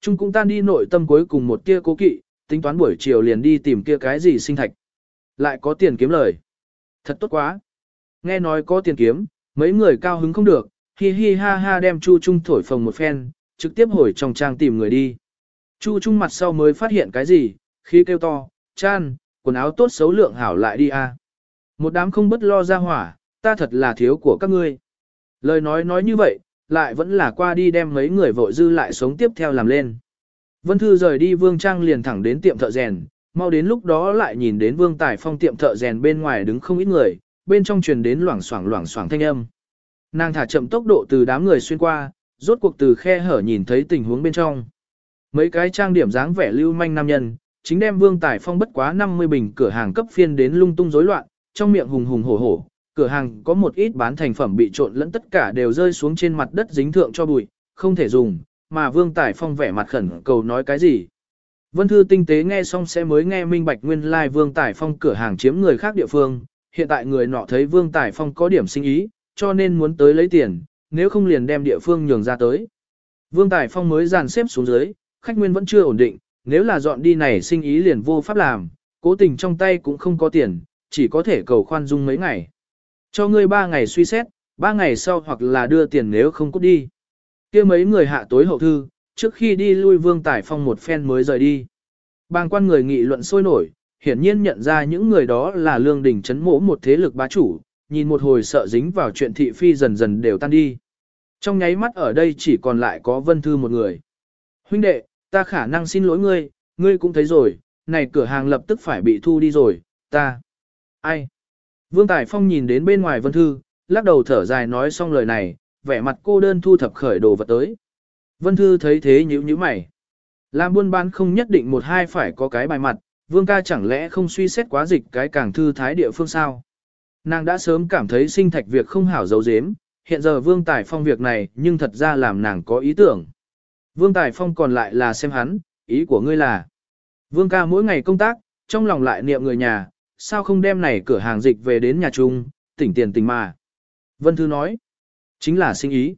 Trung cũng tan đi nội tâm cuối cùng một tia cố kỵ, tính toán buổi chiều liền đi tìm kia cái gì sinh thạch. Lại có tiền kiếm lời. Thật tốt quá. Nghe nói có tiền kiếm, mấy người cao hứng không được, hi hi ha ha đem Chu Trung thổi phồng một phen, trực tiếp hồi trong trang tìm người đi. Chu Trung mặt sau mới phát hiện cái gì, khi kêu to, chan, quần áo tốt xấu lượng hảo lại đi a. À. Một đám không bất lo ra hỏa, ta thật là thiếu của các ngươi. Lời nói nói như vậy, lại vẫn là qua đi đem mấy người vội dư lại sống tiếp theo làm lên. Vân Thư rời đi Vương Trang liền thẳng đến tiệm thợ rèn, mau đến lúc đó lại nhìn đến Vương Tài Phong tiệm thợ rèn bên ngoài đứng không ít người, bên trong truyền đến loảng xoảng loảng xoảng thanh âm. Nàng thả chậm tốc độ từ đám người xuyên qua, rốt cuộc từ khe hở nhìn thấy tình huống bên trong. Mấy cái trang điểm dáng vẻ lưu manh nam nhân, chính đem Vương Tài Phong bất quá 50 bình cửa hàng cấp phiên đến lung tung rối loạn, trong miệng hùng hùng hổ hổ, cửa hàng có một ít bán thành phẩm bị trộn lẫn tất cả đều rơi xuống trên mặt đất dính thượng cho bụi, không thể dùng, mà Vương Tài Phong vẻ mặt khẩn cầu nói cái gì. Vân Thư tinh tế nghe xong sẽ mới nghe minh bạch nguyên lai like Vương Tài Phong cửa hàng chiếm người khác địa phương, hiện tại người nọ thấy Vương Tài Phong có điểm sinh ý, cho nên muốn tới lấy tiền, nếu không liền đem địa phương nhường ra tới. Vương Tài Phong mới dàn xếp xuống dưới, khách nguyên vẫn chưa ổn định, nếu là dọn đi này sinh ý liền vô pháp làm, cố tình trong tay cũng không có tiền, chỉ có thể cầu khoan dung mấy ngày. Cho ngươi ba ngày suy xét, ba ngày sau hoặc là đưa tiền nếu không cút đi. kia mấy người hạ tối hậu thư, trước khi đi lui Vương tải Phong một phen mới rời đi. Bang quan người nghị luận sôi nổi, hiển nhiên nhận ra những người đó là lương đình chấn mỗ một thế lực bá chủ, nhìn một hồi sợ dính vào chuyện thị phi dần dần đều tan đi. Trong nháy mắt ở đây chỉ còn lại có Vân Thư một người. Huynh đệ, ta khả năng xin lỗi ngươi, ngươi cũng thấy rồi, này cửa hàng lập tức phải bị thu đi rồi, ta. Ai? Vương Tài Phong nhìn đến bên ngoài Vân Thư, lắc đầu thở dài nói xong lời này, vẻ mặt cô đơn thu thập khởi đồ vật tới. Vân Thư thấy thế nhíu nhíu mày. Làm buôn bán không nhất định một hai phải có cái bài mặt, Vương ca chẳng lẽ không suy xét quá dịch cái càng thư thái địa phương sao? Nàng đã sớm cảm thấy sinh thạch việc không hảo dấu dếm, hiện giờ Vương Tài Phong việc này nhưng thật ra làm nàng có ý tưởng. Vương Tài Phong còn lại là xem hắn, ý của ngươi là. Vương ca mỗi ngày công tác, trong lòng lại niệm người nhà, sao không đem này cửa hàng dịch về đến nhà chung, tỉnh tiền tình mà. Vân Thư nói, chính là sinh ý.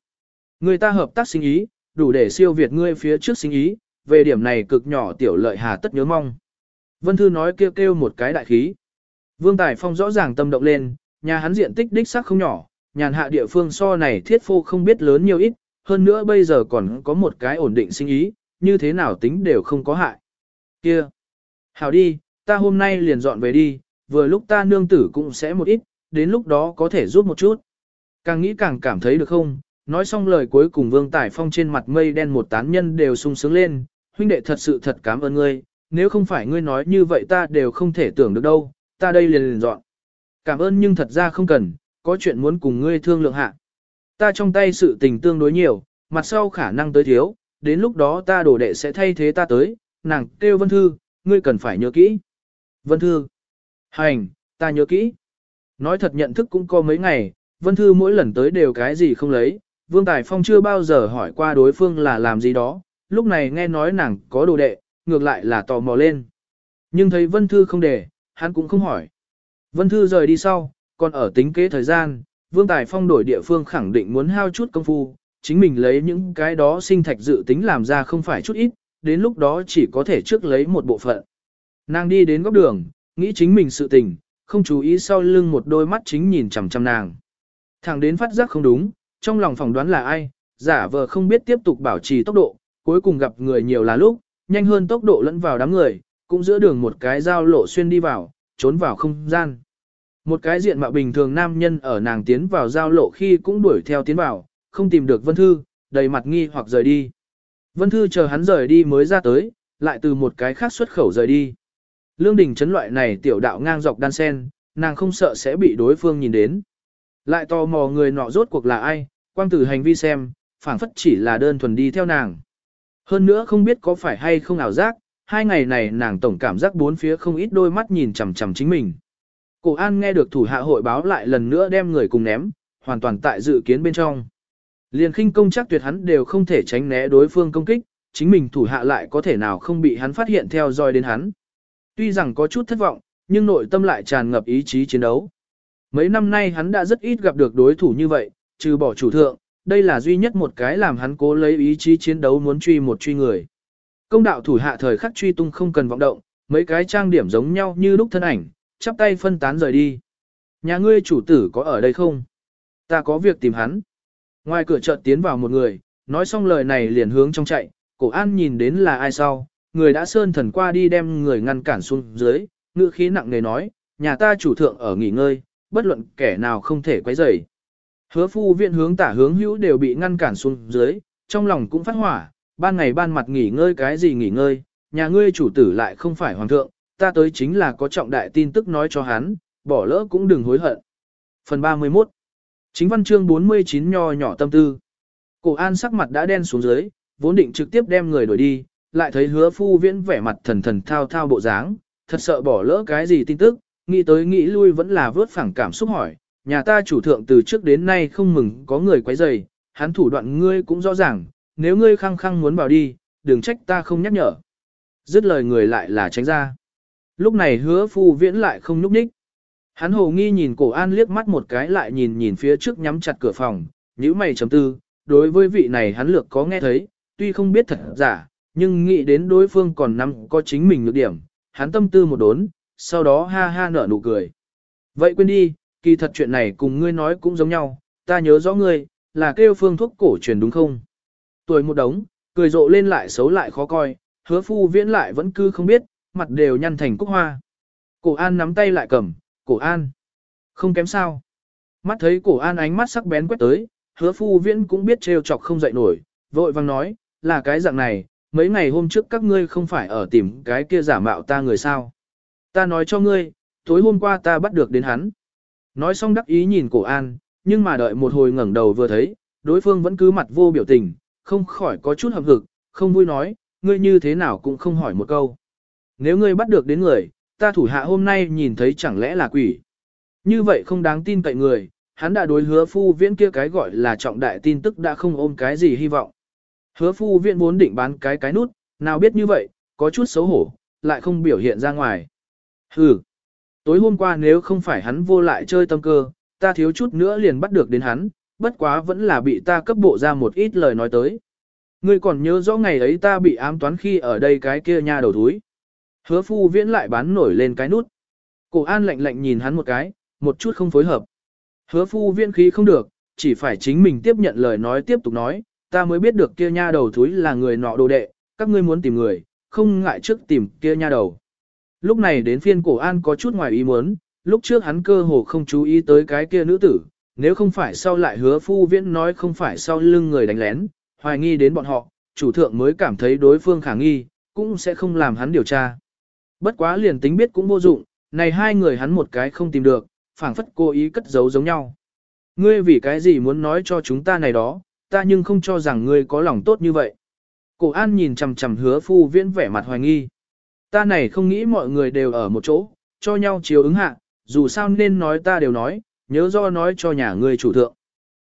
Người ta hợp tác sinh ý, đủ để siêu việt ngươi phía trước sinh ý, về điểm này cực nhỏ tiểu lợi hà tất nhớ mong. Vân Thư nói kêu kêu một cái đại khí. Vương Tài Phong rõ ràng tâm động lên, nhà hắn diện tích đích xác không nhỏ, nhàn hạ địa phương so này thiết phô không biết lớn nhiều ít, hơn nữa bây giờ còn có một cái ổn định sinh ý, như thế nào tính đều không có hại. Kia! Hảo đi, ta hôm nay liền dọn về đi, vừa lúc ta nương tử cũng sẽ một ít, đến lúc đó có thể giúp một chút. Càng nghĩ càng cảm thấy được không, nói xong lời cuối cùng Vương Tài Phong trên mặt mây đen một tán nhân đều sung sướng lên, huynh đệ thật sự thật cảm ơn ngươi, nếu không phải ngươi nói như vậy ta đều không thể tưởng được đâu, ta đây liền liền dọn. Cảm ơn nhưng thật ra không cần, có chuyện muốn cùng ngươi thương lượng hạ. Ta trong tay sự tình tương đối nhiều, mặt sau khả năng tới thiếu, đến lúc đó ta đổ đệ sẽ thay thế ta tới, nàng kêu Vân Thư, ngươi cần phải nhớ kỹ. Vân Thư. Hành, ta nhớ kỹ. Nói thật nhận thức cũng có mấy ngày, Vân Thư mỗi lần tới đều cái gì không lấy, Vương Tài Phong chưa bao giờ hỏi qua đối phương là làm gì đó, lúc này nghe nói nàng có đồ đệ, ngược lại là tò mò lên. Nhưng thấy Vân Thư không để, hắn cũng không hỏi. Vân Thư rời đi sau, còn ở tính kế thời gian, Vương Tài Phong đổi địa phương khẳng định muốn hao chút công phu, chính mình lấy những cái đó sinh thạch dự tính làm ra không phải chút ít, đến lúc đó chỉ có thể trước lấy một bộ phận. Nàng đi đến góc đường, nghĩ chính mình sự tình, không chú ý sau lưng một đôi mắt chính nhìn chằm chằm nàng. Thẳng đến phát giác không đúng, trong lòng phỏng đoán là ai, giả vờ không biết tiếp tục bảo trì tốc độ, cuối cùng gặp người nhiều là lúc, nhanh hơn tốc độ lẫn vào đám người, cũng giữa đường một cái dao lộ xuyên đi vào, trốn vào không gian. Một cái diện mạo bình thường nam nhân ở nàng tiến vào giao lộ khi cũng đuổi theo tiến vào, không tìm được Vân Thư, đầy mặt nghi hoặc rời đi. Vân Thư chờ hắn rời đi mới ra tới, lại từ một cái khác xuất khẩu rời đi. Lương đình chấn loại này tiểu đạo ngang dọc đan sen, nàng không sợ sẽ bị đối phương nhìn đến. Lại tò mò người nọ rốt cuộc là ai, quang tử hành vi xem, phảng phất chỉ là đơn thuần đi theo nàng. Hơn nữa không biết có phải hay không ảo giác, hai ngày này nàng tổng cảm giác bốn phía không ít đôi mắt nhìn chằm chằm chính mình. Cổ An nghe được thủ hạ hội báo lại lần nữa đem người cùng ném, hoàn toàn tại dự kiến bên trong. Liền khinh công chắc tuyệt hắn đều không thể tránh né đối phương công kích, chính mình thủ hạ lại có thể nào không bị hắn phát hiện theo dõi đến hắn. Tuy rằng có chút thất vọng, nhưng nội tâm lại tràn ngập ý chí chiến đấu. Mấy năm nay hắn đã rất ít gặp được đối thủ như vậy, trừ bỏ chủ thượng, đây là duy nhất một cái làm hắn cố lấy ý chí chiến đấu muốn truy một truy người. Công đạo thủ hạ thời khắc truy tung không cần vọng động, mấy cái trang điểm giống nhau như lúc thân ảnh, chắp tay phân tán rời đi. Nhà ngươi chủ tử có ở đây không? Ta có việc tìm hắn. Ngoài cửa chợt tiến vào một người, nói xong lời này liền hướng trong chạy, cổ an nhìn đến là ai sau, người đã sơn thần qua đi đem người ngăn cản xuống dưới, ngữ khí nặng nề nói, nhà ta chủ thượng ở nghỉ ngơi, bất luận kẻ nào không thể quấy rầy. Hứa phu viện hướng tả hướng hữu đều bị ngăn cản xuống dưới, trong lòng cũng phát hỏa, ban ngày ban mặt nghỉ ngơi cái gì nghỉ ngơi, nhà ngươi chủ tử lại không phải hoàng thượng, ta tới chính là có trọng đại tin tức nói cho hắn, bỏ lỡ cũng đừng hối hận. Phần 31 Chính văn chương 49 nho nhỏ tâm tư. Cổ an sắc mặt đã đen xuống dưới, vốn định trực tiếp đem người đuổi đi, lại thấy hứa phu viễn vẻ mặt thần thần thao thao bộ dáng, thật sợ bỏ lỡ cái gì tin tức, nghĩ tới nghĩ lui vẫn là vớt phẳng cảm xúc hỏi, nhà ta chủ thượng từ trước đến nay không mừng có người quấy rầy, hắn thủ đoạn ngươi cũng rõ ràng, nếu ngươi khăng khăng muốn vào đi, đừng trách ta không nhắc nhở. Dứt lời người lại là tránh ra. Lúc này hứa phu viễn lại không nhúc nhích. Hắn hồ nghi nhìn cổ an liếc mắt một cái lại nhìn nhìn phía trước nhắm chặt cửa phòng, nhíu mày chấm tư, đối với vị này hắn lược có nghe thấy, tuy không biết thật giả, nhưng nghĩ đến đối phương còn nắm có chính mình nhược điểm, hắn tâm tư một đốn, sau đó ha ha nở nụ cười. Vậy quên đi, kỳ thật chuyện này cùng ngươi nói cũng giống nhau, ta nhớ rõ ngươi, là kêu phương thuốc cổ truyền đúng không? Tuổi một đống, cười rộ lên lại xấu lại khó coi, hứa phu viễn lại vẫn cứ không biết, mặt đều nhăn thành cúc hoa. Cổ an nắm tay lại cầm, cổ an. Không kém sao. Mắt thấy cổ an ánh mắt sắc bén quét tới, hứa phu viễn cũng biết trêu chọc không dậy nổi, vội vang nói, là cái dạng này, mấy ngày hôm trước các ngươi không phải ở tìm cái kia giả mạo ta người sao. Ta nói cho ngươi, tối hôm qua ta bắt được đến hắn. Nói xong đắc ý nhìn cổ an, nhưng mà đợi một hồi ngẩng đầu vừa thấy, đối phương vẫn cứ mặt vô biểu tình, không khỏi có chút hậm hực, không vui nói, ngươi như thế nào cũng không hỏi một câu. Nếu ngươi bắt được đến người, ta thủ hạ hôm nay nhìn thấy chẳng lẽ là quỷ. Như vậy không đáng tin cậy người, hắn đã đối hứa phu viễn kia cái gọi là trọng đại tin tức đã không ôm cái gì hy vọng. Hứa phu viễn vốn định bán cái cái nút, nào biết như vậy, có chút xấu hổ, lại không biểu hiện ra ngoài. Hừ, tối hôm qua nếu không phải hắn vô lại chơi tâm cơ, ta thiếu chút nữa liền bắt được đến hắn, bất quá vẫn là bị ta cấp bộ ra một ít lời nói tới. Ngươi còn nhớ rõ ngày ấy ta bị ám toán khi ở đây cái kia nha đầu túi. Hứa phu viễn lại bán nổi lên cái nút. Cổ an lạnh lạnh nhìn hắn một cái, một chút không phối hợp. Hứa phu viễn khí không được, chỉ phải chính mình tiếp nhận lời nói tiếp tục nói, ta mới biết được kia nha đầu thúi là người nọ đồ đệ, các ngươi muốn tìm người, không ngại trước tìm kia nha đầu. Lúc này đến phiên cổ an có chút ngoài ý muốn, lúc trước hắn cơ hồ không chú ý tới cái kia nữ tử, nếu không phải sau lại hứa phu viễn nói không phải sau lưng người đánh lén, hoài nghi đến bọn họ, chủ thượng mới cảm thấy đối phương khả nghi, cũng sẽ không làm hắn điều tra. Bất quá liền tính biết cũng vô dụng, này hai người hắn một cái không tìm được, phảng phất cố ý cất giấu giống nhau. Ngươi vì cái gì muốn nói cho chúng ta này đó, ta nhưng không cho rằng ngươi có lòng tốt như vậy. Cổ an nhìn chằm chằm hứa phu viễn vẻ mặt hoài nghi. Ta này không nghĩ mọi người đều ở một chỗ, cho nhau chiếu ứng hạ, dù sao nên nói ta đều nói, nhớ do nói cho nhà ngươi chủ thượng.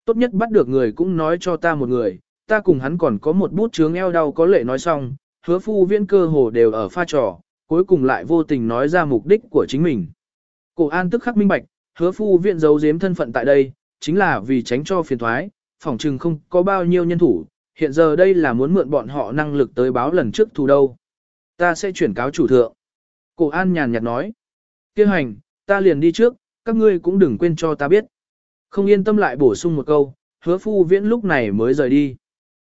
Tốt nhất bắt được người cũng nói cho ta một người, ta cùng hắn còn có một bút chướng eo đau có lệ nói xong, hứa phu viễn cơ hồ đều ở pha trò, cuối cùng lại vô tình nói ra mục đích của chính mình. Cổ an tức khắc minh bạch, hứa phu viễn giấu giếm thân phận tại đây, chính là vì tránh cho phiền thoái, phỏng chừng không có bao nhiêu nhân thủ, hiện giờ đây là muốn mượn bọn họ năng lực tới báo lần trước thù đâu. Ta sẽ chuyển cáo chủ thượng. Cổ an nhàn nhạt nói. Kêu hành, ta liền đi trước, các ngươi cũng đừng quên cho ta biết. Không yên tâm lại bổ sung một câu, hứa phu viễn lúc này mới rời đi.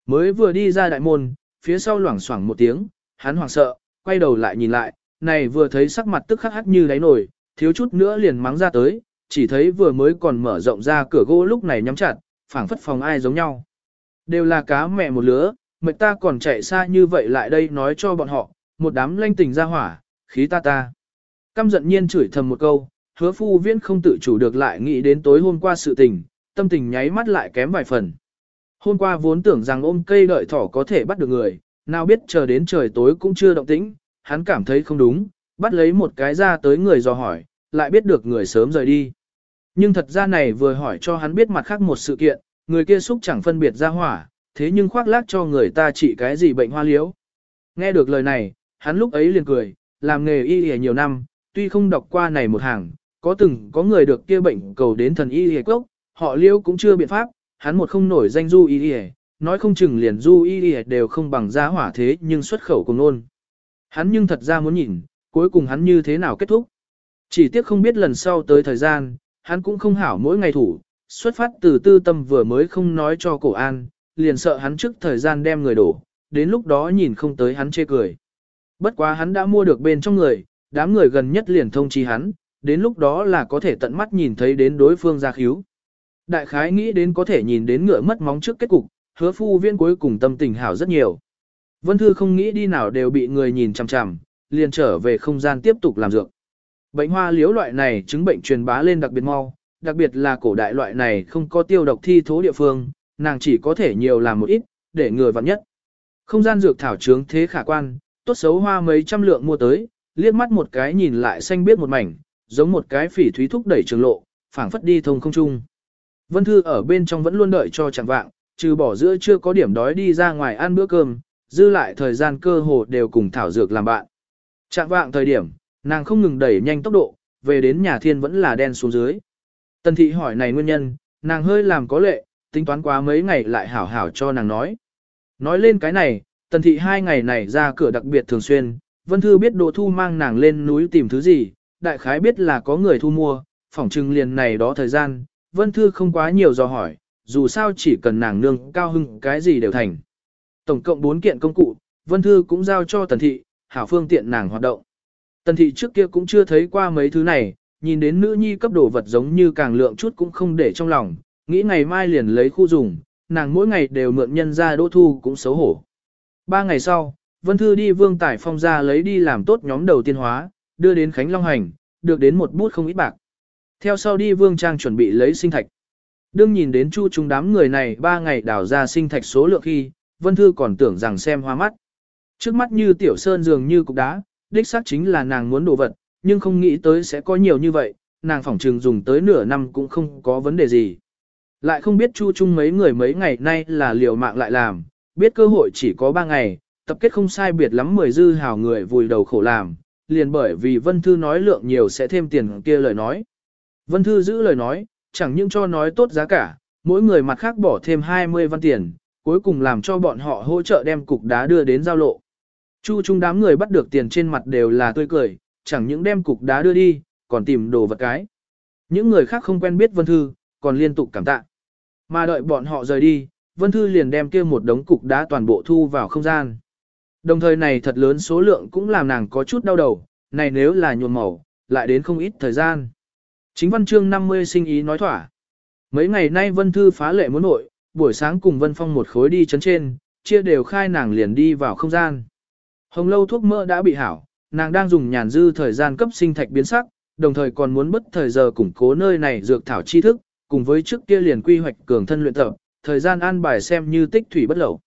Mới vừa đi ra đại môn, phía sau loảng xoảng một tiếng, hắn hoảng sợ, quay đầu lại nhìn lại, này vừa thấy sắc mặt tức khắc hắc như đáy nổi, thiếu chút nữa liền mắng ra tới, chỉ thấy vừa mới còn mở rộng ra cửa gỗ lúc này nhắm chặt, phảng phất phòng ai giống nhau. Đều là cá mẹ một lứa, mệt ta còn chạy xa như vậy lại đây nói cho bọn họ, một đám lanh tình ra hỏa, khí ta ta. Căm giận nhiên chửi thầm một câu, hứa phu viễn không tự chủ được lại nghĩ đến tối hôm qua sự tình, tâm tình nháy mắt lại kém vài phần. Hôm qua vốn tưởng rằng ôm cây đợi thỏ có thể bắt được người, nào biết chờ đến trời tối cũng chưa động tĩnh, hắn cảm thấy không đúng, bắt lấy một cái ra tới người dò hỏi, lại biết được người sớm rời đi. Nhưng thật ra này vừa hỏi cho hắn biết mặt khác một sự kiện, người kia xúc chẳng phân biệt ra hỏa, thế nhưng khoác lác cho người ta trị cái gì bệnh hoa liễu. Nghe được lời này, hắn lúc ấy liền cười, làm nghề y y nhiều năm, tuy không đọc qua này một hàng, có từng có người được kia bệnh cầu đến thần y y cốc, họ liễu cũng chưa biện pháp, hắn một không nổi danh du y y, nói không chừng liền du y y đều không bằng giá hỏa thế nhưng xuất khẩu cùng nôn. Hắn nhưng thật ra muốn nhìn, cuối cùng hắn như thế nào kết thúc. Chỉ tiếc không biết lần sau tới thời gian, hắn cũng không hảo mỗi ngày thủ, xuất phát từ tư tâm vừa mới không nói cho cổ an, liền sợ hắn trước thời gian đem người đổ, đến lúc đó nhìn không tới hắn chê cười. Bất quá hắn đã mua được bên trong người, đám người gần nhất liền thông chi hắn, đến lúc đó là có thể tận mắt nhìn thấy đến đối phương ra khíu. Đại khái nghĩ đến có thể nhìn đến ngựa mất móng trước kết cục, hứa phu viên cuối cùng tâm tình hảo rất nhiều. Vân Thư không nghĩ đi nào đều bị người nhìn chằm chằm, liền trở về không gian tiếp tục làm dược. Bệnh hoa liếu loại này chứng bệnh truyền bá lên đặc biệt mau, đặc biệt là cổ đại loại này không có tiêu độc thi thố địa phương, nàng chỉ có thể nhiều làm một ít, để người vặn nhất. Không gian dược thảo trướng thế khả quan, tốt xấu hoa mấy trăm lượng mua tới, liếc mắt một cái nhìn lại xanh biết một mảnh, giống một cái phỉ thúy thúc đẩy trường lộ, phảng phất đi thông không trung. Vân Thư ở bên trong vẫn luôn đợi cho chẳng vạng, trừ bỏ giữa chưa có điểm đói đi ra ngoài ăn bữa cơm, dư lại thời gian cơ hồ đều cùng thảo dược làm bạn. Trạng vạng thời điểm, nàng không ngừng đẩy nhanh tốc độ, về đến nhà thiên vẫn là đen xuống dưới. Tần thị hỏi này nguyên nhân, nàng hơi làm có lệ, tính toán quá mấy ngày lại hảo hảo cho nàng nói. Nói lên cái này, tần thị hai ngày này ra cửa đặc biệt thường xuyên, Vân Thư biết Đỗ Thu mang nàng lên núi tìm thứ gì, đại khái biết là có người thu mua, phỏng chừng liền này đó thời gian, Vân Thư không quá nhiều do hỏi, dù sao chỉ cần nàng nương cao hưng cái gì đều thành. Tổng cộng 4 kiện công cụ, Vân Thư cũng giao cho Tần Thị, hảo phương tiện nàng hoạt động. Tần Thị trước kia cũng chưa thấy qua mấy thứ này, nhìn đến nữ nhi cấp đồ vật giống như càng lượng chút cũng không để trong lòng, nghĩ ngày mai liền lấy khu dùng, nàng mỗi ngày đều mượn nhân ra đỗ thu cũng xấu hổ. Ba ngày sau, Vân Thư đi Vương Tải Phong ra lấy đi làm tốt nhóm đầu tiên hóa, đưa đến Khánh Long Hành, được đến một bút không ít bạc. Theo sau đi Vương Trang chuẩn bị lấy sinh thạch. Đương nhìn đến chu chúng đám người này ba ngày đào ra sinh thạch số lượng khi, Vân Thư còn tưởng rằng xem hoa mắt. Trước mắt như tiểu sơn dường như cục đá, đích xác chính là nàng muốn đồ vật, nhưng không nghĩ tới sẽ có nhiều như vậy, nàng phỏng trừng dùng tới nửa năm cũng không có vấn đề gì. Lại không biết chu chung mấy người mấy ngày nay là liều mạng lại làm, biết cơ hội chỉ có ba ngày, tập kết không sai biệt lắm mười dư hào người vùi đầu khổ làm, liền bởi vì Vân Thư nói lượng nhiều sẽ thêm tiền kia lời nói. Vân Thư giữ lời nói, chẳng những cho nói tốt giá cả, mỗi người mặt khác bỏ thêm 20 văn tiền, cuối cùng làm cho bọn họ hỗ trợ đem cục đá đưa đến giao lộ. Chu trung đám người bắt được tiền trên mặt đều là tươi cười, chẳng những đem cục đá đưa đi, còn tìm đồ vật cái. Những người khác không quen biết Vân Thư, còn liên tục cảm tạ. Mà đợi bọn họ rời đi, Vân Thư liền đem kia một đống cục đá toàn bộ thu vào không gian. Đồng thời này thật lớn số lượng cũng làm nàng có chút đau đầu, này nếu là nhuộm màu, lại đến không ít thời gian. Chính văn chương 50 sinh ý nói thỏa. Mấy ngày nay Vân Thư phá lệ muốn nội, buổi sáng cùng Vân Phong một khối đi chấn trên, chia đều khai nàng liền đi vào không gian. Hồng lâu thuốc mỡ đã bị hảo, nàng đang dùng nhàn dư thời gian cấp sinh thạch biến sắc, đồng thời còn muốn bất thời giờ củng cố nơi này dược thảo chi thức, cùng với trước kia liền quy hoạch cường thân luyện tập, thời gian an bài xem như tích thủy bất lẩu.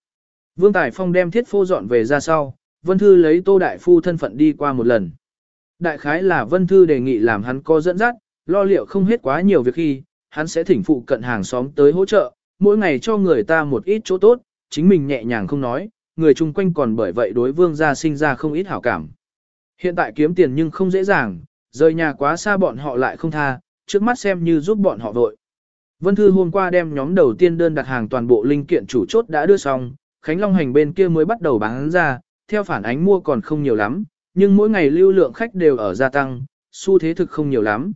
Vương Tài Phong đem thiết phô dọn về ra sau, Vân Thư lấy Tô Đại Phu thân phận đi qua một lần. Đại khái là Vân Thư đề nghị làm hắn có dẫn dắt, lo liệu không hết quá nhiều việc khi, hắn sẽ thỉnh phụ cận hàng xóm tới hỗ trợ, mỗi ngày cho người ta một ít chỗ tốt, chính mình nhẹ nhàng không nói, người chung quanh còn bởi vậy đối vương gia sinh ra không ít hảo cảm. Hiện tại kiếm tiền nhưng không dễ dàng, rời nhà quá xa bọn họ lại không tha, trước mắt xem như giúp bọn họ vội. Vân Thư hôm qua đem nhóm đầu tiên đơn đặt hàng toàn bộ linh kiện chủ chốt đã đưa xong, Khánh Long Hành bên kia mới bắt đầu bán ra, theo phản ánh mua còn không nhiều lắm, nhưng mỗi ngày lưu lượng khách đều ở gia tăng, xu thế thực không nhiều lắm.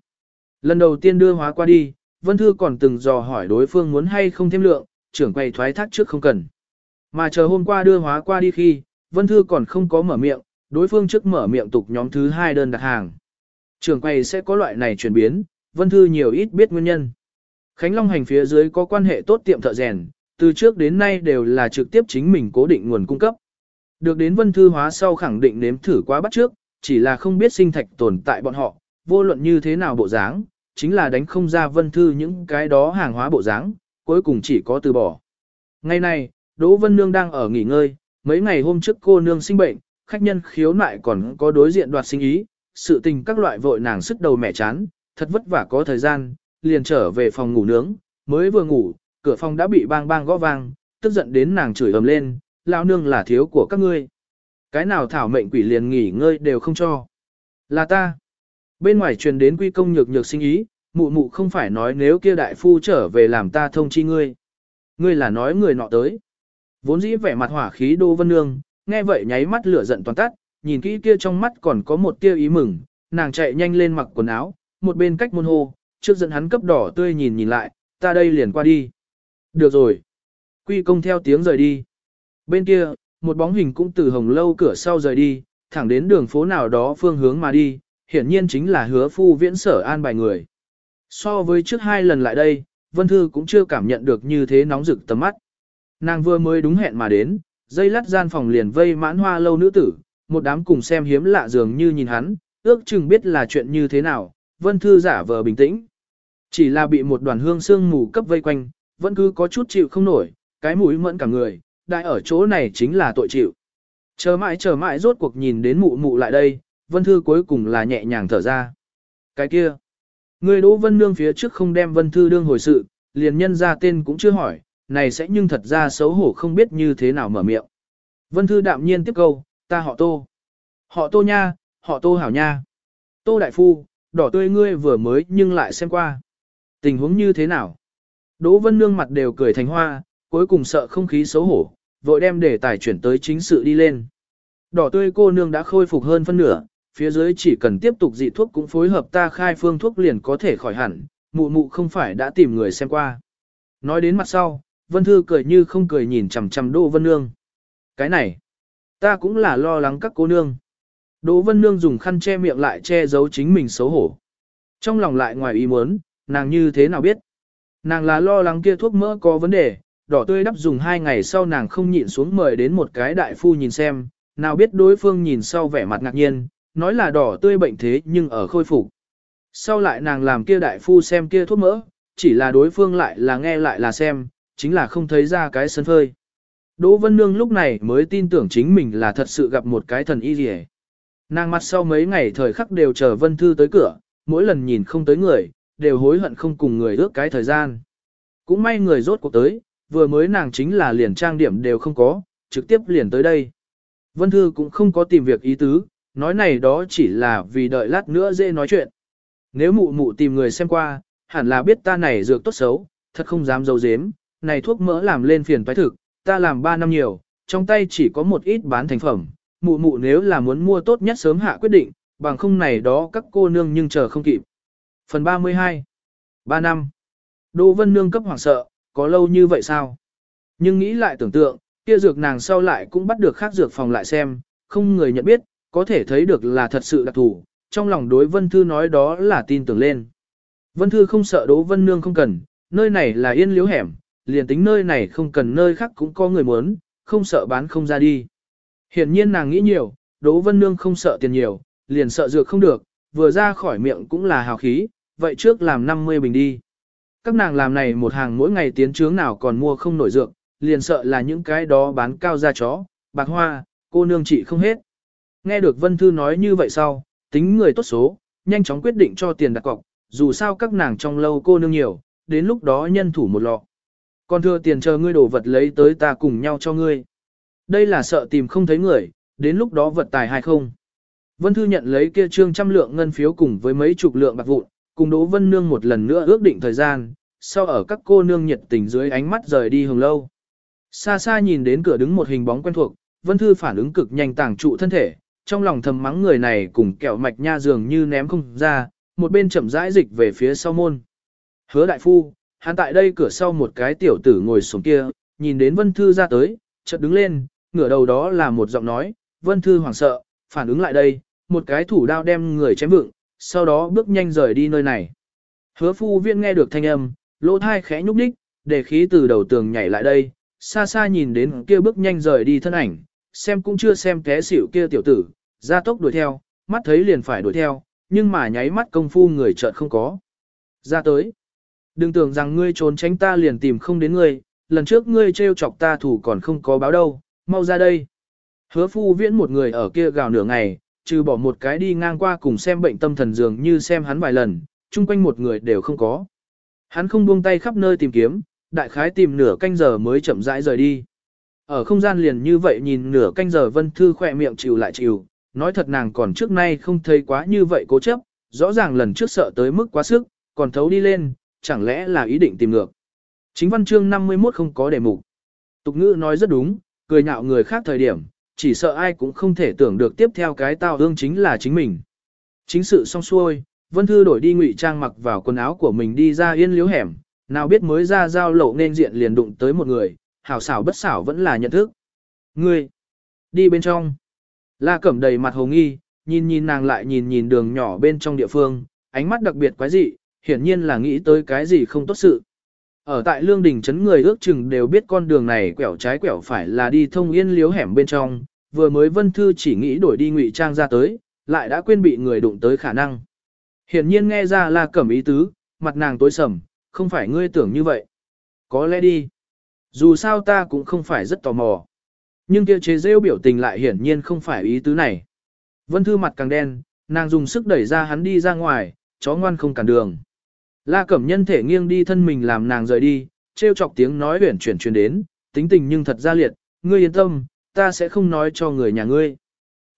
Lần đầu tiên đưa hóa qua đi, Vân Thư còn từng dò hỏi đối phương muốn hay không thêm lượng, trưởng quầy thoái thác trước không cần. Mà chờ hôm qua đưa hóa qua đi khi, Vân Thư còn không có mở miệng, đối phương trước mở miệng tục nhóm thứ hai đơn đặt hàng. Trường quầy sẽ có loại này chuyển biến, Vân Thư nhiều ít biết nguyên nhân. Khánh Long hành phía dưới có quan hệ tốt tiệm thợ rèn, từ trước đến nay đều là trực tiếp chính mình cố định nguồn cung cấp. Được đến Vân Thư hóa sau khẳng định nếm thử quá bắt trước, chỉ là không biết sinh thạch tồn tại bọn họ, vô luận như thế nào bộ dáng, chính là đánh không ra Vân Thư những cái đó hàng hóa bộ dáng, cuối cùng chỉ có từ bỏ. Ngày nay. Đỗ Vân Nương đang ở nghỉ ngơi, mấy ngày hôm trước cô nương sinh bệnh, khách nhân khiếu nại còn có đối diện đoạt sinh ý, sự tình các loại vội nàng sức đầu mẹ chán, thật vất vả có thời gian, liền trở về phòng ngủ nướng, mới vừa ngủ, cửa phòng đã bị bang bang gõ vang, tức giận đến nàng chửi ầm lên, lão nương là thiếu của các ngươi. Cái nào thảo mệnh quỷ liền nghỉ ngơi đều không cho. Là ta. Bên ngoài truyền đến quy công nhược nhược sinh ý, mụ mụ không phải nói nếu kia đại phu trở về làm ta thông chi ngươi. Ngươi là nói người nọ tới. Vốn dĩ vẻ mặt hỏa khí Đỗ Vân Nương, nghe vậy nháy mắt lửa giận toàn tắt, nhìn kỹ kia trong mắt còn có một tia ý mừng, nàng chạy nhanh lên mặc quần áo, một bên cách môn hô, trước dẫn hắn cấp đỏ tươi nhìn nhìn lại, ta đây liền qua đi. Được rồi. Quy công theo tiếng rời đi. Bên kia, một bóng hình cũng từ hồng lâu cửa sau rời đi, thẳng đến đường phố nào đó phương hướng mà đi, hiển nhiên chính là hứa phu viễn sở an bài người. So với trước hai lần lại đây, Vân Thư cũng chưa cảm nhận được như thế nóng rực tầm mắt. Nàng vừa mới đúng hẹn mà đến, dây lắt gian phòng liền vây mãn hoa lâu nữ tử, một đám cùng xem hiếm lạ dường như nhìn hắn, ước chừng biết là chuyện như thế nào, Vân Thư giả vờ bình tĩnh. Chỉ là bị một đoàn hương sương mù cấp vây quanh, vẫn cứ có chút chịu không nổi, cái mũi mẫn cả người, đại ở chỗ này chính là tội chịu. Chờ mãi chờ mãi rốt cuộc nhìn đến mụ mụ lại đây, Vân Thư cuối cùng là nhẹ nhàng thở ra. Cái kia, người Đỗ Vân Nương phía trước không đem Vân Thư đương hồi sự, liền nhân ra tên cũng chưa hỏi, này sẽ nhưng thật ra xấu hổ không biết như thế nào mở miệng. Vân Thư đạm nhiên tiếp câu, ta họ Tô. Họ Tô nha, họ Tô hảo nha. Tô Đại Phu, đỏ tươi ngươi vừa mới nhưng lại xem qua. Tình huống như thế nào? Đỗ Vân Nương mặt đều cười thành hoa, cuối cùng sợ không khí xấu hổ, vội đem để tài chuyển tới chính sự đi lên. Đỏ tươi cô nương đã khôi phục hơn phân nửa, phía dưới chỉ cần tiếp tục dị thuốc cũng phối hợp ta khai phương thuốc liền có thể khỏi hẳn, mụ mụ không phải đã tìm người xem qua. Nói đến mặt sau, Vân Thư cười như không cười nhìn chằm chằm Đỗ Vân Nương. Cái này, ta cũng là lo lắng các cô nương. Đỗ Vân Nương dùng khăn che miệng lại che giấu chính mình xấu hổ. Trong lòng lại ngoài ý muốn, nàng như thế nào biết. Nàng là lo lắng kia thuốc mỡ có vấn đề, đỏ tươi đắp dùng hai ngày sau nàng không nhịn xuống mời đến một cái đại phu nhìn xem, nào biết đối phương nhìn sau vẻ mặt ngạc nhiên, nói là đỏ tươi bệnh thế nhưng ở khôi phục. Sau lại nàng làm kia đại phu xem kia thuốc mỡ, chỉ là đối phương lại là nghe lại là xem, chính là không thấy ra cái sân phơi. Đỗ Vân Nương lúc này mới tin tưởng chính mình là thật sự gặp một cái thần y rìa. Nàng mặt sau mấy ngày thời khắc đều chờ Vân Thư tới cửa, mỗi lần nhìn không tới người, đều hối hận không cùng người ước cái thời gian. Cũng may người rốt cuộc tới, vừa mới nàng chính là liền trang điểm đều không có, trực tiếp liền tới đây. Vân Thư cũng không có tìm việc ý tứ, nói này đó chỉ là vì đợi lát nữa dễ nói chuyện. Nếu mụ mụ tìm người xem qua, hẳn là biết ta này dược tốt xấu, thật không dám dấu dếm, này thuốc mỡ làm lên phiền toái thực, ta làm 3 năm nhiều, trong tay chỉ có một ít bán thành phẩm, mụ mụ nếu là muốn mua tốt nhất sớm hạ quyết định, bằng không này đó các cô nương nhưng chờ không kịp. Phần 32 3 năm Đỗ Vân Nương cấp hoảng sợ, có lâu như vậy sao? Nhưng nghĩ lại tưởng tượng, kia dược nàng sau lại cũng bắt được khác dược phòng lại xem, không người nhận biết, có thể thấy được là thật sự đặc thủ, trong lòng đối Vân Thư nói đó là tin tưởng lên. Vân Thư không sợ Đỗ Vân Nương không cần, nơi này là yên liếu hẻm, liền tính nơi này không cần nơi khác cũng có người muốn, không sợ bán không ra đi. Hiển nhiên nàng nghĩ nhiều, Đỗ Vân Nương không sợ tiền nhiều, liền sợ dược không được, vừa ra khỏi miệng cũng là hào khí, vậy trước làm 50 bình đi. Các nàng làm này một hàng mỗi ngày tiến trướng nào còn mua không nổi dược, liền sợ là những cái đó bán cao ra chó, bạc hoa, cô nương chị không hết. Nghe được Vân Thư nói như vậy sau, tính người tốt số, nhanh chóng quyết định cho tiền đặt cọc, dù sao các nàng trong lâu cô nương nhiều, đến lúc đó nhân thủ một lọ. Còn thưa tiền chờ ngươi đổ vật lấy tới ta cùng nhau cho ngươi. Đây là sợ tìm không thấy người, đến lúc đó vật tài hay không. Vân Thư nhận lấy kia trương trăm lượng ngân phiếu cùng với mấy chục lượng bạc vụn, cùng Đỗ Vân Nương một lần nữa ước định thời gian, sau ở các cô nương nhiệt tình dưới ánh mắt rời đi hồng lâu. Xa xa nhìn đến cửa đứng một hình bóng quen thuộc, Vân Thư phản ứng cực nhanh tàng trụ thân thể, trong lòng thầm mắng người này cùng kẹo mạch nha dường như ném không ra, một bên chậm rãi dịch về phía sau môn. Hứa đại phu, hắn tại đây cửa sau một cái tiểu tử ngồi xuống kia, nhìn đến Vân Thư ra tới, chợt đứng lên, ngửa đầu đó là một giọng nói, Vân Thư hoảng sợ, phản ứng lại đây, một cái thủ đao đem người chém vựng, sau đó bước nhanh rời đi nơi này. Hứa phu viên nghe được thanh âm, lỗ thai khẽ nhúc đích, để khí từ đầu tường nhảy lại đây, xa xa nhìn đến kia bước nhanh rời đi thân ảnh, xem cũng chưa xem té xỉu kia tiểu tử, ra tốc đuổi theo, mắt thấy liền phải đuổi theo, nhưng mà nháy mắt công phu người chợt không có. Ra tới. Đừng tưởng rằng ngươi trốn tránh ta liền tìm không đến ngươi, lần trước ngươi trêu chọc ta thủ còn không có báo đâu, mau ra đây. Hứa phu viễn một người ở kia gào nửa ngày, trừ bỏ một cái đi ngang qua cùng xem bệnh tâm thần dường như xem hắn vài lần, chung quanh một người đều không có. Hắn không buông tay khắp nơi tìm kiếm, đại khái tìm nửa canh giờ mới chậm rãi rời đi. Ở không gian liền như vậy nhìn nửa canh giờ Vân Thư khỏe miệng chịu lại chịu, nói thật nàng còn trước nay không thấy quá như vậy cố chấp, rõ ràng lần trước sợ tới mức quá sức, còn thấu đi lên, chẳng lẽ là ý định tìm ngược. Chính văn chương 51 không có đề mục. Tục ngữ nói rất đúng, cười nhạo người khác thời điểm, chỉ sợ ai cũng không thể tưởng được tiếp theo cái tao hương chính là chính mình. Chính sự xong xuôi, Vân Thư đổi đi ngụy trang mặc vào quần áo của mình đi ra yên liếu hẻm, nào biết mới ra giao lộ nên diện liền đụng tới một người, hảo xảo bất xảo vẫn là nhận thức. Ngươi, đi bên trong. La Cẩm đầy mặt hồ nghi, nhìn nhìn nàng lại nhìn nhìn đường nhỏ bên trong địa phương, ánh mắt đặc biệt quái dị, hiển nhiên là nghĩ tới cái gì không tốt sự. Ở tại Lương Đình Trấn người ước chừng đều biết con đường này quẹo trái quẹo phải là đi thông yên liếu hẻm bên trong, vừa mới Vân Thư chỉ nghĩ đổi đi ngụy trang ra tới, lại đã quên bị người đụng tới khả năng. Hiển nhiên nghe ra là cẩm ý tứ, mặt nàng tối sầm, không phải ngươi tưởng như vậy. Có lẽ đi. Dù sao ta cũng không phải rất tò mò. Nhưng kia chế rêu biểu tình lại hiển nhiên không phải ý tứ này. Vân Thư mặt càng đen, nàng dùng sức đẩy ra hắn đi ra ngoài, chó ngoan không cản đường. La Cẩm nhân thể nghiêng đi thân mình làm nàng rời đi, trêu chọc tiếng nói huyển chuyển truyền đến, tính tình nhưng thật ra liệt, ngươi yên tâm, ta sẽ không nói cho người nhà ngươi.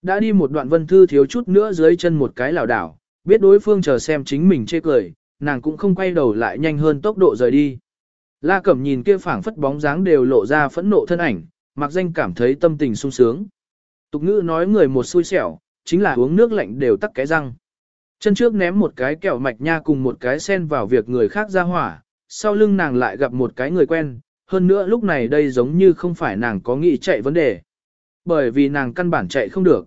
Đã đi một đoạn vân thư thiếu chút nữa dưới chân một cái lảo đảo, biết đối phương chờ xem chính mình chê cười, nàng cũng không quay đầu lại nhanh hơn tốc độ rời đi. La Cẩm nhìn kia phảng phất bóng dáng đều lộ ra phẫn nộ thân ảnh, mặc danh cảm thấy tâm tình sung sướng. Tục ngữ nói người một xui xẻo, chính là uống nước lạnh đều tắc cái răng. Chân trước ném một cái kẹo mạch nha cùng một cái sen vào việc người khác ra hỏa, sau lưng nàng lại gặp một cái người quen, hơn nữa lúc này đây giống như không phải nàng có nghĩ chạy vấn đề. Bởi vì nàng căn bản chạy không được.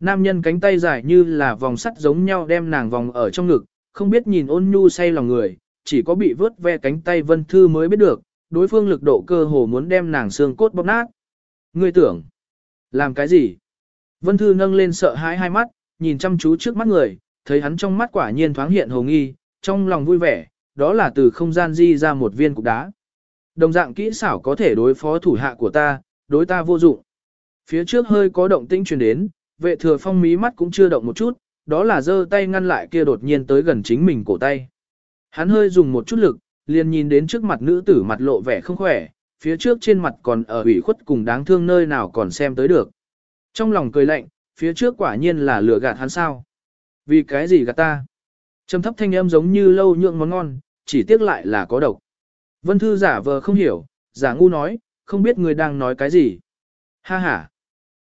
Nam nhân cánh tay dài như là vòng sắt giống nhau đem nàng vòng ở trong ngực, không biết nhìn ôn nhu say lòng người, chỉ có bị vớt ve cánh tay vân thư mới biết được, đối phương lực độ cơ hồ muốn đem nàng xương cốt bóp nát. Ngươi tưởng, làm cái gì? Vân thư nâng lên sợ hãi hai mắt, nhìn chăm chú trước mắt người, thấy hắn trong mắt quả nhiên thoáng hiện hồ nghi, trong lòng vui vẻ, đó là từ không gian di ra một viên cục đá. Đồng dạng kỹ xảo có thể đối phó thủ hạ của ta, đối ta vô dụng. Phía trước hơi có động tĩnh truyền đến, vệ thừa phong mí mắt cũng chưa động một chút, đó là giơ tay ngăn lại kia đột nhiên tới gần chính mình cổ tay. Hắn hơi dùng một chút lực, liền nhìn đến trước mặt nữ tử mặt lộ vẻ không khỏe, phía trước trên mặt còn ở ủy khuất cùng đáng thương nơi nào còn xem tới được. Trong lòng cười lạnh, phía trước quả nhiên là lừa gạt hắn sao. Vì cái gì gạt ta? Trầm thấp thanh âm giống như lâu nhượng món ngon, chỉ tiếc lại là có độc. Vân Thư giả vờ không hiểu, giả ngu nói, không biết người đang nói cái gì. Ha ha.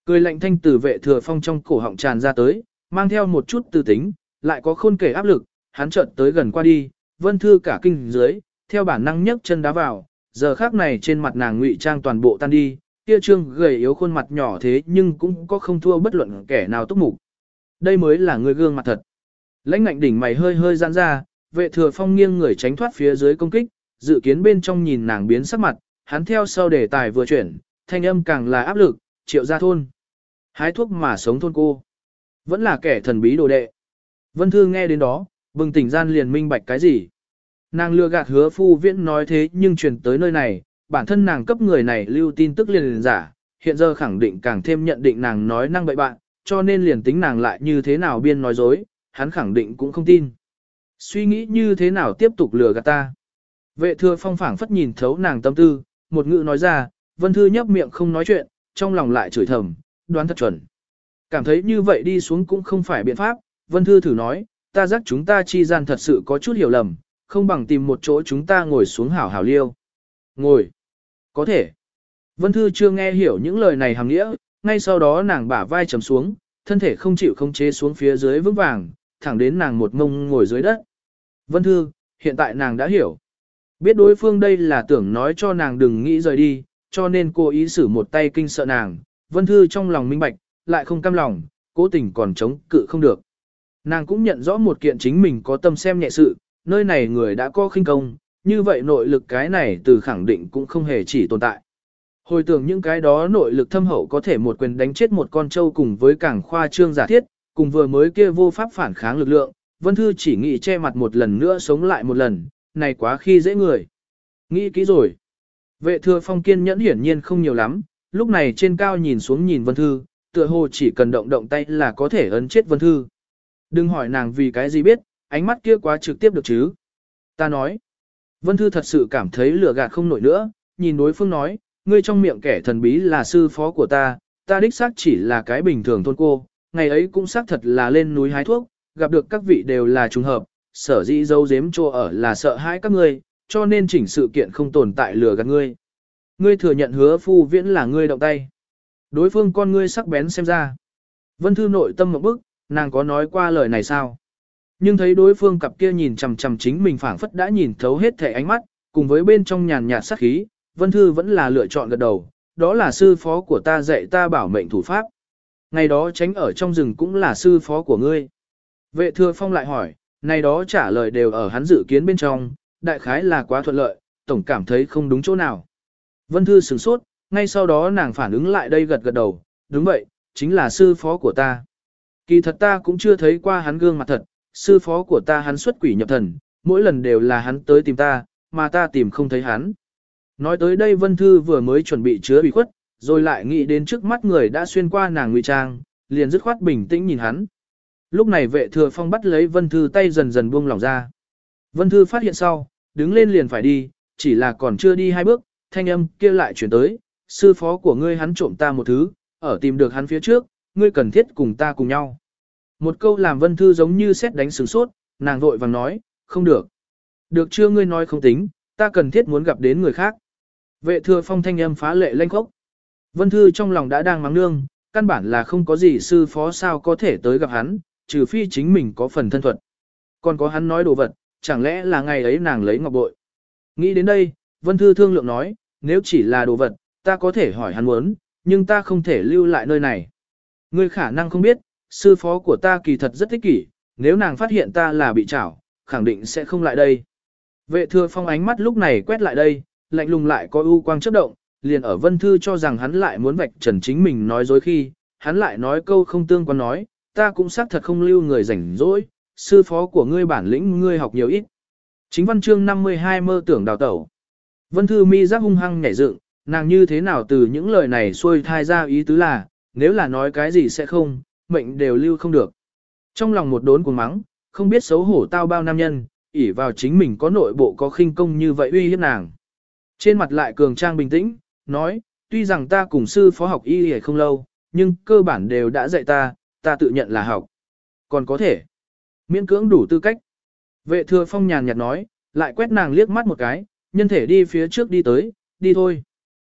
Cười lạnh thanh từ vệ thừa phong trong cổ họng tràn ra tới, mang theo một chút tư tính, lại có khôn kể áp lực, hắn chợt tới gần qua đi, Vân Thư cả kinh dưới, theo bản năng nhấc chân đá vào, giờ khác này trên mặt nàng ngụy trang toàn bộ tan đi, kia trương gầy yếu khuôn mặt nhỏ thế nhưng cũng có không thua bất luận kẻ nào túc mục. Đây mới là người gương mặt thật. Lãnh ngạnh đỉnh mày hơi hơi giãn ra, vệ thừa phong nghiêng người tránh thoát phía dưới công kích, dự kiến bên trong nhìn nàng biến sắc mặt, hắn theo sau đề tài vừa chuyển, thanh âm càng là áp lực, triệu ra thôn. Hái thuốc mà sống thôn cô. Vẫn là kẻ thần bí đồ đệ. Vân Thư nghe đến đó, bừng tỉnh gian liền minh bạch cái gì. Nàng lừa gạt hứa phu viễn nói thế nhưng truyền tới nơi này, bản thân nàng cấp người này lưu tin tức liền, liền giả, hiện giờ khẳng định càng thêm nhận định nàng nói năng bậy bạn, cho nên liền tính nàng lại như thế nào biên nói dối, hắn khẳng định cũng không tin. Suy nghĩ như thế nào tiếp tục lừa gạt ta. Vệ thừa phong phảng phất nhìn thấu nàng tâm tư, một ngữ nói ra, vân thư nhấp miệng không nói chuyện, trong lòng lại chửi thầm, đoán thật chuẩn. Cảm thấy như vậy đi xuống cũng không phải biện pháp, vân thư thử nói, ta giác chúng ta chi gian thật sự có chút hiểu lầm, không bằng tìm một chỗ chúng ta ngồi xuống hảo hảo liêu. Ngồi. Có thể. Vân Thư chưa nghe hiểu những lời này hàng nghĩa, ngay sau đó nàng bả vai trầm xuống, thân thể không chịu không chế xuống phía dưới vững vàng, thẳng đến nàng một ngông ngồi dưới đất. Vân Thư, hiện tại nàng đã hiểu. Biết đối phương đây là tưởng nói cho nàng đừng nghĩ rời đi, cho nên cô ý xử một tay kinh sợ nàng. Vân Thư trong lòng minh bạch, lại không cam lòng, cố tình còn chống cự không được. Nàng cũng nhận rõ một kiện chính mình có tâm xem nhẹ sự, nơi này người đã có khinh công, như vậy nội lực cái này từ khẳng định cũng không hề chỉ tồn tại. Hồi tưởng những cái đó nội lực thâm hậu có thể một quyền đánh chết một con trâu cùng với cảng khoa trương giả thiết, cùng vừa mới kia vô pháp phản kháng lực lượng, Vân Thư chỉ nghĩ che mặt một lần nữa sống lại một lần, này quá khi dễ người. Nghĩ kỹ rồi. Vệ thừa phong kiên nhẫn hiển nhiên không nhiều lắm, lúc này trên cao nhìn xuống nhìn Vân Thư, tựa hồ chỉ cần động động tay là có thể ấn chết Vân Thư. Đừng hỏi nàng vì cái gì biết, ánh mắt kia quá trực tiếp được chứ. Ta nói. Vân Thư thật sự cảm thấy lửa gạt không nổi nữa, nhìn đối phương nói, ngươi trong miệng kẻ thần bí là sư phó của ta, ta đích xác chỉ là cái bình thường thôn cô, ngày ấy cũng xác thật là lên núi hái thuốc, gặp được các vị đều là trùng hợp, sở dĩ dấu dếm cho ở là sợ hãi các ngươi, cho nên chỉnh sự kiện không tồn tại lừa gạt ngươi. Ngươi thừa nhận hứa phu viễn là ngươi động tay. Đối phương con ngươi sắc bén xem ra. Vân Thư nội tâm một bức, nàng có nói qua lời này sao? Nhưng thấy đối phương cặp kia nhìn chằm chằm chính mình phảng phất đã nhìn thấu hết thể ánh mắt, cùng với bên trong nhàn nhạt sát khí, Vân Thư vẫn là lựa chọn gật đầu, đó là sư phó của ta dạy ta bảo mệnh thủ pháp. Ngày đó tránh ở trong rừng cũng là sư phó của ngươi. Vệ thừa phong lại hỏi, này đó trả lời đều ở hắn dự kiến bên trong, đại khái là quá thuận lợi, tổng cảm thấy không đúng chỗ nào. Vân Thư sửng sốt, ngay sau đó nàng phản ứng lại đây gật gật đầu, đúng vậy, chính là sư phó của ta. Kỳ thật ta cũng chưa thấy qua hắn gương mặt thật, sư phó của ta hắn xuất quỷ nhập thần, mỗi lần đều là hắn tới tìm ta, mà ta tìm không thấy hắn. Nói tới đây Vân Thư vừa mới chuẩn bị chứa bị khuất, rồi lại nghĩ đến trước mắt người đã xuyên qua nàng ngụy trang, liền dứt khoát bình tĩnh nhìn hắn. Lúc này vệ thừa phong bắt lấy Vân Thư tay dần dần buông lỏng ra. Vân Thư phát hiện sau, đứng lên liền phải đi, chỉ là còn chưa đi hai bước, thanh âm kia lại chuyển tới, sư phó của ngươi hắn trộm ta một thứ, ở tìm được hắn phía trước, ngươi cần thiết cùng ta cùng nhau. Một câu làm Vân Thư giống như xét đánh sửng sốt, nàng vội vàng nói, không được. Được chưa ngươi nói không tính, ta cần thiết muốn gặp đến người khác. Vệ thừa phong thanh âm phá lệ lanh khốc. Vân Thư trong lòng đã đang mắng nương, căn bản là không có gì sư phó sao có thể tới gặp hắn, trừ phi chính mình có phần thân thuật. Còn có hắn nói đồ vật, chẳng lẽ là ngày ấy nàng lấy ngọc bội. Nghĩ đến đây, Vân Thư thương lượng nói, nếu chỉ là đồ vật, ta có thể hỏi hắn muốn, nhưng ta không thể lưu lại nơi này. Ngươi khả năng không biết, sư phó của ta kỳ thật rất thích kỷ, nếu nàng phát hiện ta là bị trảo, khẳng định sẽ không lại đây. Vệ thừa phong ánh mắt lúc này quét lại đây, lạnh lùng lại có ưu quang chớp động, liền ở vân thư cho rằng hắn lại muốn vạch trần chính mình nói dối khi, hắn lại nói câu không tương quan nói, ta cũng xác thật không lưu người rảnh rỗi, sư phó của ngươi bản lĩnh ngươi học nhiều ít. Chính văn chương 52 mơ tưởng đào tẩu. Vân thư mi giác hung hăng nhảy dựng, nàng như thế nào từ những lời này xuôi thai ra ý tứ là, nếu là nói cái gì sẽ không, mệnh đều lưu không được. Trong lòng một đốn cuồng mắng, không biết xấu hổ tao bao nam nhân, ỷ vào chính mình có nội bộ có khinh công như vậy uy hiếp nàng. Trên mặt lại cường trang bình tĩnh, nói, tuy rằng ta cùng sư phó học y hề không lâu, nhưng cơ bản đều đã dạy ta, ta tự nhận là học. Còn có thể, miễn cưỡng đủ tư cách. Vệ thừa phong nhàn nhạt nói, lại quét nàng liếc mắt một cái, nhân thể đi phía trước đi tới, đi thôi.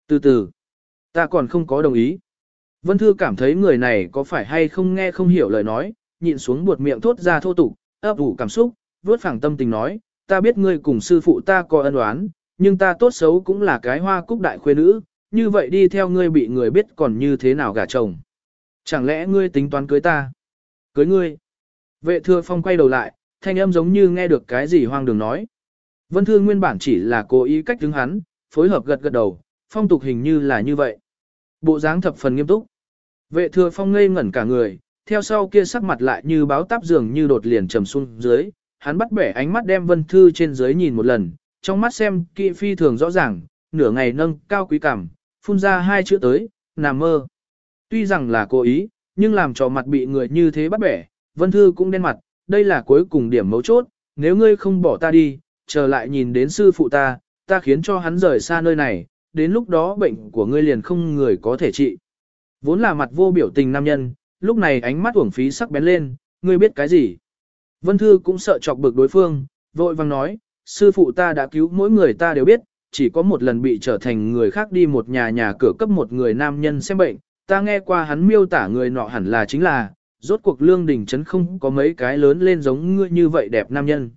Từ từ, ta còn không có đồng ý. Vân Thư cảm thấy người này có phải hay không nghe không hiểu lời nói, nhịn xuống buột miệng thốt ra thô tục, ấp ủ cảm xúc, vớt phẳng tâm tình nói, ta biết ngươi cùng sư phụ ta có ân oán, nhưng ta tốt xấu cũng là cái hoa cúc đại khuê nữ, như vậy đi theo ngươi bị người biết còn như thế nào gả chồng. Chẳng lẽ ngươi tính toán cưới ta? Cưới ngươi? Vệ thừa phong quay đầu lại, thanh âm giống như nghe được cái gì hoang đường nói. Vân Thư nguyên bản chỉ là cố ý cách đứng hắn, phối hợp gật gật đầu, phong tục hình như là như vậy. Bộ dáng thập phần nghiêm túc. Vệ thừa phong ngây ngẩn cả người, theo sau kia sắc mặt lại như báo táp dường như đột liền trầm xuống dưới, hắn bắt bẻ ánh mắt đem vân thư trên dưới nhìn một lần, trong mắt xem kỵ phi thường rõ ràng, nửa ngày nâng cao quý cảm, phun ra hai chữ tới, nằm mơ. Tuy rằng là cố ý, nhưng làm cho mặt bị người như thế bắt bẻ, vân thư cũng đen mặt, đây là cuối cùng điểm mấu chốt, nếu ngươi không bỏ ta đi, trở lại nhìn đến sư phụ ta, ta khiến cho hắn rời xa nơi này, đến lúc đó bệnh của ngươi liền không người có thể trị. Vốn là mặt vô biểu tình nam nhân, lúc này ánh mắt uổng phí sắc bén lên, ngươi biết cái gì? Vân Thư cũng sợ chọc bực đối phương, vội vang nói, sư phụ ta đã cứu mỗi người ta đều biết, chỉ có một lần bị trở thành người khác đi một nhà nhà cửa cấp một người nam nhân xem bệnh, ta nghe qua hắn miêu tả người nọ hẳn là chính là, rốt cuộc lương đình chấn không có mấy cái lớn lên giống ngươi như vậy đẹp nam nhân.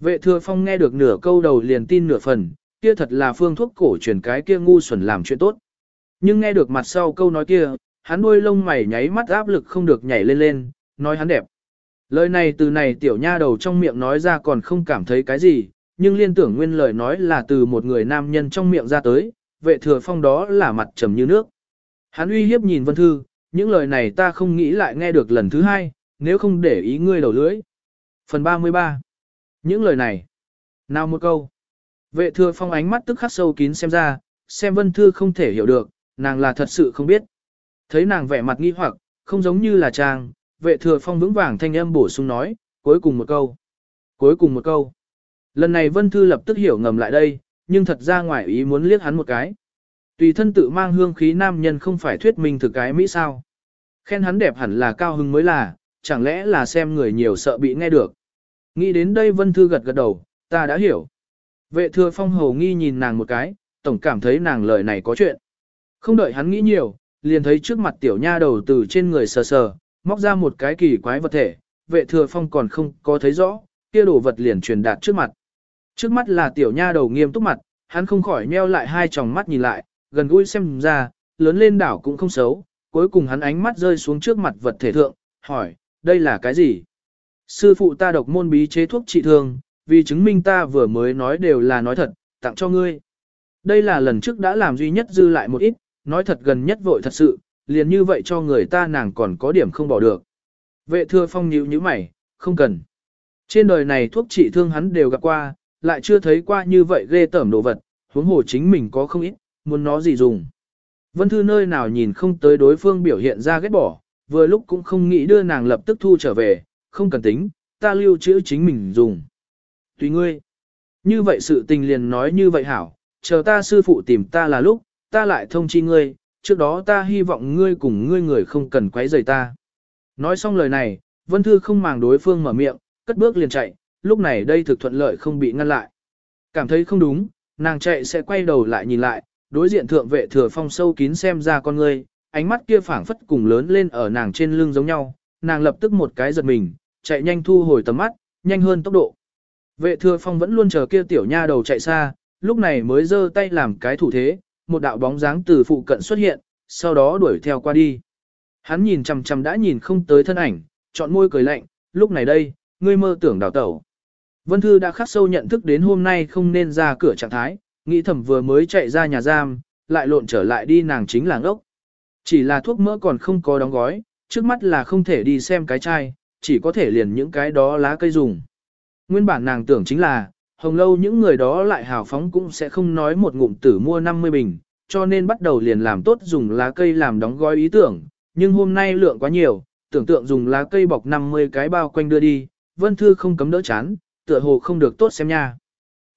Vệ thừa phong nghe được nửa câu đầu liền tin nửa phần, kia thật là phương thuốc cổ truyền cái kia ngu xuẩn làm chuyện tốt. Nhưng nghe được mặt sau câu nói kia, hắn đuôi lông mày nháy mắt áp lực không được nhảy lên lên, nói hắn đẹp. Lời này từ này tiểu nha đầu trong miệng nói ra còn không cảm thấy cái gì, nhưng liên tưởng nguyên lời nói là từ một người nam nhân trong miệng ra tới, vệ thừa phong đó là mặt trầm như nước. Hắn uy hiếp nhìn Vân Thư, những lời này ta không nghĩ lại nghe được lần thứ hai, nếu không để ý ngươi đầu lưỡi. Phần 33 Những lời này Nào một câu Vệ thừa phong ánh mắt tức khắc sâu kín xem ra, xem Vân Thư không thể hiểu được, nàng là thật sự không biết. Thấy nàng vẻ mặt nghi hoặc, không giống như là trang, vệ thừa phong vững vàng thanh âm bổ sung nói, cuối cùng một câu. Cuối cùng một câu. Lần này Vân Thư lập tức hiểu ngầm lại đây, nhưng thật ra ngoài ý muốn liếc hắn một cái. Tùy thân tự mang hương khí nam nhân không phải thuyết minh thực cái Mỹ sao. Khen hắn đẹp hẳn là cao hưng mới là, chẳng lẽ là xem người nhiều sợ bị nghe được. Nghĩ đến đây Vân Thư gật gật đầu, ta đã hiểu. Vệ thừa phong hầu nghi nhìn nàng một cái, tổng cảm thấy nàng lời này có chuyện. Không đợi hắn nghĩ nhiều, liền thấy trước mặt tiểu nha đầu từ trên người sờ sờ, móc ra một cái kỳ quái vật thể, vệ thừa phong còn không có thấy rõ, kia đồ vật liền truyền đạt trước mặt. Trước mắt là tiểu nha đầu nghiêm túc mặt, hắn không khỏi nheo lại hai tròng mắt nhìn lại, gần gũi xem ra, lớn lên đảo cũng không xấu, cuối cùng hắn ánh mắt rơi xuống trước mặt vật thể thượng, hỏi, đây là cái gì? Sư phụ ta độc môn bí chế thuốc trị thương, vì chứng minh ta vừa mới nói đều là nói thật, tặng cho ngươi. Đây là lần trước đã làm duy nhất dư lại một ít, nói thật gần nhất vội thật sự, liền như vậy cho người ta nàng còn có điểm không bỏ được. Vệ thừa phong nhíu như mày, không cần. Trên đời này thuốc trị thương hắn đều gặp qua, lại chưa thấy qua như vậy ghê tởm đồ vật, huống hồ chính mình có không ít, muốn nó gì dùng. Vân Thư nơi nào nhìn không tới đối phương biểu hiện ra ghét bỏ, vừa lúc cũng không nghĩ đưa nàng lập tức thu trở về, không cần tính, ta lưu trữ chính mình dùng. Tùy ngươi. Như vậy sự tình liền nói như vậy hảo, chờ ta sư phụ tìm ta là lúc, ta lại thông chi ngươi, trước đó ta hy vọng ngươi cùng ngươi người không cần quấy rầy ta. Nói xong lời này, Vân Thư không màng đối phương mở miệng, cất bước liền chạy, lúc này đây thực thuận lợi không bị ngăn lại. Cảm thấy không đúng, nàng chạy sẽ quay đầu lại nhìn lại, đối diện thượng vệ thừa phong sâu kín xem ra con ngươi, ánh mắt kia phảng phất cùng lớn lên ở nàng trên lưng giống nhau, nàng lập tức một cái giật mình, chạy nhanh thu hồi tầm mắt, nhanh hơn tốc độ. Vệ thừa phong vẫn luôn chờ kia tiểu nha đầu chạy xa, lúc này mới giơ tay làm cái thủ thế, một đạo bóng dáng từ phụ cận xuất hiện, sau đó đuổi theo qua đi. Hắn nhìn chằm chằm đã nhìn không tới thân ảnh, chọn môi cười lạnh, lúc này đây, ngươi mơ tưởng đào tẩu. Vân Thư đã khắc sâu nhận thức đến hôm nay không nên ra cửa trạng thái, nghĩ thầm vừa mới chạy ra nhà giam, lại lộn trở lại đi nàng chính làng ốc. Chỉ là thuốc mỡ còn không có đóng gói, trước mắt là không thể đi xem cái chai, chỉ có thể liền những cái đó lá cây dùng. Nguyên bản nàng tưởng chính là, hồng lâu những người đó lại hào phóng cũng sẽ không nói một ngụm tử mua 50 bình, cho nên bắt đầu liền làm tốt dùng lá cây làm đóng gói ý tưởng, nhưng hôm nay lượng quá nhiều, tưởng tượng dùng lá cây bọc 50 cái bao quanh đưa đi, Vân Thư không cấm đỡ chán, tựa hồ không được tốt xem nha.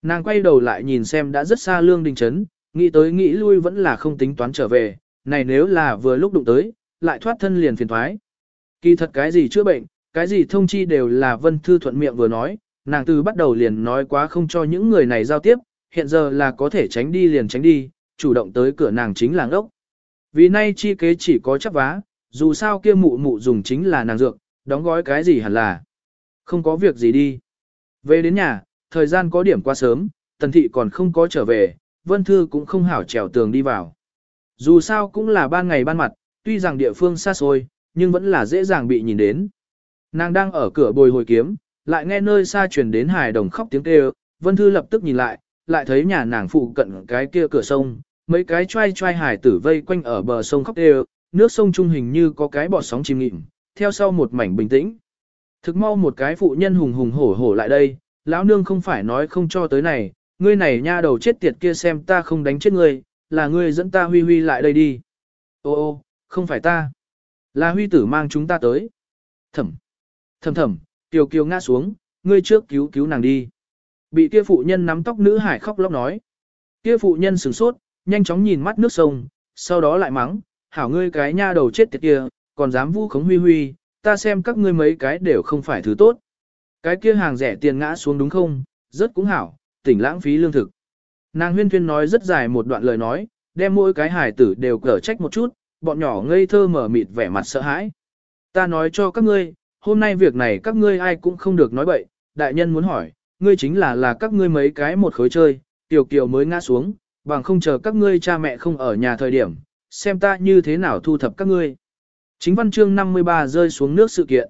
Nàng quay đầu lại nhìn xem đã rất xa lương đình chấn, nghĩ tới nghĩ lui vẫn là không tính toán trở về, này nếu là vừa lúc đụng tới, lại thoát thân liền phiền thoái. Kỳ thật cái gì chữa bệnh, cái gì thông chi đều là Vân Thư thuận miệng vừa nói, nàng từ bắt đầu liền nói quá không cho những người này giao tiếp, hiện giờ là có thể tránh đi liền tránh đi, chủ động tới cửa nàng chính là ngốc. Vì nay chi kế chỉ có chấp vá, dù sao kia mụ mụ dùng chính là nàng dược, đóng gói cái gì hẳn là. Không có việc gì đi. Về đến nhà, thời gian có điểm quá sớm, tần thị còn không có trở về, vân thư cũng không hảo trèo tường đi vào. Dù sao cũng là ban ngày ban mặt, tuy rằng địa phương xa xôi, nhưng vẫn là dễ dàng bị nhìn đến. Nàng đang ở cửa bồi hồi kiếm, lại nghe nơi xa truyền đến hài đồng khóc tiếng kêu, vân thư lập tức nhìn lại, lại thấy nhà nàng phụ cận cái kia cửa sông, mấy cái trai trai hài tử vây quanh ở bờ sông khóc kêu, nước sông trung hình như có cái bọt sóng chìm nghịm, theo sau một mảnh bình tĩnh. Thực mau một cái phụ nhân hùng hùng hổ hổ lại đây, lão nương không phải nói không cho tới này, ngươi này nha đầu chết tiệt kia xem ta không đánh chết ngươi, là ngươi dẫn ta huy huy lại đây đi. Ô ô, không phải ta. Là huy tử mang chúng ta tới. Thẩm, thẩm thẩm, kiều kiều ngã xuống, ngươi trước cứu cứu nàng đi. Bị kia phụ nhân nắm tóc nữ hải khóc lóc nói. Kia phụ nhân sửng sốt, nhanh chóng nhìn mắt nước sông, sau đó lại mắng, hảo ngươi cái nha đầu chết tiệt kia, còn dám vu khống huy huy, ta xem các ngươi mấy cái đều không phải thứ tốt. Cái kia hàng rẻ tiền ngã xuống đúng không, rất cũng hảo, tỉnh lãng phí lương thực. Nàng huyên thuyên nói rất dài một đoạn lời nói, đem mỗi cái hài tử đều cở trách một chút, bọn nhỏ ngây thơ mở mịt vẻ mặt sợ hãi. Ta nói cho các ngươi, hôm nay việc này các ngươi ai cũng không được nói bậy, đại nhân muốn hỏi, ngươi chính là là các ngươi mấy cái một khối chơi, tiểu kiều mới ngã xuống, bằng không chờ các ngươi cha mẹ không ở nhà thời điểm, xem ta như thế nào thu thập các ngươi. Chính văn chương 53 rơi xuống nước sự kiện.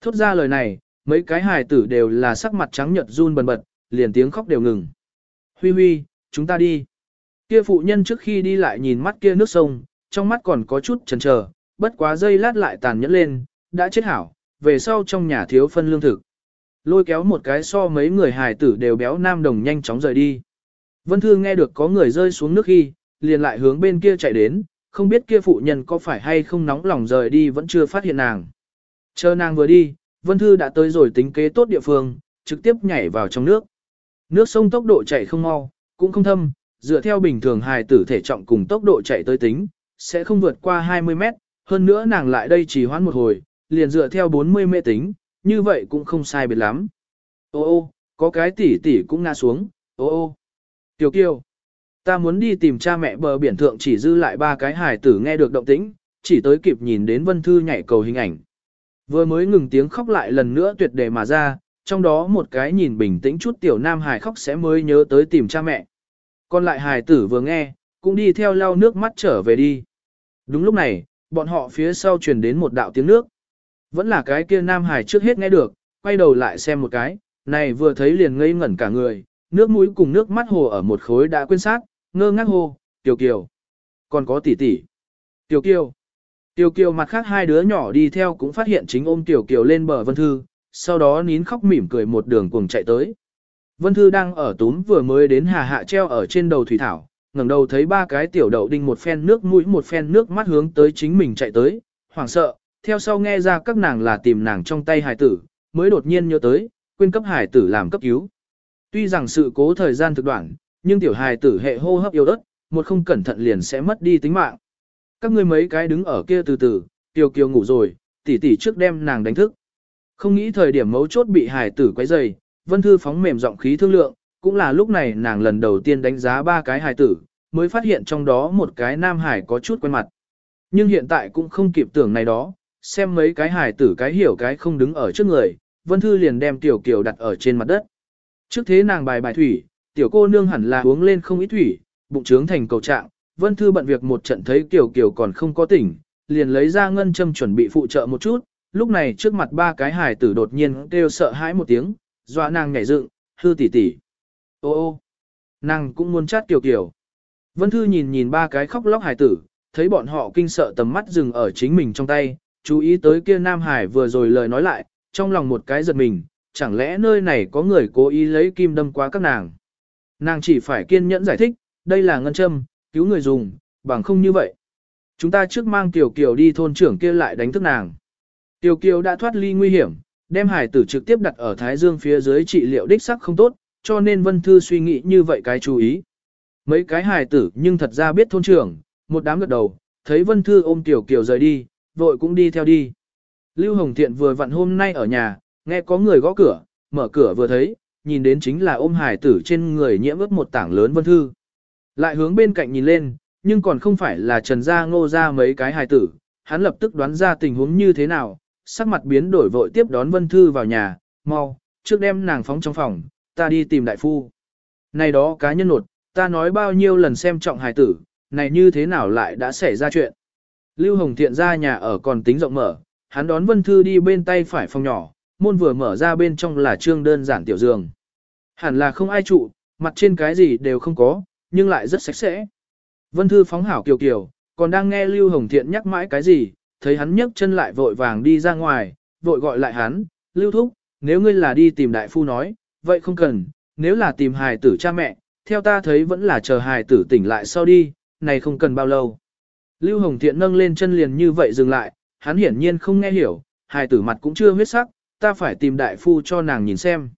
Thốt ra lời này, mấy cái hài tử đều là sắc mặt trắng nhợt run bần bật, liền tiếng khóc đều ngừng. Huy huy, chúng ta đi. Kia phụ nhân trước khi đi lại nhìn mắt kia nước sông, trong mắt còn có chút chần chờ, bất quá dây lát lại tàn nhẫn lên, đã chết hảo, về sau trong nhà thiếu phân lương thực. Lôi kéo một cái so mấy người hài tử đều béo nam đồng nhanh chóng rời đi. Vân Thư nghe được có người rơi xuống nước khi, liền lại hướng bên kia chạy đến, không biết kia phụ nhân có phải hay không nóng lòng rời đi vẫn chưa phát hiện nàng. Chờ nàng vừa đi, Vân Thư đã tới rồi tính kế tốt địa phương, trực tiếp nhảy vào trong nước. Nước sông tốc độ chảy không mau, cũng không thâm, dựa theo bình thường hài tử thể trọng cùng tốc độ chạy tới tính, sẽ không vượt qua 20 mét, hơn nữa nàng lại đây chỉ hoãn một hồi, liền dựa theo 40 mét tính, như vậy cũng không sai biệt lắm. Ô ô, có cái tỷ tỷ cũng ngã xuống, ô ô. Tiểu kiều. Ta muốn đi tìm cha mẹ bờ biển thượng chỉ dư lại ba cái hài tử nghe được động tĩnh, chỉ tới kịp nhìn đến Vân Thư nhảy cầu hình ảnh. Vừa mới ngừng tiếng khóc lại lần nữa tuyệt đề mà ra, trong đó một cái nhìn bình tĩnh chút tiểu nam hài khóc sẽ mới nhớ tới tìm cha mẹ. Còn lại hài tử vừa nghe, cũng đi theo lau nước mắt trở về đi. Đúng lúc này, bọn họ phía sau truyền đến một đạo tiếng nước. Vẫn là cái kia nam hài trước hết nghe được, quay đầu lại xem một cái, này vừa thấy liền ngây ngẩn cả người, nước mũi cùng nước mắt hồ ở một khối đã quên sát, ngơ ngác hồ, tiểu kiều. Còn có tỷ tỷ. Tiểu kiều. Tiểu kiều mặt khác hai đứa nhỏ đi theo cũng phát hiện chính ôm tiểu kiều lên bờ vân thư, sau đó nín khóc mỉm cười một đường cùng chạy tới. Vân thư đang ở túm vừa mới đến hà hạ treo ở trên đầu thủy thảo, ngẩng đầu thấy ba cái tiểu đậu đinh một phen nước mũi một phen nước mắt hướng tới chính mình chạy tới, hoảng sợ, theo sau nghe ra các nàng là tìm nàng trong tay hài tử, mới đột nhiên nhớ tới, quên cấp hài tử làm cấp cứu. Tuy rằng sự cố thời gian thực đoạn, nhưng tiểu hài tử hệ hô hấp yếu ớt, một không cẩn thận liền sẽ mất đi tính mạng. Các ngươi mấy cái đứng ở kia từ từ, Tiêu Kiều ngủ rồi, tỷ tỷ trước đem nàng đánh thức. Không nghĩ thời điểm mấu chốt bị hài tử quấy rầy, Vân Thư phóng mềm giọng khí thương lượng, cũng là lúc này nàng lần đầu tiên đánh giá ba cái hài tử, mới phát hiện trong đó một cái nam hải có chút quen mặt. Nhưng hiện tại cũng không kịp tưởng này đó, xem mấy cái hài tử cái hiểu cái không đứng ở trước người, Vân Thư liền đem tiểu kiều đặt ở trên mặt đất. Trước thế nàng bài bài thủy, tiểu cô nương hẳn là uống lên không ít thủy, bụng trướng thành cầu trạng, Vân Thư bận việc một trận thấy kiều kiều còn không có tỉnh, liền lấy ra ngân châm chuẩn bị phụ trợ một chút, lúc này trước mặt ba cái hài tử đột nhiên kêu sợ hãi một tiếng, dọa nàng nhảy dựng, hư tỷ tỷ. Ô ô, nàng cũng muốn chát kiều kiều. Vân Thư nhìn nhìn ba cái khóc lóc hài tử, thấy bọn họ kinh sợ tầm mắt dừng ở chính mình trong tay, chú ý tới kia Nam Hải vừa rồi lời nói lại, trong lòng một cái giật mình, chẳng lẽ nơi này có người cố ý lấy kim đâm quá các nàng. Nàng chỉ phải kiên nhẫn giải thích, đây là ngân châm, cứu người dùng, bằng không như vậy. Chúng ta trước mang Tiểu Kiều đi thôn trưởng kia lại đánh thức nàng. Tiểu Kiều đã thoát ly nguy hiểm, đem hải tử trực tiếp đặt ở Thái Dương phía dưới trị liệu đích sắc không tốt, cho nên Vân Thư suy nghĩ như vậy cái chú ý. Mấy cái hải tử nhưng thật ra biết thôn trưởng, một đám gật đầu, thấy Vân Thư ôm Tiểu Kiều rời đi, vội cũng đi theo đi. Lưu Hồng Thiện vừa vặn hôm nay ở nhà, nghe có người gõ cửa, mở cửa vừa thấy, nhìn đến chính là ôm hải tử trên người nhiễm ướt một tảng lớn vân thư. Lại hướng bên cạnh nhìn lên, nhưng còn không phải là trần gia ngô ra mấy cái hài tử, hắn lập tức đoán ra tình huống như thế nào, sắc mặt biến đổi vội tiếp đón vân thư vào nhà, mau, trước đem nàng phóng trong phòng, ta đi tìm đại phu. Này đó cá nhân nột, ta nói bao nhiêu lần xem trọng hài tử, này như thế nào lại đã xảy ra chuyện. Lưu Hồng Thiện ra nhà ở còn tính rộng mở, hắn đón Vân Thư đi bên tay phải phòng nhỏ, môn vừa mở ra bên trong là trương đơn giản tiểu giường. Hẳn là không ai trụ, mặt trên cái gì đều không có, nhưng lại rất sạch sẽ. Vân Thư phóng hảo kiều kiều, còn đang nghe Lưu Hồng Thiện nhắc mãi cái gì, thấy hắn nhấc chân lại vội vàng đi ra ngoài, vội gọi lại hắn, Lưu Thúc, nếu ngươi là đi tìm đại phu nói, vậy không cần, nếu là tìm hài tử cha mẹ, theo ta thấy vẫn là chờ hài tử tỉnh lại sau đi, này không cần bao lâu. Lưu Hồng Thiện nâng lên chân liền như vậy dừng lại, hắn hiển nhiên không nghe hiểu, hài tử mặt cũng chưa huyết sắc, ta phải tìm đại phu cho nàng nhìn xem.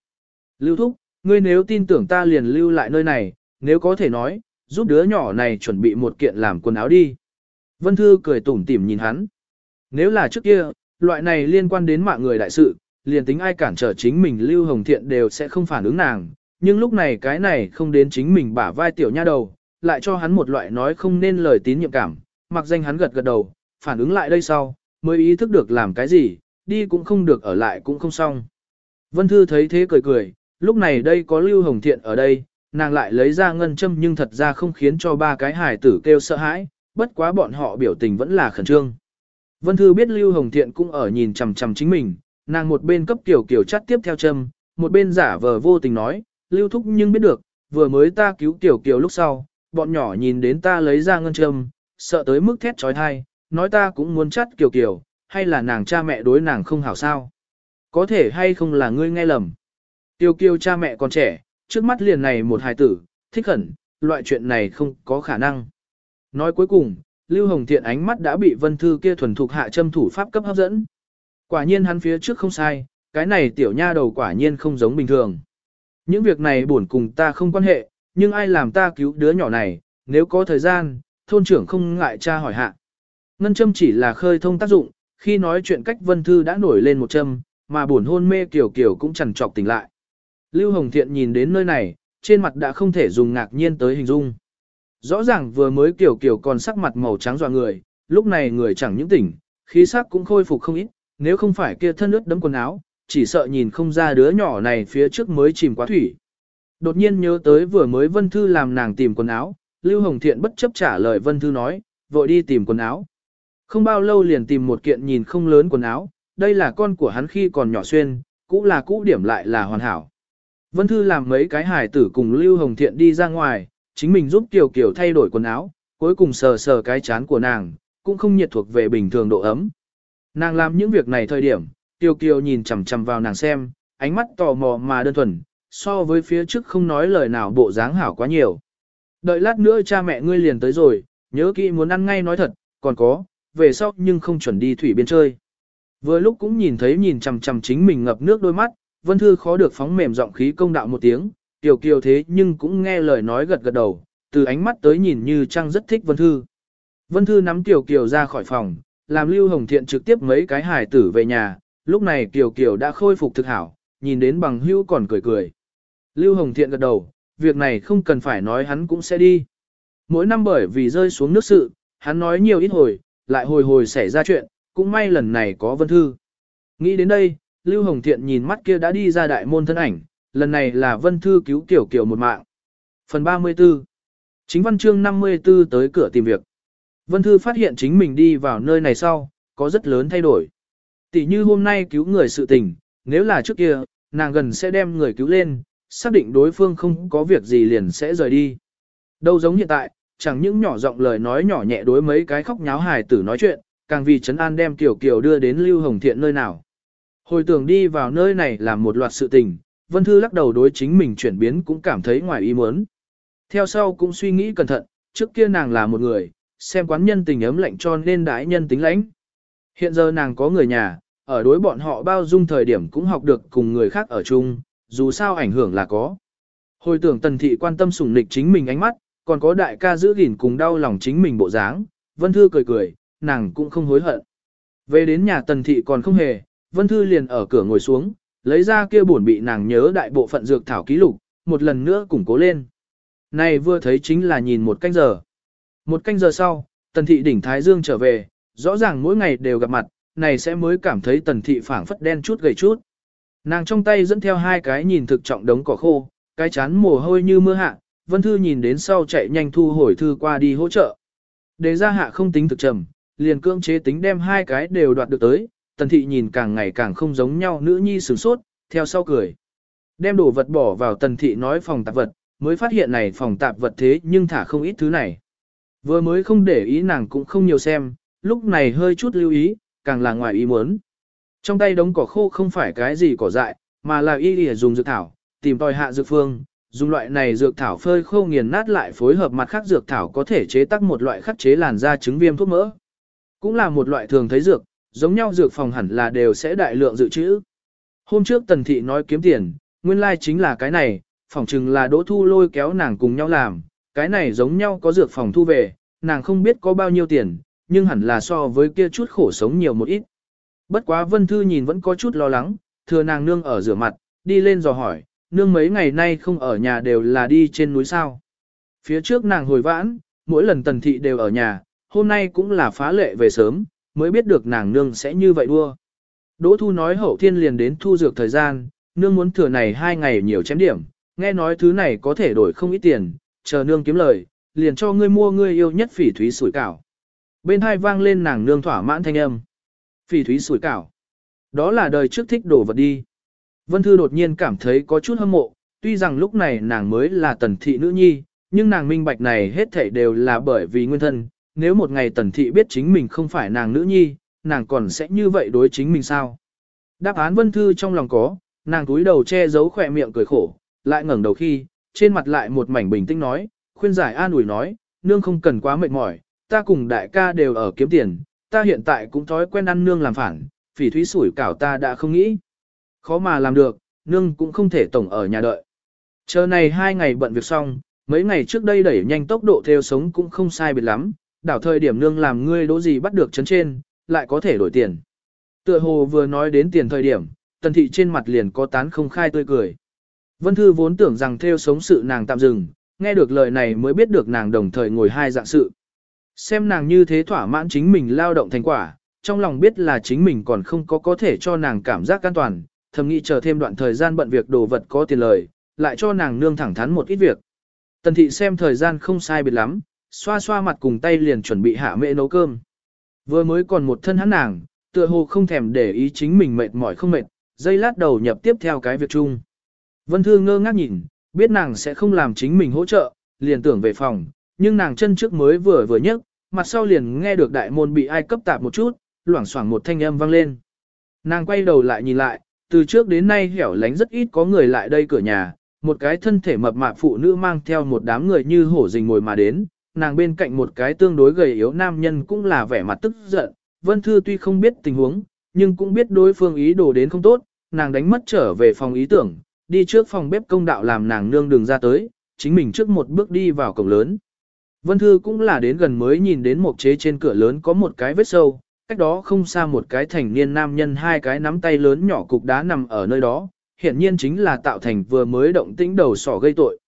Lưu Thúc, ngươi nếu tin tưởng ta liền lưu lại nơi này, nếu có thể nói, giúp đứa nhỏ này chuẩn bị một kiện làm quần áo đi. Vân Thư cười tủm tỉm nhìn hắn. Nếu là trước kia, loại này liên quan đến mạng người đại sự, liền tính ai cản trở chính mình Lưu Hồng Thiện đều sẽ không phản ứng nàng. Nhưng lúc này cái này không đến chính mình bả vai tiểu nha đầu, lại cho hắn một loại nói không nên lời tín nhiệm cảm, mặc danh hắn gật gật đầu, phản ứng lại đây sau, mới ý thức được làm cái gì, đi cũng không được ở lại cũng không xong. Vân Thư thấy thế cười cười, lúc này đây có Lưu Hồng Thiện ở đây, nàng lại lấy ra ngân châm nhưng thật ra không khiến cho ba cái hải tử kêu sợ hãi, bất quá bọn họ biểu tình vẫn là khẩn trương. Vân Thư biết Lưu Hồng Thiện cũng ở nhìn chằm chằm chính mình, nàng một bên cấp kiểu kiểu chắt tiếp theo châm, một bên giả vờ vô tình nói, Lưu Thúc nhưng biết được, vừa mới ta cứu tiểu kiểu lúc sau, bọn nhỏ nhìn đến ta lấy ra ngân châm, sợ tới mức thét trói thai, nói ta cũng muốn chắt kiểu kiểu, hay là nàng cha mẹ đối nàng không hảo sao? Có thể hay không là ngươi nghe lầm? Tiêu kiêu cha mẹ còn trẻ, trước mắt liền này một hài tử, thích hẳn, loại chuyện này không có khả năng. Nói cuối cùng, Lưu Hồng Thiện ánh mắt đã bị vân thư kia thuần thục hạ châm thủ pháp cấp hấp dẫn. Quả nhiên hắn phía trước không sai, cái này tiểu nha đầu quả nhiên không giống bình thường. Những việc này buồn cùng ta không quan hệ, nhưng ai làm ta cứu đứa nhỏ này, nếu có thời gian, thôn trưởng không ngại cha hỏi hạ. Ngân châm chỉ là khơi thông tác dụng, khi nói chuyện cách Vân Thư đã nổi lên một châm, mà buồn hôn mê kiểu kiểu cũng chẳng trọc tỉnh lại. Lưu Hồng Thiện nhìn đến nơi này, trên mặt đã không thể dùng ngạc nhiên tới hình dung. Rõ ràng vừa mới kiểu kiểu còn sắc mặt màu trắng dọa người, lúc này người chẳng những tỉnh, khí sắc cũng khôi phục không ít, nếu không phải kia thân ướt đấm quần áo, chỉ sợ nhìn không ra đứa nhỏ này phía trước mới chìm quá thủy. Đột nhiên nhớ tới vừa mới Vân Thư làm nàng tìm quần áo, Lưu Hồng Thiện bất chấp trả lời Vân Thư nói, vội đi tìm quần áo. Không bao lâu liền tìm một kiện nhìn không lớn quần áo, đây là con của hắn khi còn nhỏ xuyên, cũ là cũ điểm lại là hoàn hảo. Vân Thư làm mấy cái hải tử cùng Lưu Hồng Thiện đi ra ngoài, chính mình giúp Kiều Kiều thay đổi quần áo, cuối cùng sờ sờ cái chán của nàng, cũng không nhiệt thuộc về bình thường độ ấm. Nàng làm những việc này thời điểm, Kiều Kiều nhìn chằm chằm vào nàng xem, ánh mắt tò mò mà đơn thuần, so với phía trước không nói lời nào bộ dáng hảo quá nhiều. Đợi lát nữa cha mẹ ngươi liền tới rồi, nhớ kỹ muốn ăn ngay nói thật, còn có, về sau nhưng không chuẩn đi thủy biên chơi. Vừa lúc cũng nhìn thấy nhìn chằm chằm chính mình ngập nước đôi mắt, Vân Thư khó được phóng mềm giọng khí công đạo một tiếng, Tiểu Kiều thế nhưng cũng nghe lời nói gật gật đầu, từ ánh mắt tới nhìn như trang rất thích Vân Thư. Vân Thư nắm Tiểu Kiều ra khỏi phòng, làm Lưu Hồng Thiện trực tiếp mấy cái hài tử về nhà, lúc này Kiều Kiều đã khôi phục thực hảo, nhìn đến bằng hữu còn cười cười. Lưu Hồng Thiện gật đầu, việc này không cần phải nói hắn cũng sẽ đi. Mỗi năm bởi vì rơi xuống nước sự, hắn nói nhiều ít hồi, lại hồi hồi xảy ra chuyện, cũng may lần này có Vân Thư. Nghĩ đến đây, Lưu Hồng Thiện nhìn mắt kia đã đi ra đại môn thân ảnh, lần này là Vân Thư cứu kiểu Kiều một mạng. Phần 34 Chính văn chương 54 tới cửa tìm việc. Vân Thư phát hiện chính mình đi vào nơi này sau, có rất lớn thay đổi. Tỷ như hôm nay cứu người sự tình, nếu là trước kia, nàng gần sẽ đem người cứu lên, xác định đối phương không có việc gì liền sẽ rời đi. Đâu giống hiện tại, chẳng những nhỏ giọng lời nói nhỏ nhẹ đối mấy cái khóc nháo hài tử nói chuyện, càng vì Trấn An đem Tiểu Kiều đưa đến Lưu Hồng Thiện nơi nào. Hồi tưởng đi vào nơi này làm một loạt sự tình, Vân Thư lắc đầu đối chính mình chuyển biến cũng cảm thấy ngoài ý muốn. Theo sau cũng suy nghĩ cẩn thận, trước kia nàng là một người, xem quán nhân tình ấm lạnh cho nên đãi nhân tính lãnh. Hiện giờ nàng có người nhà, ở đối bọn họ bao dung thời điểm cũng học được cùng người khác ở chung, dù sao ảnh hưởng là có. Hồi tưởng tần thị quan tâm sủng nịch chính mình ánh mắt, còn có đại ca giữ gìn cùng đau lòng chính mình bộ dáng, Vân Thư cười cười, nàng cũng không hối hận. Về đến nhà tần thị còn không hề, Vân Thư liền ở cửa ngồi xuống, lấy ra kia buồn bị nàng nhớ đại bộ phận dược thảo ký lục, một lần nữa củng cố lên. Này vừa thấy chính là nhìn một canh giờ. Một canh giờ sau, tần thị đỉnh Thái Dương trở về, rõ ràng mỗi ngày đều gặp mặt, này sẽ mới cảm thấy tần thị phảng phất đen chút gầy chút. Nàng trong tay dẫn theo hai cái nhìn thực trọng đống cỏ khô, cái chán mồ hôi như mưa hạ, Vân Thư nhìn đến sau chạy nhanh thu hồi thư qua đi hỗ trợ. Đề ra hạ không tính thực trầm, liền cưỡng chế tính đem hai cái đều đoạt được tới, tần thị nhìn càng ngày càng không giống nhau nữ nhi sửng sốt, theo sau cười. Đem đồ vật bỏ vào tần thị nói phòng tạp vật, mới phát hiện này phòng tạp vật thế nhưng thả không ít thứ này. Vừa mới không để ý nàng cũng không nhiều xem, lúc này hơi chút lưu ý, càng là ngoài ý muốn. Trong tay đống cỏ khô không phải cái gì cỏ dại, mà là y lìa dùng dược thảo, tìm tòi hạ dược phương, dùng loại này dược thảo phơi khô nghiền nát lại phối hợp mặt khác dược thảo có thể chế tác một loại khắc chế làn da chứng viêm thuốc mỡ. Cũng là một loại thường thấy dược, giống nhau dược phòng hẳn là đều sẽ đại lượng dự trữ. Hôm trước Tần Thị nói kiếm tiền, nguyên lai like chính là cái này, phòng chừng là Đỗ Thu lôi kéo nàng cùng nhau làm, cái này giống nhau có dược phòng thu về, nàng không biết có bao nhiêu tiền, nhưng hẳn là so với kia chút khổ sống nhiều một ít. Bất quá Vân Thư nhìn vẫn có chút lo lắng, thừa nàng nương ở rửa mặt, đi lên dò hỏi, nương mấy ngày nay không ở nhà đều là đi trên núi sao. Phía trước nàng hồi vãn, mỗi lần Tần Thị đều ở nhà, hôm nay cũng là phá lệ về sớm, mới biết được nàng nương sẽ như vậy đua. Đỗ Thu nói hậu thiên liền đến thu dược thời gian, nương muốn thừa này hai ngày nhiều chém điểm, nghe nói thứ này có thể đổi không ít tiền, chờ nương kiếm lời, liền cho ngươi mua ngươi yêu nhất phỉ thúy sủi cảo. Bên hai vang lên nàng nương thỏa mãn thanh âm. Phỉ thúy sủi cảo. Đó là đời trước thích đổ vật đi. Vân Thư đột nhiên cảm thấy có chút hâm mộ, tuy rằng lúc này nàng mới là tần thị nữ nhi, nhưng nàng minh bạch này hết thảy đều là bởi vì nguyên thân, nếu một ngày tần thị biết chính mình không phải nàng nữ nhi, nàng còn sẽ như vậy đối chính mình sao? Đáp án vân thư trong lòng có, nàng túi đầu che giấu khỏe miệng cười khổ, lại ngẩng đầu khi, trên mặt lại một mảnh bình tĩnh nói, khuyên giải an ủi nói, nương không cần quá mệt mỏi, ta cùng đại ca đều ở kiếm tiền, ta hiện tại cũng thói quen ăn nương làm phản, phỉ thúy sủi cảo ta đã không nghĩ. Khó mà làm được, nương cũng không thể tổng ở nhà đợi. Chờ này hai ngày bận việc xong, mấy ngày trước đây đẩy nhanh tốc độ theo sống cũng không sai biệt lắm, đảo thời điểm nương làm ngươi đỗ gì bắt được chấn trên, lại có thể đổi tiền. Tựa hồ vừa nói đến tiền thời điểm, tần thị trên mặt liền có tán không khai tươi cười. Vân Thư vốn tưởng rằng theo sống sự nàng tạm dừng, nghe được lời này mới biết được nàng đồng thời ngồi hai dạng sự. Xem nàng như thế thỏa mãn chính mình lao động thành quả, trong lòng biết là chính mình còn không có có thể cho nàng cảm giác an toàn, thầm nghĩ chờ thêm đoạn thời gian bận việc đồ vật có tiền lời, lại cho nàng nương thẳng thắn một ít việc. Tần thị xem thời gian không sai biệt lắm, xoa xoa mặt cùng tay liền chuẩn bị hạ mễ nấu cơm. Vừa mới còn một thân hắn nàng, tựa hồ không thèm để ý chính mình mệt mỏi không mệt, dây lát đầu nhập tiếp theo cái việc chung. Vân Thư ngơ ngác nhìn, biết nàng sẽ không làm chính mình hỗ trợ, liền tưởng về phòng, nhưng nàng chân trước mới vừa vừa nhấc, mặt sau liền nghe được đại môn bị ai cấp tạp một chút, loảng xoảng một thanh âm vang lên. Nàng quay đầu lại nhìn lại, từ trước đến nay hẻo lánh rất ít có người lại đây cửa nhà, một cái thân thể mập mạp phụ nữ mang theo một đám người như hổ rình ngồi mà đến, nàng bên cạnh một cái tương đối gầy yếu nam nhân cũng là vẻ mặt tức giận, Vân Thư tuy không biết tình huống, nhưng cũng biết đối phương ý đồ đến không tốt, nàng đánh mất trở về phòng ý tưởng, đi trước phòng bếp công đạo làm nàng nương đường ra tới, chính mình trước một bước đi vào cổng lớn. Vân Thư cũng là đến gần mới nhìn đến một chế trên cửa lớn có một cái vết sâu, cách đó không xa một cái thành niên nam nhân hai cái nắm tay lớn nhỏ cục đá nằm ở nơi đó, hiển nhiên chính là tạo thành vừa mới động tĩnh đầu sỏ gây tội.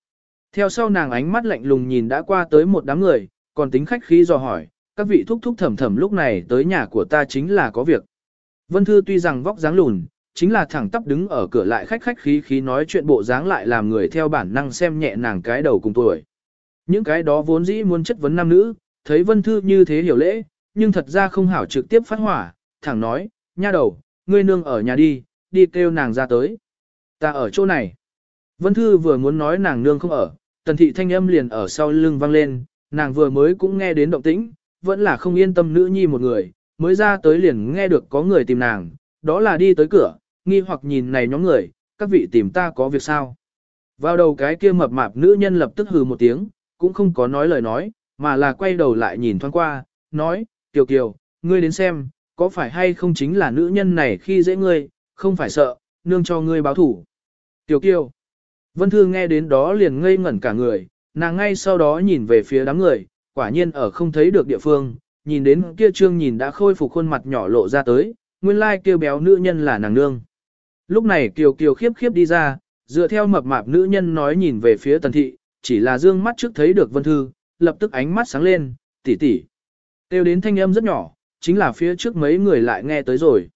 Theo sau nàng ánh mắt lạnh lùng nhìn đã qua tới một đám người, còn tính khách khí dò hỏi, các vị thúc thúc thầm thầm lúc này tới nhà của ta chính là có việc. Vân Thư tuy rằng vóc dáng lùn, chính là thẳng tắp đứng ở cửa lại khách khách khí khí nói chuyện bộ dáng lại làm người theo bản năng xem nhẹ nàng cái đầu cùng tuổi. Những cái đó vốn dĩ muốn chất vấn nam nữ, thấy Vân Thư như thế hiểu lễ, nhưng thật ra không hảo trực tiếp phát hỏa, thẳng nói, nha đầu, ngươi nương ở nhà đi, đi kêu nàng ra tới. Ta ở chỗ này. Vân Thư vừa muốn nói nàng nương không ở, tần thị thanh âm liền ở sau lưng vang lên, nàng vừa mới cũng nghe đến động tĩnh, vẫn là không yên tâm nữ nhi một người, mới ra tới liền nghe được có người tìm nàng, đó là đi tới cửa, nghi hoặc nhìn này nhóm người, các vị tìm ta có việc sao. Vào đầu cái kia mập mạp nữ nhân lập tức hừ một tiếng, cũng không có nói lời nói, mà là quay đầu lại nhìn thoáng qua, nói, Kiều Kiều, ngươi đến xem, có phải hay không chính là nữ nhân này khi dễ ngươi, không phải sợ, nương cho ngươi báo thủ. Kiều Kiều. Vân Thư nghe đến đó liền ngây ngẩn cả người, nàng ngay sau đó nhìn về phía đám người, quả nhiên ở không thấy được địa phương, nhìn đến kia trương nhìn đã khôi phục khuôn mặt nhỏ lộ ra tới, nguyên lai like kêu béo nữ nhân là nàng nương. Lúc này Kiều Kiều khiếp khiếp đi ra, dựa theo mập mạp nữ nhân nói nhìn về phía tần thị, chỉ là dương mắt trước thấy được Vân Thư, lập tức ánh mắt sáng lên, tỷ tỷ. Tiêu đến thanh âm rất nhỏ, chính là phía trước mấy người lại nghe tới rồi.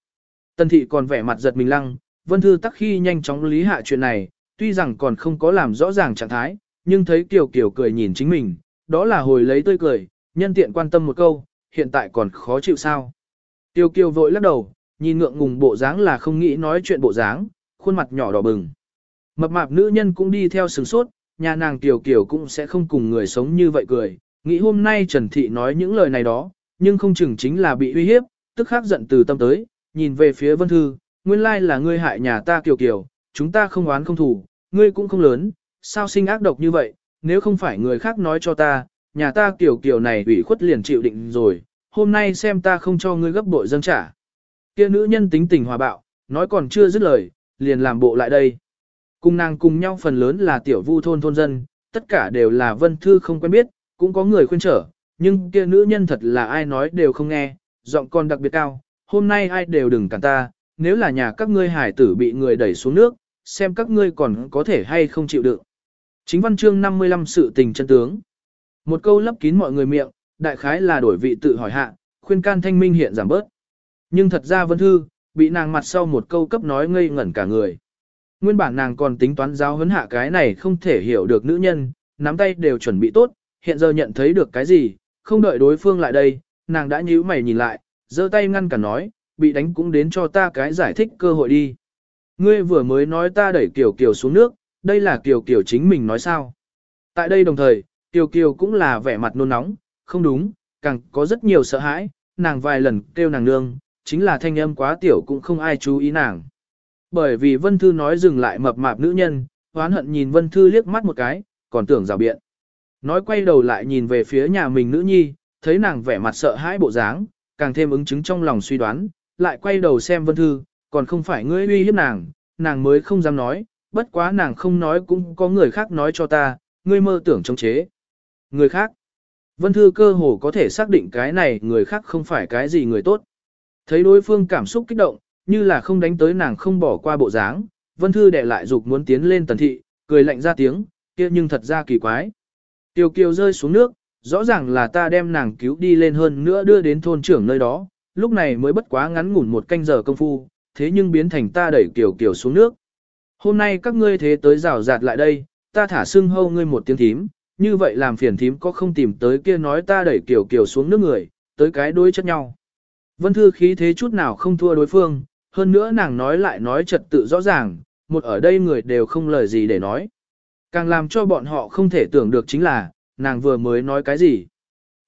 Tần thị còn vẻ mặt giật mình lăng, Vân Thư tắc khi nhanh chóng lý hạ chuyện này, tuy rằng còn không có làm rõ ràng trạng thái, nhưng thấy Kiều Kiều cười nhìn chính mình, đó là hồi lấy tươi cười, nhân tiện quan tâm một câu, hiện tại còn khó chịu sao. Tiêu Kiều vội lắc đầu, nhìn ngượng ngùng bộ dáng là không nghĩ nói chuyện bộ dáng, khuôn mặt nhỏ đỏ bừng. Mập mạp nữ nhân cũng đi theo sừng sốt, nhà nàng tiểu Kiều cũng sẽ không cùng người sống như vậy cười, nghĩ hôm nay Trần Thị nói những lời này đó, nhưng không chừng chính là bị uy hiếp, tức khắc giận từ tâm tới, nhìn về phía Vân Thư, nguyên lai là ngươi hại nhà ta Kiều Kiều, chúng ta không oán không thủ, ngươi cũng không lớn, sao sinh ác độc như vậy, nếu không phải người khác nói cho ta, nhà ta Kiều Kiều này ủy khuất liền chịu định rồi, hôm nay xem ta không cho ngươi gấp bội dâng trả. Kia nữ nhân tính tình hòa bạo, nói còn chưa dứt lời, liền làm bộ lại đây. Cùng nàng cùng nhau phần lớn là tiểu vu thôn thôn dân, tất cả đều là Vân Thư không quen biết, cũng có người khuyên trở, nhưng kia nữ nhân thật là ai nói đều không nghe, giọng còn đặc biệt cao, hôm nay ai đều đừng cản ta, nếu là nhà các ngươi hải tử bị người đẩy xuống nước, xem các ngươi còn có thể hay không chịu đựng. Chính văn chương 55 sự tình chân tướng. Một câu lấp kín mọi người miệng, đại khái là đổi vị tự hỏi hạ, khuyên can thanh minh hiện giảm bớt. Nhưng thật ra Vân Thư, bị nàng mặt sau một câu cấp nói ngây ngẩn cả người. Nguyên bản nàng còn tính toán giáo huấn hạ cái này không thể hiểu được nữ nhân, nắm tay đều chuẩn bị tốt, hiện giờ nhận thấy được cái gì, không đợi đối phương lại đây, nàng đã nhíu mày nhìn lại, giơ tay ngăn cả nói, bị đánh cũng đến cho ta cái giải thích cơ hội đi. Ngươi vừa mới nói ta đẩy Kiều Kiều xuống nước, đây là Kiều Kiều chính mình nói sao. Tại đây đồng thời, Kiều Kiều cũng là vẻ mặt nôn nóng, không đúng, càng có rất nhiều sợ hãi, nàng vài lần kêu nàng nương, chính là thanh âm quá tiểu cũng không ai chú ý nàng. Bởi vì Vân Thư nói dừng lại mập mạp nữ nhân, hoán hận nhìn Vân Thư liếc mắt một cái, còn tưởng rào biện. Nói quay đầu lại nhìn về phía nhà mình nữ nhi, thấy nàng vẻ mặt sợ hãi bộ dáng, càng thêm ứng chứng trong lòng suy đoán, lại quay đầu xem Vân Thư, còn không phải ngươi uy hiếp nàng, nàng mới không dám nói, bất quá nàng không nói cũng có người khác nói cho ta, ngươi mơ tưởng chống chế. Người khác. Vân Thư cơ hồ có thể xác định cái này người khác không phải cái gì người tốt. Thấy đối phương cảm xúc kích động, như là không đánh tới nàng không bỏ qua bộ dáng, Vân Thư để lại dục muốn tiến lên tần thị, cười lạnh ra tiếng, kia nhưng thật ra kỳ quái. Tiểu Kiều rơi xuống nước, rõ ràng là ta đem nàng cứu đi lên hơn nữa đưa đến thôn trưởng nơi đó, lúc này mới bất quá ngắn ngủn một canh giờ công phu, thế nhưng biến thành ta đẩy Kiều Kiều xuống nước. Hôm nay các ngươi thế tới rào rạt lại đây, ta thả xưng hâu ngươi một tiếng thím, như vậy làm phiền thím có không tìm tới kia nói ta đẩy Kiều Kiều xuống nước người, tới cái đối chất nhau. Vân Thư khí thế chút nào không thua đối phương, hơn nữa nàng nói lại nói trật tự rõ ràng, một ở đây người đều không lời gì để nói. Càng làm cho bọn họ không thể tưởng được chính là, nàng vừa mới nói cái gì.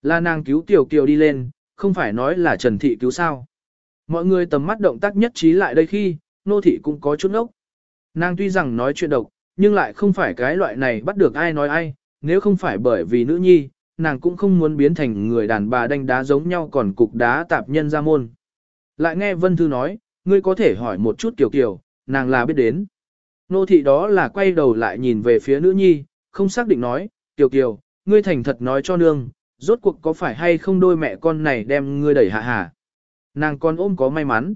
Là nàng cứu Tiểu Kiều đi lên, không phải nói là Trần Thị cứu sao. Mọi người tầm mắt động tác nhất trí lại đây khi, nô thị cũng có chút ốc. Nàng tuy rằng nói chuyện độc, nhưng lại không phải cái loại này bắt được ai nói ai, nếu không phải bởi vì nữ nhi, nàng cũng không muốn biến thành người đàn bà đánh đá giống nhau còn cục đá tạp nhân ra môn. Lại nghe Vân Thư nói, ngươi có thể hỏi một chút Kiều Kiều, nàng là biết đến. Nô thị đó là quay đầu lại nhìn về phía nữ nhi, không xác định nói, tiểu Kiều, ngươi thành thật nói cho nương, rốt cuộc có phải hay không đôi mẹ con này đem ngươi đẩy hạ hà. Nàng con ôm có may mắn.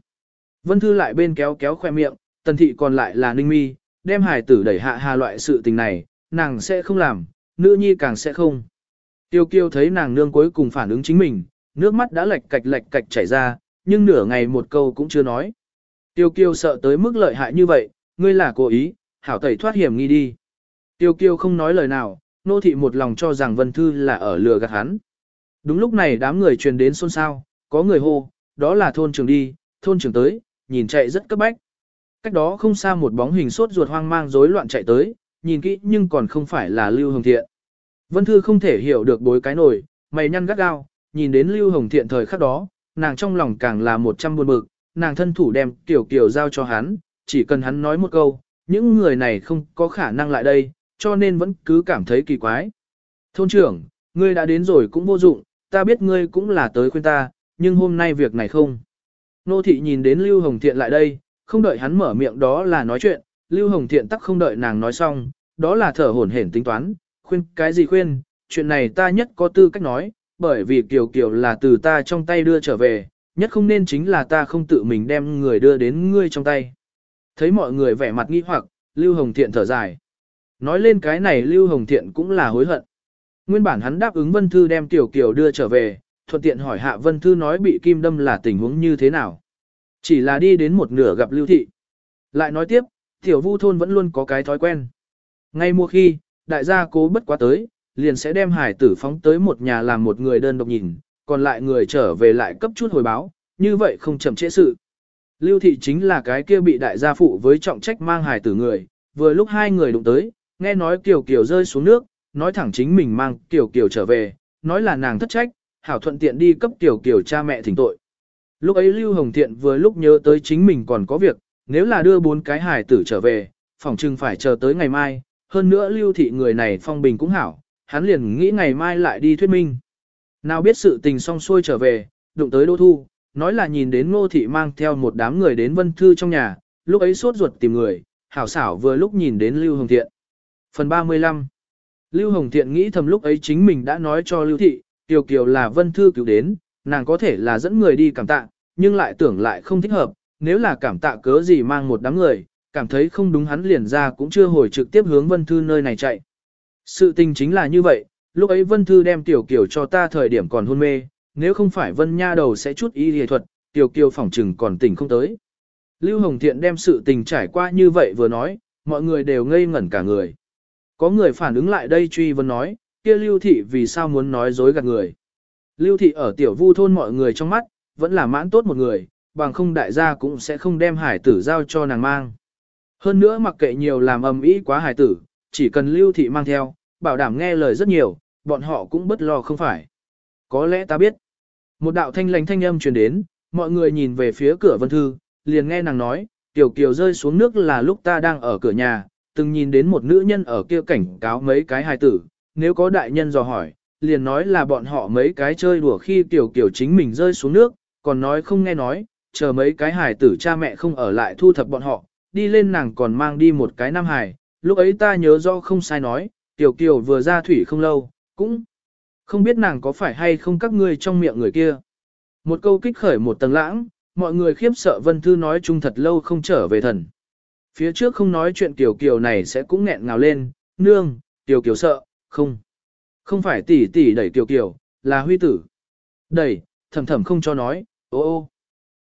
Vân Thư lại bên kéo kéo khoe miệng, tần thị còn lại là ninh mi, đem hải tử đẩy hạ hà loại sự tình này, nàng sẽ không làm, nữ nhi càng sẽ không. Tiêu kiêu thấy nàng nương cuối cùng phản ứng chính mình, nước mắt đã lệch cạch lệch cạch chảy ra, nhưng nửa ngày một câu cũng chưa nói. Tiêu kiêu sợ tới mức lợi hại như vậy, ngươi là cố ý, hảo tẩy thoát hiểm nghi đi. Tiêu kiêu không nói lời nào, nô thị một lòng cho rằng Vân Thư là ở lừa gạt hắn. Đúng lúc này đám người truyền đến xôn xao, có người hô, đó là thôn trưởng đi, thôn trưởng tới, nhìn chạy rất cấp bách. Cách đó không xa một bóng hình sốt ruột hoang mang rối loạn chạy tới, nhìn kỹ nhưng còn không phải là Lưu Hồng Thiện. Vân Thư không thể hiểu được bối cái nổi, mày nhăn gắt gao, nhìn đến Lưu Hồng Thiện thời khắc đó, nàng trong lòng càng là một trăm buồn bực, nàng thân thủ đem tiểu kiều giao cho hắn, chỉ cần hắn nói một câu, những người này không có khả năng lại đây, cho nên vẫn cứ cảm thấy kỳ quái. Thôn trưởng, ngươi đã đến rồi cũng vô dụng, ta biết ngươi cũng là tới khuyên ta, nhưng hôm nay việc này không. Nô thị nhìn đến Lưu Hồng Thiện lại đây, không đợi hắn mở miệng đó là nói chuyện, Lưu Hồng Thiện tắc không đợi nàng nói xong, đó là thở hổn hển tính toán, khuyên cái gì khuyên, chuyện này ta nhất có tư cách nói, bởi vì Kiều Kiều là từ ta trong tay đưa trở về, nhất không nên chính là ta không tự mình đem người đưa đến ngươi trong tay. Thấy mọi người vẻ mặt nghi hoặc, Lưu Hồng Thiện thở dài. Nói lên cái này Lưu Hồng Thiện cũng là hối hận. Nguyên bản hắn đáp ứng Vân Thư đem Tiểu Kiều đưa trở về, thuận tiện hỏi hạ Vân Thư nói bị kim đâm là tình huống như thế nào. Chỉ là đi đến một nửa gặp Lưu Thị. Lại nói tiếp, Tiểu Vu thôn vẫn luôn có cái thói quen. Ngay mùa khi, đại gia cố bất quá tới, liền sẽ đem hải tử phóng tới một nhà làm một người đơn độc nhìn, còn lại người trở về lại cấp chút hồi báo, như vậy không chậm trễ sự. Lưu thị chính là cái kia bị đại gia phụ với trọng trách mang hài tử người, vừa lúc hai người đụng tới, nghe nói Kiều Kiều rơi xuống nước, nói thẳng chính mình mang Kiều Kiều trở về, nói là nàng thất trách, hảo thuận tiện đi cấp Kiều Kiều cha mẹ thỉnh tội. Lúc ấy Lưu Hồng Thiện vừa lúc nhớ tới chính mình còn có việc, nếu là đưa bốn cái hài tử trở về, phòng trưng phải chờ tới ngày mai, hơn nữa Lưu Thị người này phong bình cũng hảo, hắn liền nghĩ ngày mai lại đi thuyết minh. Nào biết sự tình xong xuôi trở về, đụng tới Đỗ Thu, nói là nhìn đến Ngô Thị mang theo một đám người đến Vân Thư trong nhà, lúc ấy sốt ruột tìm người, hảo xảo vừa lúc nhìn đến Lưu Hồng Thiện. Phần 35 Lưu Hồng Thiện nghĩ thầm lúc ấy chính mình đã nói cho Lưu Thị, Kiều Kiều là Vân Thư cứu đến, nàng có thể là dẫn người đi cảm tạ, nhưng lại tưởng lại không thích hợp, nếu là cảm tạ cớ gì mang một đám người, cảm thấy không đúng hắn liền ra cũng chưa hồi trực tiếp hướng Vân Thư nơi này chạy. Sự tình chính là như vậy, lúc ấy Vân Thư đem Tiểu Kiều cho ta thời điểm còn hôn mê, nếu không phải Vân Nha đầu sẽ chút ý y thuật, Tiểu Kiều phỏng trừng còn tỉnh không tới. Lưu Hồng Thiện đem sự tình trải qua như vậy vừa nói, mọi người đều ngây ngẩn cả người. Có người phản ứng lại đây truy vấn nói, kia Lưu Thị vì sao muốn nói dối gạt người. Lưu Thị ở tiểu vu thôn mọi người trong mắt, vẫn là mãn tốt một người, bằng không đại gia cũng sẽ không đem hải tử giao cho nàng mang. Hơn nữa mặc kệ nhiều làm ầm ý quá hải tử, chỉ cần Lưu Thị mang theo, bảo đảm nghe lời rất nhiều, bọn họ cũng bất lo không phải. Có lẽ ta biết. Một đạo thanh lành thanh âm truyền đến, mọi người nhìn về phía cửa Vân Thư, liền nghe nàng nói, Tiểu Kiều rơi xuống nước là lúc ta đang ở cửa nhà, từng nhìn đến một nữ nhân ở kia cảnh cáo mấy cái hài tử, nếu có đại nhân dò hỏi, liền nói là bọn họ mấy cái chơi đùa khi Tiểu Kiều chính mình rơi xuống nước, còn nói không nghe nói, chờ mấy cái hài tử cha mẹ không ở lại thu thập bọn họ, đi lên nàng còn mang đi một cái nam hài, lúc ấy ta nhớ do không sai nói, Tiểu Kiều vừa ra thủy không lâu, cũng không biết nàng có phải hay không các ngươi trong miệng người kia. Một câu kích khởi một tầng lãng, mọi người khiếp sợ Vân Thư nói chung thật lâu không trở về thần. Phía trước không nói chuyện Tiểu Kiều này sẽ cũng nghẹn ngào lên, nương, Tiểu Kiều sợ, không. Không phải tỷ tỷ đẩy Kiều Kiều, là huy tử. Đẩy, thầm thầm không cho nói, ô ô.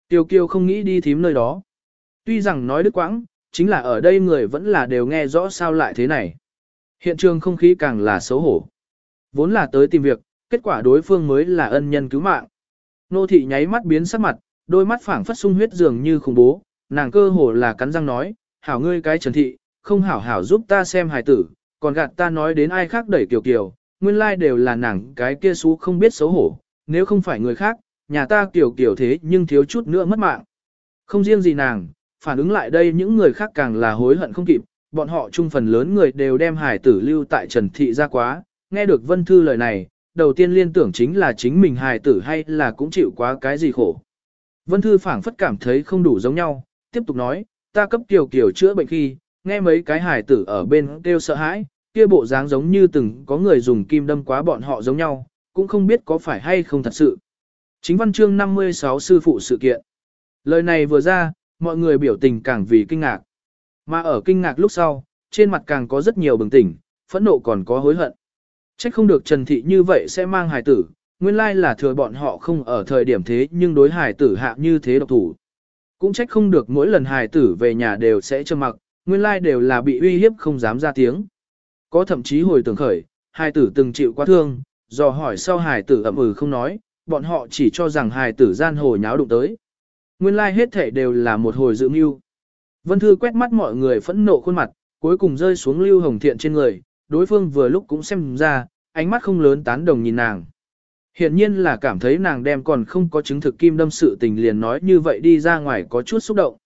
Kiều Kiều không nghĩ đi thím nơi đó. Tuy rằng nói đứt quãng, chính là ở đây người vẫn là đều nghe rõ sao lại thế này. Hiện trường không khí càng là xấu hổ. Vốn là tới tìm việc, kết quả đối phương mới là ân nhân cứu mạng. Nô thị nháy mắt biến sắc mặt, đôi mắt phảng phất sung huyết dường như khủng bố, nàng cơ hồ là cắn răng nói, hảo ngươi cái trần thị, không hảo hảo giúp ta xem hài tử, còn gạt ta nói đến ai khác đẩy kiều kiều, nguyên lai đều là nàng cái kia xú không biết xấu hổ, nếu không phải người khác, nhà ta kiều kiều thế nhưng thiếu chút nữa mất mạng. Không riêng gì nàng, phản ứng lại đây những người khác càng là hối hận không kịp, bọn họ chung phần lớn người đều đem hài tử lưu tại Trần Thị ra quá, nghe được Vân Thư lời này, đầu tiên liên tưởng chính là chính mình hài tử hay là cũng chịu quá cái gì khổ. Vân Thư phảng phất cảm thấy không đủ giống nhau, tiếp tục nói, ta cấp tiểu kiểu chữa bệnh khi, nghe mấy cái hài tử ở bên kêu sợ hãi, kia bộ dáng giống như từng có người dùng kim đâm quá bọn họ giống nhau, cũng không biết có phải hay không thật sự. Chính văn chương 56 sư phụ sự kiện. Lời này vừa ra, mọi người biểu tình càng vì kinh ngạc. Mà ở kinh ngạc lúc sau, trên mặt càng có rất nhiều bừng tỉnh, phẫn nộ còn có hối hận. Trách không được Trần Thị như vậy sẽ mang hài tử, nguyên lai là thừa bọn họ không ở thời điểm thế nhưng đối hài tử hạ như thế độc thủ. Cũng trách không được mỗi lần hài tử về nhà đều sẽ trơ mặc, nguyên lai đều là bị uy hiếp không dám ra tiếng. Có thậm chí hồi tưởng khởi, hài tử từng chịu quá thương, dò hỏi sau hài tử ậm ừ không nói, bọn họ chỉ cho rằng hài tử gian hồ nháo đụng tới. Nguyên lai hết thể đều là một hồi dự mưu. Vân Thư quét mắt mọi người phẫn nộ khuôn mặt, cuối cùng rơi xuống Lưu Hồng Thiện trên người, đối phương vừa lúc cũng xem ra, ánh mắt không lớn tán đồng nhìn nàng. Hiện nhiên là cảm thấy nàng đem còn không có chứng thực kim đâm sự tình liền nói như vậy đi ra ngoài có chút xúc động.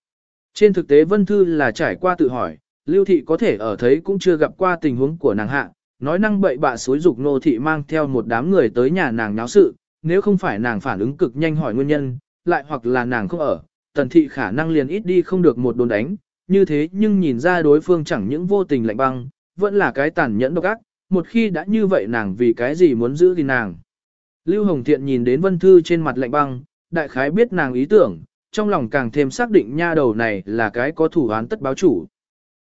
Trên thực tế Vân Thư là trải qua tự hỏi, Lưu Thị có thể ở thấy cũng chưa gặp qua tình huống của nàng hạ, nói năng bậy bạ xối dục nô thị mang theo một đám người tới nhà nàng náo sự, nếu không phải nàng phản ứng cực nhanh hỏi nguyên nhân, lại hoặc là nàng không ở, tần thị khả năng liền ít đi không được một đồn đánh, như thế nhưng nhìn ra đối phương chẳng những vô tình lạnh băng, vẫn là cái tàn nhẫn độc ác, một khi đã như vậy nàng vì cái gì muốn giữ thì nàng. Lưu Hồng Thiện nhìn đến Vân Thư trên mặt lạnh băng, đại khái biết nàng ý tưởng, trong lòng càng thêm xác định nha đầu này là cái có thủ án tất báo chủ.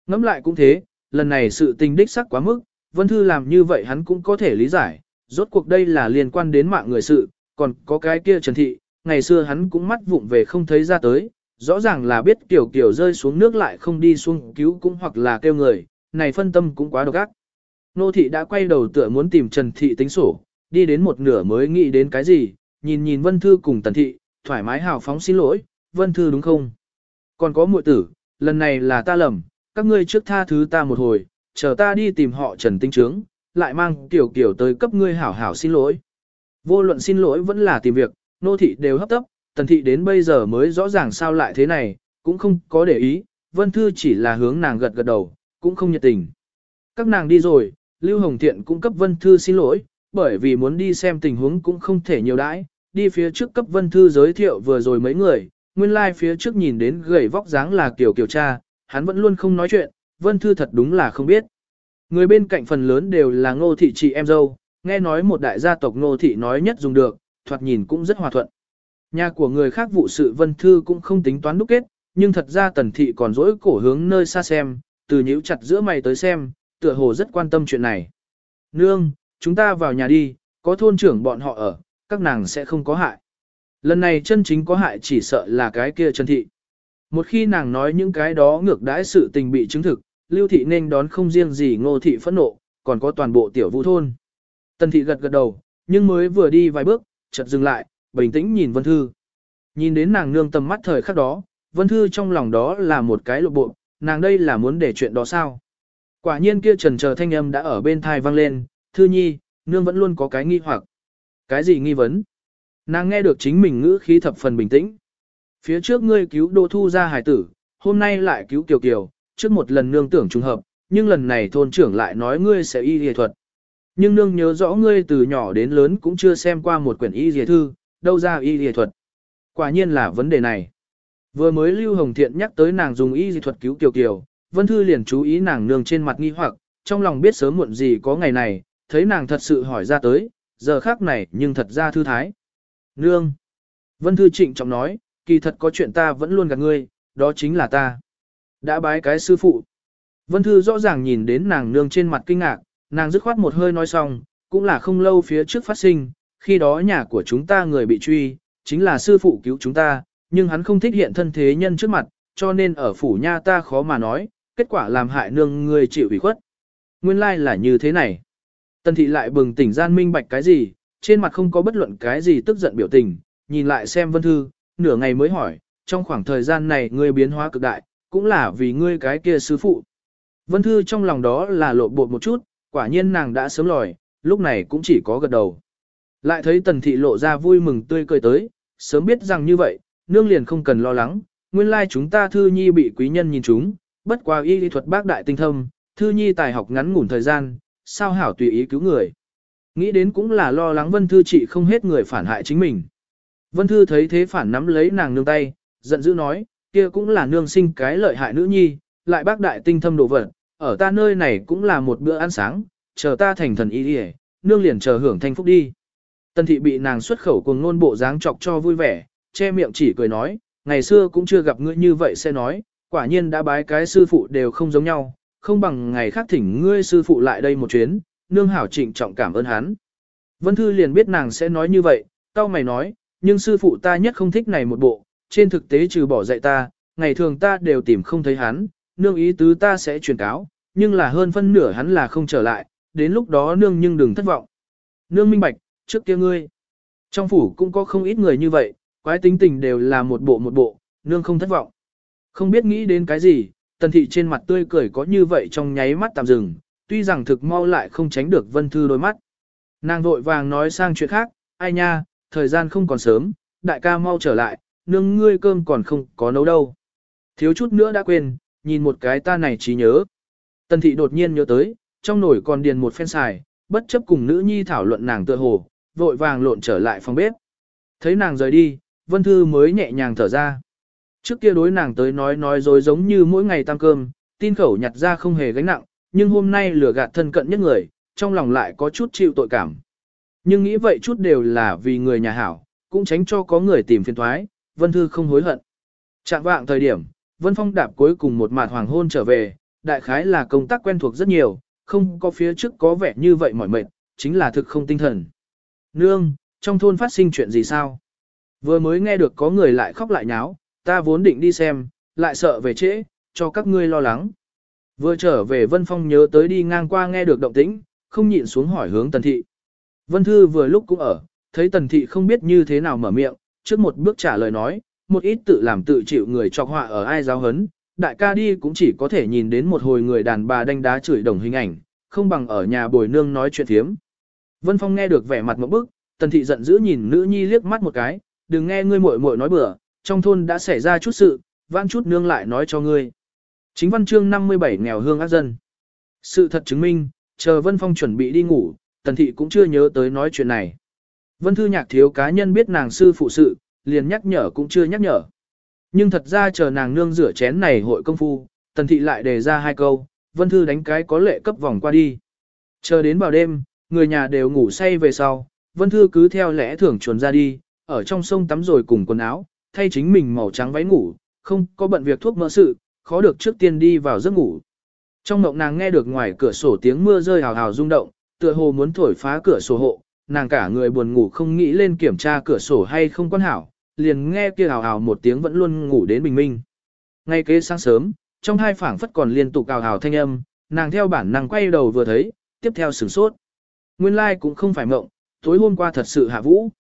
Ngẫm lại cũng thế, lần này sự tình đích sắc quá mức, Vân Thư làm như vậy hắn cũng có thể lý giải, rốt cuộc đây là liên quan đến mạng người sự, còn có cái kia Trần Thị, ngày xưa hắn cũng mắt vụng về không thấy ra tới, rõ ràng là biết kiểu kiểu rơi xuống nước lại không đi xuống cứu cũng hoặc là kêu người, này phân tâm cũng quá độc ác. Nô thị đã quay đầu tựa muốn tìm Trần Thị tính sổ, đi đến một nửa mới nghĩ đến cái gì, nhìn nhìn Vân Thư cùng Tần Thị, thoải mái hào phóng xin lỗi, Vân Thư đúng không? Còn có muội tử, lần này là ta lầm, các ngươi trước tha thứ ta một hồi, chờ ta đi tìm họ Trần Tinh Trướng, lại mang tiểu kiểu tới cấp ngươi hảo hảo xin lỗi. Vô luận xin lỗi vẫn là tìm việc, nô thị đều hấp tấp, tần thị đến bây giờ mới rõ ràng sao lại thế này, cũng không có để ý, vân thư chỉ là hướng nàng gật gật đầu, cũng không nhiệt tình. Các nàng đi rồi, Lưu Hồng Thiện cũng cấp vân thư xin lỗi, bởi vì muốn đi xem tình huống cũng không thể nhiều đãi, đi phía trước cấp vân thư giới thiệu vừa rồi mấy người, nguyên lai like phía trước nhìn đến gầy vóc dáng là kiểu kiểu cha, hắn vẫn luôn không nói chuyện, vân thư thật đúng là không biết. Người bên cạnh phần lớn đều là ngô thị chị em dâu, nghe nói một đại gia tộc ngô thị nói nhất dùng được, thoạt nhìn cũng rất hòa thuận. Nhà của người khác vụ sự vân thư cũng không tính toán đúc kết, nhưng thật ra tần thị còn dỗi cổ hướng nơi xa xem, từ nhíu chặt giữa mày tới xem, tựa hồ rất quan tâm chuyện này. Nương, chúng ta vào nhà đi, có thôn trưởng bọn họ ở, các nàng sẽ không có hại. Lần này chân chính có hại chỉ sợ là cái kia chân thị. Một khi nàng nói những cái đó ngược đãi sự tình bị chứng thực, lưu thị nên đón không riêng gì ngô thị phẫn nộ, còn có toàn bộ tiểu vũ thôn. Tần thị gật gật đầu, nhưng mới vừa đi vài bước, chợt dừng lại, bình tĩnh nhìn Vân Thư. Nhìn đến nàng nương tầm mắt thời khắc đó, Vân Thư trong lòng đó là một cái lộ bộ, nàng đây là muốn để chuyện đó sao. Quả nhiên kia trần chờ thanh âm đã ở bên thai vang lên, Thư Nhi, nương vẫn luôn có cái nghi hoặc. Cái gì nghi vấn? Nàng nghe được chính mình ngữ khí thập phần bình tĩnh. Phía trước ngươi cứu Đỗ Thu ra hải tử, hôm nay lại cứu Kiều Kiều, trước một lần nương tưởng trùng hợp, nhưng lần này thôn trưởng lại nói ngươi sẽ y y thuật. Nhưng nương nhớ rõ ngươi từ nhỏ đến lớn cũng chưa xem qua một quyển y y thư, đâu ra y y thuật. Quả nhiên là vấn đề này. Vừa mới Lưu Hồng Thiện nhắc tới nàng dùng y y thuật cứu Kiều Kiều, Vân Thư liền chú ý nàng nương trên mặt nghi hoặc, trong lòng biết sớm muộn gì có ngày này, thấy nàng thật sự hỏi ra tới, giờ khác này nhưng thật ra thư thái. Nương! Vân Thư trịnh trọng nói, kỳ thật có chuyện ta vẫn luôn gặp ngươi, đó chính là ta. Đã bái cái sư phụ. Vân Thư rõ ràng nhìn đến nàng nương trên mặt kinh ngạc, nàng dứt khoát một hơi nói xong, cũng là không lâu phía trước phát sinh, khi đó nhà của chúng ta người bị truy, chính là sư phụ cứu chúng ta, nhưng hắn không thích hiện thân thế nhân trước mặt, cho nên ở phủ nha ta khó mà nói, kết quả làm hại nương người chịu ủy khuất. Nguyên lai like là như thế này. Tần thị lại bừng tỉnh gian minh bạch cái gì, trên mặt không có bất luận cái gì tức giận biểu tình, nhìn lại xem vân thư, nửa ngày mới hỏi, trong khoảng thời gian này ngươi biến hóa cực đại, cũng là vì ngươi cái kia sư phụ. Vân thư trong lòng đó là lộ bột một chút, quả nhiên nàng đã sớm lòi, lúc này cũng chỉ có gật đầu. Lại thấy tần thị lộ ra vui mừng tươi cười tới, sớm biết rằng như vậy, nương liền không cần lo lắng, nguyên lai chúng ta thư nhi bị quý nhân nhìn chúng, bất qua y lý thuật bác đại tinh thâm, thư nhi tài học ngắn ngủn thời gian, sao hảo tùy ý cứu người. Nghĩ đến cũng là lo lắng vân thư trị không hết người phản hại chính mình. Vân thư thấy thế phản nắm lấy nàng nương tay, giận dữ nói, kia cũng là nương sinh cái lợi hại nữ nhi, lại bác đại tinh thâm đồ vật, ở ta nơi này cũng là một bữa ăn sáng, chờ ta thành thần y đi nương liền chờ hưởng thanh phúc đi. Tần thị bị nàng xuất khẩu cùng ngôn bộ dáng chọc cho vui vẻ, che miệng chỉ cười nói, ngày xưa cũng chưa gặp ngươi như vậy sẽ nói, quả nhiên đã bái cái sư phụ đều không giống nhau, không bằng ngày khác thỉnh ngươi sư phụ lại đây một chuyến, nương hảo trịnh trọng cảm ơn hắn. Vân Thư liền biết nàng sẽ nói như vậy, tao mày nói, nhưng sư phụ ta nhất không thích này một bộ, trên thực tế trừ bỏ dạy ta, ngày thường ta đều tìm không thấy hắn, nương ý tứ ta sẽ truyền cáo, nhưng là hơn phân nửa hắn là không trở lại, đến lúc đó nương nhưng đừng thất vọng. Nương minh bạch, trước kia ngươi. Trong phủ cũng có không ít người như vậy, quái tính tình đều là một bộ một bộ, nương không thất vọng. Không biết nghĩ đến cái gì, tần thị trên mặt tươi cười có như vậy trong nháy mắt tạm dừng, tuy rằng thực mau lại không tránh được vân thư đôi mắt. Nàng vội vàng nói sang chuyện khác, ai nha, thời gian không còn sớm, đại ca mau trở lại, nương ngươi cơm còn không có nấu đâu. Thiếu chút nữa đã quên, nhìn một cái ta này trí nhớ. Tần thị đột nhiên nhớ tới, trong nồi còn điền một phen xài, bất chấp cùng nữ nhi thảo luận nàng tựa hồ, vội vàng lộn trở lại phòng bếp. Thấy nàng rời đi, Vân Thư mới nhẹ nhàng thở ra. Trước kia đối nàng tới nói nói dối giống như mỗi ngày tăng cơm, tin khẩu nhặt ra không hề gánh nặng, nhưng hôm nay lừa gạt thân cận nhất người, trong lòng lại có chút chịu tội cảm. Nhưng nghĩ vậy chút đều là vì người nhà hảo, cũng tránh cho có người tìm phiền thoái, Vân Thư không hối hận. Trạng vạng thời điểm, Vân Phong đạp cuối cùng một mạt hoàng hôn trở về, đại khái là công tác quen thuộc rất nhiều, không có phía trước có vẻ như vậy mỏi mệt, chính là thực không tinh thần. Nương, trong thôn phát sinh chuyện gì sao? Vừa mới nghe được có người lại khóc lại nháo, ta vốn định đi xem, lại sợ về trễ, cho các ngươi lo lắng. Vừa trở về Vân Phong nhớ tới đi ngang qua nghe được động tĩnh, không nhịn xuống hỏi hướng Tần Thị. Vân Thư vừa lúc cũng ở, thấy Tần Thị không biết như thế nào mở miệng, trước một bước trả lời nói, một ít tự làm tự chịu người trọc họa ở ai giáo hấn, đại ca đi cũng chỉ có thể nhìn đến một hồi người đàn bà đánh đá chửi đồng hình ảnh, không bằng ở nhà bồi nương nói chuyện thiếm. Vân Phong nghe được vẻ mặt một bức, Tần Thị giận dữ nhìn nữ nhi liếc mắt một cái, đừng nghe ngươi muội muội nói bừa, trong thôn đã xảy ra chút sự, vãn chút nương lại nói cho ngươi. Chính văn chương 57 nghèo hương ác dân. Sự thật chứng minh, chờ Vân Phong chuẩn bị đi ngủ, Tần Thị cũng chưa nhớ tới nói chuyện này. Vân Thư Nhạc thiếu cá nhân biết nàng sư phụ sự, liền nhắc nhở cũng chưa nhắc nhở. Nhưng thật ra chờ nàng nương rửa chén này hội công phu, Tần Thị lại đề ra hai câu, Vân Thư đánh cái có lệ cấp vòng qua đi. Chờ đến vào đêm, người nhà đều ngủ say về sau, Vân Thư cứ theo lẽ thường chuồn ra đi, ở trong sông tắm rồi cùng quần áo, thay chính mình màu trắng váy ngủ, không có bận việc thuốc mỡ sự, khó được trước tiên đi vào giấc ngủ. Trong mộng nàng nghe được ngoài cửa sổ tiếng mưa rơi hào hào rung động, tựa hồ muốn thổi phá cửa sổ hộ, nàng cả người buồn ngủ không nghĩ lên kiểm tra cửa sổ hay không quan hảo, liền nghe kia hào hào một tiếng vẫn luôn ngủ đến bình minh. Ngay kế sáng sớm, trong hai phảng phất còn liên tục hào hào thanh âm, nàng theo bản năng quay đầu vừa thấy, tiếp theo sửng sốt. Nguyên lai like cũng không phải mộng, tối hôm qua thật sự hạ vũ.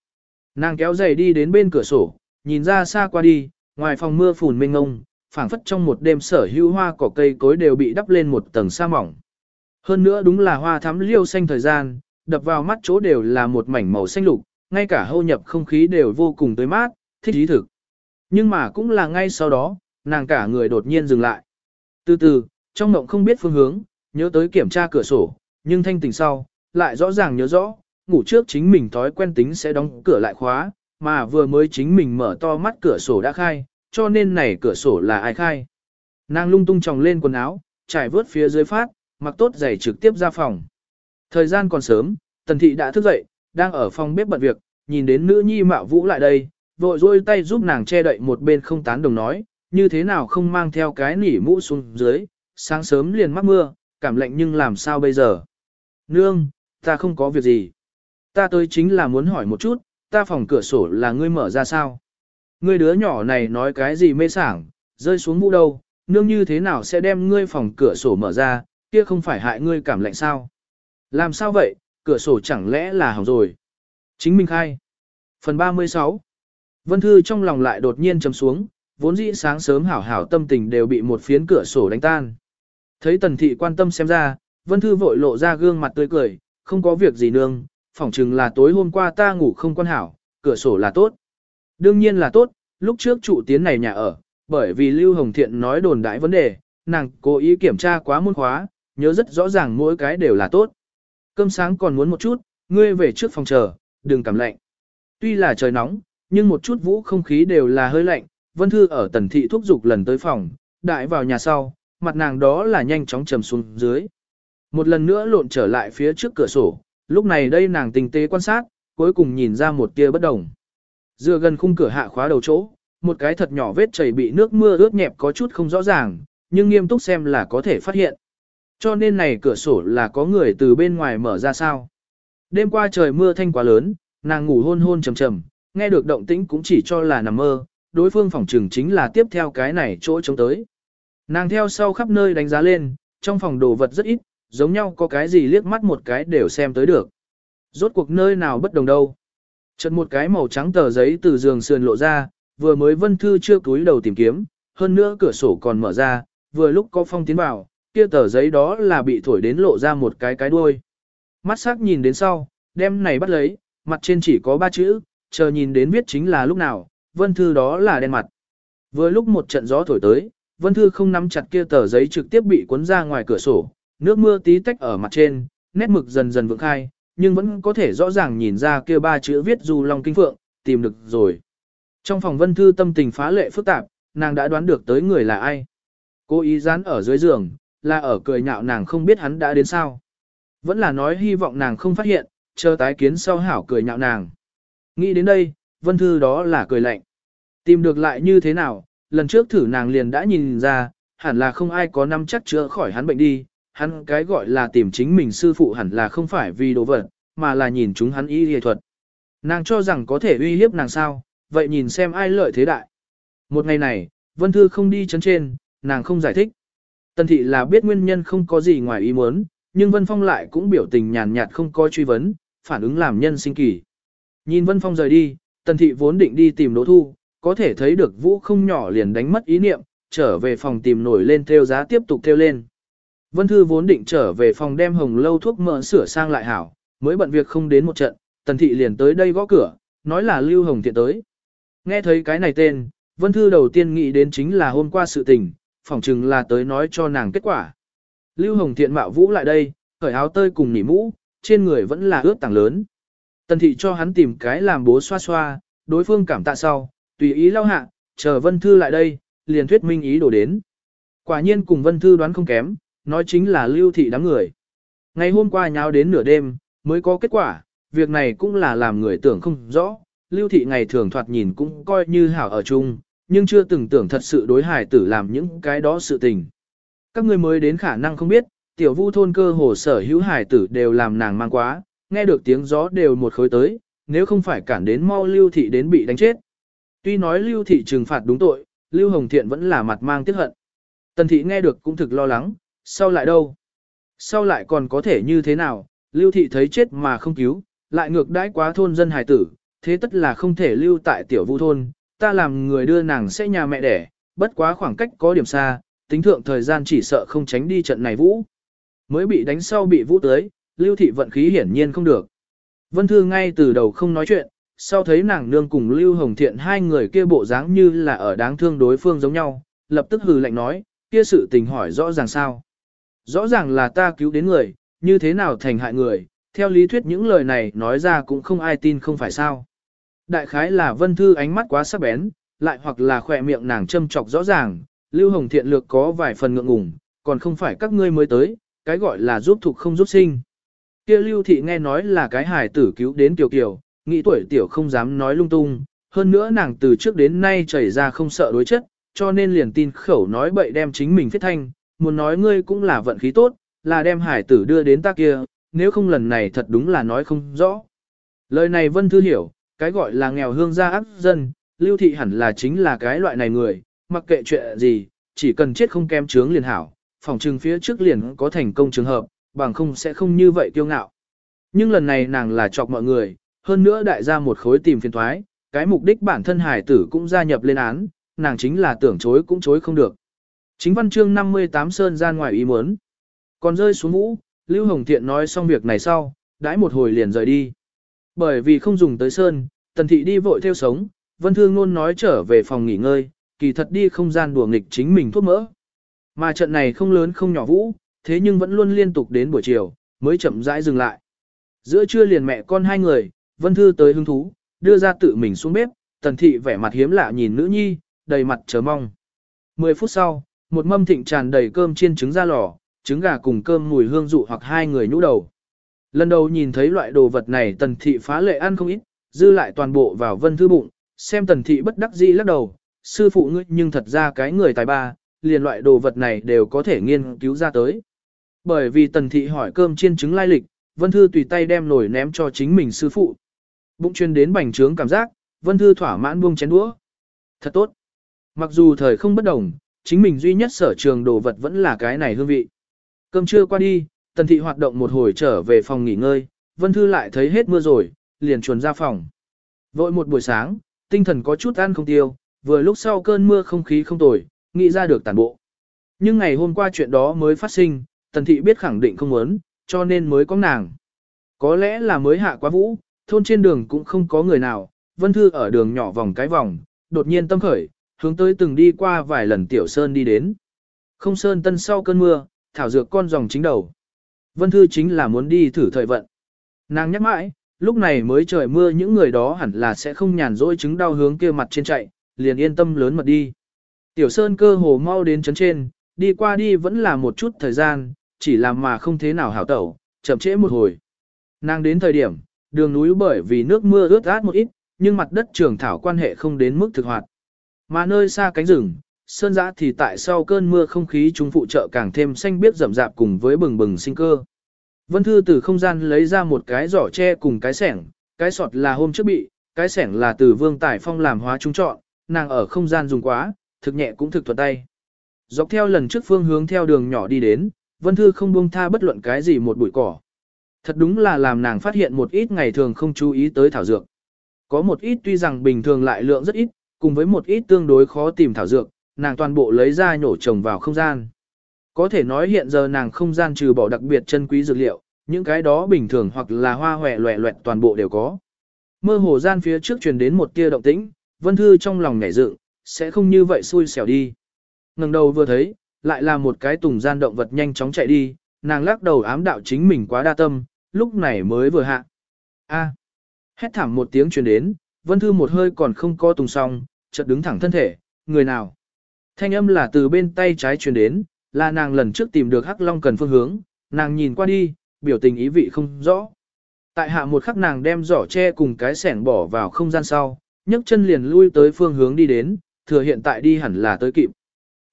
Nàng kéo giày đi đến bên cửa sổ, nhìn ra xa qua đi, ngoài phòng mưa phùn mênh ngông, phảng phất trong một đêm sở hữu hoa cỏ cây cối đều bị đắp lên một tầng sa mỏng. Hơn nữa đúng là hoa thắm liêu xanh thời gian, đập vào mắt chỗ đều là một mảnh màu xanh lục, ngay cả hô nhập không khí đều vô cùng tươi mát, thích ý thực. Nhưng mà cũng là ngay sau đó, nàng cả người đột nhiên dừng lại. Từ từ, trong mộng không biết phương hướng, nhớ tới kiểm tra cửa sổ, nhưng thanh tỉnh sau, lại rõ ràng nhớ rõ, ngủ trước chính mình thói quen tính sẽ đóng cửa lại khóa, mà vừa mới chính mình mở to mắt cửa sổ đã khai, cho nên này cửa sổ là ai khai. Nàng lung tung tròng lên quần áo, trải vớt phía dưới phát, mặc tốt giày trực tiếp ra phòng. Thời gian còn sớm, tần thị đã thức dậy, đang ở phòng bếp bận việc, nhìn đến nữ nhi mạo vũ lại đây, vội dôi tay giúp nàng che đậy một bên không tán đồng nói, như thế nào không mang theo cái nỉ mũ xuống dưới, sáng sớm liền mắc mưa, cảm lạnh nhưng làm sao bây giờ. Nương, Ta không có việc gì. Ta tới chính là muốn hỏi một chút, ta phòng cửa sổ là ngươi mở ra sao? Ngươi đứa nhỏ này nói cái gì mê sảng, rơi xuống mũ đâu, nương như thế nào sẽ đem ngươi phòng cửa sổ mở ra, kia không phải hại ngươi cảm lạnh sao? Làm sao vậy, cửa sổ chẳng lẽ là hỏng rồi? Chính mình khai. Phần 36 Vân Thư trong lòng lại đột nhiên chấm xuống, vốn dĩ sáng sớm hảo hảo tâm tình đều bị một phiến cửa sổ đánh tan. Thấy Tần Thị quan tâm xem ra, Vân Thư vội lộ ra gương mặt tươi cười, không có việc gì nương, phỏng chừng là tối hôm qua ta ngủ không quan hảo, cửa sổ là tốt. Đương nhiên là tốt, lúc trước trụ tiến này nhà ở, bởi vì Lưu Hồng Thiện nói đồn đại vấn đề, nàng cố ý kiểm tra quá môn khóa, nhớ rất rõ ràng mỗi cái đều là tốt. Cơm sáng còn muốn một chút, ngươi về trước phòng chờ, đừng cảm lạnh. Tuy là trời nóng, nhưng một chút vũ không khí đều là hơi lạnh, Vân Thư ở tần thị thúc dục lần tới phòng, đại vào nhà sau, mặt nàng đó là nhanh chóng trầm xuống dưới. Một lần nữa lộn trở lại phía trước cửa sổ, lúc này đây nàng tinh tế quan sát, cuối cùng nhìn ra một tia bất đồng. Dựa gần khung cửa hạ khóa đầu chỗ, một cái thật nhỏ vết chảy bị nước mưa ướt nhẹp có chút không rõ ràng, nhưng nghiêm túc xem là có thể phát hiện. Cho nên này cửa sổ là có người từ bên ngoài mở ra sao. Đêm qua trời mưa thanh quá lớn, nàng ngủ hôn hôn trầm trầm, nghe được động tĩnh cũng chỉ cho là nằm mơ, đối phương phòng trừng chính là tiếp theo cái này chỗ chống tới. Nàng theo sau khắp nơi đánh giá lên, trong phòng đồ vật rất ít, giống nhau có cái gì liếc mắt một cái đều xem tới được. Rốt cuộc nơi nào bất đồng đâu. Chợt một cái màu trắng tờ giấy từ giường sườn lộ ra, vừa mới vân thư chưa túi đầu tìm kiếm, hơn nữa cửa sổ còn mở ra, vừa lúc có phong tiến vào, kia tờ giấy đó là bị thổi đến lộ ra một cái cái đuôi. Mắt sắc nhìn đến sau, đem này bắt lấy, mặt trên chỉ có ba chữ, chờ nhìn đến viết chính là lúc nào, vân thư đó là đen mặt. Vừa lúc một trận gió thổi tới, vân thư không nắm chặt kia tờ giấy trực tiếp bị cuốn ra ngoài cửa sổ, nước mưa tí tách ở mặt trên, nét mực dần dần vượng khai, nhưng vẫn có thể rõ ràng nhìn ra kia ba chữ viết du long kinh phượng, tìm được rồi. Trong phòng vân thư tâm tình phá lệ phức tạp, nàng đã đoán được tới người là ai. Cô ý dán ở dưới giường, là ở cười nhạo nàng không biết hắn đã đến sao. Vẫn là nói hy vọng nàng không phát hiện, chờ tái kiến sau hảo cười nhạo nàng. Nghĩ đến đây, vân thư đó là cười lạnh. Tìm được lại như thế nào, lần trước thử nàng liền đã nhìn ra, hẳn là không ai có năm chắc chữa khỏi hắn bệnh đi, hắn cái gọi là tìm chính mình sư phụ hẳn là không phải vì đồ vật, mà là nhìn chúng hắn y y thuật. Nàng cho rằng có thể uy hiếp nàng sao, vậy nhìn xem ai lợi thế đại. Một ngày này, Vân Thư không đi chấn trên, nàng không giải thích. Tần thị là biết nguyên nhân không có gì ngoài ý muốn, nhưng Vân Phong lại cũng biểu tình nhàn nhạt không có truy vấn, phản ứng làm nhân sinh kỳ. Nhìn Vân Phong rời đi, Tần thị vốn định đi tìm Đỗ Thu, có thể thấy được Vũ không nhỏ liền đánh mất ý niệm, trở về phòng tìm nổi lên theo giá tiếp tục theo lên. Vân Thư vốn định trở về phòng đem hồng lâu thuốc mỡ sửa sang lại hảo, mới bận việc không đến một trận, Tần thị liền tới đây gõ cửa, nói là Lưu Hồng Thiện tới. Nghe thấy cái này tên, Vân Thư đầu tiên nghĩ đến chính là hôm qua sự tình, phỏng chừng là tới nói cho nàng kết quả. Lưu Hồng Thiện mạo vũ lại đây, khởi áo tơi cùng nỉ mũ, trên người vẫn là ướt tàng lớn. Tần thị cho hắn tìm cái làm bố xoa xoa, đối phương cảm tạ sau, tùy ý lau hạ, chờ Vân Thư lại đây, liền thuyết minh ý đổ đến. Quả nhiên cùng Vân Thư đoán không kém, nói chính là lưu thị đám người. Ngày hôm qua nháo đến nửa đêm, mới có kết quả, việc này cũng là làm người tưởng không rõ, lưu thị ngày thường thoạt nhìn cũng coi như hảo ở chung, nhưng chưa từng tưởng thật sự đối hài tử làm những cái đó sự tình. Các người mới đến khả năng không biết, tiểu vu thôn cơ hồ sở hữu hài tử đều làm nàng mang quá, nghe được tiếng gió đều một khối tới, nếu không phải cản đến mau lưu thị đến bị đánh chết. Tuy nói lưu thị trừng phạt đúng tội, lưu hồng thiện vẫn là mặt mang tiếc hận. Tần thị nghe được cũng thực lo lắng, sau lại đâu? Sau lại còn có thể như thế nào? Lưu thị thấy chết mà không cứu, lại ngược đãi quá thôn dân hài tử, thế tất là không thể lưu tại tiểu vu thôn, ta làm người đưa nàng sẽ nhà mẹ đẻ, bất quá khoảng cách có điểm xa, tính thượng thời gian chỉ sợ không tránh đi trận này vũ. Mới bị đánh sau bị vũ tới, lưu thị vận khí hiển nhiên không được. Vân Thư ngay từ đầu không nói chuyện, sau thấy nàng nương cùng Lưu Hồng Thiện hai người kia bộ dáng như là ở đáng thương đối phương giống nhau, lập tức hừ lạnh nói, kia sự tình hỏi rõ ràng sao. Rõ ràng là ta cứu đến người, như thế nào thành hại người, theo lý thuyết những lời này nói ra cũng không ai tin không phải sao. Đại khái là Vân Thư ánh mắt quá sắc bén, lại hoặc là khỏe miệng nàng châm chọc rõ ràng, Lưu Hồng Thiện lược có vài phần ngượng ngùng, còn không phải các ngươi mới tới, cái gọi là giúp thục không giúp sinh. Kia Lưu Thị nghe nói là cái hài tử cứu đến Tiểu Kiều, nghĩ tuổi Tiểu không dám nói lung tung, hơn nữa nàng từ trước đến nay chảy ra không sợ đối chất, cho nên liền tin khẩu nói bậy đem chính mình phết thanh, muốn nói ngươi cũng là vận khí tốt, là đem hải tử đưa đến ta kia, nếu không lần này thật đúng là nói không rõ. Lời này Vân Thư hiểu, cái gọi là nghèo hương gia ác dân, lưu thị hẳn là chính là cái loại này người, mặc kệ chuyện gì, chỉ cần chết không kém chướng liền hảo, phòng trừng phía trước liền có thành công trường hợp, bằng không sẽ không như vậy kiêu ngạo. Nhưng lần này nàng là chọc mọi người, hơn nữa đại gia một khối tìm phiền thoái, cái mục đích bản thân hải tử cũng gia nhập lên án, nàng chính là tưởng chối cũng chối không được. Chính văn chương 58 Sơn gian ngoài ý muốn. Còn rơi xuống vũ, Lưu Hồng Thiện nói xong việc này sau, đãi một hồi liền rời đi. Bởi vì không dùng tới Sơn, Tần Thị đi vội theo sống, Vân Thương luôn nói trở về phòng nghỉ ngơi, kỳ thật đi không gian đùa nghịch chính mình thuốc mỡ. Mà trận này không lớn không nhỏ vũ, thế nhưng vẫn luôn liên tục đến buổi chiều, mới chậm rãi dừng lại. Giữa trưa liền mẹ con hai người, Vân Thư tới hứng thú, đưa ra tự mình xuống bếp, Tần Thị vẻ mặt hiếm lạ nhìn nữ nhi, đầy mặt chờ mong. Mười phút sau, một mâm thịnh tràn đầy cơm chiên trứng ra lò, trứng gà cùng cơm mùi hương dụ hoặc hai người nhũ đầu. Lần đầu nhìn thấy loại đồ vật này Tần Thị phá lệ ăn không ít, dư lại toàn bộ vào Vân Thư bụng, xem Tần Thị bất đắc dĩ lắc đầu, sư phụ ngươi nhưng thật ra cái người tài ba, liền loại đồ vật này đều có thể nghiên cứu ra tới. Bởi vì Tần Thị hỏi cơm chiên trứng lai lịch, Vân Thư tùy tay đem nổi ném cho chính mình sư phụ. Bụng chuyên đến bành trướng cảm giác, Vân Thư thỏa mãn buông chén đũa. Thật tốt. Mặc dù thời không bất đồng, chính mình duy nhất sở trường đồ vật vẫn là cái này hương vị. Cơm trưa qua đi, Tần Thị hoạt động một hồi trở về phòng nghỉ ngơi, Vân Thư lại thấy hết mưa rồi, liền chuồn ra phòng. Vội một buổi sáng, tinh thần có chút ăn không tiêu, vừa lúc sau cơn mưa không khí không tồi, nghĩ ra được tàn bộ. Nhưng ngày hôm qua chuyện đó mới phát sinh, Tần Thị biết khẳng định không muốn, cho nên mới có nàng. Có lẽ là mới hạ quá vũ, thôn trên đường cũng không có người nào, Vân Thư ở đường nhỏ vòng cái vòng, đột nhiên tâm khởi, hướng tới từng đi qua vài lần tiểu sơn đi đến. Không sơn tân sau cơn mưa, thảo dược con dòng chính đầu. Vân Thư chính là muốn đi thử thời vận. Nàng nhắc mãi, lúc này mới trời mưa những người đó hẳn là sẽ không nhàn rỗi chứng đau hướng kia mặt trên chạy, liền yên tâm lớn mật đi. Tiểu Sơn cơ hồ mau đến chấn trên, đi qua đi vẫn là một chút thời gian, chỉ làm mà không thế nào hảo tẩu, chậm trễ một hồi. Nàng đến thời điểm, đường núi bởi vì nước mưa ướt át một ít, nhưng mặt đất trường thảo quan hệ không đến mức thực hoạt. Mà nơi xa cánh rừng, sơn giã thì tại sau cơn mưa không khí chúng phụ trợ càng thêm xanh biếc rậm rạp cùng với bừng bừng sinh cơ. Vân Thư từ không gian lấy ra một cái giỏ tre cùng cái sẻng, cái sọt là hôm trước bị, cái sẻng là từ Vương Tài Phong làm hóa trung chọn, nàng ở không gian dùng quá, thực nhẹ cũng thực thuận tay. Dọc theo lần trước phương hướng theo đường nhỏ đi đến, Vân Thư không buông tha bất luận cái gì một bụi cỏ. Thật đúng là làm nàng phát hiện một ít ngày thường không chú ý tới thảo dược. Có một ít tuy rằng bình thường lại lượng rất ít, cùng với một ít tương đối khó tìm thảo dược, nàng toàn bộ lấy ra nhổ trồng vào không gian. Có thể nói hiện giờ nàng không gian trừ bỏ đặc biệt chân quý dược liệu, những cái đó bình thường hoặc là hoa hòe loẹ loẹt toàn bộ đều có. Mơ hồ gian phía trước truyền đến một tia động tĩnh, Vân Thư trong lòng nhảy dựng, sẽ không như vậy xui xẻo đi. Ngẩng đầu vừa thấy, lại là một cái tùng gian động vật nhanh chóng chạy đi, nàng lắc đầu ám đạo chính mình quá đa tâm, lúc này mới vừa hạ. A. Hét thảm một tiếng truyền đến, Vân Thư một hơi còn không co tùng xong, chợt đứng thẳng thân thể, người nào? Thanh âm là từ bên tay trái truyền đến, là nàng lần trước tìm được Hắc Long cần phương hướng, nàng nhìn qua đi, biểu tình ý vị không rõ. Tại hạ một khắc nàng đem giỏ tre cùng cái sẻng bỏ vào không gian sau, nhấc chân liền lui tới phương hướng đi đến, thừa hiện tại đi hẳn là tới kịp.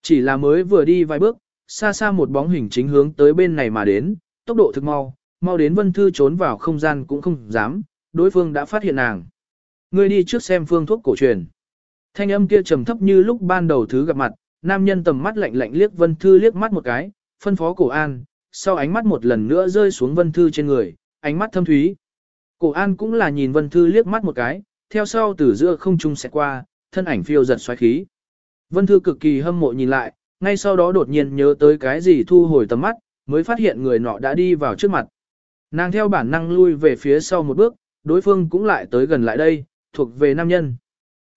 Chỉ là mới vừa đi vài bước, xa xa một bóng hình chính hướng tới bên này mà đến, tốc độ thực mau, mau đến Vân Thư trốn vào không gian cũng không dám, đối phương đã phát hiện nàng. Ngươi đi trước xem phương thuốc cổ truyền. Thanh âm kia trầm thấp như lúc ban đầu thứ gặp mặt, nam nhân tầm mắt lạnh lạnh liếc Vân Thư liếc mắt một cái, phân phó cổ an, sau ánh mắt một lần nữa rơi xuống Vân Thư trên người, ánh mắt thâm thúy. Cổ an cũng là nhìn Vân Thư liếc mắt một cái, theo sau từ giữa không trung sẽ qua, thân ảnh phiêu giật xoáy khí. Vân Thư cực kỳ hâm mộ nhìn lại, ngay sau đó đột nhiên nhớ tới cái gì thu hồi tầm mắt, mới phát hiện người nọ đã đi vào trước mặt. Nàng theo bản năng lui về phía sau một bước, đối phương cũng lại tới gần lại đây, thuộc về nam nhân.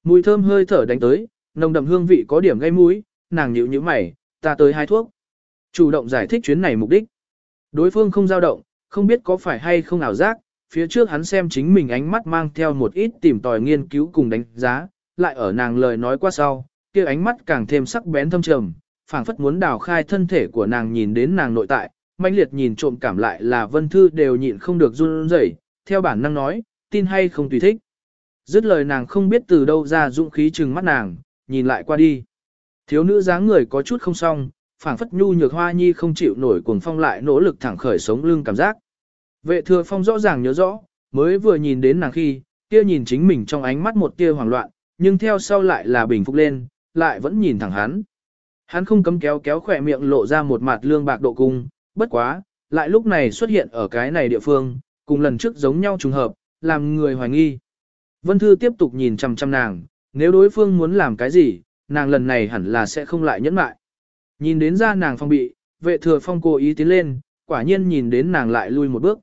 Mùi thơm hơi thở đánh tới, nồng đậm hương vị có điểm gây mũi, nàng nhíu nhíu mày, ta tới hai thuốc. Chủ động giải thích chuyến này mục đích. Đối phương không dao động, không biết có phải hay không ảo giác, phía trước hắn xem chính mình ánh mắt mang theo một ít tìm tòi nghiên cứu cùng đánh giá, lại ở nàng lời nói qua sau, kia ánh mắt càng thêm sắc bén thâm trầm, phảng phất muốn đào khai thân thể của nàng nhìn đến nàng nội tại, mãnh liệt nhìn trộm cảm lại là Vân Thư đều nhịn không được run rẩy, theo bản năng nói, tin hay không tùy thích. Dứt lời nàng không biết từ đâu ra dũng khí trừng mắt nàng, nhìn lại qua đi. Thiếu nữ dáng người có chút không xong, phảng phất nhu nhược hoa nhi không chịu nổi cuồng phong lại nỗ lực thẳng khởi sống lưng cảm giác. Vệ thừa phong rõ ràng nhớ rõ, mới vừa nhìn đến nàng khi, kia nhìn chính mình trong ánh mắt một tia hoảng loạn, nhưng theo sau lại là bình phục lên, lại vẫn nhìn thẳng hắn. Hắn không cấm kéo kéo khỏe miệng lộ ra một mặt lương bạc độ cung, bất quá, lại lúc này xuất hiện ở cái này địa phương, cùng lần trước giống nhau trùng hợp, làm người hoài nghi. Vân Thư tiếp tục nhìn chằm chằm nàng, nếu đối phương muốn làm cái gì, nàng lần này hẳn là sẽ không lại nhẫn mại. Nhìn đến ra nàng phong bị, vệ thừa phong cố ý tiến lên, quả nhiên nhìn đến nàng lại lui một bước.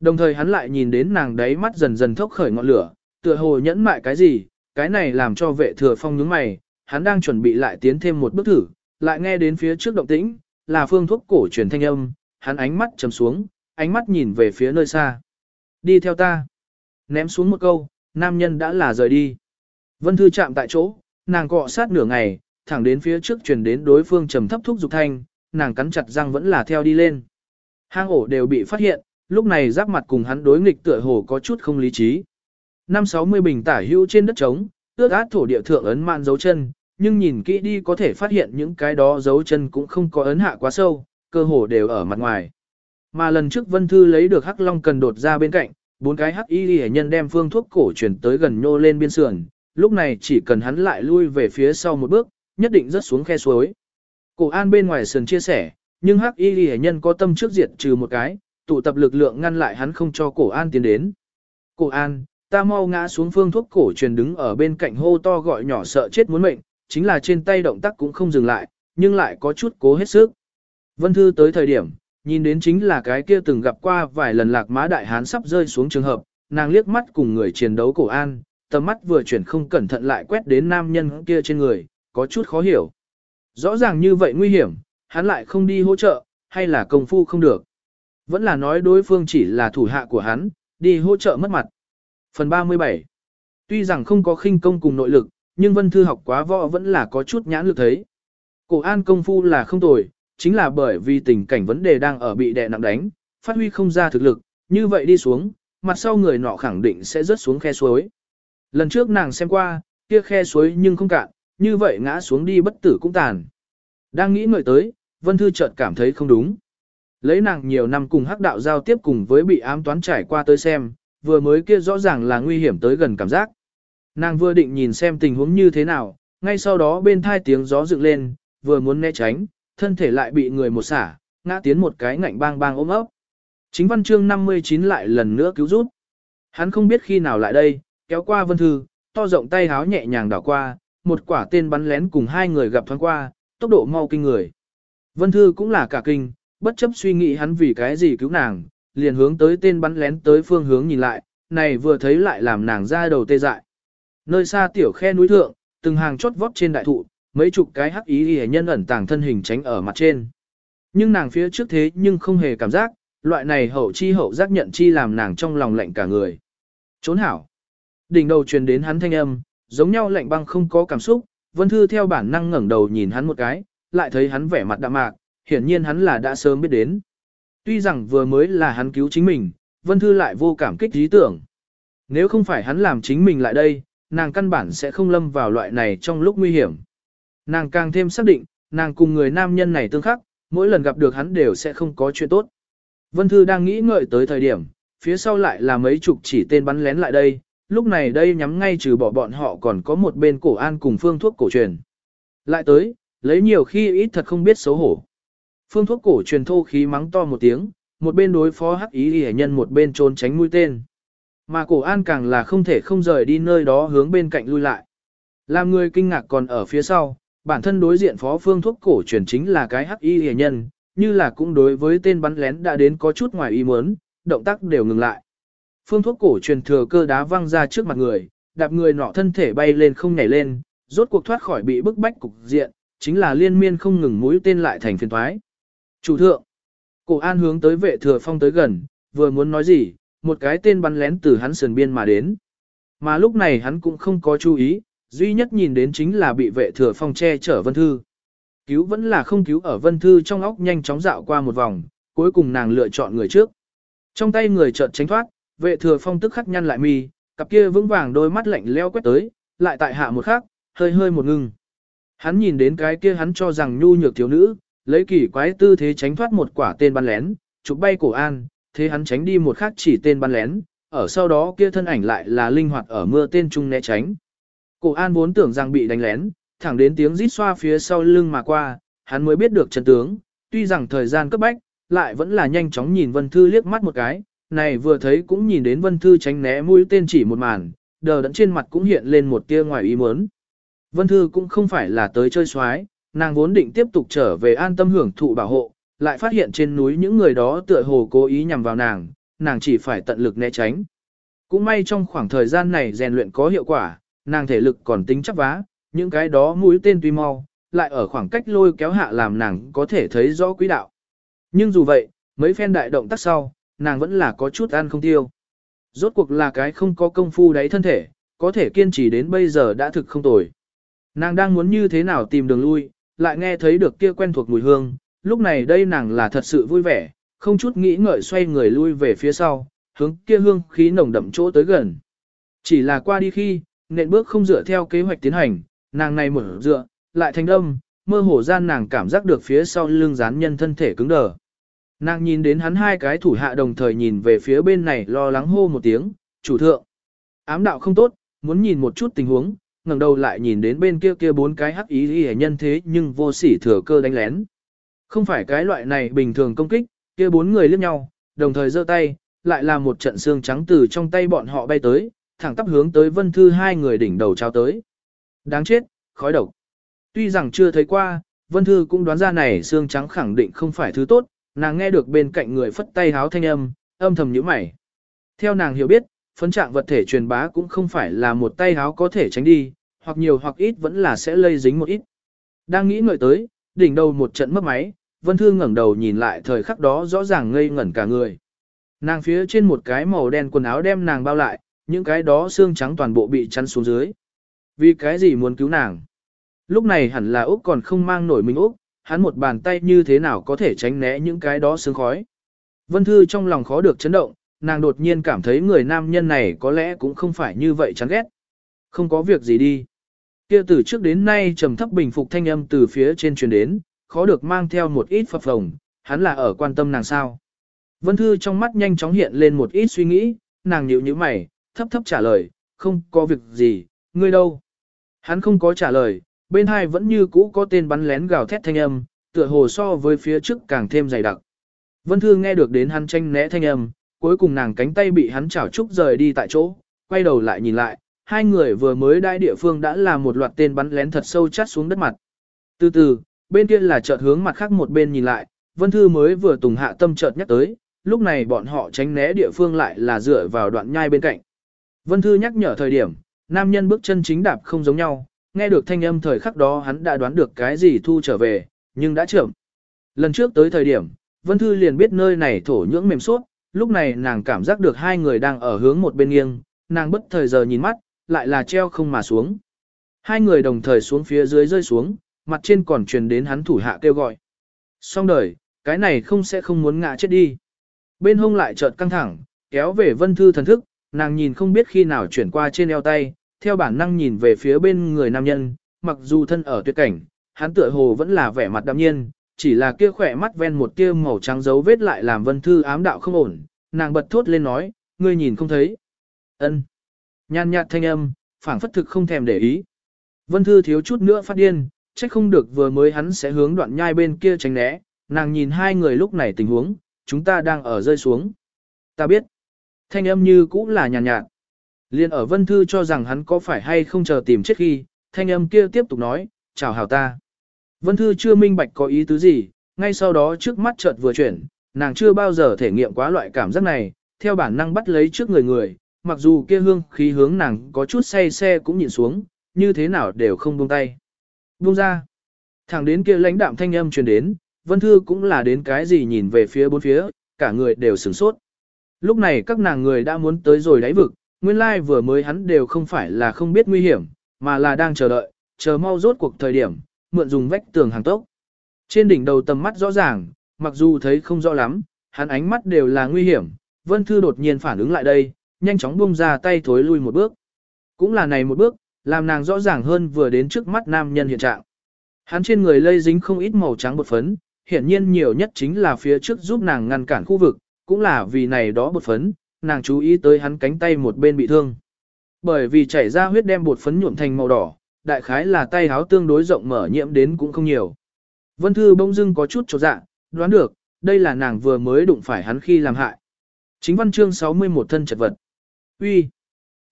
Đồng thời hắn lại nhìn đến nàng đáy mắt dần dần thốc khởi ngọn lửa, tựa hồ nhẫn mại cái gì, cái này làm cho vệ thừa phong nhướng mày, hắn đang chuẩn bị lại tiến thêm một bước thử, lại nghe đến phía trước động tĩnh, là phương thuốc cổ truyền thanh âm, hắn ánh mắt trầm xuống, ánh mắt nhìn về phía nơi xa. Đi theo ta. Ném xuống một câu, nam nhân đã là rời đi. Vân Thư chạm tại chỗ, nàng cọ sát nửa ngày, thẳng đến phía trước truyền đến đối phương trầm thấp thúc dục thanh, nàng cắn chặt răng vẫn là theo đi lên. Hang ổ đều bị phát hiện, lúc này giáp mặt cùng hắn đối nghịch tựa hồ có chút không lý trí. Năm 60 bình tả hữu trên đất trống, ước át thổ địa thượng ấn man dấu chân, nhưng nhìn kỹ đi có thể phát hiện những cái đó dấu chân cũng không có ấn hạ quá sâu, cơ hồ đều ở mặt ngoài. Mà lần trước Vân Thư lấy được Hắc Long cần đột ra bên cạnh, bốn cái Hắc Y hệ nhân đem phương thuốc cổ chuyển tới gần nhô lên biên sườn, lúc này chỉ cần hắn lại lui về phía sau một bước, nhất định rớt xuống khe suối. Cổ An bên ngoài sườn chia sẻ, nhưng Hắc Y hệ nhân có tâm trước diệt trừ một cái, tụ tập lực lượng ngăn lại hắn không cho Cổ An tiến đến. Cổ An, ta mau ngã xuống phương thuốc cổ truyền đứng ở bên cạnh hô to gọi nhỏ sợ chết muốn mệnh, chính là trên tay động tác cũng không dừng lại, nhưng lại có chút cố hết sức. Vân Thư tới thời điểm, nhìn đến chính là cái kia từng gặp qua vài lần lạc má đại hán sắp rơi xuống trường hợp, nàng liếc mắt cùng người chiến đấu cổ an, tầm mắt vừa chuyển không cẩn thận lại quét đến nam nhân kia trên người, có chút khó hiểu. Rõ ràng như vậy nguy hiểm, hắn lại không đi hỗ trợ, hay là công phu không được. Vẫn là nói đối phương chỉ là thủ hạ của hắn, đi hỗ trợ mất mặt. Phần 37 Tuy rằng không có khinh công cùng nội lực, nhưng Vân Thư học quá võ vẫn là có chút nhãn lực thấy. Cổ an công phu là không tồi, chính là bởi vì tình cảnh vấn đề đang ở bị đè nặng đánh, phát huy không ra thực lực, như vậy đi xuống, mặt sau người nọ khẳng định sẽ rớt xuống khe suối. Lần trước nàng xem qua, kia khe suối nhưng không cạn, như vậy ngã xuống đi bất tử cũng tàn. Đang nghĩ ngợi tới, Vân Thư chợt cảm thấy không đúng. Lấy nàng nhiều năm cùng hắc đạo giao tiếp cùng với bị ám toán trải qua tới xem, vừa mới kia rõ ràng là nguy hiểm tới gần cảm giác. Nàng vừa định nhìn xem tình huống như thế nào, ngay sau đó bên thai tiếng gió dựng lên, vừa muốn né tránh, thân thể lại bị người một xả, ngã tiến một cái ngạnh bang bang ôm ấp. Chính văn chương 59 lại lần nữa cứu rút. Hắn không biết khi nào lại đây, kéo qua vân thư, to rộng tay háo nhẹ nhàng đảo qua, một quả tên bắn lén cùng hai người gặp thoáng qua, tốc độ mau kinh người. Vân thư cũng là cả kinh, bất chấp suy nghĩ hắn vì cái gì cứu nàng, liền hướng tới tên bắn lén tới phương hướng nhìn lại, này vừa thấy lại làm nàng ra đầu tê dại. Nơi xa tiểu khe núi thượng, từng hàng chốt vót trên đại thụ, mấy chục cái hắc ý hề nhân ẩn tàng thân hình tránh ở mặt trên. Nhưng nàng phía trước thế nhưng không hề cảm giác, loại này hậu chi hậu giác nhận chi làm nàng trong lòng lạnh cả người. Trốn hảo. Đỉnh đầu truyền đến hắn thanh âm, giống nhau lạnh băng không có cảm xúc, Vân Thư theo bản năng ngẩng đầu nhìn hắn một cái, lại thấy hắn vẻ mặt đạm mạc, hiển nhiên hắn là đã sớm biết đến. Tuy rằng vừa mới là hắn cứu chính mình, Vân Thư lại vô cảm kích lý tưởng. Nếu không phải hắn làm chính mình lại đây, nàng căn bản sẽ không lâm vào loại này trong lúc nguy hiểm. Nàng càng thêm xác định, nàng cùng người nam nhân này tương khắc, mỗi lần gặp được hắn đều sẽ không có chuyện tốt. Vân Thư đang nghĩ ngợi tới thời điểm, phía sau lại là mấy chục chỉ tên bắn lén lại đây, lúc này đây nhắm ngay trừ bỏ bọn họ còn có một bên cổ an cùng phương thuốc cổ truyền. Lại tới, lấy nhiều khi ít thật không biết xấu hổ. Phương thuốc cổ truyền thô khí mắng to một tiếng, một bên đối phó hắc ý hề nhân một bên trốn tránh mũi tên. Mà cổ an càng là không thể không rời đi nơi đó hướng bên cạnh lui lại. Làm người kinh ngạc còn ở phía sau, bản thân đối diện phó phương thuốc cổ truyền chính là cái hắc y hề nhân, như là cũng đối với tên bắn lén đã đến có chút ngoài ý muốn, động tác đều ngừng lại. Phương thuốc cổ truyền thừa cơ đá văng ra trước mặt người, đạp người nọ thân thể bay lên không nhảy lên, rốt cuộc thoát khỏi bị bức bách cục diện, chính là liên miên không ngừng mũi tên lại thành phiền thoái. Chủ thượng, cổ an hướng tới vệ thừa phong tới gần, vừa muốn nói gì, một cái tên bắn lén từ hắn sườn biên mà đến. Mà lúc này hắn cũng không có chú ý, duy nhất nhìn đến chính là bị vệ thừa phong che chở Vân Thư. Cứu vẫn là không cứu ở Vân Thư trong óc nhanh chóng dạo qua một vòng, cuối cùng nàng lựa chọn người trước. Trong tay người chợt tránh thoát, vệ thừa phong tức khắc nhăn lại mi, cặp kia vững vàng đôi mắt lạnh leo quét tới, lại tại hạ một khắc, hơi hơi một ngưng. Hắn nhìn đến cái kia hắn cho rằng nhu nhược thiếu nữ, lấy kỳ quái tư thế tránh thoát một quả tên bắn lén, chụp bay cổ an, thế hắn tránh đi một khắc chỉ tên bắn lén, ở sau đó kia thân ảnh lại là linh hoạt ở mưa tên trung né tránh. Cổ an vốn tưởng rằng bị đánh lén, thẳng đến tiếng rít xoa phía sau lưng mà qua, hắn mới biết được chân tướng, tuy rằng thời gian cấp bách, lại vẫn là nhanh chóng nhìn Vân Thư liếc mắt một cái, này vừa thấy cũng nhìn đến Vân Thư tránh né mũi tên chỉ một màn, đờ đẫn trên mặt cũng hiện lên một tia ngoài ý muốn. Vân Thư cũng không phải là tới chơi xoái, nàng vốn định tiếp tục trở về an tâm hưởng thụ bảo hộ, lại phát hiện trên núi những người đó tựa hồ cố ý nhằm vào nàng, nàng chỉ phải tận lực né tránh. Cũng may trong khoảng thời gian này rèn luyện có hiệu quả, nàng thể lực còn tính chắc vá, những cái đó mũi tên tuy mau, lại ở khoảng cách lôi kéo hạ làm nàng có thể thấy rõ quỹ đạo. Nhưng dù vậy, mấy phen đại động tác sau, nàng vẫn là có chút ăn không tiêu. Rốt cuộc là cái không có công phu đáy thân thể, có thể kiên trì đến bây giờ đã thực không tồi. Nàng đang muốn như thế nào tìm đường lui, lại nghe thấy được kia quen thuộc mùi hương, lúc này đây nàng là thật sự vui vẻ, không chút nghĩ ngợi xoay người lui về phía sau, hướng kia hương khí nồng đậm chỗ tới gần. Chỉ là qua đi khi, nện bước không dựa theo kế hoạch tiến hành, nàng này mở dựa, lại thành đâm, mơ hồ gian nàng cảm giác được phía sau lưng dán nhân thân thể cứng đờ. Nàng nhìn đến hắn hai cái thủ hạ đồng thời nhìn về phía bên này lo lắng hô một tiếng, chủ thượng. Ám đạo không tốt, muốn nhìn một chút tình huống, ngẩng đầu lại nhìn đến bên kia kia bốn cái hắc ý y nhân thế nhưng vô sỉ thừa cơ đánh lén. Không phải cái loại này bình thường công kích, kia bốn người liếc nhau, đồng thời giơ tay, lại là một trận xương trắng từ trong tay bọn họ bay tới, thẳng tắp hướng tới vân thư hai người đỉnh đầu trao tới. Đáng chết, khói độc. Tuy rằng chưa thấy qua, vân thư cũng đoán ra này xương trắng khẳng định không phải thứ tốt, nàng nghe được bên cạnh người phất tay háo thanh âm, âm thầm nhíu mày. Theo nàng hiểu biết, phấn trạng vật thể truyền bá cũng không phải là một tay háo có thể tránh đi, hoặc nhiều hoặc ít vẫn là sẽ lây dính một ít. Đang nghĩ ngợi tới, đỉnh đầu một trận mất máy, Vân Thư ngẩng đầu nhìn lại thời khắc đó rõ ràng ngây ngẩn cả người. Nàng phía trên một cái màu đen quần áo đem nàng bao lại, những cái đó xương trắng toàn bộ bị chắn xuống dưới. Vì cái gì muốn cứu nàng? Lúc này hẳn là Úc còn không mang nổi mình Úc, hắn một bàn tay như thế nào có thể tránh né những cái đó sương khói. Vân Thư trong lòng khó được chấn động, nàng đột nhiên cảm thấy người nam nhân này có lẽ cũng không phải như vậy chán ghét. Không có việc gì đi. Kia từ trước đến nay trầm thấp bình phục thanh âm từ phía trên truyền đến, khó được mang theo một ít phập phồng, hắn là ở quan tâm nàng sao. Vân Thư trong mắt nhanh chóng hiện lên một ít suy nghĩ, nàng nhíu như mày, thấp thấp trả lời, không có việc gì, ngươi đâu. Hắn không có trả lời, bên hai vẫn như cũ có tên bắn lén gào thét thanh âm, tựa hồ so với phía trước càng thêm dày đặc. Vân Thư nghe được đến hắn tranh né thanh âm, cuối cùng nàng cánh tay bị hắn chảo trúc rời đi tại chỗ, quay đầu lại nhìn lại, hai người vừa mới đai địa phương đã là một loạt tên bắn lén thật sâu chát xuống đất mặt. Từ từ, bên kia là chợt hướng mặt khác một bên nhìn lại, Vân Thư mới vừa tùng hạ tâm chợt nhắc tới, lúc này bọn họ tránh né địa phương lại là dựa vào đoạn nhai bên cạnh. Vân Thư nhắc nhở thời điểm, nam nhân bước chân chính đạp không giống nhau, nghe được thanh âm thời khắc đó hắn đã đoán được cái gì thu trở về, nhưng đã chậm. Lần trước tới thời điểm, Vân Thư liền biết nơi này thổ nhưỡng mềm suốt, lúc này nàng cảm giác được hai người đang ở hướng một bên nghiêng, nàng bất thời giờ nhìn mắt, lại là treo không mà xuống. Hai người đồng thời xuống phía dưới rơi xuống, mặt trên còn truyền đến hắn thủ hạ kêu gọi. Xong đời, cái này không sẽ không muốn ngã chết đi. Bên hông lại chợt căng thẳng, kéo về Vân Thư thần thức, nàng nhìn không biết khi nào chuyển qua trên eo tay, theo bản năng nhìn về phía bên người nam nhân, mặc dù thân ở tuyệt cảnh, hắn tựa hồ vẫn là vẻ mặt đạm nhiên, chỉ là kia khỏe mắt ven một tia màu trắng dấu vết lại làm Vân Thư ám đạo không ổn, nàng bật thốt lên nói, ngươi nhìn không thấy. Ân. Nhan nhạt thanh âm, phảng phất thực không thèm để ý. Vân Thư thiếu chút nữa phát điên, trách không được vừa mới hắn sẽ hướng đoạn nhai bên kia tránh né, nàng nhìn hai người lúc này tình huống, chúng ta đang ở rơi xuống. Ta biết. Thanh âm như cũng là nhàn nhạt, nhạt. Liên ở Vân Thư cho rằng hắn có phải hay không chờ tìm chết khi, thanh âm kia tiếp tục nói, chào hào ta. Vân Thư chưa minh bạch có ý tứ gì, ngay sau đó trước mắt chợt vừa chuyển, nàng chưa bao giờ thể nghiệm quá loại cảm giác này, theo bản năng bắt lấy trước người người, mặc dù kia hương khí hướng nàng có chút say xe cũng nhìn xuống, như thế nào đều không buông tay. Buông ra. Thẳng đến kia lãnh đạm thanh âm truyền đến, Vân Thư cũng là đến cái gì nhìn về phía bốn phía, cả người đều sửng sốt. Lúc này các nàng người đã muốn tới rồi đáy vực, nguyên lai vừa mới hắn đều không phải là không biết nguy hiểm, mà là đang chờ đợi, chờ mau rốt cuộc thời điểm, mượn dùng vách tường hàng tốc. Trên đỉnh đầu tầm mắt rõ ràng, mặc dù thấy không rõ lắm, hắn ánh mắt đều là nguy hiểm, Vân Thư đột nhiên phản ứng lại đây, nhanh chóng buông ra tay thối lui một bước. Cũng là này một bước, làm nàng rõ ràng hơn vừa đến trước mắt nam nhân hiện trạng. Hắn trên người lây dính không ít màu trắng bột phấn, hiển nhiên nhiều nhất chính là phía trước giúp nàng ngăn cản khu vực, cũng là vì này đó bột phấn, nàng chú ý tới hắn cánh tay một bên bị thương. Bởi vì chảy ra huyết đem bột phấn nhuộm thành màu đỏ, đại khái là tay háo tương đối rộng mở nhiễm đến cũng không nhiều. Vân Thư bỗng dưng có chút chột dạ, đoán được, đây là nàng vừa mới đụng phải hắn khi làm hại. Chính văn chương 61 thân chật vật. Uy,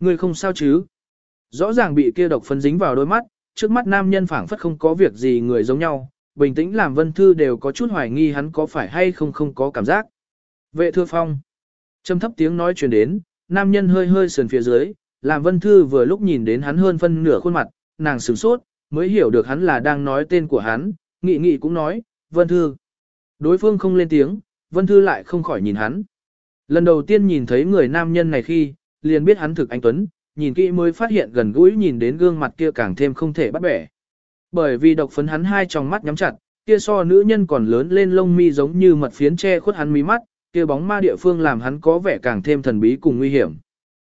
Người không sao chứ? Rõ ràng bị kia độc phấn dính vào đôi mắt, trước mắt nam nhân phảng phất không có việc gì người giống nhau, bình tĩnh làm Vân Thư đều có chút hoài nghi hắn có phải hay không không có cảm giác. Vệ thưa phong. Trầm thấp tiếng nói truyền đến, nam nhân hơi hơi sườn phía dưới, làm Vân Thư vừa lúc nhìn đến hắn hơn phân nửa khuôn mặt, nàng sửng sốt, mới hiểu được hắn là đang nói tên của hắn, nghị nghị cũng nói, Vân Thư. Đối phương không lên tiếng, Vân Thư lại không khỏi nhìn hắn. Lần đầu tiên nhìn thấy người nam nhân này khi, liền biết hắn thực anh Tuấn, nhìn kỹ mới phát hiện gần gũi nhìn đến gương mặt kia càng thêm không thể bắt bẻ. Bởi vì độc phấn hắn hai tròng mắt nhắm chặt, kia so nữ nhân còn lớn lên lông mi giống như mật phiến che khuất hắn mí mắt, kia bóng ma địa phương làm hắn có vẻ càng thêm thần bí cùng nguy hiểm.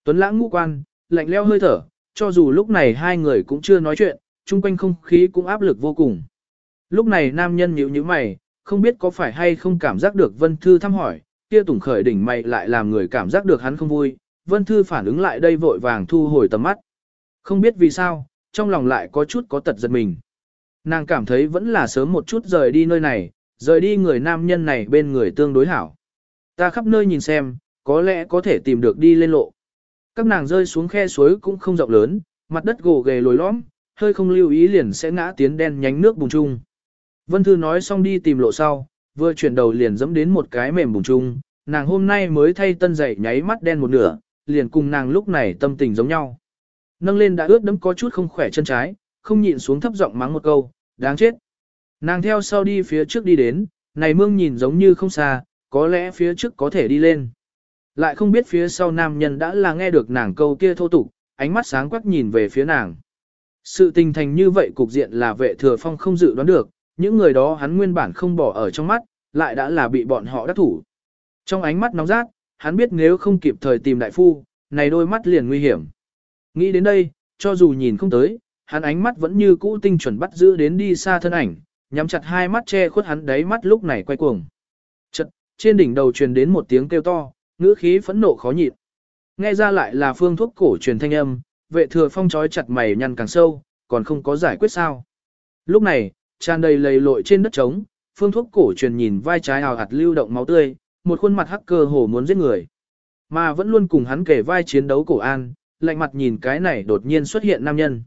Tuấn lãng ngũ quan, lạnh leo hơi thở, cho dù lúc này hai người cũng chưa nói chuyện, chung quanh không khí cũng áp lực vô cùng. Lúc này nam nhân nhíu nhíu mày, không biết có phải hay không cảm giác được Vân Thư thăm hỏi, kia tủng khởi đỉnh mày lại làm người cảm giác được hắn không vui, Vân Thư phản ứng lại đây vội vàng thu hồi tầm mắt. Không biết vì sao, trong lòng lại có chút có tật giật mình. Nàng cảm thấy vẫn là sớm một chút rời đi nơi này, rời đi người nam nhân này bên người tương đối hảo. Ta khắp nơi nhìn xem, có lẽ có thể tìm được đi lên lộ. Các nàng rơi xuống khe suối cũng không rộng lớn, mặt đất gồ ghề lồi lõm, hơi không lưu ý liền sẽ ngã tiến đen nhánh nước bùng chung. Vân Thư nói xong đi tìm lộ sau, vừa chuyển đầu liền dẫm đến một cái mềm bùng chung, nàng hôm nay mới thay tân giày nháy mắt đen một nửa, liền cùng nàng lúc này tâm tình giống nhau. Nâng lên đã ướt đẫm có chút không khỏe chân trái, không nhịn xuống thấp giọng mắng một câu, đáng chết. Nàng theo sau đi phía trước đi đến, này mương nhìn giống như không xa, có lẽ phía trước có thể đi lên. Lại không biết phía sau nam nhân đã là nghe được nàng câu kia thô tục, ánh mắt sáng quắc nhìn về phía nàng. Sự tình thành như vậy cục diện là vệ thừa phong không dự đoán được, những người đó hắn nguyên bản không bỏ ở trong mắt, lại đã là bị bọn họ đắc thủ. Trong ánh mắt nóng rát, hắn biết nếu không kịp thời tìm đại phu, này đôi mắt liền nguy hiểm. Nghĩ đến đây, cho dù nhìn không tới, hắn ánh mắt vẫn như cũ tinh chuẩn bắt giữ đến đi xa thân ảnh, nhắm chặt hai mắt che khuất hắn đáy mắt lúc này quay cuồng. Trên đỉnh đầu truyền đến một tiếng kêu to, ngữ khí phẫn nộ khó nhịn. Nghe ra lại là phương thuốc cổ truyền thanh âm, vệ thừa phong chói chặt mày nhăn càng sâu, còn không có giải quyết sao. Lúc này, tràn đầy lầy lội trên đất trống, phương thuốc cổ truyền nhìn vai trái hào hạt lưu động máu tươi, một khuôn mặt hắc cơ hồ muốn giết người. Mà vẫn luôn cùng hắn kể vai chiến đấu cổ an, lạnh mặt nhìn cái này đột nhiên xuất hiện nam nhân.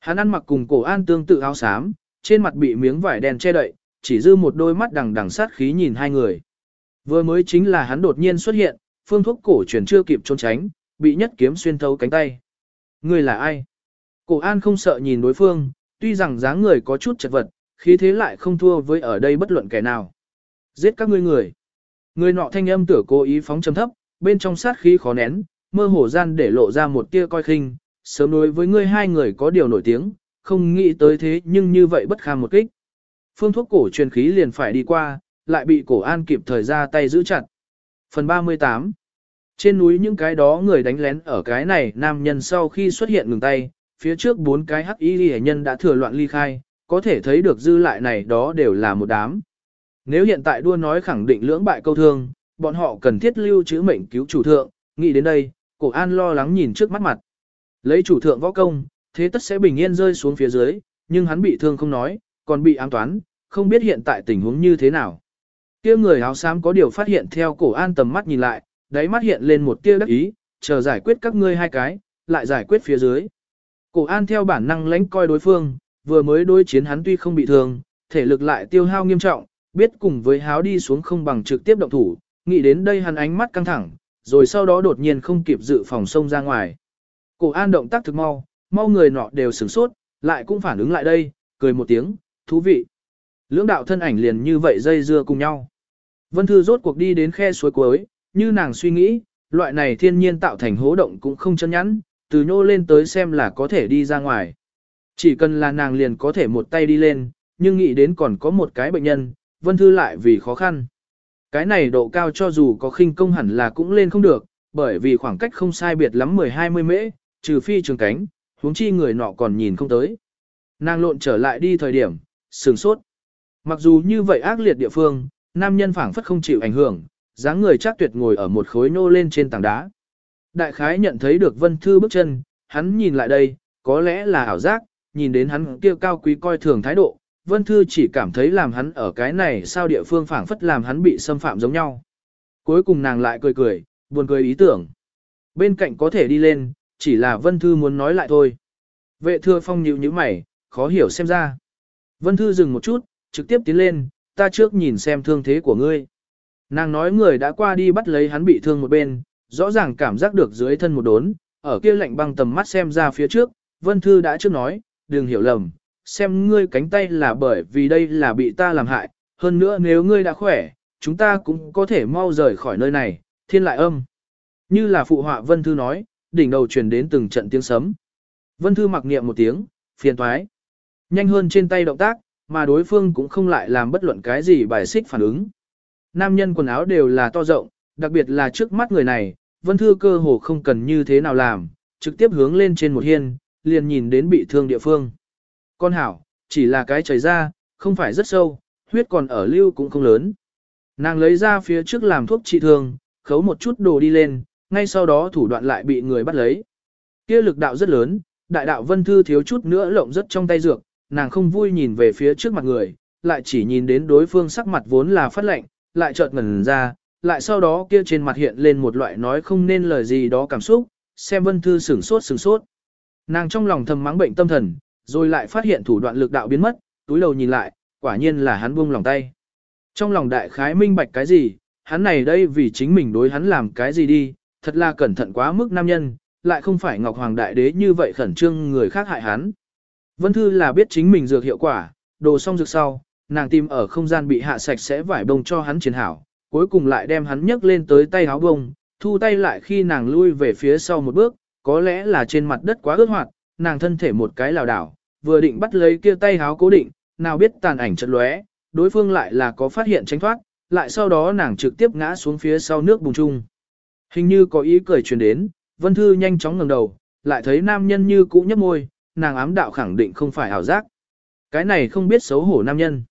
Hắn ăn mặc cùng cổ an tương tự áo xám, trên mặt bị miếng vải đen che đậy, chỉ dư một đôi mắt đằng đằng sát khí nhìn hai người. Vừa mới chính là hắn đột nhiên xuất hiện, phương thuốc cổ truyền chưa kịp trốn tránh, bị nhất kiếm xuyên thấu cánh tay. Người là ai? Cổ an không sợ nhìn đối phương, tuy rằng dáng người có chút chật vật, khí thế lại không thua với ở đây bất luận kẻ nào. Giết các ngươi người. Người nọ thanh âm tử cố ý phóng trầm thấp, bên trong sát khí khó nén, mơ hồ gian để lộ ra một tia coi khinh, sớm đối với ngươi hai người có điều nổi tiếng, không nghĩ tới thế nhưng như vậy bất kham một kích. Phương thuốc cổ truyền khí liền phải đi qua, lại bị cổ an kịp thời ra tay giữ chặt. Phần 38 Trên núi những cái đó người đánh lén ở cái này nam nhân sau khi xuất hiện ngừng tay, phía trước bốn cái hắc y hệ nhân đã thừa loạn ly khai, có thể thấy được dư lại này đó đều là một đám. Nếu hiện tại đua nói khẳng định lưỡng bại câu thương, bọn họ cần thiết lưu trữ mệnh cứu chủ thượng, nghĩ đến đây, cổ an lo lắng nhìn trước mắt mặt. Lấy chủ thượng võ công, thế tất sẽ bình yên rơi xuống phía dưới, nhưng hắn bị thương không nói, còn bị ám toán, không biết hiện tại tình huống như thế nào. Kia người áo xám có điều phát hiện theo cổ an tầm mắt nhìn lại, đáy mắt hiện lên một tia đắc ý, chờ giải quyết các ngươi hai cái, lại giải quyết phía dưới. Cổ an theo bản năng lãnh coi đối phương, vừa mới đối chiến hắn tuy không bị thương, thể lực lại tiêu hao nghiêm trọng, biết cùng với háo đi xuống không bằng trực tiếp động thủ, nghĩ đến đây hắn ánh mắt căng thẳng, rồi sau đó đột nhiên không kịp dự phòng sông ra ngoài. Cổ an động tác thực mau, mau người nọ đều sửng sốt, lại cũng phản ứng lại đây, cười một tiếng, thú vị. Lưỡng đạo thân ảnh liền như vậy dây dưa cùng nhau. Vân Thư rốt cuộc đi đến khe suối cuối, như nàng suy nghĩ, loại này thiên nhiên tạo thành hố động cũng không chân nhắn, từ nhô lên tới xem là có thể đi ra ngoài. Chỉ cần là nàng liền có thể một tay đi lên, nhưng nghĩ đến còn có một cái bệnh nhân, Vân Thư lại vì khó khăn. Cái này độ cao cho dù có khinh công hẳn là cũng lên không được, bởi vì khoảng cách không sai biệt lắm 10-20 mễ, trừ phi trường cánh, huống chi người nọ còn nhìn không tới. Nàng lộn trở lại đi thời điểm, sừng sốt. Mặc dù như vậy ác liệt địa phương, nam nhân phảng phất không chịu ảnh hưởng, dáng người chắc tuyệt ngồi ở một khối nô lên trên tảng đá. Đại khái nhận thấy được Vân Thư bước chân, hắn nhìn lại đây, có lẽ là ảo giác, nhìn đến hắn kia cao quý coi thường thái độ, Vân Thư chỉ cảm thấy làm hắn ở cái này sao địa phương phảng phất làm hắn bị xâm phạm giống nhau. Cuối cùng nàng lại cười cười, buồn cười ý tưởng. Bên cạnh có thể đi lên, chỉ là Vân Thư muốn nói lại thôi. Vệ thừa phong nhíu như mày, khó hiểu xem ra. Vân Thư dừng một chút, trực tiếp tiến lên, ta trước nhìn xem thương thế của ngươi. Nàng nói người đã qua đi bắt lấy hắn bị thương một bên, rõ ràng cảm giác được dưới thân một đốn, ở kia lạnh băng tầm mắt xem ra phía trước, Vân Thư đã trước nói, đừng hiểu lầm, xem ngươi cánh tay là bởi vì đây là bị ta làm hại, hơn nữa nếu ngươi đã khỏe, chúng ta cũng có thể mau rời khỏi nơi này, thiên lại âm. Như là phụ họa Vân Thư nói, đỉnh đầu truyền đến từng trận tiếng sấm. Vân Thư mặc niệm một tiếng, phiền thoái. Nhanh hơn trên tay động tác, mà đối phương cũng không lại làm bất luận cái gì bài xích phản ứng. Nam nhân quần áo đều là to rộng, đặc biệt là trước mắt người này, Vân Thư cơ hồ không cần như thế nào làm, trực tiếp hướng lên trên một hiên, liền nhìn đến bị thương địa phương. Con hảo, chỉ là cái chảy ra, không phải rất sâu, huyết còn ở lưu cũng không lớn. Nàng lấy ra phía trước làm thuốc trị thương, khấu một chút đồ đi lên, ngay sau đó thủ đoạn lại bị người bắt lấy. Kia lực đạo rất lớn, đại đạo Vân Thư thiếu chút nữa lộng rất trong tay dược, nàng không vui nhìn về phía trước mặt người, lại chỉ nhìn đến đối phương sắc mặt vốn là phát lệnh, lại chợt ngẩn ra, lại sau đó kia trên mặt hiện lên một loại nói không nên lời gì đó cảm xúc, xem Vân Thư sửng sốt sửng sốt. Nàng trong lòng thầm mắng bệnh tâm thần, rồi lại phát hiện thủ đoạn lực đạo biến mất, túi đầu nhìn lại, quả nhiên là hắn buông lòng tay. Trong lòng đại khái minh bạch cái gì, hắn này đây vì chính mình đối hắn làm cái gì đi, thật là cẩn thận quá mức nam nhân, lại không phải Ngọc Hoàng Đại Đế như vậy khẩn trương người khác hại hắn. Vân Thư là biết chính mình dược hiệu quả, đồ xong dược sau, nàng tìm ở không gian bị hạ sạch sẽ vải bông cho hắn chiến hảo, cuối cùng lại đem hắn nhấc lên tới tay áo bông, thu tay lại khi nàng lui về phía sau một bước, có lẽ là trên mặt đất quá ướt hoạt, nàng thân thể một cái lảo đảo, vừa định bắt lấy kia tay áo cố định, nào biết tàn ảnh chợt lóe, đối phương lại là có phát hiện tránh thoát, lại sau đó nàng trực tiếp ngã xuống phía sau nước bùng chung. Hình như có ý cười truyền đến, Vân Thư nhanh chóng ngẩng đầu, lại thấy nam nhân như cũ nhấp môi, nàng ám đạo khẳng định không phải ảo giác. Cái này không biết xấu hổ nam nhân.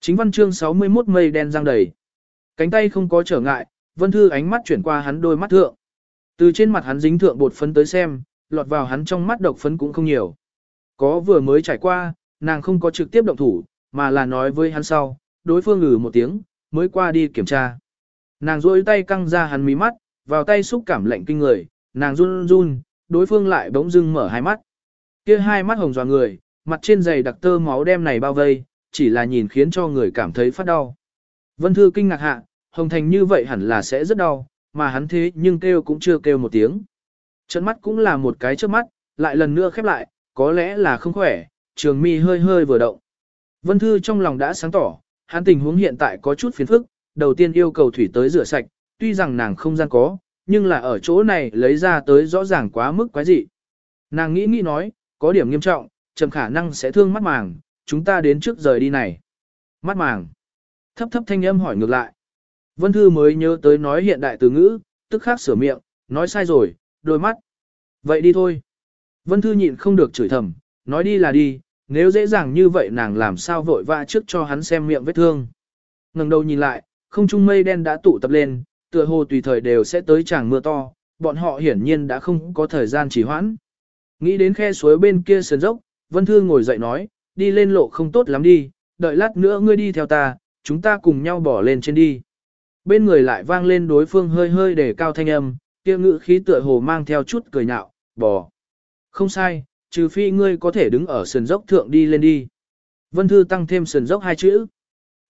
Chính văn chương 61 mây đen răng đầy. Cánh tay không có trở ngại, Vân Thư ánh mắt chuyển qua hắn đôi mắt thượng. Từ trên mặt hắn dính thượng bột phấn tới xem, lọt vào hắn trong mắt độc phấn cũng không nhiều. Có vừa mới trải qua, nàng không có trực tiếp động thủ, mà là nói với hắn sau, đối phương ngừ một tiếng, mới qua đi kiểm tra. Nàng duỗi tay căng ra hắn mí mắt, vào tay xúc cảm lạnh kinh người, nàng run run, đối phương lại bỗng dưng mở hai mắt. Kia hai mắt hồng dọa người, mặt trên giày đặc tơ máu đem này bao vây, chỉ là nhìn khiến cho người cảm thấy phát đau. Vân Thư kinh ngạc hạ, hồng thành như vậy hẳn là sẽ rất đau, mà hắn thế nhưng kêu cũng chưa kêu một tiếng. Trận mắt cũng là một cái trước mắt, lại lần nữa khép lại, có lẽ là không khỏe, trường mi hơi hơi vừa động. Vân Thư trong lòng đã sáng tỏ, hắn tình huống hiện tại có chút phiền phức, đầu tiên yêu cầu thủy tới rửa sạch, tuy rằng nàng không gian có, nhưng là ở chỗ này lấy ra tới rõ ràng quá mức quái dị. Nàng nghĩ nghĩ nói, có điểm nghiêm trọng, chậm khả năng sẽ thương mắt màng, chúng ta đến trước rời đi này. Mắt màng. Thấp thấp thanh âm hỏi ngược lại. Vân Thư mới nhớ tới nói hiện đại từ ngữ, tức khác sửa miệng, nói sai rồi, đôi mắt. Vậy đi thôi. Vân Thư nhịn không được chửi thầm, nói đi là đi, nếu dễ dàng như vậy nàng làm sao vội vã trước cho hắn xem miệng vết thương. ngẩng đầu nhìn lại, không trung mây đen đã tụ tập lên, tựa hồ tùy thời đều sẽ tới tràng mưa to, bọn họ hiển nhiên đã không có thời gian trì hoãn. Nghĩ đến khe suối bên kia sườn dốc, Vân Thư ngồi dậy nói, đi lên lộ không tốt lắm đi, đợi lát nữa ngươi đi theo ta, chúng ta cùng nhau bỏ lên trên đi. Bên người lại vang lên đối phương hơi hơi để cao thanh âm, kia ngữ khí tựa hồ mang theo chút cười nhạo, bỏ. Không sai, trừ phi ngươi có thể đứng ở sườn dốc thượng đi lên đi. Vân Thư tăng thêm sườn dốc hai chữ.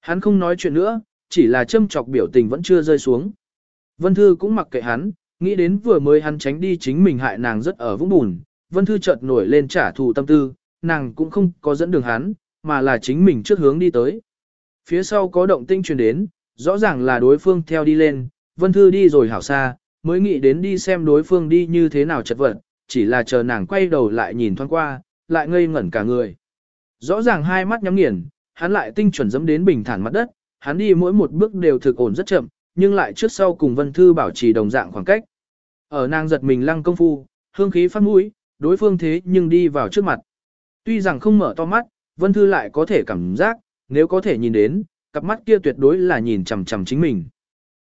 Hắn không nói chuyện nữa, chỉ là châm chọc biểu tình vẫn chưa rơi xuống. Vân Thư cũng mặc kệ hắn, nghĩ đến vừa mới hắn tránh đi chính mình hại nàng rất ở vũng bùn. Vân Thư chợt nổi lên trả thù tâm tư, nàng cũng không có dẫn đường hắn, mà là chính mình trước hướng đi tới. Phía sau có động tinh truyền đến, rõ ràng là đối phương theo đi lên, Vân Thư đi rồi hảo xa, mới nghĩ đến đi xem đối phương đi như thế nào chật vật, chỉ là chờ nàng quay đầu lại nhìn thoáng qua, lại ngây ngẩn cả người. Rõ ràng hai mắt nhắm nghiền, hắn lại tinh chuẩn dẫm đến bình thản mặt đất, hắn đi mỗi một bước đều thực ổn rất chậm, nhưng lại trước sau cùng Vân Thư bảo trì đồng dạng khoảng cách. Ở nàng giật mình lăng công phu, hương khí phát mũi, đối phương thế nhưng đi vào trước mặt. Tuy rằng không mở to mắt, Vân Thư lại có thể cảm giác, nếu có thể nhìn đến, cặp mắt kia tuyệt đối là nhìn chằm chằm chính mình.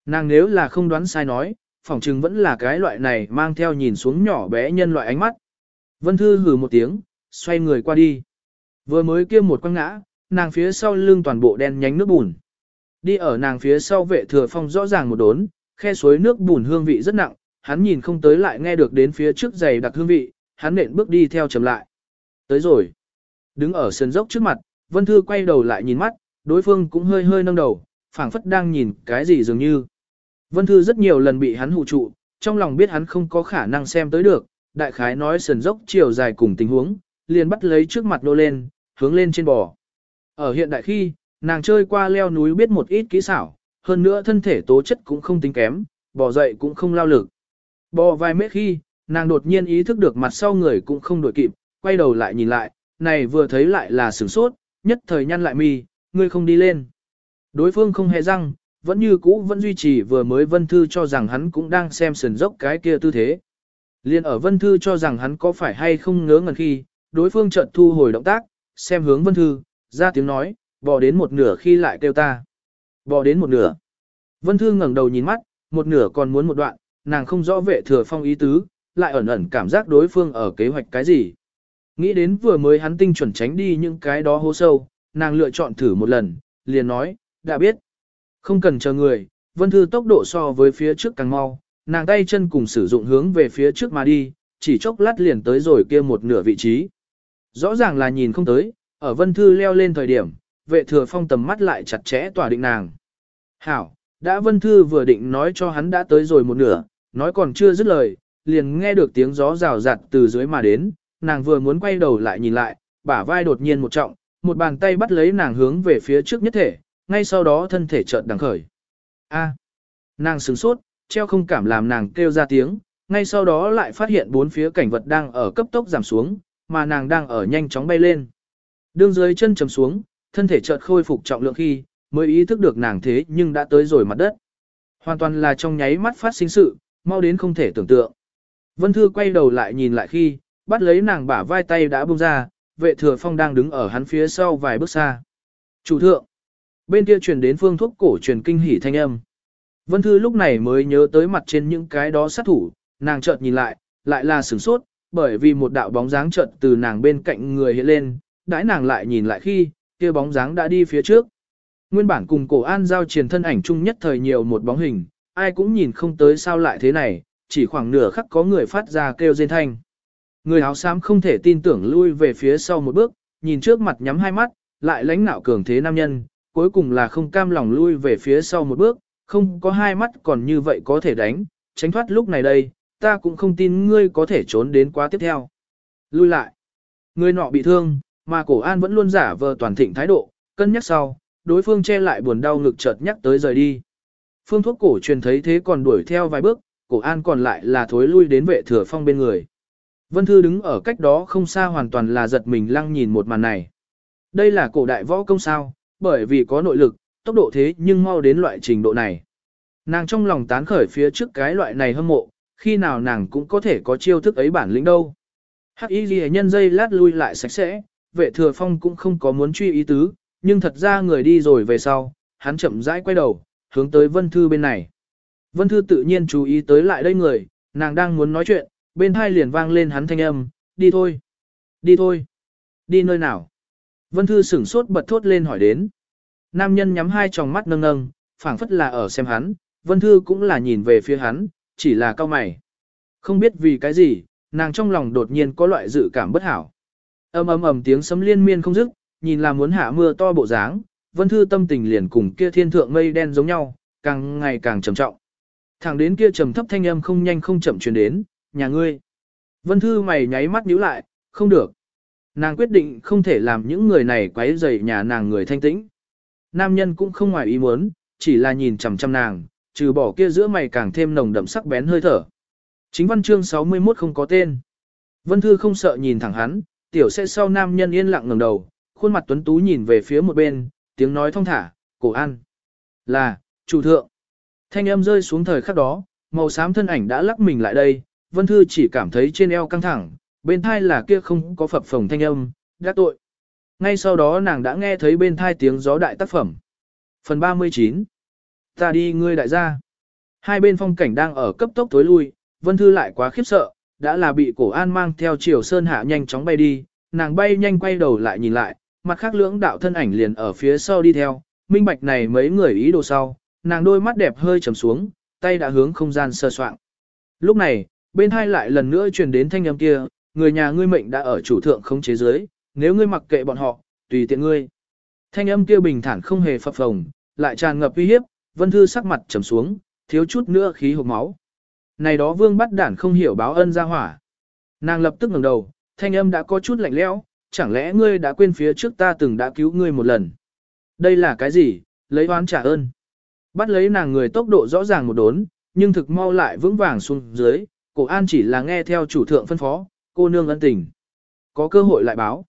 Nàng nếu là không đoán sai nói, phỏng chừng vẫn là cái loại này mang theo nhìn xuống nhỏ bé nhân loại ánh mắt. Vân Thư hừ một tiếng, xoay người qua đi. Vừa mới kia một quăng ngã, nàng phía sau lưng toàn bộ đen nhánh nước bùn. Đi ở nàng phía sau vệ thừa phong rõ ràng một đốn, khe suối nước bùn hương vị rất nặng, hắn nhìn không tới lại nghe được đến phía trước giày đặc hương vị, hắn nện bước đi theo chậm lại. Tới rồi. Đứng ở sườn dốc trước mặt, Vân Thư quay đầu lại nhìn mắt, đối phương cũng hơi hơi nâng đầu, phảng phất đang nhìn cái gì dường như. Vân Thư rất nhiều lần bị hắn hù trụ, trong lòng biết hắn không có khả năng xem tới được, đại khái nói sườn dốc chiều dài cùng tình huống, liền bắt lấy trước mặt nô lên, hướng lên trên bò. Ở hiện đại khi, nàng chơi qua leo núi biết một ít kỹ xảo, hơn nữa thân thể tố chất cũng không tính kém, bò dậy cũng không lao lực. Bò vài mét khi, nàng đột nhiên ý thức được mặt sau người cũng không đổi kịp, quay đầu lại nhìn lại, này vừa thấy lại là sửng sốt, nhất thời nhăn lại mi, ngươi không đi lên. Đối phương không hề răng, vẫn như cũ vẫn duy trì vừa mới Vân Thư cho rằng hắn cũng đang xem sườn dốc cái kia tư thế. Liên ở Vân Thư cho rằng hắn có phải hay không ngớ ngẩn khi, đối phương chợt thu hồi động tác, xem hướng Vân Thư, ra tiếng nói, bò đến một nửa khi lại kêu ta. Bò đến một nửa. Vân Thư ngẩng đầu nhìn mắt, một nửa còn muốn một đoạn, nàng không rõ vệ thừa phong ý tứ, lại ẩn ẩn cảm giác đối phương ở kế hoạch cái gì. Nghĩ đến vừa mới hắn tinh chuẩn tránh đi những cái đó hố sâu, nàng lựa chọn thử một lần, liền nói, đã biết. Không cần chờ người, Vân Thư tốc độ so với phía trước càng mau, nàng tay chân cùng sử dụng hướng về phía trước mà đi, chỉ chốc lát liền tới rồi kia một nửa vị trí. Rõ ràng là nhìn không tới, ở Vân Thư leo lên thời điểm, vệ thừa phong tầm mắt lại chặt chẽ tỏa định nàng. Hảo, đã Vân Thư vừa định nói cho hắn đã tới rồi một nửa, nói còn chưa dứt lời, liền nghe được tiếng gió rào rạt từ dưới mà đến, nàng vừa muốn quay đầu lại nhìn lại, bả vai đột nhiên một trọng, một bàn tay bắt lấy nàng hướng về phía trước nhất thể, ngay sau đó thân thể chợt đằng khởi. A. Nàng sửng sốt, treo không cảm làm nàng kêu ra tiếng, ngay sau đó lại phát hiện bốn phía cảnh vật đang ở cấp tốc giảm xuống, mà nàng đang ở nhanh chóng bay lên. Đường dưới chân chầm xuống, thân thể chợt khôi phục trọng lượng khi, mới ý thức được nàng thế nhưng đã tới rồi mặt đất. Hoàn toàn là trong nháy mắt phát sinh sự, mau đến không thể tưởng tượng. Vân Thư quay đầu lại nhìn lại khi, bắt lấy nàng bả vai tay đã bung ra, vệ thừa phong đang đứng ở hắn phía sau vài bước xa. Chủ thượng, bên kia truyền đến phương thuốc cổ truyền kinh hỉ thanh âm. Vân Thư lúc này mới nhớ tới mặt trên những cái đó sát thủ, nàng chợt nhìn lại, lại là sửng sốt, bởi vì một đạo bóng dáng chợt từ nàng bên cạnh người hiện lên, đãi nàng lại nhìn lại khi, kia bóng dáng đã đi phía trước. Nguyên bản cùng cổ an giao truyền thân ảnh chung nhất thời nhiều một bóng hình, ai cũng nhìn không tới sao lại thế này, chỉ khoảng nửa khắc có người phát ra kêu rên thanh. Người áo xám không thể tin tưởng lui về phía sau một bước, nhìn trước mặt nhắm hai mắt, lại lãnh nạo cường thế nam nhân, cuối cùng là không cam lòng lui về phía sau một bước, không có hai mắt còn như vậy có thể đánh, tránh thoát lúc này đây, ta cũng không tin ngươi có thể trốn đến quá tiếp theo. Lui lại. Người nọ bị thương, mà cổ an vẫn luôn giả vờ toàn thịnh thái độ, cân nhắc sau, đối phương che lại buồn đau ngực chợt nhắc tới rời đi. Phương thuốc cổ truyền thấy thế còn đuổi theo vài bước, cổ an còn lại là thối lui đến vệ thừa phong bên người. Vân Thư đứng ở cách đó không xa hoàn toàn là giật mình lăng nhìn một màn này. Đây là cổ đại võ công sao, bởi vì có nội lực, tốc độ thế nhưng mau đến loại trình độ này. Nàng trong lòng tán khởi phía trước cái loại này hâm mộ, khi nào nàng cũng có thể có chiêu thức ấy bản lĩnh đâu. Hắc y ghi nhân dây lát lui lại sạch sẽ, vệ thừa phong cũng không có muốn truy ý tứ, nhưng thật ra người đi rồi về sau, hắn chậm rãi quay đầu, hướng tới Vân Thư bên này. Vân Thư tự nhiên chú ý tới lại đây người, nàng đang muốn nói chuyện, bên hai liền vang lên hắn thanh âm, đi thôi, đi thôi, đi nơi nào. Vân Thư sửng sốt bật thốt lên hỏi đến. Nam nhân nhắm hai tròng mắt nâng nâng, phảng phất là ở xem hắn, Vân Thư cũng là nhìn về phía hắn, chỉ là cao mày. Không biết vì cái gì, nàng trong lòng đột nhiên có loại dự cảm bất hảo. Ầm ầm ầm tiếng sấm liên miên không dứt, nhìn là muốn hạ mưa to bộ dáng, Vân Thư tâm tình liền cùng kia thiên thượng mây đen giống nhau, càng ngày càng trầm trọng. Thẳng đến kia trầm thấp thanh âm không nhanh không chậm truyền đến, nhà ngươi. Vân Thư mày nháy mắt nhíu lại, không được. Nàng quyết định không thể làm những người này quấy rầy nhà nàng người thanh tĩnh. Nam nhân cũng không ngoài ý muốn, chỉ là nhìn chằm chằm nàng, trừ bỏ kia giữa mày càng thêm nồng đậm sắc bén hơi thở. Chính văn chương 61 không có tên. Vân Thư không sợ nhìn thẳng hắn, tiểu sẽ sau nam nhân yên lặng ngẩng đầu, khuôn mặt tuấn tú nhìn về phía một bên, tiếng nói thong thả, cổ ăn. Là, chủ thượng. Thanh âm rơi xuống thời khắc đó, màu xám thân ảnh đã lắc mình lại đây, Vân Thư chỉ cảm thấy trên eo căng thẳng, bên thai là kia không có phập phồng thanh âm, đã tội. Ngay sau đó nàng đã nghe thấy bên thai tiếng gió đại tác phẩm. Phần 39 Ta đi ngươi đại gia. Hai bên phong cảnh đang ở cấp tốc tối lui, Vân Thư lại quá khiếp sợ, đã là bị cổ an mang theo chiều sơn hạ nhanh chóng bay đi, nàng bay nhanh quay đầu lại nhìn lại, mặt khác lưỡng đạo thân ảnh liền ở phía sau đi theo, minh bạch này mấy người ý đồ sau, nàng đôi mắt đẹp hơi trầm xuống, tay đã hướng không gian sơ soạn. Lúc này, bên hai lại lần nữa truyền đến thanh âm kia, người nhà ngươi mệnh đã ở chủ thượng không chế giới, nếu ngươi mặc kệ bọn họ, tùy tiện ngươi. Thanh âm kia bình thản không hề phập phồng, lại tràn ngập uy hiếp, Vân Thư sắc mặt trầm xuống, thiếu chút nữa khí hộc máu. Này đó vương bắt đản không hiểu báo ân ra hỏa. Nàng lập tức ngẩng đầu, thanh âm đã có chút lạnh lẽo, chẳng lẽ ngươi đã quên phía trước ta từng đã cứu ngươi một lần. Đây là cái gì, lấy oán trả ơn. Bắt lấy nàng người tốc độ rõ ràng một đốn, nhưng thực mau lại vững vàng xuống dưới, cổ an chỉ là nghe theo chủ thượng phân phó, cô nương ân tình. Có cơ hội lại báo.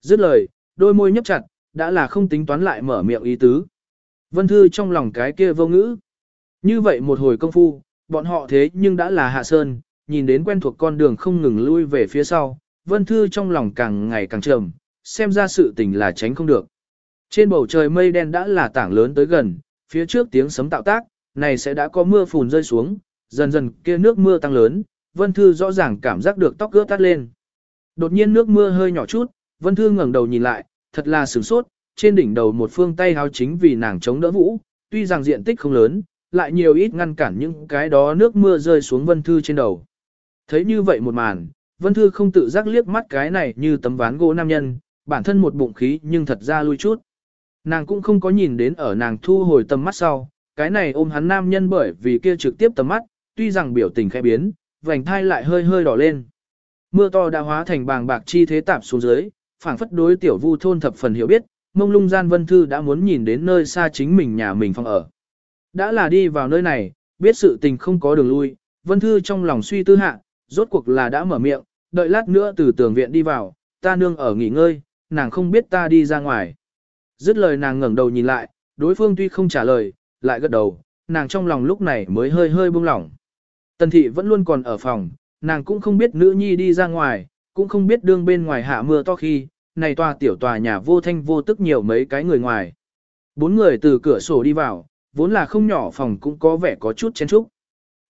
Dứt lời, đôi môi nhấp chặt, đã là không tính toán lại mở miệng ý tứ. Vân Thư trong lòng cái kia vô ngữ. Như vậy một hồi công phu, bọn họ thế nhưng đã là hạ sơn, nhìn đến quen thuộc con đường không ngừng lui về phía sau, Vân Thư trong lòng càng ngày càng trầm, xem ra sự tình là tránh không được. Trên bầu trời mây đen đã là tảng lớn tới gần, phía trước tiếng sấm tạo tác, này sẽ đã có mưa phùn rơi xuống, dần dần kia nước mưa tăng lớn, Vân Thư rõ ràng cảm giác được tóc ướt tắt lên. Đột nhiên nước mưa hơi nhỏ chút, Vân Thư ngẩng đầu nhìn lại, thật là sửng sốt, trên đỉnh đầu một phương tay háo chính vì nàng chống đỡ vũ, tuy rằng diện tích không lớn, lại nhiều ít ngăn cản những cái đó nước mưa rơi xuống Vân Thư trên đầu. Thấy như vậy một màn, Vân Thư không tự giác liếc mắt cái này như tấm ván gỗ nam nhân, bản thân một bụng khí nhưng thật ra lui chút. Nàng cũng không có nhìn đến ở nàng thu hồi tầm mắt sau, cái này ôm hắn nam nhân bởi vì kia trực tiếp tầm mắt, tuy rằng biểu tình khẽ biến, vành thai lại hơi hơi đỏ lên. Mưa to đã hóa thành bàng bạc chi thế tạp xuống dưới, phảng phất đối tiểu vu thôn thập phần hiểu biết, mông lung gian vân thư đã muốn nhìn đến nơi xa chính mình nhà mình phòng ở. Đã là đi vào nơi này, biết sự tình không có đường lui, vân thư trong lòng suy tư hạ, rốt cuộc là đã mở miệng, đợi lát nữa từ tường viện đi vào, ta nương ở nghỉ ngơi, nàng không biết ta đi ra ngoài. Dứt lời nàng ngẩng đầu nhìn lại, đối phương tuy không trả lời, lại gật đầu, nàng trong lòng lúc này mới hơi hơi buông lỏng. Tần thị vẫn luôn còn ở phòng, nàng cũng không biết nữ nhi đi ra ngoài, cũng không biết đương bên ngoài hạ mưa to khi, này tòa tiểu tòa nhà vô thanh vô tức nhiều mấy cái người ngoài. Bốn người từ cửa sổ đi vào, vốn là không nhỏ phòng cũng có vẻ có chút chén chúc.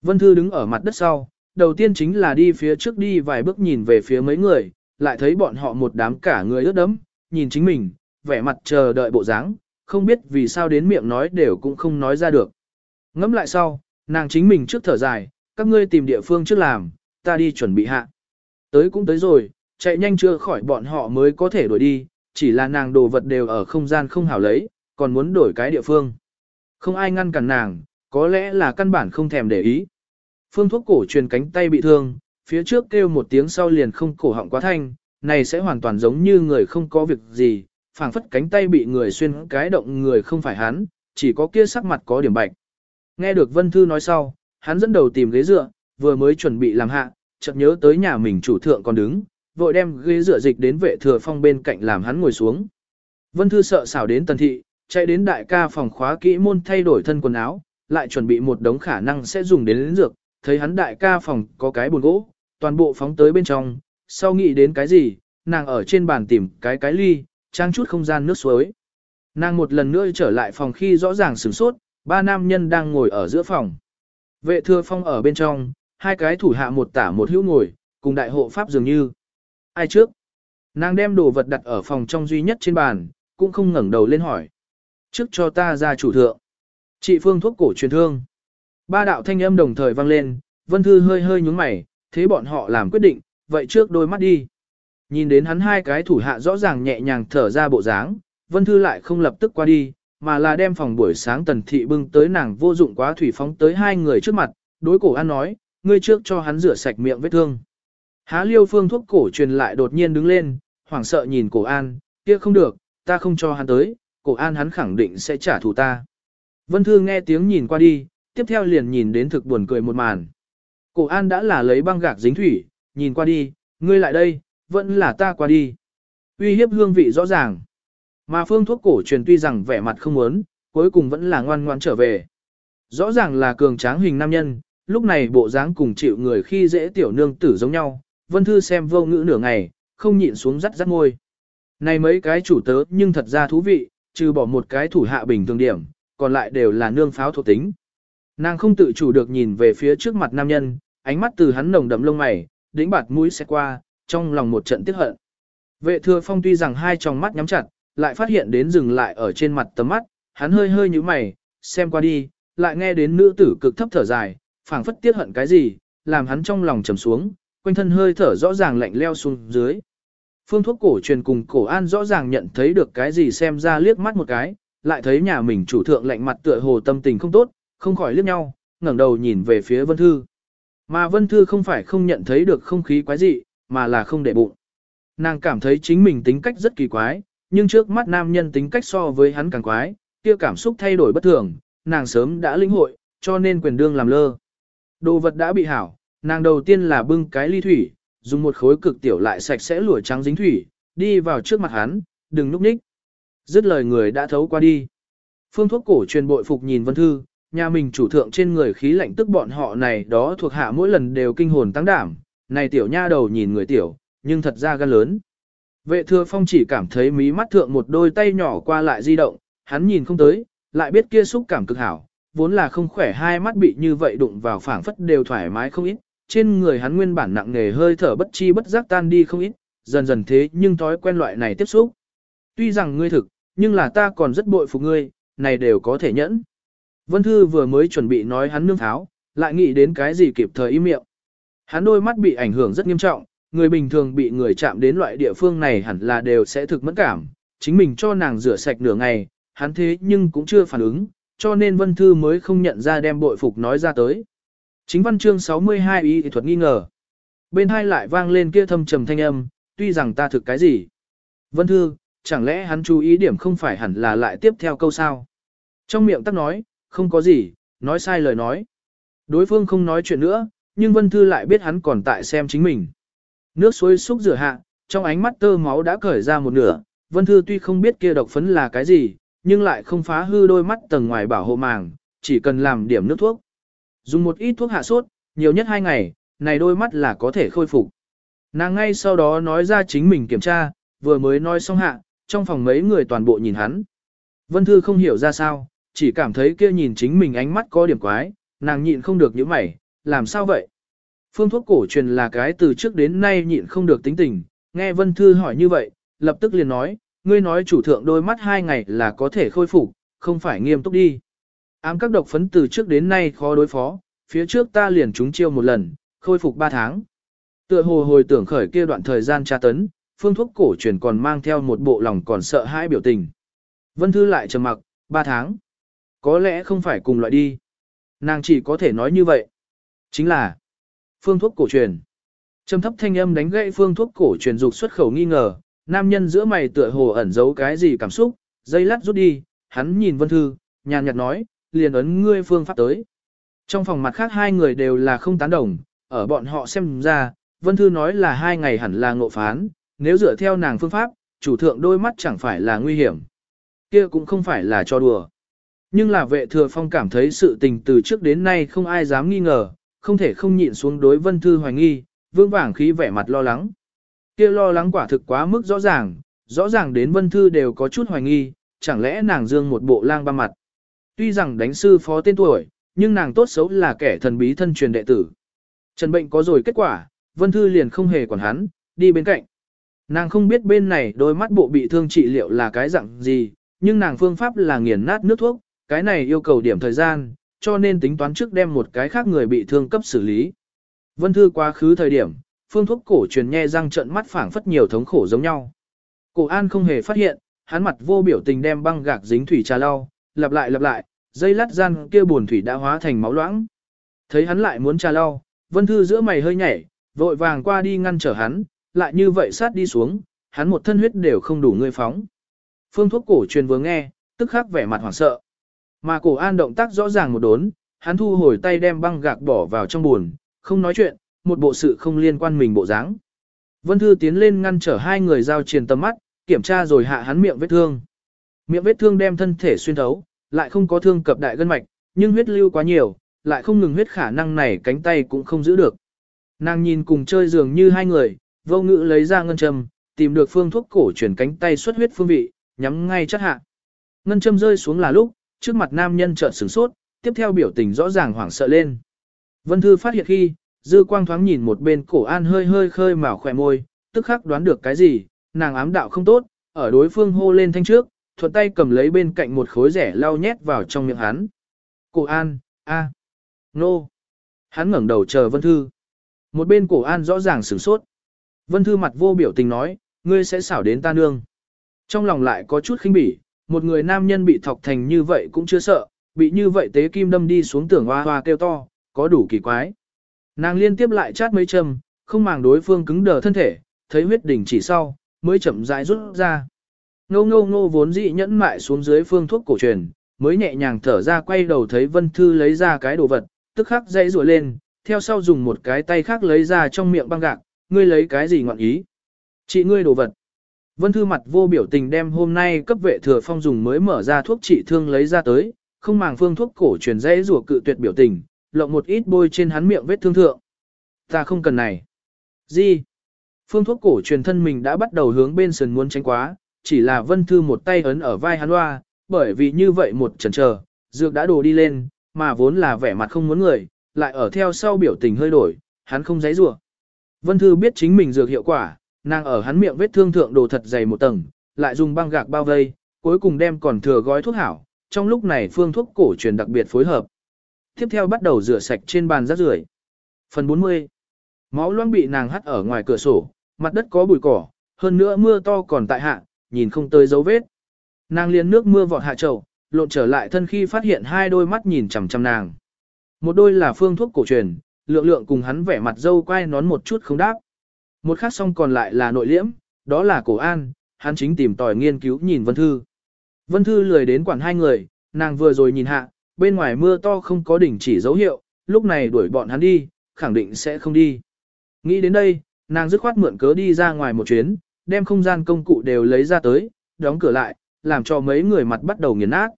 Vân Thư đứng ở mặt đất sau, đầu tiên chính là đi phía trước đi vài bước nhìn về phía mấy người, lại thấy bọn họ một đám cả người ướt đẫm, nhìn chính mình, vẻ mặt chờ đợi bộ dáng, không biết vì sao đến miệng nói đều cũng không nói ra được. Ngẫm lại sau, nàng chính mình trước thở dài, các ngươi tìm địa phương trước làm, ta đi chuẩn bị hạ. Tới cũng tới rồi, chạy nhanh chưa khỏi bọn họ mới có thể đuổi đi, chỉ là nàng đồ vật đều ở không gian không hảo lấy, còn muốn đổi cái địa phương. Không ai ngăn cản nàng, có lẽ là căn bản không thèm để ý. Phương thuốc cổ truyền cánh tay bị thương, phía trước kêu một tiếng sau liền không cổ họng quá thanh, này sẽ hoàn toàn giống như người không có việc gì, phảng phất cánh tay bị người xuyên cái động người không phải hắn, chỉ có kia sắc mặt có điểm bạch. Nghe được Vân Thư nói sau, hắn dẫn đầu tìm ghế dựa, vừa mới chuẩn bị làm hạ, chợt nhớ tới nhà mình chủ thượng còn đứng, vội đem ghế dựa dịch đến vệ thừa phong bên cạnh làm hắn ngồi xuống. Vân Thư sợ xảo đến tần thị, chạy đến đại ca phòng khóa kỹ môn thay đổi thân quần áo, lại chuẩn bị một đống khả năng sẽ dùng đến dược, thấy hắn đại ca phòng có cái buồn gỗ, toàn bộ phóng tới bên trong, sau nghĩ đến cái gì, nàng ở trên bàn tìm cái cái ly, trang chút không gian nước suối. Nàng một lần nữa trở lại phòng khi rõ ràng sửng sốt, ba nam nhân đang ngồi ở giữa phòng. Vệ thừa phong ở bên trong, hai cái thủ hạ một tả một hữu ngồi, cùng đại hộ pháp dường như. Ai trước? Nàng đem đồ vật đặt ở phòng trong duy nhất trên bàn, cũng không ngẩng đầu lên hỏi. Trước cho ta ra chủ thượng. Chị phương thuốc cổ truyền thương. Ba đạo thanh âm đồng thời vang lên, Vân Thư hơi hơi nhúng mày, thế bọn họ làm quyết định, vậy trước đôi mắt đi. Nhìn đến hắn hai cái thủ hạ rõ ràng nhẹ nhàng thở ra bộ dáng, Vân Thư lại không lập tức qua đi, mà là đem phòng buổi sáng tần thị bưng tới nàng vô dụng quá thủy phóng tới hai người trước mặt, đối cổ an nói, ngươi trước cho hắn rửa sạch miệng vết thương. Há liêu phương thuốc cổ truyền lại đột nhiên đứng lên, hoảng sợ nhìn cổ an, kia không được, ta không cho hắn tới, cổ an hắn khẳng định sẽ trả thù ta. Vân Thư nghe tiếng nhìn qua đi, tiếp theo liền nhìn đến thực buồn cười một màn. Cổ an đã là lấy băng gạc dính thủy, nhìn qua đi, ngươi lại đây, vẫn là ta qua đi. Uy hiếp hương vị rõ ràng. Mà phương thuốc cổ truyền tuy rằng vẻ mặt không muốn, cuối cùng vẫn là ngoan ngoan trở về. Rõ ràng là cường tráng hình nam nhân, lúc này bộ dáng cùng chịu người khi dễ tiểu nương tử giống nhau, vân thư xem vô ngữ nửa ngày, không nhịn xuống rắt rắt ngôi. Này mấy cái chủ tớ nhưng thật ra thú vị, trừ bỏ một cái thủ hạ bình thường điểm, còn lại đều là nương pháo thuộc tính. Nàng không tự chủ được nhìn về phía trước mặt nam nhân, ánh mắt từ hắn nồng đậm lông mày, đĩnh bạt mũi xét qua, trong lòng một trận tiếc hận. Vệ thừa phong tuy rằng hai tròng mắt nhắm chặt, lại phát hiện đến dừng lại ở trên mặt tấm mắt, hắn hơi hơi như mày, xem qua đi, lại nghe đến nữ tử cực thấp thở dài, phảng phất tiếc hận cái gì, làm hắn trong lòng trầm xuống, quanh thân hơi thở rõ ràng lạnh leo xuống dưới. Phương thuốc cổ truyền cùng cổ an rõ ràng nhận thấy được cái gì xem ra liếc mắt một cái, lại thấy nhà mình chủ thượng lạnh mặt tựa hồ tâm tình không tốt, không khỏi liếc nhau, ngẩng đầu nhìn về phía Vân Thư. Mà Vân Thư không phải không nhận thấy được không khí quái dị, mà là không để bụng. Nàng cảm thấy chính mình tính cách rất kỳ quái, nhưng trước mắt nam nhân tính cách so với hắn càng quái, kia cảm xúc thay đổi bất thường, nàng sớm đã linh hội, cho nên quyền đương làm lơ. Đồ vật đã bị hảo, nàng đầu tiên là bưng cái ly thủy, dùng một khối cực tiểu lại sạch sẽ lụa trắng dính thủy, đi vào trước mặt hắn, đừng núp ních. Dứt lời người đã thấu qua đi. Phương thuốc cổ truyền bội phục nhìn Vân Thư, nhà mình chủ thượng trên người khí lạnh tức bọn họ này đó thuộc hạ mỗi lần đều kinh hồn tăng đảm, này tiểu nha đầu nhìn người tiểu, nhưng thật ra gan lớn. Vệ thừa phong chỉ cảm thấy mí mắt thượng một đôi tay nhỏ qua lại di động, hắn nhìn không tới, lại biết kia xúc cảm cực hảo, vốn là không khỏe hai mắt bị như vậy đụng vào phảng phất đều thoải mái không ít, trên người hắn nguyên bản nặng nề hơi thở bất chi bất giác tan đi không ít, dần dần thế nhưng thói quen loại này tiếp xúc. Tuy rằng ngươi thực, nhưng là ta còn rất bội phục ngươi, này đều có thể nhẫn. Vân Thư vừa mới chuẩn bị nói hắn nương tháo, lại nghĩ đến cái gì kịp thời im miệng. Hắn đôi mắt bị ảnh hưởng rất nghiêm trọng, người bình thường bị người chạm đến loại địa phương này hẳn là đều sẽ thực mẫn cảm, chính mình cho nàng rửa sạch nửa ngày, hắn thế nhưng cũng chưa phản ứng, cho nên Vân Thư mới không nhận ra đem bội phục nói ra tới. Chính văn chương 62 ý thuật nghi ngờ. Bên hai lại vang lên kia thâm trầm thanh âm, tuy rằng ta thực cái gì. Vân Thư, chẳng lẽ hắn chú ý điểm không phải hẳn là lại tiếp theo câu sao? Trong miệng tắc nói, không có gì, nói sai lời nói. Đối phương không nói chuyện nữa, nhưng Vân Thư lại biết hắn còn tại xem chính mình. Nước suối xúc rửa hạ, trong ánh mắt tơ máu đã cởi ra một nửa, Vân Thư tuy không biết kia độc phấn là cái gì, nhưng lại không phá hư đôi mắt tầng ngoài bảo hộ màng, chỉ cần làm điểm nước thuốc. Dùng một ít thuốc hạ sốt, nhiều nhất hai ngày, này đôi mắt là có thể khôi phục. Nàng ngay sau đó nói ra chính mình kiểm tra, vừa mới nói xong hạ, trong phòng mấy người toàn bộ nhìn hắn. Vân Thư không hiểu ra sao, chỉ cảm thấy kia nhìn chính mình ánh mắt có điểm quái, nàng nhịn không được những mày, làm sao vậy? Phương thuốc cổ truyền là cái từ trước đến nay nhịn không được tính tình, nghe Vân Thư hỏi như vậy, lập tức liền nói, ngươi nói chủ thượng đôi mắt hai ngày là có thể khôi phục, không phải nghiêm túc đi. Ám các độc phấn từ trước đến nay khó đối phó, phía trước ta liền trúng chiêu một lần, khôi phục ba tháng. Tựa hồ hồi tưởng khởi kia đoạn thời gian tra tấn, phương thuốc cổ truyền còn mang theo một bộ lòng còn sợ hãi biểu tình. Vân Thư lại trầm mặc, ba tháng. Có lẽ không phải cùng loại đi. Nàng chỉ có thể nói như vậy. Chính là phương thuốc cổ truyền. Trầm thấp thanh âm đánh gãy phương thuốc cổ truyền dục xuất khẩu nghi ngờ, nam nhân giữa mày tựa hồ ẩn giấu cái gì cảm xúc, dây lát rút đi, hắn nhìn Vân Thư, nhàn nhạt nói, liền ấn ngươi phương pháp tới. Trong phòng mặt khác hai người đều là không tán đồng, ở bọn họ xem ra, Vân Thư nói là hai ngày hẳn là ngộ phán, nếu dựa theo nàng phương pháp, chủ thượng đôi mắt chẳng phải là nguy hiểm. kia cũng không phải là cho đùa. Nhưng là vệ thừa phong cảm thấy sự tình từ trước đến nay không ai dám nghi ngờ, không thể không nhịn xuống đối Vân Thư hoài nghi, vương vàng khí vẻ mặt lo lắng. kia lo lắng quả thực quá mức rõ ràng, rõ ràng đến Vân Thư đều có chút hoài nghi, chẳng lẽ nàng dương một bộ lang ba mặt. Tuy rằng đánh sư phó tên tuổi, nhưng nàng tốt xấu là kẻ thần bí thân truyền đệ tử. Trần bệnh có rồi kết quả, Vân Thư liền không hề quản hắn, đi bên cạnh. Nàng không biết bên này đôi mắt bộ bị thương trị liệu là cái dạng gì, nhưng nàng phương pháp là nghiền nát nước thuốc, cái này yêu cầu điểm thời gian, cho nên tính toán trước đem một cái khác người bị thương cấp xử lý. Vân Thư quá khứ thời điểm, phương thuốc cổ truyền nhe răng trận mắt phảng phất nhiều thống khổ giống nhau. Cổ An không hề phát hiện, hắn mặt vô biểu tình đem băng gạc dính thủy trà lau, lặp lại lặp lại, dây lát gian kia buồn thủy đã hóa thành máu loãng. Thấy hắn lại muốn trà lau, Vân Thư giữa mày hơi nhảy, vội vàng qua đi ngăn trở hắn, lại như vậy sát đi xuống, hắn một thân huyết đều không đủ ngươi phóng. Phương thuốc cổ truyền vừa nghe, tức khắc vẻ mặt hoảng sợ. Mà cổ an động tác rõ ràng một đốn, hắn thu hồi tay đem băng gạc bỏ vào trong buồn, không nói chuyện, một bộ sự không liên quan mình bộ dáng. Vân Thư tiến lên ngăn trở hai người giao truyền tầm mắt, kiểm tra rồi hạ hắn miệng vết thương. Miệng vết thương đem thân thể xuyên thấu, lại không có thương cập đại gân mạch, nhưng huyết lưu quá nhiều, lại không ngừng huyết khả năng này cánh tay cũng không giữ được. Nàng nhìn cùng chơi dường như hai người, vô ngữ lấy ra ngân châm, tìm được phương thuốc cổ chuyển cánh tay xuất huyết phương vị, nhắm ngay chất hạ. Ngân châm rơi xuống là lúc, trước mặt nam nhân chợt sửng sốt, tiếp theo biểu tình rõ ràng hoảng sợ lên. Vân Thư phát hiện khi, dư quang thoáng nhìn một bên cổ an hơi hơi khơi mào khỏe môi, tức khắc đoán được cái gì, nàng ám đạo không tốt, ở đối phương hô lên thanh trước, thuận tay cầm lấy bên cạnh một khối rẻ lau nhét vào trong miệng hắn. Cổ an, a, nô. Hắn ngẩng đầu chờ Vân Thư. Một bên cổ an rõ ràng sửng sốt. Vân Thư mặt vô biểu tình nói, ngươi sẽ xảo đến ta nương. Trong lòng lại có chút khinh bỉ, một người nam nhân bị thọc thành như vậy cũng chưa sợ, bị như vậy tế kim đâm đi xuống tưởng hoa hoa kêu to, có đủ kỳ quái. Nàng liên tiếp lại chát mấy châm, không màng đối phương cứng đờ thân thể, thấy huyết đỉnh chỉ sau, mới chậm rãi rút ra. Ngô ngô ngô vốn dị nhẫn mại xuống dưới phương thuốc cổ truyền, mới nhẹ nhàng thở ra quay đầu thấy Vân Thư lấy ra cái đồ vật, tức khắc dãy rùa lên, theo sau dùng một cái tay khác lấy ra trong miệng băng gạc, ngươi lấy cái gì ngọn ý. Chị ngươi đồ vật. Vân Thư mặt vô biểu tình đem hôm nay cấp vệ thừa phong dùng mới mở ra thuốc trị thương lấy ra tới, không màng phương thuốc cổ truyền dễ rủa cự tuyệt biểu tình, lộng một ít bôi trên hắn miệng vết thương thượng. Ta không cần này. Gì? Phương thuốc cổ truyền thân mình đã bắt đầu hướng bên sườn muốn tránh quá, chỉ là Vân Thư một tay ấn ở vai hắn hoa, bởi vì như vậy một chần chờ, dược đã đổ đi lên, mà vốn là vẻ mặt không muốn người, lại ở theo sau biểu tình hơi đổi, hắn không giấy rủa. Vân Thư biết chính mình dược hiệu quả, nàng ở hắn miệng vết thương thượng đồ thật dày một tầng, lại dùng băng gạc bao vây, cuối cùng đem còn thừa gói thuốc hảo, trong lúc này phương thuốc cổ truyền đặc biệt phối hợp. Tiếp theo bắt đầu rửa sạch trên bàn rác rưởi. Phần 40. Máu loãng bị nàng hắt ở ngoài cửa sổ, mặt đất có bụi cỏ, hơn nữa mưa to còn tại hạ, nhìn không tới dấu vết. Nàng liền nước mưa vọt hạ trầu, lộn trở lại thân khi phát hiện hai đôi mắt nhìn chằm chằm nàng. Một đôi là phương thuốc cổ truyền, lượng lượng cùng hắn vẻ mặt dâu quay nón một chút không đáp. Một khác song còn lại là nội liễm, đó là cổ an, hắn chính tìm tòi nghiên cứu nhìn Vân Thư. Vân Thư lười đến quản hai người, nàng vừa rồi nhìn hạ, bên ngoài mưa to không có đỉnh chỉ dấu hiệu, lúc này đuổi bọn hắn đi, khẳng định sẽ không đi. Nghĩ đến đây, nàng dứt khoát mượn cớ đi ra ngoài một chuyến, đem không gian công cụ đều lấy ra tới, đóng cửa lại, làm cho mấy người mặt bắt đầu nghiền nát.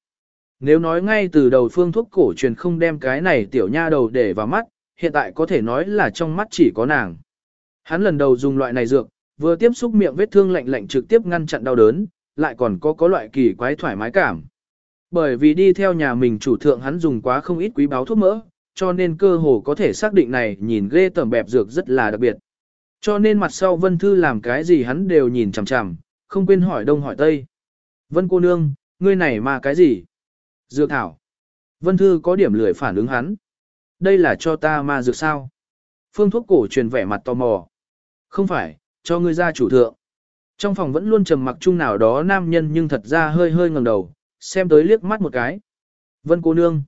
Nếu nói ngay từ đầu phương thuốc cổ truyền không đem cái này tiểu nha đầu để vào mắt, hiện tại có thể nói là trong mắt chỉ có nàng. Hắn lần đầu dùng loại này dược, vừa tiếp xúc miệng vết thương lạnh lạnh trực tiếp ngăn chặn đau đớn, lại còn có có loại kỳ quái thoải mái cảm. Bởi vì đi theo nhà mình chủ thượng hắn dùng quá không ít quý báo thuốc mỡ, cho nên cơ hồ có thể xác định này nhìn ghê tởm bẹp dược rất là đặc biệt. Cho nên mặt sau Vân Thư làm cái gì hắn đều nhìn chằm chằm, không quên hỏi đông hỏi tây. Vân cô nương, ngươi này mà cái gì? Dược thảo. Vân Thư có điểm lười phản ứng hắn. Đây là cho ta ma dược sao? Phương thuốc cổ truyền vẻ mặt tò mò. Không phải, cho ngươi ra chủ thượng. Trong phòng vẫn luôn trầm mặc chung nào đó nam nhân nhưng thật ra hơi hơi ngẩng đầu, xem tới liếc mắt một cái. Vân cô nương.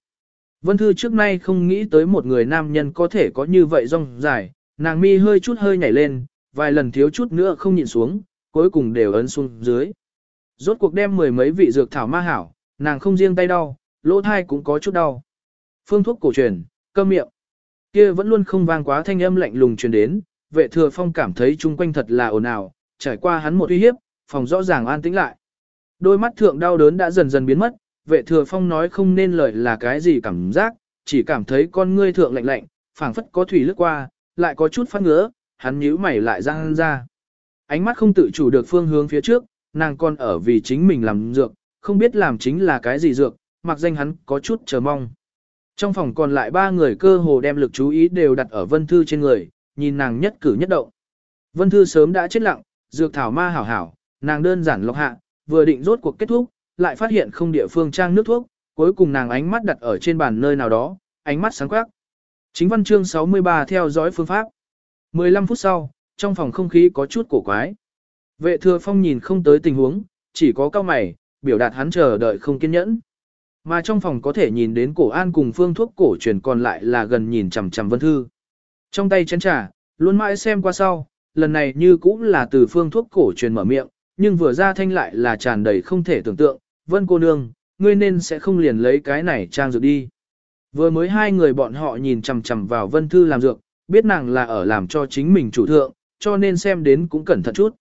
Vân Thư trước nay không nghĩ tới một người nam nhân có thể có như vậy rong dài, nàng mi hơi chút hơi nhảy lên, vài lần thiếu chút nữa không nhịn xuống, cuối cùng đều ấn xuống dưới. Rốt cuộc đem mười mấy vị dược thảo ma hảo, nàng không riêng tay đau, lỗ thai cũng có chút đau. Phương thuốc cổ truyền, cơm miệng. Kia vẫn luôn không vang quá thanh âm lạnh lùng truyền đến, vệ thừa phong cảm thấy chung quanh thật là ồn ào, trải qua hắn một uy hiếp, phòng rõ ràng an tĩnh lại. Đôi mắt thượng đau đớn đã dần dần biến mất, vệ thừa phong nói không nên lời là cái gì cảm giác, chỉ cảm thấy con ngươi thượng lạnh lạnh, phảng phất có thủy lướt qua, lại có chút phát ngứa, hắn nhíu mày lại răng ra. Ánh mắt không tự chủ được phương hướng phía trước, nàng còn ở vì chính mình làm dược, không biết làm chính là cái gì dược, mặc danh hắn có chút chờ mong. Trong phòng còn lại ba người cơ hồ đem lực chú ý đều đặt ở Vân Thư trên người, nhìn nàng nhất cử nhất động. Vân Thư sớm đã chết lặng, dược thảo ma hảo hảo, nàng đơn giản lọc hạ, vừa định rốt cuộc kết thúc, lại phát hiện không địa phương trang nước thuốc, cuối cùng nàng ánh mắt đặt ở trên bàn nơi nào đó, ánh mắt sáng quắc. Chính văn chương 63 theo dõi phương pháp. 15 phút sau, trong phòng không khí có chút cổ quái. Vệ thừa phong nhìn không tới tình huống, chỉ có cao mày, biểu đạt hắn chờ đợi không kiên nhẫn. Mà trong phòng có thể nhìn đến cổ an cùng phương thuốc cổ truyền còn lại là gần nhìn chằm chằm vân thư. Trong tay chén trà, luôn mãi xem qua sau, lần này như cũng là từ phương thuốc cổ truyền mở miệng, nhưng vừa ra thanh lại là tràn đầy không thể tưởng tượng, vân cô nương, ngươi nên sẽ không liền lấy cái này trang dược đi. Vừa mới hai người bọn họ nhìn chằm chằm vào vân thư làm dược, biết nàng là ở làm cho chính mình chủ thượng, cho nên xem đến cũng cẩn thận chút.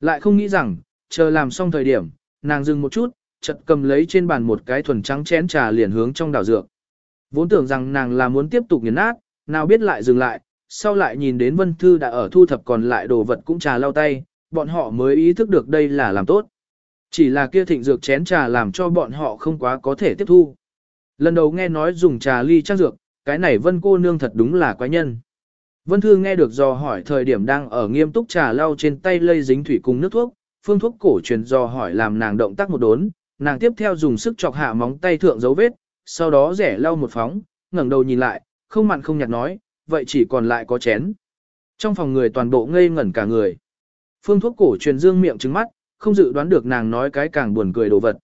Lại không nghĩ rằng, chờ làm xong thời điểm, nàng dừng một chút, chợt cầm lấy trên bàn một cái thuần trắng chén trà liền hướng trong đảo dược. Vốn tưởng rằng nàng là muốn tiếp tục nghiền nát, nào biết lại dừng lại, sau lại nhìn đến Vân Thư đã ở thu thập còn lại đồ vật cũng trà lau tay, bọn họ mới ý thức được đây là làm tốt. Chỉ là kia thịnh dược chén trà làm cho bọn họ không quá có thể tiếp thu. Lần đầu nghe nói dùng trà ly trang dược, cái này vân cô nương thật đúng là quái nhân. Vân Thư nghe được dò hỏi thời điểm đang ở nghiêm túc trà lau trên tay lây dính thủy cùng nước thuốc, phương thuốc cổ truyền dò hỏi làm nàng động tác một đốn, nàng tiếp theo dùng sức chọc hạ móng tay thượng dấu vết, sau đó rẻ lau một phóng, ngẩng đầu nhìn lại, không mặn không nhạt nói, vậy chỉ còn lại có chén. Trong phòng người toàn bộ ngây ngẩn cả người. Phương thuốc cổ truyền dương miệng trứng mắt, không dự đoán được nàng nói cái càng buồn cười đồ vật.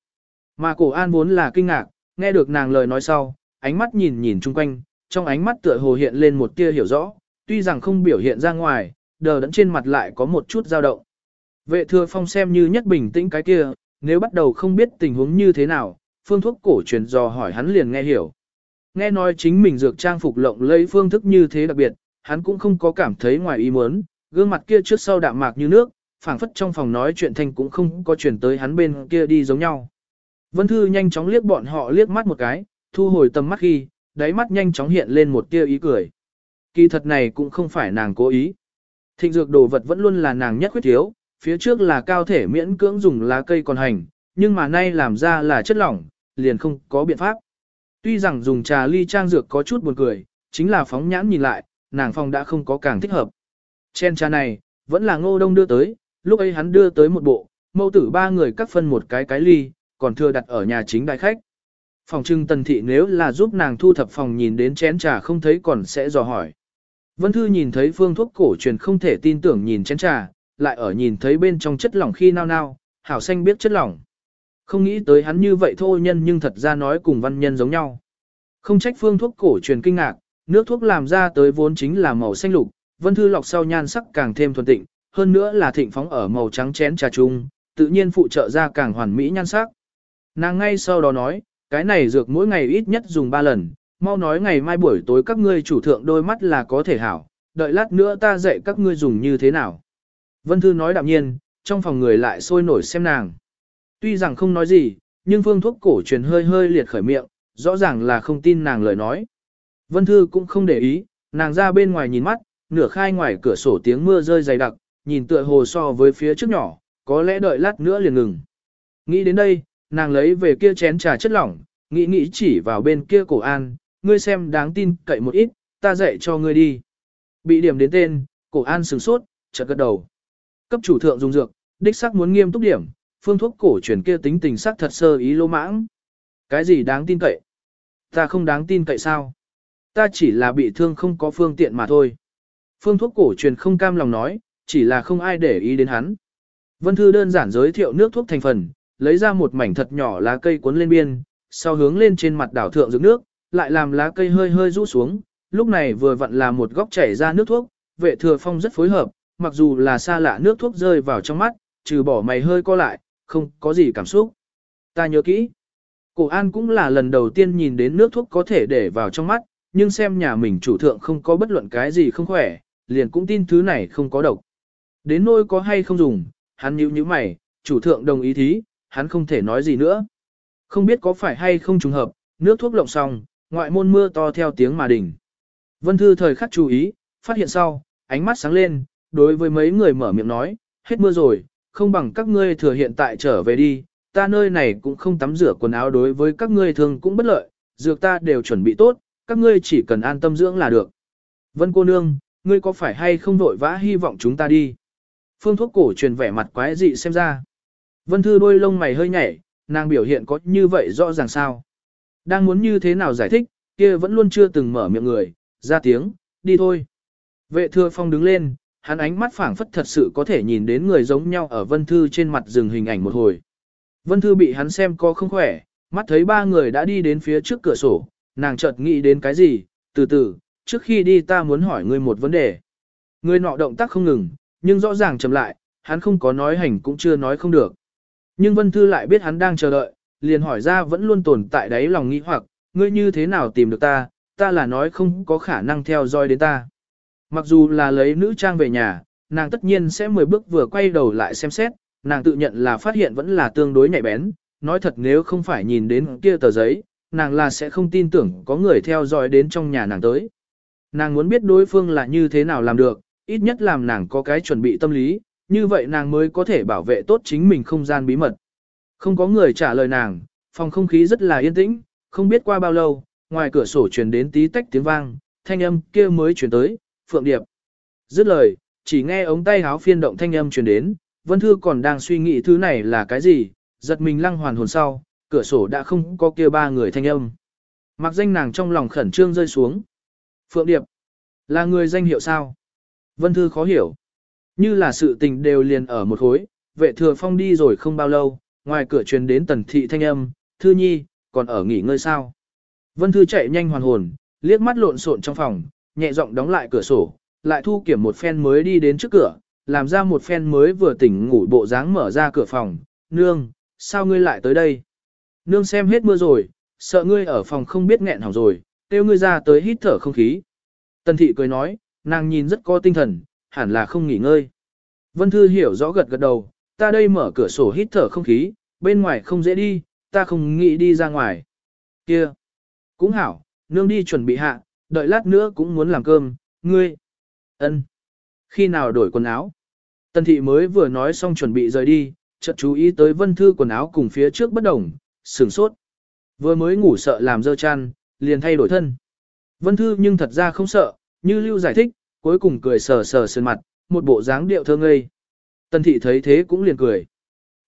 Mà cổ an vốn là kinh ngạc, nghe được nàng lời nói sau, ánh mắt nhìn nhìn chung quanh, trong ánh mắt tựa hồ hiện lên một tia hiểu rõ, tuy rằng không biểu hiện ra ngoài, đờ đẫn trên mặt lại có một chút dao động. Vệ thừa phong xem như nhất bình tĩnh cái kia, nếu bắt đầu không biết tình huống như thế nào, phương thuốc cổ truyền dò hỏi hắn liền nghe hiểu. Nghe nói chính mình dược trang phục lộng lẫy phương thức như thế đặc biệt, hắn cũng không có cảm thấy ngoài ý muốn, gương mặt kia trước sau đạm mạc như nước, phảng phất trong phòng nói chuyện thanh cũng không có chuyển tới hắn bên kia đi giống nhau. Vân Thư nhanh chóng liếc bọn họ liếc mắt một cái, thu hồi tầm mắt khi, đáy mắt nhanh chóng hiện lên một tia ý cười. Kỳ thật này cũng không phải nàng cố ý. Thịnh dược đồ vật vẫn luôn là nàng nhất khuyết thiếu, phía trước là cao thể miễn cưỡng dùng lá cây còn hành, nhưng mà nay làm ra là chất lỏng, liền không có biện pháp. Tuy rằng dùng trà ly trang dược có chút buồn cười, chính là phóng nhãn nhìn lại, nàng phong đã không có càng thích hợp. Chen trà này, vẫn là ngô đông đưa tới, lúc ấy hắn đưa tới một bộ, mâu tử ba người cắt phân một cái cái ly, còn thừa đặt ở nhà chính đại khách. Phòng trưng tần thị nếu là giúp nàng thu thập phòng nhìn đến chén trà không thấy còn sẽ dò hỏi. Vân Thư nhìn thấy phương thuốc cổ truyền không thể tin tưởng nhìn chén trà, lại ở nhìn thấy bên trong chất lỏng khi nao nao, hảo xanh biết chất lỏng. Không nghĩ tới hắn như vậy thôi nhân nhưng thật ra nói cùng văn nhân giống nhau. Không trách phương thuốc cổ truyền kinh ngạc, nước thuốc làm ra tới vốn chính là màu xanh lục, Vân Thư lọc sau nhan sắc càng thêm thuần tịnh, hơn nữa là thịnh phóng ở màu trắng chén trà chung, tự nhiên phụ trợ ra càng hoàn mỹ nhan sắc. Nàng ngay sau đó nói, cái này dược mỗi ngày ít nhất dùng 3 lần, mau nói ngày mai buổi tối các ngươi chủ thượng đôi mắt là có thể hảo, đợi lát nữa ta dạy các ngươi dùng như thế nào. Vân Thư nói đạm nhiên, trong phòng người lại sôi nổi xem nàng. Tuy rằng không nói gì, nhưng phương thuốc cổ truyền hơi hơi liệt khởi miệng, rõ ràng là không tin nàng lời nói. Vân Thư cũng không để ý, nàng ra bên ngoài nhìn mắt, nửa khai ngoài cửa sổ tiếng mưa rơi dày đặc, nhìn tựa hồ so với phía trước nhỏ, có lẽ đợi lát nữa liền ngừng. Nghĩ đến đây, nàng lấy về kia chén trà chất lỏng, nghĩ nghĩ chỉ vào bên kia cổ an, ngươi xem đáng tin cậy một ít, ta dạy cho ngươi đi. Bị điểm đến tên, cổ an sửng sốt, chợt gật đầu. Cấp chủ thượng dùng dược, đích xác muốn nghiêm túc điểm, phương thuốc cổ truyền kia tính tình sắc thật sơ ý lô mãng. Cái gì đáng tin cậy? Ta không đáng tin cậy sao? Ta chỉ là bị thương không có phương tiện mà thôi. Phương thuốc cổ truyền không cam lòng nói, chỉ là không ai để ý đến hắn. Vân Thư đơn giản giới thiệu nước thuốc thành phần, lấy ra một mảnh thật nhỏ lá cây cuốn lên biên, sau hướng lên trên mặt đảo thượng dựng nước, lại làm lá cây hơi hơi rũ xuống, lúc này vừa vặn là một góc chảy ra nước thuốc, vệ thừa phong rất phối hợp, mặc dù là xa lạ nước thuốc rơi vào trong mắt, trừ bỏ mày hơi co lại, không có gì cảm xúc. Ta nhớ kỹ. Cổ an cũng là lần đầu tiên nhìn đến nước thuốc có thể để vào trong mắt, nhưng xem nhà mình chủ thượng không có bất luận cái gì không khỏe, liền cũng tin thứ này không có độc. Đến nôi có hay không dùng, hắn nhíu nhíu mày, chủ thượng đồng ý thí, hắn không thể nói gì nữa. Không biết có phải hay không trùng hợp, nước thuốc lộng xong, ngoại môn mưa to theo tiếng mà đỉnh. Vân Thư thời khắc chú ý, phát hiện sau, ánh mắt sáng lên, đối với mấy người mở miệng nói, hết mưa rồi, không bằng các ngươi thừa hiện tại trở về đi, ta nơi này cũng không tắm rửa quần áo đối với các ngươi thường cũng bất lợi, dược ta đều chuẩn bị tốt, các ngươi chỉ cần an tâm dưỡng là được. Vân cô nương, ngươi có phải hay không vội vã hy vọng chúng ta đi? Phương thuốc cổ truyền vẻ mặt quái dị xem ra. Vân Thư đôi lông mày hơi nhảy, nàng biểu hiện có như vậy rõ ràng sao. Đang muốn như thế nào giải thích, kia vẫn luôn chưa từng mở miệng người, ra tiếng, đi thôi. Vệ thừa phong đứng lên, hắn ánh mắt phảng phất thật sự có thể nhìn đến người giống nhau ở Vân Thư trên mặt rừng hình ảnh một hồi. Vân Thư bị hắn xem có không khỏe, mắt thấy ba người đã đi đến phía trước cửa sổ, nàng chợt nghĩ đến cái gì, từ từ, trước khi đi ta muốn hỏi ngươi một vấn đề. Người nọ động tác không ngừng, nhưng rõ ràng chậm lại, hắn không có nói hành cũng chưa nói không được. Nhưng Vân Thư lại biết hắn đang chờ đợi, liền hỏi ra vẫn luôn tồn tại đáy lòng nghĩ hoặc, ngươi như thế nào tìm được ta, ta là nói không có khả năng theo dõi đến ta. Mặc dù là lấy nữ trang về nhà, nàng tất nhiên sẽ 10 bước vừa quay đầu lại xem xét, nàng tự nhận là phát hiện vẫn là tương đối nhạy bén, nói thật nếu không phải nhìn đến kia tờ giấy, nàng là sẽ không tin tưởng có người theo dõi đến trong nhà nàng tới. Nàng muốn biết đối phương là như thế nào làm được, ít nhất làm nàng có cái chuẩn bị tâm lý, như vậy nàng mới có thể bảo vệ tốt chính mình không gian bí mật. Không có người trả lời nàng, phòng không khí rất là yên tĩnh, không biết qua bao lâu, ngoài cửa sổ truyền đến tí tách tiếng vang, thanh âm kia mới truyền tới, Phượng Điệp. Dứt lời, chỉ nghe ống tay háo phiên động thanh âm truyền đến, Vân Thư còn đang suy nghĩ thứ này là cái gì, giật mình lăng hoàn hồn sau, cửa sổ đã không có kia ba người thanh âm. Mặc danh nàng trong lòng khẩn trương rơi xuống. Phượng Điệp, là người danh hiệu sao? Vân Thư khó hiểu. Như là sự tình đều liền ở một khối, vệ thừa phong đi rồi không bao lâu, ngoài cửa truyền đến tần thị thanh âm, Thư Nhi, còn ở nghỉ ngơi sao? Vân Thư chạy nhanh hoàn hồn, liếc mắt lộn xộn trong phòng, nhẹ giọng đóng lại cửa sổ, lại thu kiểm một phen mới đi đến trước cửa, làm ra một phen mới vừa tỉnh ngủ bộ dáng mở ra cửa phòng, nương, sao ngươi lại tới đây? Nương xem hết mưa rồi, sợ ngươi ở phòng không biết nghẹn hỏng rồi, kêu ngươi ra tới hít thở không khí. Tần thị cười nói, nàng nhìn rất có tinh thần, hẳn là không nghỉ ngơi. Vân Thư hiểu rõ gật gật đầu, ta đây mở cửa sổ hít thở không khí, bên ngoài không dễ đi, ta không nghĩ đi ra ngoài. Kia, cũng hảo, nương đi chuẩn bị hạ, đợi lát nữa cũng muốn làm cơm, ngươi. ân, Khi nào đổi quần áo? Tần thị mới vừa nói xong chuẩn bị rời đi, chợt chú ý tới Vân Thư quần áo cùng phía trước bất đồng, sửng sốt. Vừa mới ngủ sợ làm dơ chăn, liền thay đổi thân. Vân Thư nhưng thật ra không sợ, như Lưu giải thích, cuối cùng cười sờ sờ sơn mặt, một bộ dáng điệu thơ ngây. Tần thị thấy thế cũng liền cười.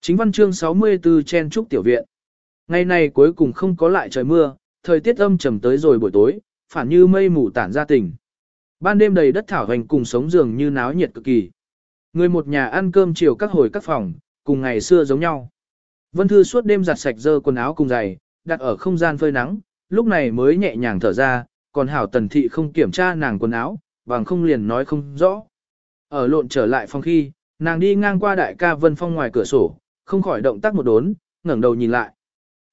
Chính văn chương 64 chen trúc tiểu viện. Ngày này cuối cùng không có lại trời mưa, thời tiết âm trầm tới rồi buổi tối, phản như mây mù tản ra tỉnh. Ban đêm đầy đất thảo hành cùng sống giường như náo nhiệt cực kỳ. Người một nhà ăn cơm chiều các hồi các phòng, cùng ngày xưa giống nhau. Vân Thư suốt đêm giặt sạch dơ quần áo cùng giày, đặt ở không gian phơi nắng, lúc này mới nhẹ nhàng thở ra, còn hảo tần thị không kiểm tra nàng quần áo, bằng không liền nói không rõ. Ở lộn trở lại phòng khi, nàng đi ngang qua đại ca Vân Phong ngoài cửa sổ, không khỏi động tác một đốn, ngẩng đầu nhìn lại.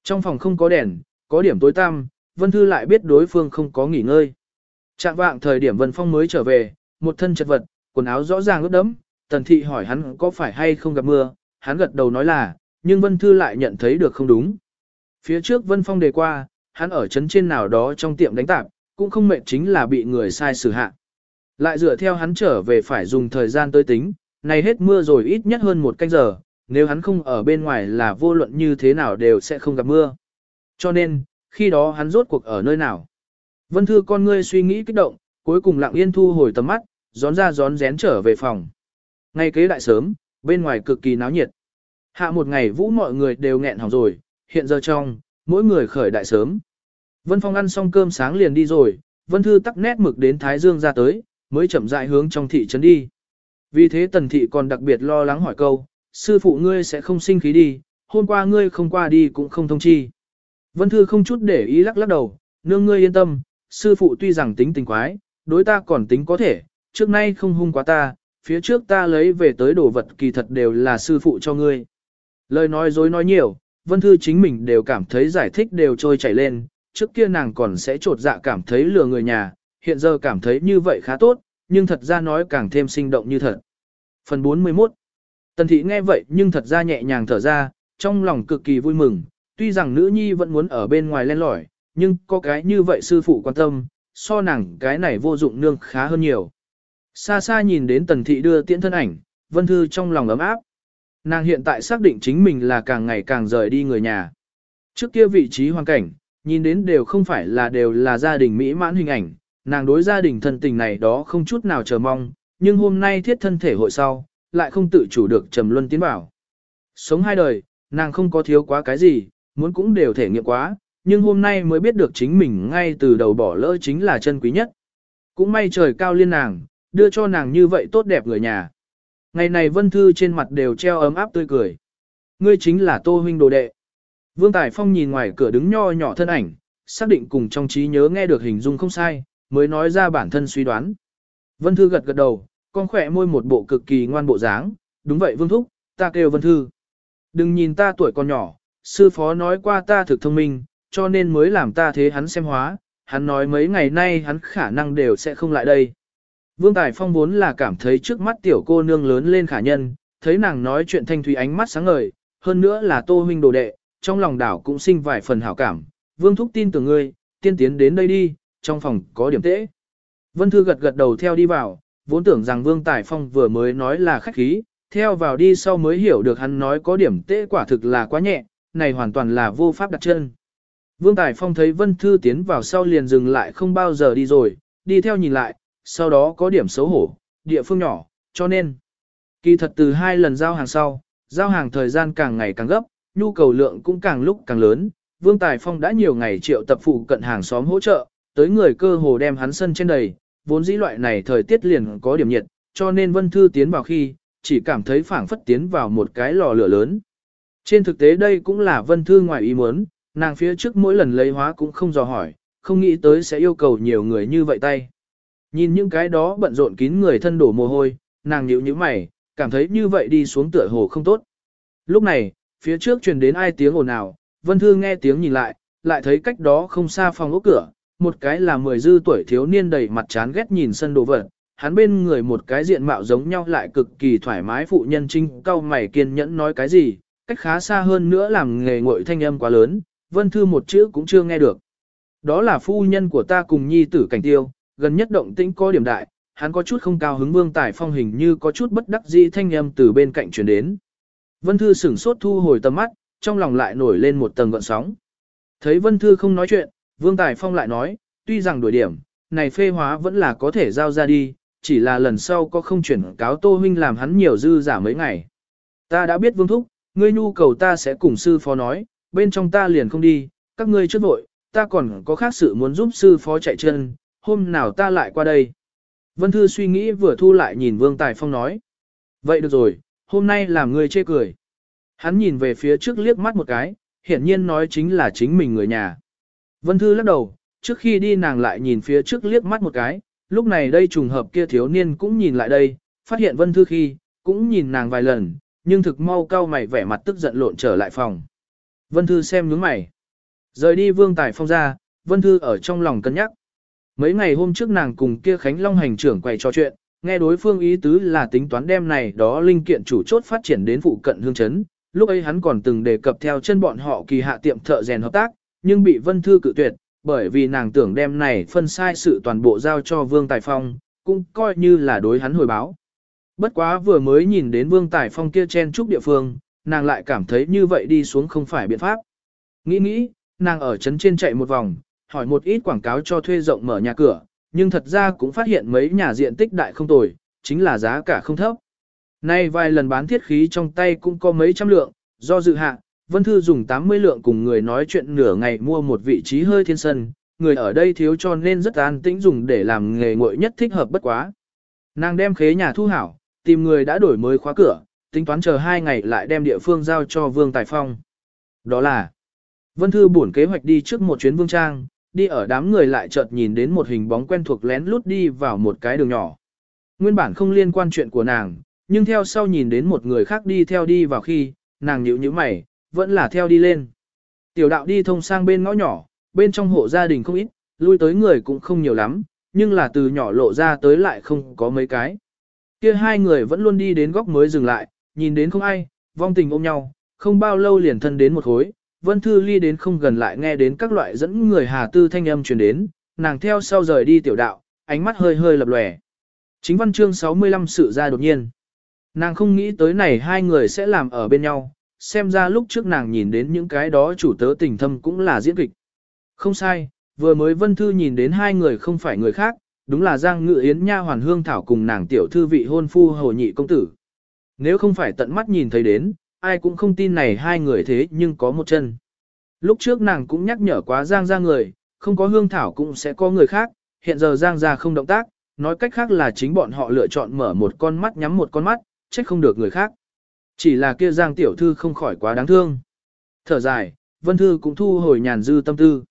Trong phòng không có đèn, có điểm tối tăm, Vân Thư lại biết đối phương không có nghỉ ngơi. Trạng vạng thời điểm Vân Phong mới trở về, một thân chật vật, quần áo rõ ràng ướt đẫm, Tần Thị hỏi hắn có phải hay không gặp mưa, hắn gật đầu nói là, nhưng Vân Thư lại nhận thấy được không đúng. Phía trước Vân Phong đề qua, hắn ở trấn trên nào đó trong tiệm đánh tạp, cũng không mệnh chính là bị người sai xử hạ. Lại dựa theo hắn trở về phải dùng thời gian tới tính, này hết mưa rồi ít nhất hơn một canh giờ, nếu hắn không ở bên ngoài là vô luận như thế nào đều sẽ không gặp mưa. Cho nên, khi đó hắn rốt cuộc ở nơi nào. Vân Thư con ngươi suy nghĩ kích động, cuối cùng lặng yên thu hồi tầm mắt, gión ra gión rén trở về phòng. Ngay kế đại sớm, bên ngoài cực kỳ náo nhiệt. Hạ một ngày vũ mọi người đều nghẹn hỏng rồi, hiện giờ trong, mỗi người khởi đại sớm. Vân Phong ăn xong cơm sáng liền đi rồi, Vân Thư tắc nét mực đến Thái Dương ra tới, mới chậm rãi hướng trong thị trấn đi. Vì thế Tần Thị còn đặc biệt lo lắng hỏi câu, sư phụ ngươi sẽ không sinh khí đi, hôm qua ngươi không qua đi cũng không thông chi. Vân Thư không chút để ý lắc lắc đầu, nương ngươi yên tâm, sư phụ tuy rằng tính tình quái, đối ta còn tính có thể, trước nay không hung quá ta, phía trước ta lấy về tới đồ vật kỳ thật đều là sư phụ cho ngươi. Lời nói dối nói nhiều, Vân Thư chính mình đều cảm thấy giải thích đều trôi chảy lên, trước kia nàng còn sẽ trột dạ cảm thấy lừa người nhà, hiện giờ cảm thấy như vậy khá tốt, nhưng thật ra nói càng thêm sinh động như thật. Phần 41 Tần thị nghe vậy nhưng thật ra nhẹ nhàng thở ra, trong lòng cực kỳ vui mừng, tuy rằng nữ nhi vẫn muốn ở bên ngoài len lỏi, nhưng có cái như vậy sư phụ quan tâm, so nàng cái này vô dụng nương khá hơn nhiều. Xa xa nhìn đến tần thị đưa tiễn thân ảnh, vân thư trong lòng ấm áp. Nàng hiện tại xác định chính mình là càng ngày càng rời đi người nhà. Trước kia vị trí hoàn cảnh, nhìn đến đều không phải là đều là gia đình mỹ mãn hình ảnh, nàng đối gia đình thân tình này đó không chút nào chờ mong, nhưng hôm nay thiết thân thể hội sau, lại không tự chủ được trầm luân tiến bảo. Sống hai đời, nàng không có thiếu quá cái gì, muốn cũng đều thể nghiệm quá, nhưng hôm nay mới biết được chính mình ngay từ đầu bỏ lỡ chính là chân quý nhất. Cũng may trời cao liên nàng, đưa cho nàng như vậy tốt đẹp người nhà. Ngày này Vân Thư trên mặt đều treo ấm áp tươi cười. Ngươi chính là Tô huynh đồ đệ. Vương Tài Phong nhìn ngoài cửa đứng nho nhỏ thân ảnh, xác định cùng trong trí nhớ nghe được hình dung không sai, mới nói ra bản thân suy đoán. Vân Thư gật gật đầu, con khỏe môi một bộ cực kỳ ngoan bộ dáng, đúng vậy Vương Thúc, ta kêu Vân Thư. Đừng nhìn ta tuổi còn nhỏ, sư phó nói qua ta thực thông minh, cho nên mới làm ta thế hắn xem hóa, hắn nói mấy ngày nay hắn khả năng đều sẽ không lại đây. Vương Tài Phong vốn là cảm thấy trước mắt tiểu cô nương lớn lên khả nhân, thấy nàng nói chuyện thanh thủy ánh mắt sáng ngời, hơn nữa là tô huynh đồ đệ, trong lòng đảo cũng sinh vài phần hảo cảm. Vương Thúc tin tưởng ngươi, tiên tiến đến đây đi, trong phòng có điểm tễ. Vân Thư gật gật đầu theo đi vào, vốn tưởng rằng Vương Tài Phong vừa mới nói là khách khí, theo vào đi sau mới hiểu được hắn nói có điểm tễ quả thực là quá nhẹ, này hoàn toàn là vô pháp đặt chân. Vương Tài Phong thấy Vân Thư tiến vào sau liền dừng lại không bao giờ đi rồi, đi theo nhìn lại, sau đó có điểm xấu hổ, địa phương nhỏ, cho nên. Kỳ thật từ hai lần giao hàng sau, giao hàng thời gian càng ngày càng gấp, nhu cầu lượng cũng càng lúc càng lớn. Vương Tài Phong đã nhiều ngày triệu tập phụ cận hàng xóm hỗ trợ, tới người cơ hồ đem hắn sân trên đầy, vốn dĩ loại này thời tiết liền có điểm nhiệt, cho nên Vân Thư tiến vào khi, chỉ cảm thấy phảng phất tiến vào một cái lò lửa lớn. Trên thực tế đây cũng là Vân Thư ngoài ý muốn, nàng phía trước mỗi lần lấy hóa cũng không dò hỏi, không nghĩ tới sẽ yêu cầu nhiều người như vậy tay. Nhìn những cái đó bận rộn kín người thân đổ mồ hôi, nàng nhíu nhíu mày, cảm thấy như vậy đi xuống tựa hồ không tốt. Lúc này, phía trước truyền đến ai tiếng ồn ào, Vân Thư nghe tiếng nhìn lại, lại thấy cách đó không xa phòng ốc cửa, một cái là mười dư tuổi thiếu niên đầy mặt chán ghét nhìn sân đồ vật, hắn bên người một cái diện mạo giống nhau lại cực kỳ thoải mái phụ nhân trinh cao mày kiên nhẫn nói cái gì, cách khá xa hơn nữa làm nghề ngội thanh âm quá lớn, Vân Thư một chữ cũng chưa nghe được. Đó là phu nhân của ta cùng nhi tử cảnh tiêu, gần nhất động tĩnh có điểm đại, hắn có chút không cao hứng vương tài phong hình như có chút bất đắc dĩ thanh âm từ bên cạnh chuyển đến. Vân Thư sửng sốt thu hồi tầm mắt, trong lòng lại nổi lên một tầng gợn sóng. Thấy Vân Thư không nói chuyện, Vương Tài Phong lại nói, tuy rằng đổi điểm, này phê hóa vẫn là có thể giao ra đi, chỉ là lần sau có không chuyển cáo Tô Huynh làm hắn nhiều dư giả mấy ngày. Ta đã biết Vương Thúc, ngươi nhu cầu ta sẽ cùng sư phó nói, bên trong ta liền không đi, các ngươi trước vội, ta còn có khác sự muốn giúp sư phó chạy chân, hôm nào ta lại qua đây. Vân Thư suy nghĩ vừa thu lại nhìn Vương Tài Phong nói. Vậy được rồi, hôm nay làm người chê cười. Hắn nhìn về phía trước liếc mắt một cái, hiển nhiên nói chính là chính mình người nhà. Vân Thư lắc đầu, trước khi đi nàng lại nhìn phía trước liếc mắt một cái, lúc này đây trùng hợp kia thiếu niên cũng nhìn lại đây, phát hiện Vân Thư khi, cũng nhìn nàng vài lần, nhưng thực mau cao mày vẻ mặt tức giận lộn trở lại phòng. Vân Thư xem nhướng mày. Rời đi Vương Tài Phong ra, Vân Thư ở trong lòng cân nhắc. Mấy ngày hôm trước nàng cùng kia Khánh Long hành trưởng quay trò chuyện, nghe đối phương ý tứ là tính toán đem này đó linh kiện chủ chốt phát triển đến phụ cận hương chấn. Lúc ấy hắn còn từng đề cập theo chân bọn họ kỳ hạ tiệm thợ rèn hợp tác, nhưng bị Vân Thư cự tuyệt, bởi vì nàng tưởng đem này phân sai sự toàn bộ giao cho Vương Tài Phong, cũng coi như là đối hắn hồi báo. Bất quá vừa mới nhìn đến Vương Tài Phong kia chen trúc địa phương, nàng lại cảm thấy như vậy đi xuống không phải biện pháp. Nghĩ nghĩ, nàng ở trấn trên chạy một vòng, hỏi một ít quảng cáo cho thuê rộng mở nhà cửa, nhưng thật ra cũng phát hiện mấy nhà diện tích đại không tồi, chính là giá cả không thấp. Nay vài lần bán thiết khí trong tay cũng có mấy trăm lượng, do dự hạ, Vân Thư dùng 80 lượng cùng người nói chuyện nửa ngày mua một vị trí hơi thiên sân, người ở đây thiếu cho nên rất an tĩnh dùng để làm nghề ngội nhất thích hợp bất quá. Nàng đem khế nhà thu hảo, tìm người đã đổi mới khóa cửa, tính toán chờ hai ngày lại đem địa phương giao cho Vương Tài Phong. Đó là, Vân Thư buồn kế hoạch đi trước một chuyến Vương Trang, đi ở đám người lại chợt nhìn đến một hình bóng quen thuộc lén lút đi vào một cái đường nhỏ. Nguyên bản không liên quan chuyện của nàng, nhưng theo sau nhìn đến một người khác đi theo đi vào khi, nàng nhíu nhíu mày, vẫn là theo đi lên. Tiểu đạo đi thông sang bên ngõ nhỏ, bên trong hộ gia đình không ít, lui tới người cũng không nhiều lắm, nhưng là từ nhỏ lộ ra tới lại không có mấy cái. Kia hai người vẫn luôn đi đến góc mới dừng lại, nhìn đến không ai, vong tình ôm nhau, không bao lâu liền thân đến một khối, Vân Thư Ly đến không gần lại nghe đến các loại dẫn người hà tư thanh âm truyền đến, nàng theo sau rời đi tiểu đạo, ánh mắt hơi hơi lập lòe. Chính văn chương 65 sự ra đột nhiên. Nàng không nghĩ tới này hai người sẽ làm ở bên nhau, xem ra lúc trước nàng nhìn đến những cái đó chủ tớ tình thâm cũng là diễn kịch. Không sai, vừa mới Vân Thư nhìn đến hai người không phải người khác, đúng là Giang Ngự Yến Nha Hoàn Hương Thảo cùng nàng tiểu thư vị hôn phu hồ nhị công tử. Nếu không phải tận mắt nhìn thấy đến, ai cũng không tin này hai người thế nhưng có một chân. Lúc trước nàng cũng nhắc nhở quá Giang ra người, không có hương thảo cũng sẽ có người khác, hiện giờ Giang ra không động tác, nói cách khác là chính bọn họ lựa chọn mở một con mắt nhắm một con mắt, trách không được người khác. Chỉ là kia Giang tiểu thư không khỏi quá đáng thương. Thở dài, Vân Thư cũng thu hồi nhàn dư tâm tư.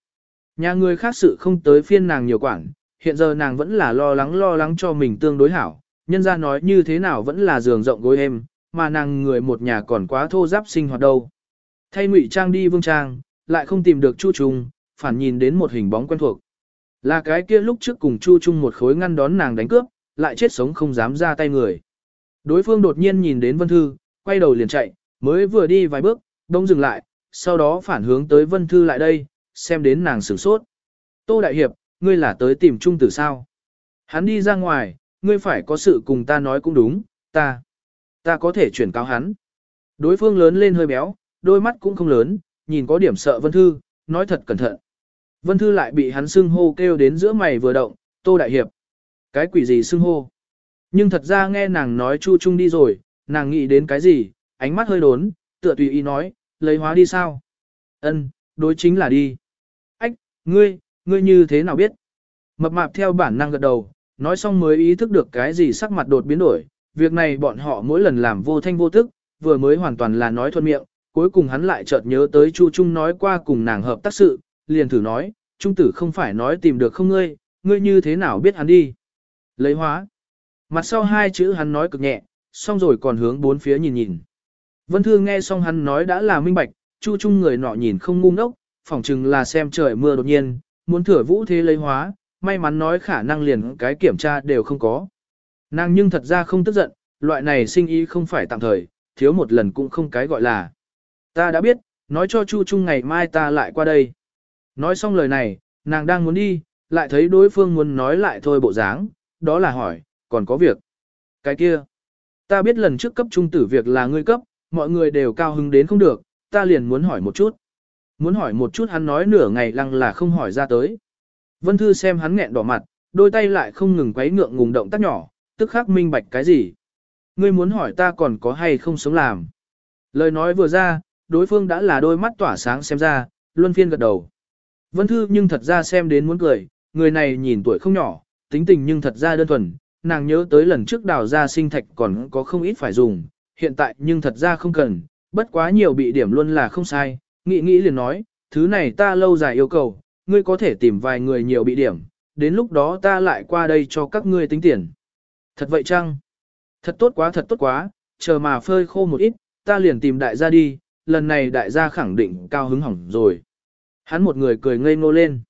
Nhà người khác sự không tới phiên nàng nhiều quản, hiện giờ nàng vẫn là lo lắng lo lắng cho mình tương đối hảo, nhân ra nói như thế nào vẫn là giường rộng gối êm, mà nàng người một nhà còn quá thô giáp sinh hoạt đâu. Thay ngụy trang đi vương trang, lại không tìm được Chu Trung, phản nhìn đến một hình bóng quen thuộc. Là cái kia lúc trước cùng Chu Trung một khối ngăn đón nàng đánh cướp, lại chết sống không dám ra tay người. Đối phương đột nhiên nhìn đến Vân Thư, quay đầu liền chạy, mới vừa đi vài bước, đông dừng lại, sau đó phản hướng tới Vân Thư lại đây, xem đến nàng sửng sốt. Tô Đại Hiệp, ngươi là tới tìm Trung tử sao? Hắn đi ra ngoài, ngươi phải có sự cùng ta nói cũng đúng, ta. Ta có thể chuyển cáo hắn. Đối phương lớn lên hơi béo, đôi mắt cũng không lớn, nhìn có điểm sợ Vân Thư, nói thật cẩn thận. Vân Thư lại bị hắn xưng hô kêu đến giữa mày vừa động, Tô Đại Hiệp. Cái quỷ gì xưng hô? Nhưng thật ra nghe nàng nói Chu Trung đi rồi, nàng nghĩ đến cái gì, ánh mắt hơi đốn, tựa tùy ý nói, lấy hóa đi sao? Ân, đối chính là đi. Ách, ngươi, ngươi như thế nào biết? Mập mạp theo bản năng gật đầu, nói xong mới ý thức được cái gì sắc mặt đột biến đổi. Việc này bọn họ mỗi lần làm vô thanh vô tức, vừa mới hoàn toàn là nói thuận miệng, cuối cùng hắn lại chợt nhớ tới Chu Trung nói qua cùng nàng hợp tác sự, liền thử nói, Trung tử không phải nói tìm được không ngươi, ngươi như thế nào biết hắn đi. Lấy hóa. Mặt sau hai chữ hắn nói cực nhẹ, xong rồi còn hướng bốn phía nhìn nhìn. Vân Thư nghe xong hắn nói đã là minh bạch, Chu Trung người nọ nhìn không ngu ngốc, phỏng chừng là xem trời mưa đột nhiên, muốn thừa vũ thế lấy hóa, may mắn nói khả năng liền cái kiểm tra đều không có. Nàng nhưng thật ra không tức giận, loại này sinh ý không phải tạm thời, thiếu một lần cũng không cái gọi là. Ta đã biết, nói cho Chu Trung ngày mai ta lại qua đây. Nói xong lời này, nàng đang muốn đi, lại thấy đối phương muốn nói lại thôi bộ dáng, đó là hỏi, còn có việc. Cái kia, ta biết lần trước cấp trung tử việc là ngươi cấp, mọi người đều cao hứng đến không được, ta liền muốn hỏi một chút. Muốn hỏi một chút hắn nói nửa ngày lăng là không hỏi ra tới. Vân Thư xem hắn nghẹn đỏ mặt, đôi tay lại không ngừng quấy ngượng ngùng động tác nhỏ, tức khắc minh bạch cái gì. Ngươi muốn hỏi ta còn có hay không sống làm. Lời nói vừa ra, đối phương đã là đôi mắt tỏa sáng xem ra, luân phiên gật đầu. Vân Thư nhưng thật ra xem đến muốn cười, người này nhìn tuổi không nhỏ, tính tình nhưng thật ra đơn thuần, nàng nhớ tới lần trước đào ra sinh thạch còn có không ít phải dùng, hiện tại nhưng thật ra không cần, bất quá nhiều bị điểm luôn là không sai, nghĩ nghĩ liền nói, thứ này ta lâu dài yêu cầu, ngươi có thể tìm vài người nhiều bị điểm, đến lúc đó ta lại qua đây cho các ngươi tính tiền. Thật vậy chăng? Thật tốt quá thật tốt quá, chờ mà phơi khô một ít, ta liền tìm đại gia đi, lần này đại gia khẳng định cao hứng hỏng rồi. Hắn một người cười ngây ngô lên.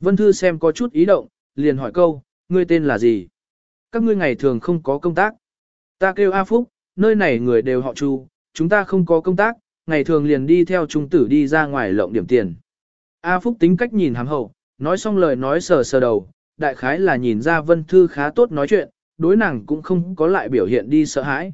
Vân Thư xem có chút ý động, liền hỏi câu, ngươi tên là gì? Các ngươi ngày thường không có công tác. Ta kêu A Phúc, nơi này người đều họ Chu, chúng ta không có công tác, ngày thường liền đi theo trung tử đi ra ngoài lộng điểm tiền. A Phúc tính cách nhìn hàm hậu, nói xong lời nói sờ sờ đầu, đại khái là nhìn ra Vân Thư khá tốt nói chuyện, đối nàng cũng không có lại biểu hiện đi sợ hãi.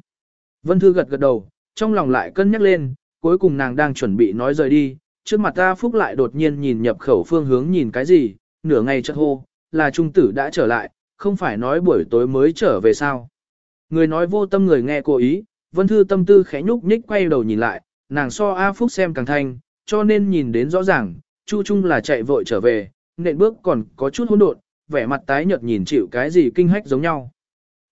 Vân Thư gật gật đầu, trong lòng lại cân nhắc lên, cuối cùng nàng đang chuẩn bị nói rời đi, trước mặt A Phúc lại đột nhiên nhìn nhập khẩu phương hướng nhìn cái gì, nửa ngày chợt hô, là trung tử đã trở lại, không phải nói buổi tối mới trở về sao. Người nói vô tâm người nghe cố ý, Vân Thư tâm tư khẽ nhúc nhích quay đầu nhìn lại, nàng so A Phúc xem càng thanh, cho nên nhìn đến rõ ràng, Chu Trung là chạy vội trở về, nện bước còn có chút hỗn độn, vẻ mặt tái nhợt nhìn chịu cái gì kinh hách giống nhau.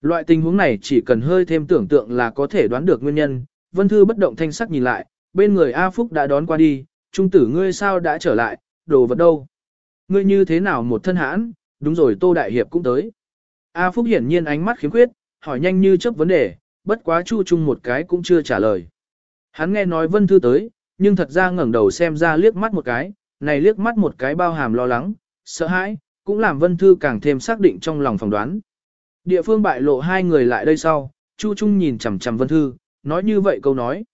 Loại tình huống này chỉ cần hơi thêm tưởng tượng là có thể đoán được nguyên nhân, Vân Thư bất động thanh sắc nhìn lại, bên người A Phúc đã đón qua đi, Trung tử ngươi sao đã trở lại, đồ vật đâu? Ngươi như thế nào một thân hãn, đúng rồi Tô Đại Hiệp cũng tới. A Phúc hiển nhiên ánh mắt khiếm khuyết, hỏi nhanh như chấp vấn đề, bất quá Chu Trung một cái cũng chưa trả lời. Hắn nghe nói Vân Thư tới, nhưng thật ra ngẩng đầu xem ra liếc mắt một cái, này liếc mắt một cái bao hàm lo lắng, sợ hãi, cũng làm Vân Thư càng thêm xác định trong lòng phỏng đoán. Địa phương bại lộ hai người lại đây sau, Chu Trung nhìn chằm chằm Vân Thư, nói như vậy câu nói.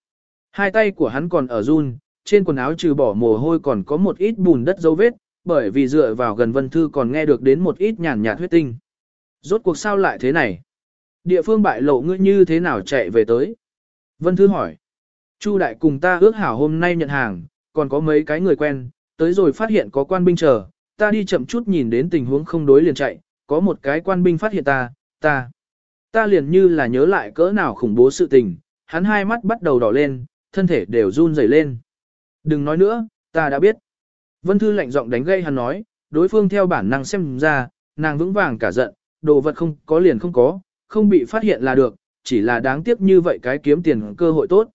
Hai tay của hắn còn ở run, trên quần áo trừ bỏ mồ hôi còn có một ít bùn đất dấu vết, bởi vì dựa vào gần Vân Thư còn nghe được đến một ít nhàn nhạt huyết tinh. Rốt cuộc sao lại thế này? Địa phương bại lộ ngươi như thế nào chạy về tới? Vân Thư hỏi. Chu đại cùng ta ước hảo hôm nay nhận hàng, còn có mấy cái người quen, tới rồi phát hiện có quan binh chờ, ta đi chậm chút nhìn đến tình huống không đối liền chạy, có một cái quan binh phát hiện ta, ta. Ta liền như là nhớ lại cỡ nào khủng bố sự tình, hắn hai mắt bắt đầu đỏ lên, thân thể đều run rẩy lên. Đừng nói nữa, ta đã biết. Vân Thư lạnh giọng đánh gây hắn nói, đối phương theo bản năng xem ra, nàng vững vàng cả giận, đồ vật không có liền không có, không bị phát hiện là được, chỉ là đáng tiếc như vậy cái kiếm tiền cơ hội tốt.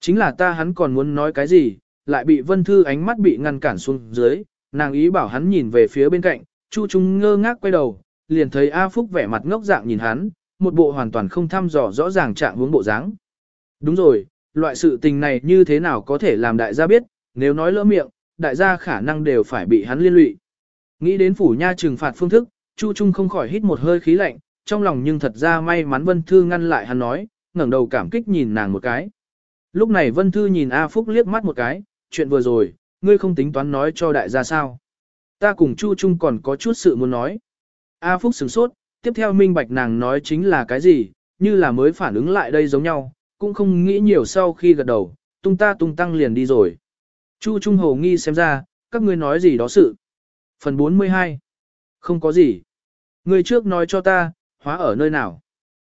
Chính là ta hắn còn muốn nói cái gì, lại bị Vân Thư ánh mắt bị ngăn cản xuống dưới, nàng ý bảo hắn nhìn về phía bên cạnh, Chu Trung ngơ ngác quay đầu, liền thấy A Phúc vẻ mặt ngốc dạng nhìn hắn, một bộ hoàn toàn không thăm dò rõ ràng trạng hướng bộ dáng. Đúng rồi, loại sự tình này như thế nào có thể làm đại gia biết, nếu nói lỡ miệng, đại gia khả năng đều phải bị hắn liên lụy. Nghĩ đến phủ nha trừng phạt phương thức, Chu Trung không khỏi hít một hơi khí lạnh, trong lòng nhưng thật ra may mắn Vân Thư ngăn lại hắn nói, ngẩng đầu cảm kích nhìn nàng một cái. Lúc này Vân Thư nhìn A Phúc liếc mắt một cái, chuyện vừa rồi, ngươi không tính toán nói cho đại gia sao. Ta cùng Chu Trung còn có chút sự muốn nói. A Phúc sửng sốt, tiếp theo minh bạch nàng nói chính là cái gì, như là mới phản ứng lại đây giống nhau, cũng không nghĩ nhiều sau khi gật đầu, tung ta tung tăng liền đi rồi. Chu Trung Hồ nghi xem ra, các ngươi nói gì đó sự. Phần 42 Không có gì. Ngươi trước nói cho ta, hóa ở nơi nào.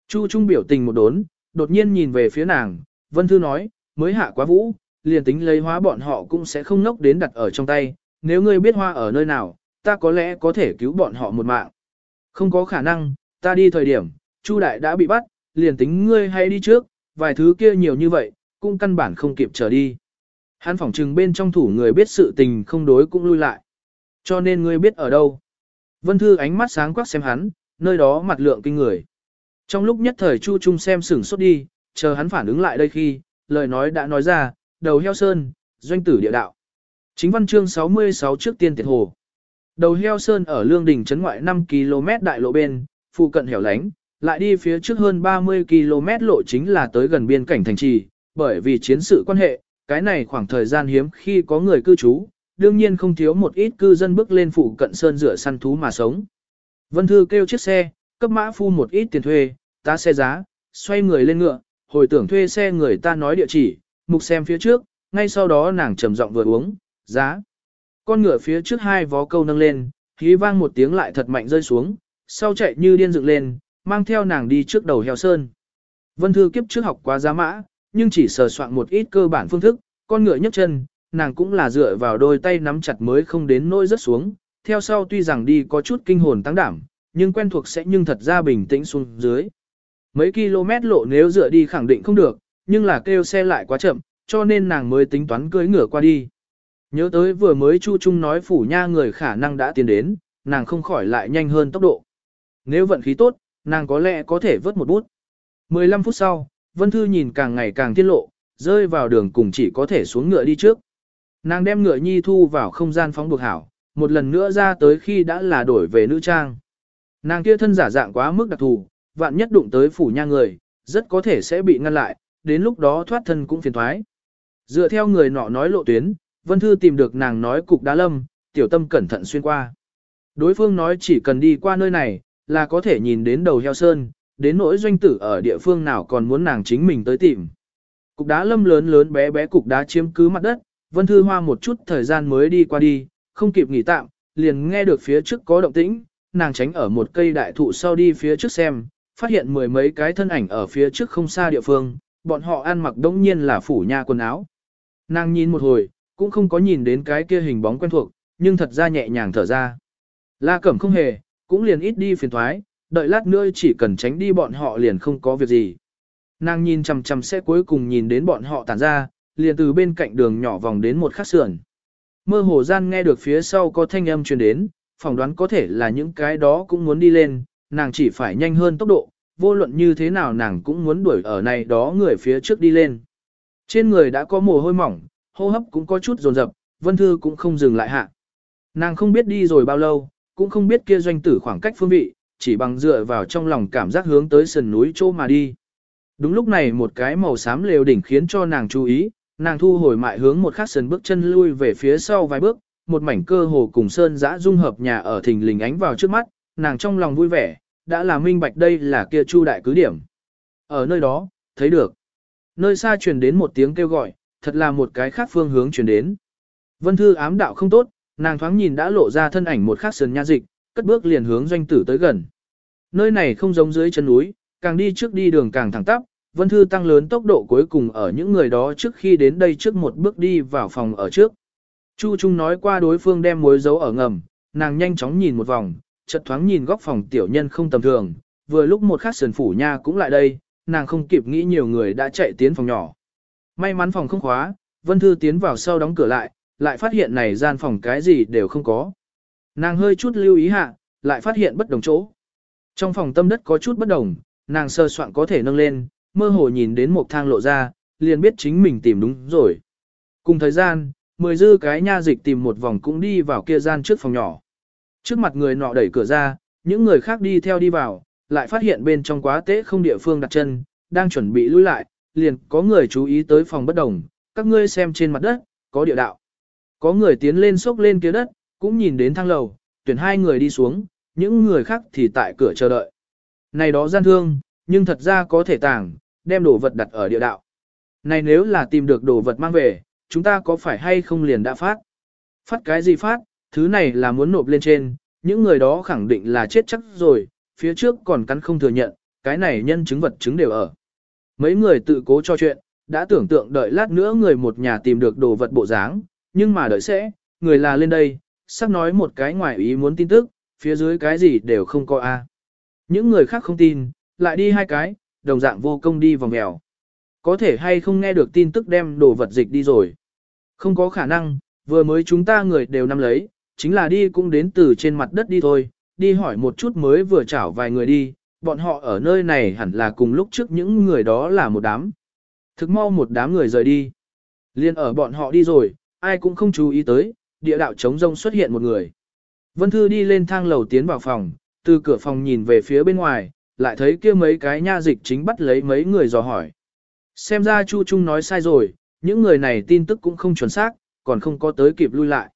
Chu Trung biểu tình một đốn, đột nhiên nhìn về phía nàng, Vân Thư nói, mới hạ quá vũ, liền tính lấy hóa bọn họ cũng sẽ không nốc đến đặt ở trong tay, nếu ngươi biết hoa ở nơi nào, ta có lẽ có thể cứu bọn họ một mạng. Không có khả năng, ta đi thời điểm, Chu Đại đã bị bắt, liền tính ngươi hay đi trước, vài thứ kia nhiều như vậy, cũng căn bản không kịp trở đi. Hắn phỏng trừng bên trong thủ người biết sự tình không đối cũng lui lại. Cho nên ngươi biết ở đâu. Vân Thư ánh mắt sáng quắc xem hắn, nơi đó mặt lượng kinh người. Trong lúc nhất thời Chu Trung xem sửng sốt đi, chờ hắn phản ứng lại đây khi, lời nói đã nói ra, đầu heo sơn, doanh tử địa đạo. Chính văn chương 66 trước tiên tiệt hồ. Đầu heo sơn ở Lương Đình trấn ngoại 5 km đại lộ bên, phụ cận hẻo lánh, lại đi phía trước hơn 30 km lộ chính là tới gần biên cảnh thành trì, bởi vì chiến sự quan hệ, cái này khoảng thời gian hiếm khi có người cư trú, đương nhiên không thiếu một ít cư dân bước lên phụ cận sơn rửa săn thú mà sống. Vân Thư kêu chiếc xe, cấp mã phu một ít tiền thuê, ta xe giá, xoay người lên ngựa, hồi tưởng thuê xe người ta nói địa chỉ, mục xem phía trước, ngay sau đó nàng trầm giọng vừa uống, giá. Con ngựa phía trước hai vó câu nâng lên, khí vang một tiếng lại thật mạnh rơi xuống, sau chạy như điên dựng lên, mang theo nàng đi trước đầu heo sơn. Vân Thư kiếp trước học quá giá mã, nhưng chỉ sờ soạn một ít cơ bản phương thức, con ngựa nhấc chân, nàng cũng là dựa vào đôi tay nắm chặt mới không đến nỗi rất xuống, theo sau tuy rằng đi có chút kinh hồn tăng đảm, nhưng quen thuộc sẽ nhưng thật ra bình tĩnh xuống dưới. Mấy km lộ nếu dựa đi khẳng định không được, nhưng là kêu xe lại quá chậm, cho nên nàng mới tính toán cưỡi ngựa qua đi. Nhớ tới vừa mới Chu Trung nói phủ nha người khả năng đã tiến đến, nàng không khỏi lại nhanh hơn tốc độ. Nếu vận khí tốt, nàng có lẽ có thể vớt một bút. 15 phút sau, Vân Thư nhìn càng ngày càng tiết lộ, rơi vào đường cùng chỉ có thể xuống ngựa đi trước. Nàng đem ngựa nhi thu vào không gian phóng buộc hảo, một lần nữa ra tới khi đã là đổi về nữ trang. Nàng kia thân giả dạng quá mức đặc thù, vạn nhất đụng tới phủ nha người, rất có thể sẽ bị ngăn lại, đến lúc đó thoát thân cũng phiền thoái. Dựa theo người nọ nói lộ tuyến, Vân Thư tìm được nàng nói cục đá lâm, tiểu tâm cẩn thận xuyên qua. Đối phương nói chỉ cần đi qua nơi này, là có thể nhìn đến đầu heo sơn, đến nỗi doanh tử ở địa phương nào còn muốn nàng chính mình tới tìm. Cục đá lâm lớn lớn bé bé cục đá chiếm cứ mặt đất, Vân Thư Hoa một chút thời gian mới đi qua đi, không kịp nghỉ tạm, liền nghe được phía trước có động tĩnh, nàng tránh ở một cây đại thụ sau đi phía trước xem, phát hiện mười mấy cái thân ảnh ở phía trước không xa địa phương, bọn họ ăn mặc đống nhiên là phủ nha quần áo. Nàng nhìn một hồi, cũng không có nhìn đến cái kia hình bóng quen thuộc, nhưng thật ra nhẹ nhàng thở ra. La Cẩm không hề, cũng liền ít đi phiền thoái, đợi lát nữa chỉ cần tránh đi bọn họ liền không có việc gì. Nàng nhìn chằm chằm sẽ cuối cùng nhìn đến bọn họ tản ra, liền từ bên cạnh đường nhỏ vòng đến một khắc sườn. Mơ hồ gian nghe được phía sau có thanh âm truyền đến, phỏng đoán có thể là những cái đó cũng muốn đi lên, nàng chỉ phải nhanh hơn tốc độ, vô luận như thế nào nàng cũng muốn đuổi ở này đó người phía trước đi lên. Trên người đã có mồ hôi mỏng, hô hấp cũng có chút dồn dập, Vân Thư cũng không dừng lại hạ. Nàng không biết đi rồi bao lâu, cũng không biết kia doanh tử khoảng cách phương vị, chỉ bằng dựa vào trong lòng cảm giác hướng tới sườn núi chỗ mà đi. Đúng lúc này một cái màu xám lều đỉnh khiến cho nàng chú ý, nàng thu hồi mại hướng một khắc sườn bước chân lui về phía sau vài bước, một mảnh cơ hồ cùng sơn dã dung hợp nhà ở thình lình ánh vào trước mắt, nàng trong lòng vui vẻ, đã là minh bạch đây là kia chu đại cứ điểm. Ở nơi đó, thấy được. Nơi xa truyền đến một tiếng kêu gọi, thật là một cái khác phương hướng truyền đến. Vân Thư ám đạo không tốt, nàng thoáng nhìn đã lộ ra thân ảnh một khắc sườn nha dịch, cất bước liền hướng doanh tử tới gần. Nơi này không giống dưới chân núi, càng đi trước đi đường càng thẳng tắp, Vân Thư tăng lớn tốc độ cuối cùng ở những người đó trước khi đến đây trước một bước đi vào phòng ở trước. Chu Trung nói qua đối phương đem mối dấu ở ngầm, nàng nhanh chóng nhìn một vòng, chợt thoáng nhìn góc phòng tiểu nhân không tầm thường, vừa lúc một khắc sườn phủ nha cũng lại đây, nàng không kịp nghĩ nhiều người đã chạy tiến phòng nhỏ. May mắn phòng không khóa, Vân Thư tiến vào sau đóng cửa lại, lại phát hiện này gian phòng cái gì đều không có. Nàng hơi chút lưu ý hạ, lại phát hiện bất đồng chỗ. Trong phòng tâm đất có chút bất đồng, nàng sơ soạn có thể nâng lên, mơ hồ nhìn đến một thang lộ ra, liền biết chính mình tìm đúng rồi. Cùng thời gian, mười dư cái nha dịch tìm một vòng cũng đi vào kia gian trước phòng nhỏ. Trước mặt người nọ đẩy cửa ra, những người khác đi theo đi vào, lại phát hiện bên trong quá tế không địa phương đặt chân, đang chuẩn bị lui lại, liền có người chú ý tới phòng bất đồng, các ngươi xem trên mặt đất, có địa đạo. Có người tiến lên xốc lên kia đất, cũng nhìn đến thang lầu, tuyển hai người đi xuống, những người khác thì tại cửa chờ đợi. Này đó gian thương, nhưng thật ra có thể tàng, đem đồ vật đặt ở địa đạo. Này nếu là tìm được đồ vật mang về, chúng ta có phải hay không liền đã phát? Phát cái gì phát, thứ này là muốn nộp lên trên, những người đó khẳng định là chết chắc rồi, phía trước còn cắn không thừa nhận, cái này nhân chứng vật chứng đều ở. Mấy người tự cố cho chuyện, đã tưởng tượng đợi lát nữa người một nhà tìm được đồ vật bộ dáng, nhưng mà đợi sẽ, người là lên đây, sắp nói một cái ngoài ý muốn tin tức, phía dưới cái gì đều không có a. Những người khác không tin, lại đi hai cái, đồng dạng vô công đi vòng mèo. Có thể hay không nghe được tin tức đem đồ vật dịch đi rồi. Không có khả năng, vừa mới chúng ta người đều nắm lấy, chính là đi cũng đến từ trên mặt đất đi thôi, đi hỏi một chút mới vừa chảo vài người đi, bọn họ ở nơi này hẳn là cùng lúc trước những người đó là một đám. Thực mau một đám người rời đi. Liên ở bọn họ đi rồi, ai cũng không chú ý tới, địa đạo trống rông xuất hiện một người. Vân Thư đi lên thang lầu tiến vào phòng, từ cửa phòng nhìn về phía bên ngoài, lại thấy kia mấy cái nha dịch chính bắt lấy mấy người dò hỏi. Xem ra Chu Trung nói sai rồi, những người này tin tức cũng không chuẩn xác, còn không có tới kịp lui lại.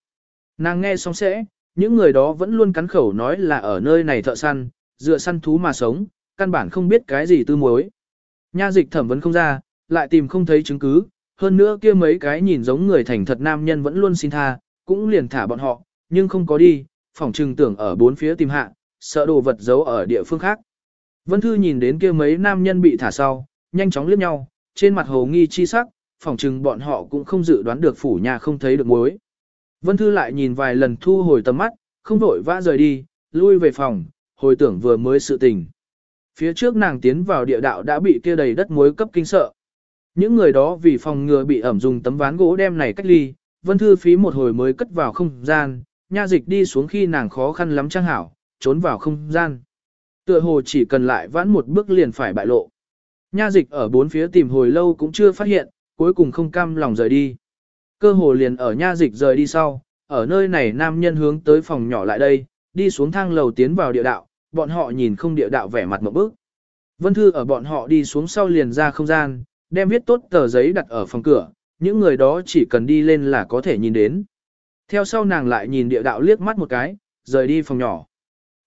Nàng nghe xong sẽ, những người đó vẫn luôn cắn khẩu nói là ở nơi này thợ săn, dựa săn thú mà sống, căn bản không biết cái gì tư mối. Nha dịch thẩm vấn không ra, lại tìm không thấy chứng cứ, hơn nữa kia mấy cái nhìn giống người thành thật nam nhân vẫn luôn xin tha, cũng liền thả bọn họ, nhưng không có đi, phỏng trừng tưởng ở bốn phía tìm hạ, sợ đồ vật giấu ở địa phương khác. Vân Thư nhìn đến kia mấy nam nhân bị thả sau, nhanh chóng liếc nhau, trên mặt hồ nghi chi sắc, phỏng trừng bọn họ cũng không dự đoán được phủ nhà không thấy được mối. Vân Thư lại nhìn vài lần thu hồi tầm mắt, không vội vã rời đi, lui về phòng, hồi tưởng vừa mới sự tình. Phía trước nàng tiến vào địa đạo đã bị kia đầy đất muối cấp kinh sợ. Những người đó vì phòng ngừa bị ẩm dùng tấm ván gỗ đem này cách ly, Vân Thư phí một hồi mới cất vào không gian, nha dịch đi xuống khi nàng khó khăn lắm trang hảo, trốn vào không gian. Tựa hồ chỉ cần lại vãn một bước liền phải bại lộ. Nha dịch ở bốn phía tìm hồi lâu cũng chưa phát hiện, cuối cùng không cam lòng rời đi. Cơ hồ liền ở nha dịch rời đi sau, ở nơi này nam nhân hướng tới phòng nhỏ lại đây, đi xuống thang lầu tiến vào địa đạo, bọn họ nhìn không địa đạo vẻ mặt một bước. Vân Thư ở bọn họ đi xuống sau liền ra không gian, đem viết tốt tờ giấy đặt ở phòng cửa, những người đó chỉ cần đi lên là có thể nhìn đến. Theo sau nàng lại nhìn địa đạo liếc mắt một cái, rời đi phòng nhỏ.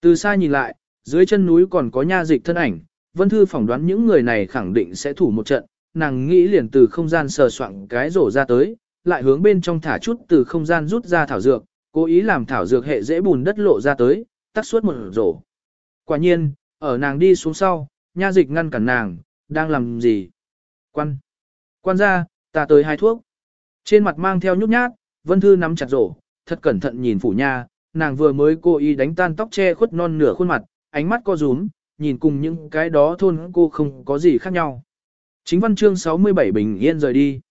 Từ xa nhìn lại, dưới chân núi còn có nha dịch thân ảnh, Vân Thư phỏng đoán những người này khẳng định sẽ thủ một trận, nàng nghĩ liền từ không gian sờ soạn cái rổ ra tới, lại hướng bên trong thả chút từ không gian rút ra thảo dược, cố ý làm thảo dược hệ dễ bùn đất lộ ra tới, tắt suốt một rổ. Quả nhiên, ở nàng đi xuống sau, nha dịch ngăn cản nàng, đang làm gì? Quan! Quan ra, ta tới hai thuốc. Trên mặt mang theo nhút nhát, Vân Thư nắm chặt rổ, thật cẩn thận nhìn phủ nha, nàng vừa mới cố ý đánh tan tóc che khuất non nửa khuôn mặt, ánh mắt co rúm, nhìn cùng những cái đó thôn cô không có gì khác nhau. Chính văn chương 67 bình yên rời đi.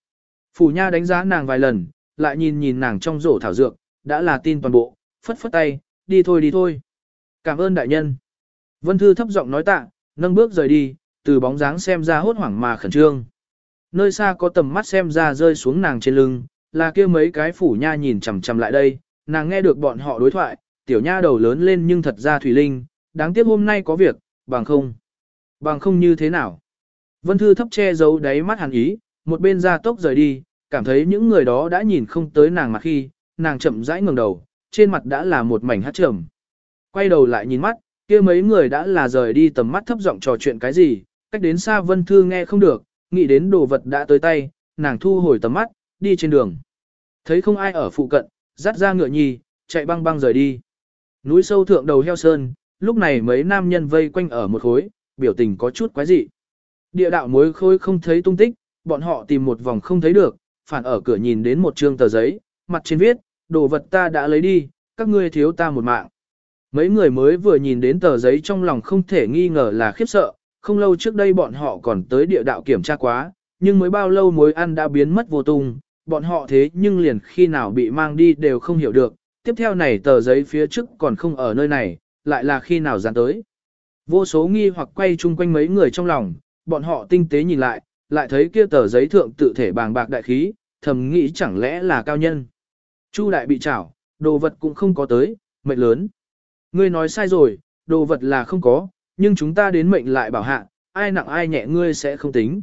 Phủ nha đánh giá nàng vài lần, lại nhìn nhìn nàng trong rổ thảo dược, đã là tin toàn bộ, phất phất tay, đi thôi đi thôi. Cảm ơn đại nhân. Vân Thư thấp giọng nói tạ, nâng bước rời đi, từ bóng dáng xem ra hốt hoảng mà khẩn trương. Nơi xa có tầm mắt xem ra rơi xuống nàng trên lưng, là kia mấy cái phủ nha nhìn chằm chằm lại đây, nàng nghe được bọn họ đối thoại, tiểu nha đầu lớn lên nhưng thật ra Thủy Linh, đáng tiếc hôm nay có việc, bằng không. Bằng không như thế nào. Vân Thư thấp che giấu đáy mắt hàn ý, một bên ra tốc rời đi, cảm thấy những người đó đã nhìn không tới nàng mà khi, nàng chậm rãi ngẩng đầu, trên mặt đã là một mảnh hát trầm. Quay đầu lại nhìn mắt, kia mấy người đã là rời đi tầm mắt thấp giọng trò chuyện cái gì, cách đến xa Vân Thư nghe không được, nghĩ đến đồ vật đã tới tay, nàng thu hồi tầm mắt, đi trên đường. Thấy không ai ở phụ cận, dắt ra ngựa nhì, chạy băng băng rời đi. Núi sâu thượng đầu heo sơn, lúc này mấy nam nhân vây quanh ở một khối, biểu tình có chút quái dị. Địa đạo mối khôi không thấy tung tích, bọn họ tìm một vòng không thấy được, phản ở cửa nhìn đến một trương tờ giấy, mặt trên viết, đồ vật ta đã lấy đi, các ngươi thiếu ta một mạng. Mấy người mới vừa nhìn đến tờ giấy trong lòng không thể nghi ngờ là khiếp sợ, không lâu trước đây bọn họ còn tới địa đạo kiểm tra quá, nhưng mới bao lâu mối ăn đã biến mất vô tung, bọn họ thế nhưng liền khi nào bị mang đi đều không hiểu được, tiếp theo này tờ giấy phía trước còn không ở nơi này, lại là khi nào dán tới. Vô số nghi hoặc quay chung quanh mấy người trong lòng, bọn họ tinh tế nhìn lại, lại thấy kia tờ giấy thượng tự thể bàng bạc đại khí, thầm nghĩ chẳng lẽ là cao nhân. Chu đại bị trảo, đồ vật cũng không có tới, mệnh lớn. Ngươi nói sai rồi, đồ vật là không có, nhưng chúng ta đến mệnh lại bảo hạ, ai nặng ai nhẹ ngươi sẽ không tính.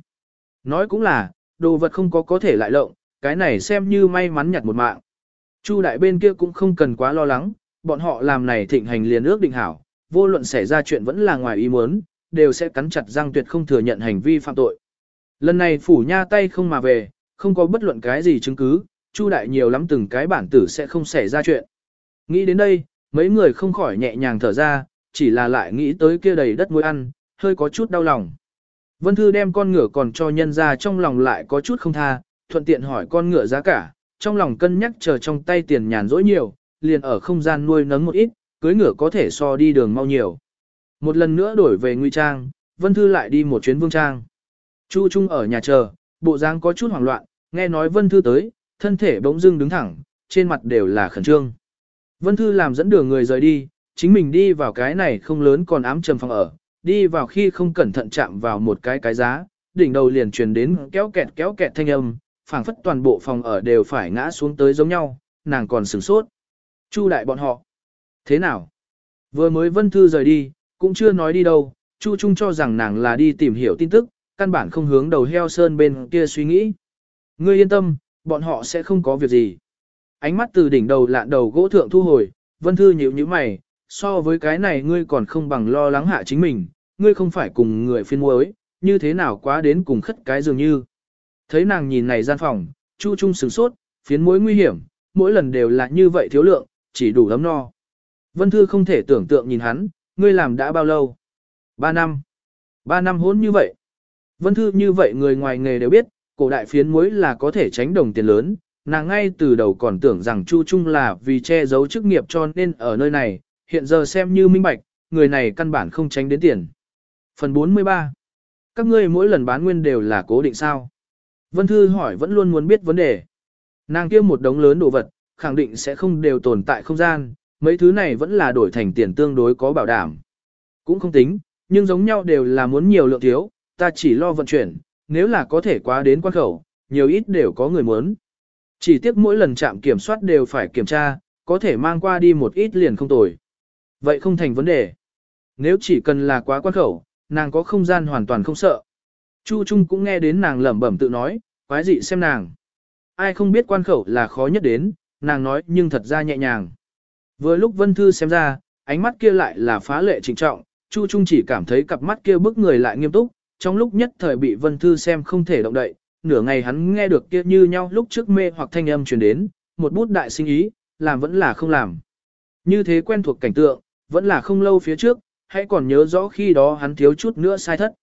Nói cũng là, đồ vật không có có thể lại lộng, cái này xem như may mắn nhặt một mạng. Chu đại bên kia cũng không cần quá lo lắng, bọn họ làm này thịnh hành liền ước định hảo, vô luận xảy ra chuyện vẫn là ngoài ý muốn, đều sẽ cắn chặt răng tuyệt không thừa nhận hành vi phạm tội. Lần này phủ nha tay không mà về, không có bất luận cái gì chứng cứ, Chu đại nhiều lắm từng cái bản tử sẽ không xảy ra chuyện. Nghĩ đến đây, mấy người không khỏi nhẹ nhàng thở ra, chỉ là lại nghĩ tới kia đầy đất muối ăn, hơi có chút đau lòng. Vân Thư đem con ngựa còn cho nhân ra trong lòng lại có chút không tha, thuận tiện hỏi con ngựa giá cả, trong lòng cân nhắc chờ trong tay tiền nhàn rỗi nhiều, liền ở không gian nuôi nấng một ít, cưới ngựa có thể so đi đường mau nhiều. Một lần nữa đổi về Nguy Trang, Vân Thư lại đi một chuyến Vương Trang. Chu Trung ở nhà chờ, bộ dáng có chút hoảng loạn, nghe nói Vân Thư tới, thân thể bỗng dưng đứng thẳng, trên mặt đều là khẩn trương. Vân Thư làm dẫn đường người rời đi, chính mình đi vào cái này không lớn còn ám trầm phòng ở, đi vào khi không cẩn thận chạm vào một cái cái giá, đỉnh đầu liền truyền đến kéo kẹt kéo kẹt thanh âm, phảng phất toàn bộ phòng ở đều phải ngã xuống tới giống nhau, nàng còn sửng sốt. Chu đại bọn họ. Thế nào? Vừa mới Vân Thư rời đi, cũng chưa nói đi đâu, Chu Trung cho rằng nàng là đi tìm hiểu tin tức, căn bản không hướng đầu heo sơn bên kia suy nghĩ. Ngươi yên tâm, bọn họ sẽ không có việc gì. Ánh mắt từ đỉnh đầu lạn đầu gỗ thượng thu hồi, Vân Thư nhíu nhíu mày, so với cái này ngươi còn không bằng lo lắng hạ chính mình, ngươi không phải cùng người phiên muối, như thế nào quá đến cùng khất cái dường như. Thấy nàng nhìn này gian phòng, Chu Trung sửng sốt, phiến muối nguy hiểm, mỗi lần đều là như vậy thiếu lượng, chỉ đủ ấm no. Vân Thư không thể tưởng tượng nhìn hắn, ngươi làm đã bao lâu? Ba năm. Ba năm hốn như vậy. Vân Thư như vậy người ngoài nghề đều biết, cổ đại phiến muối là có thể tránh đồng tiền lớn, nàng ngay từ đầu còn tưởng rằng Chu Trung là vì che giấu chức nghiệp cho nên ở nơi này, hiện giờ xem như minh bạch, người này căn bản không tránh đến tiền. Phần 43 Các ngươi mỗi lần bán nguyên đều là cố định sao? Vân Thư hỏi vẫn luôn muốn biết vấn đề. Nàng kia một đống lớn đồ vật, khẳng định sẽ không đều tồn tại không gian, mấy thứ này vẫn là đổi thành tiền tương đối có bảo đảm. Cũng không tính, nhưng giống nhau đều là muốn nhiều lượng thiếu, ta chỉ lo vận chuyển, nếu là có thể quá đến quan khẩu, nhiều ít đều có người muốn. Chỉ tiếc mỗi lần chạm kiểm soát đều phải kiểm tra, có thể mang qua đi một ít liền không tồi. Vậy không thành vấn đề. Nếu chỉ cần là quá quan khẩu, nàng có không gian hoàn toàn không sợ. Chu Trung cũng nghe đến nàng lẩm bẩm tự nói, quái dị xem nàng. Ai không biết quan khẩu là khó nhất đến, nàng nói nhưng thật ra nhẹ nhàng. Vừa lúc Vân Thư xem ra, ánh mắt kia lại là phá lệ trịnh trọng, Chu Trung chỉ cảm thấy cặp mắt kia bức người lại nghiêm túc, trong lúc nhất thời bị Vân Thư xem không thể động đậy, nửa ngày hắn nghe được kia như nhau lúc trước mê hoặc thanh âm truyền đến, một bút đại sinh ý, làm vẫn là không làm. Như thế quen thuộc cảnh tượng, vẫn là không lâu phía trước, hãy còn nhớ rõ khi đó hắn thiếu chút nữa sai thất.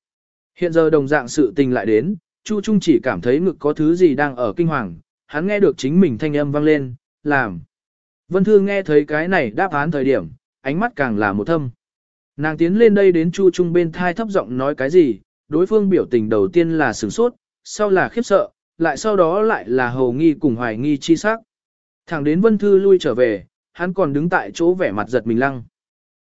Hiện giờ đồng dạng sự tình lại đến, Chu Trung chỉ cảm thấy ngực có thứ gì đang ở kinh hoàng, hắn nghe được chính mình thanh âm vang lên, làm. Vân Thư nghe thấy cái này đáp án thời điểm, ánh mắt càng là một thâm. Nàng tiến lên đây đến Chu Trung bên thai thấp giọng nói cái gì, đối phương biểu tình đầu tiên là sửng sốt, sau là khiếp sợ, lại sau đó lại là hầu nghi cùng hoài nghi chi sắc. Thẳng đến Vân Thư lui trở về, hắn còn đứng tại chỗ vẻ mặt giật mình lăng.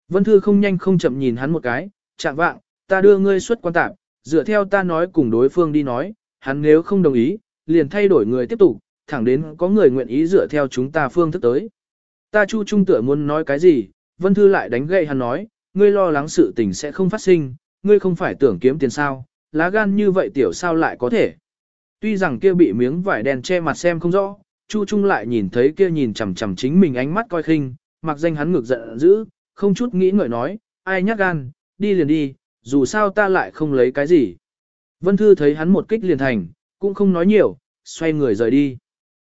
Vân Thư không nhanh không chậm nhìn hắn một cái, chạm vạng, ta đưa ngươi xuất quan tạp, dựa theo ta nói cùng đối phương đi nói, hắn nếu không đồng ý, liền thay đổi người tiếp tục, thẳng đến có người nguyện ý dựa theo chúng ta phương thức tới. Ta chu trung tựa muốn nói cái gì, Vân Thư lại đánh gậy hắn nói, ngươi lo lắng sự tình sẽ không phát sinh, ngươi không phải tưởng kiếm tiền sao, lá gan như vậy tiểu sao lại có thể. Tuy rằng kia bị miếng vải đen che mặt xem không rõ, Chu Trung lại nhìn thấy kia nhìn chằm chằm chính mình ánh mắt coi khinh, mặc danh hắn ngược giận dữ, không chút nghĩ ngợi nói, ai nhắc gan, đi liền đi, dù sao ta lại không lấy cái gì. Vân Thư thấy hắn một kích liền thành, cũng không nói nhiều, xoay người rời đi.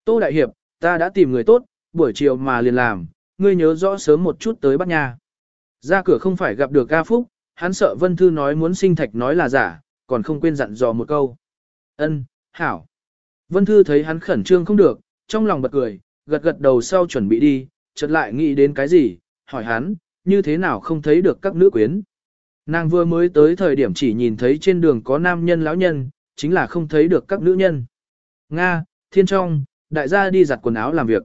Tô Đại Hiệp, ta đã tìm người tốt, buổi chiều mà liền làm, ngươi nhớ rõ sớm một chút tới bắt nhà. Ra cửa không phải gặp được ca Phúc, hắn sợ Vân Thư nói muốn sinh thạch nói là giả, còn không quên dặn dò một câu. Ân, hảo. Vân Thư thấy hắn khẩn trương không được, trong lòng bật cười, gật gật đầu sau chuẩn bị đi, chợt lại nghĩ đến cái gì, hỏi hắn, như thế nào không thấy được các nữ quyến. Nàng vừa mới tới thời điểm chỉ nhìn thấy trên đường có nam nhân lão nhân, chính là không thấy được các nữ nhân. Nga, thiên trong, đại gia đi giặt quần áo làm việc.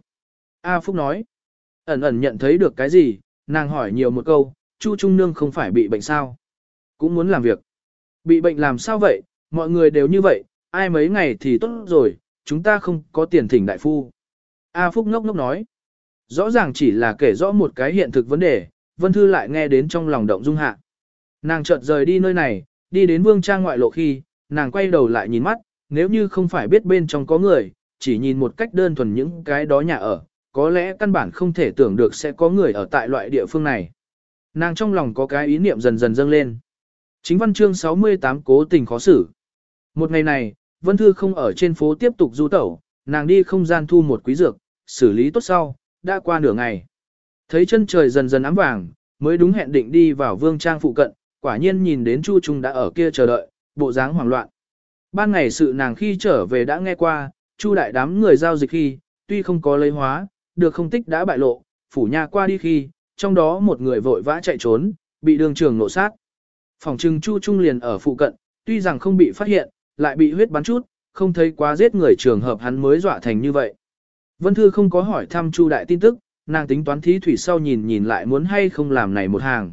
A Phúc nói, ẩn ẩn nhận thấy được cái gì, nàng hỏi nhiều một câu, Chu Trung Nương không phải bị bệnh sao? Cũng muốn làm việc. Bị bệnh làm sao vậy, mọi người đều như vậy, ai mấy ngày thì tốt rồi, chúng ta không có tiền thỉnh đại phu. A Phúc ngốc ngốc nói, rõ ràng chỉ là kể rõ một cái hiện thực vấn đề, Vân Thư lại nghe đến trong lòng động dung hạ. Nàng chợt rời đi nơi này, đi đến vương trang ngoại lộ khi, nàng quay đầu lại nhìn mắt, nếu như không phải biết bên trong có người, chỉ nhìn một cách đơn thuần những cái đó nhà ở, có lẽ căn bản không thể tưởng được sẽ có người ở tại loại địa phương này. Nàng trong lòng có cái ý niệm dần dần dâng lên. Chính văn chương 68 cố tình khó xử. Một ngày này, Vân Thư không ở trên phố tiếp tục du tẩu, nàng đi không gian thu một quý dược, xử lý tốt sau, đã qua nửa ngày. Thấy chân trời dần dần ám vàng, mới đúng hẹn định đi vào vương trang phụ cận, quả nhiên nhìn đến Chu Trung đã ở kia chờ đợi, bộ dáng hoảng loạn. Ban ngày sự nàng khi trở về đã nghe qua, Chu đại đám người giao dịch khi, tuy không có lấy hóa, được không tích đã bại lộ, phủ nhà qua đi khi, trong đó một người vội vã chạy trốn, bị đường trường nổ sát. Phòng trừng Chu Trung liền ở phụ cận, tuy rằng không bị phát hiện, lại bị huyết bắn chút, không thấy quá giết người trường hợp hắn mới dọa thành như vậy. Vân Thư không có hỏi thăm Chu đại tin tức, nàng tính toán thí thủy sau nhìn nhìn lại muốn hay không làm này một hàng.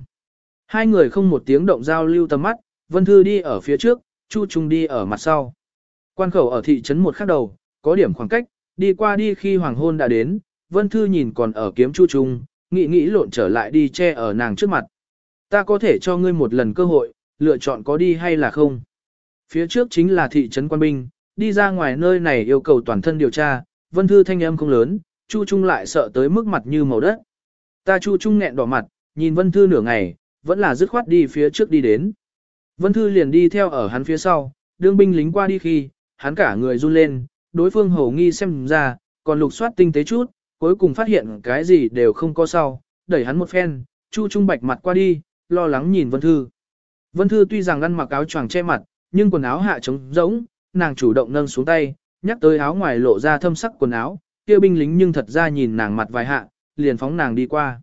Hai người không một tiếng động giao lưu tầm mắt, Vân Thư đi ở phía trước, Chu Trung đi ở mặt sau. Quan khẩu ở thị trấn một khắc đầu, có điểm khoảng cách, đi qua đi khi hoàng hôn đã đến, Vân Thư nhìn còn ở kiếm Chu Trung, nghĩ nghĩ lộn trở lại đi che ở nàng trước mặt. Ta có thể cho ngươi một lần cơ hội, lựa chọn có đi hay là không. Phía trước chính là thị trấn quan binh, đi ra ngoài nơi này yêu cầu toàn thân điều tra, Vân Thư thanh âm không lớn, Chu Trung lại sợ tới mức mặt như màu đất. Ta Chu Trung nghẹn đỏ mặt, nhìn Vân Thư nửa ngày, vẫn là dứt khoát đi phía trước đi đến. Vân Thư liền đi theo ở hắn phía sau, đương binh lính qua đi khi, hắn cả người run lên, đối phương hầu nghi xem ra, còn lục soát tinh tế chút, cuối cùng phát hiện cái gì đều không có sau, đẩy hắn một phen, Chu Trung bạch mặt qua đi, lo lắng nhìn Vân Thư. Vân Thư tuy rằng ăn mặc áo choàng che mặt, nhưng quần áo hạ trống rỗng, nàng chủ động nâng xuống tay, nhắc tới áo ngoài lộ ra thâm sắc quần áo, kia binh lính nhưng thật ra nhìn nàng mặt vài hạ, liền phóng nàng đi qua.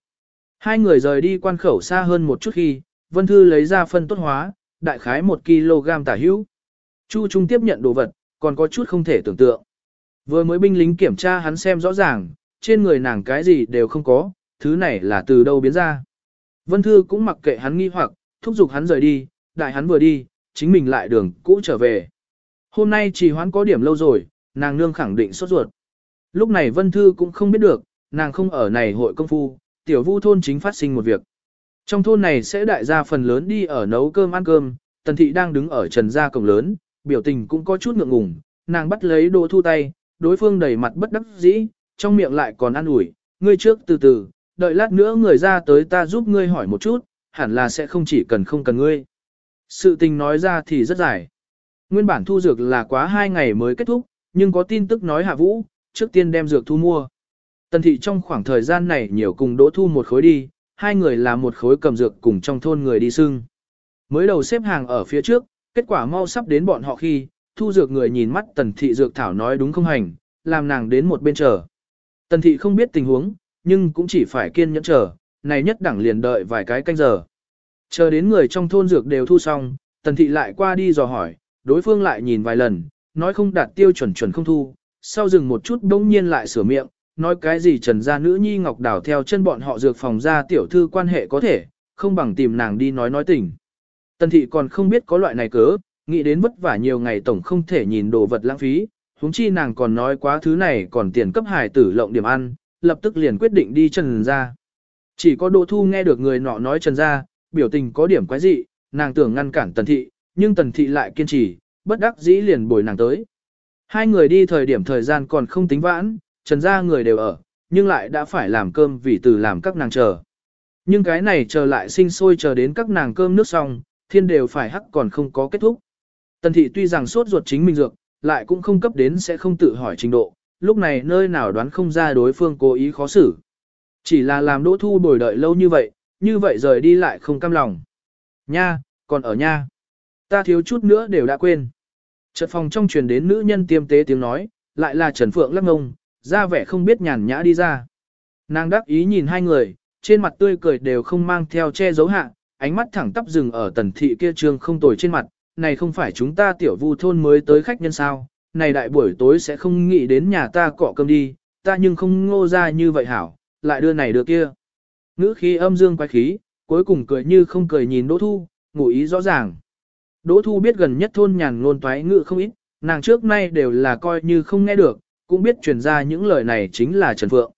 Hai người rời đi quan khẩu xa hơn một chút khi, Vân Thư lấy ra phân tốt hóa, đại khái 1 kg tả hữu. Chu Trung tiếp nhận đồ vật, còn có chút không thể tưởng tượng. Vừa mới binh lính kiểm tra hắn xem rõ ràng, trên người nàng cái gì đều không có, thứ này là từ đâu biến ra. Vân Thư cũng mặc kệ hắn nghi hoặc, thúc giục hắn rời đi, đại hắn vừa đi, chính mình lại đường cũ trở về. Hôm nay chỉ hoán có điểm lâu rồi, nàng nương khẳng định sốt ruột. Lúc này Vân Thư cũng không biết được, nàng không ở này hội công phu, tiểu vu thôn chính phát sinh một việc. Trong thôn này sẽ đại gia phần lớn đi ở nấu cơm ăn cơm, tần thị đang đứng ở trần gia cổng lớn, biểu tình cũng có chút ngượng ngùng, nàng bắt lấy đồ thu tay, đối phương đầy mặt bất đắc dĩ, trong miệng lại còn ăn ủi, ngươi trước từ từ, đợi lát nữa người ra tới ta giúp ngươi hỏi một chút, hẳn là sẽ không chỉ cần không cần ngươi. Sự tình nói ra thì rất dài. Nguyên bản thu dược là quá hai ngày mới kết thúc, nhưng có tin tức nói hạ vũ, trước tiên đem dược thu mua. Tần thị trong khoảng thời gian này nhiều cùng đỗ thu một khối đi, hai người là một khối cầm dược cùng trong thôn người đi xưng. Mới đầu xếp hàng ở phía trước, kết quả mau sắp đến bọn họ khi, thu dược người nhìn mắt tần thị dược thảo nói đúng không hành, làm nàng đến một bên chờ. Tần thị không biết tình huống, nhưng cũng chỉ phải kiên nhẫn chờ, này nhất đẳng liền đợi vài cái canh giờ. Chờ đến người trong thôn dược đều thu xong, tần thị lại qua đi dò hỏi, đối phương lại nhìn vài lần, nói không đạt tiêu chuẩn chuẩn không thu, sau dừng một chút bỗng nhiên lại sửa miệng, nói cái gì trần gia nữ nhi ngọc đảo theo chân bọn họ dược phòng ra tiểu thư quan hệ có thể, không bằng tìm nàng đi nói nói tình. Tần thị còn không biết có loại này cớ, nghĩ đến vất vả nhiều ngày tổng không thể nhìn đồ vật lãng phí, huống chi nàng còn nói quá thứ này còn tiền cấp hải tử lộng điểm ăn, lập tức liền quyết định đi trần ra. Chỉ có Đỗ Thu nghe được người nọ nói trần ra, biểu tình có điểm quái dị, nàng tưởng ngăn cản tần thị, nhưng tần thị lại kiên trì, bất đắc dĩ liền bồi nàng tới. Hai người đi thời điểm thời gian còn không tính vãn, trần ra người đều ở, nhưng lại đã phải làm cơm vì từ làm các nàng chờ. Nhưng cái này chờ lại sinh sôi chờ đến các nàng cơm nước xong, thiên đều phải hắc còn không có kết thúc. Tần thị tuy rằng sốt ruột chính mình dược, lại cũng không cấp đến sẽ không tự hỏi trình độ, lúc này nơi nào đoán không ra đối phương cố ý khó xử. Chỉ là làm đỗ thu bồi đợi lâu như vậy, như vậy rời đi lại không cam lòng. Nha, còn ở nha. Ta thiếu chút nữa đều đã quên. Chợt phòng trong truyền đến nữ nhân tiêm tế tiếng nói, lại là Trần Phượng lắc ngông, ra vẻ không biết nhàn nhã đi ra. Nàng đắc ý nhìn hai người, trên mặt tươi cười đều không mang theo che giấu hạ, ánh mắt thẳng tắp dừng ở tần thị kia trương không tồi trên mặt, này không phải chúng ta tiểu vu thôn mới tới khách nhân sao, này đại buổi tối sẽ không nghĩ đến nhà ta cọ cơm đi, ta nhưng không ngô ra như vậy hảo, lại đưa này đưa kia. Ngữ khí âm dương quái khí, cuối cùng cười như không cười nhìn Đỗ Thu, ngụ ý rõ ràng. Đỗ Thu biết gần nhất thôn nhàn ngôn toái ngữ không ít, nàng trước nay đều là coi như không nghe được, cũng biết truyền ra những lời này chính là Trần Phượng.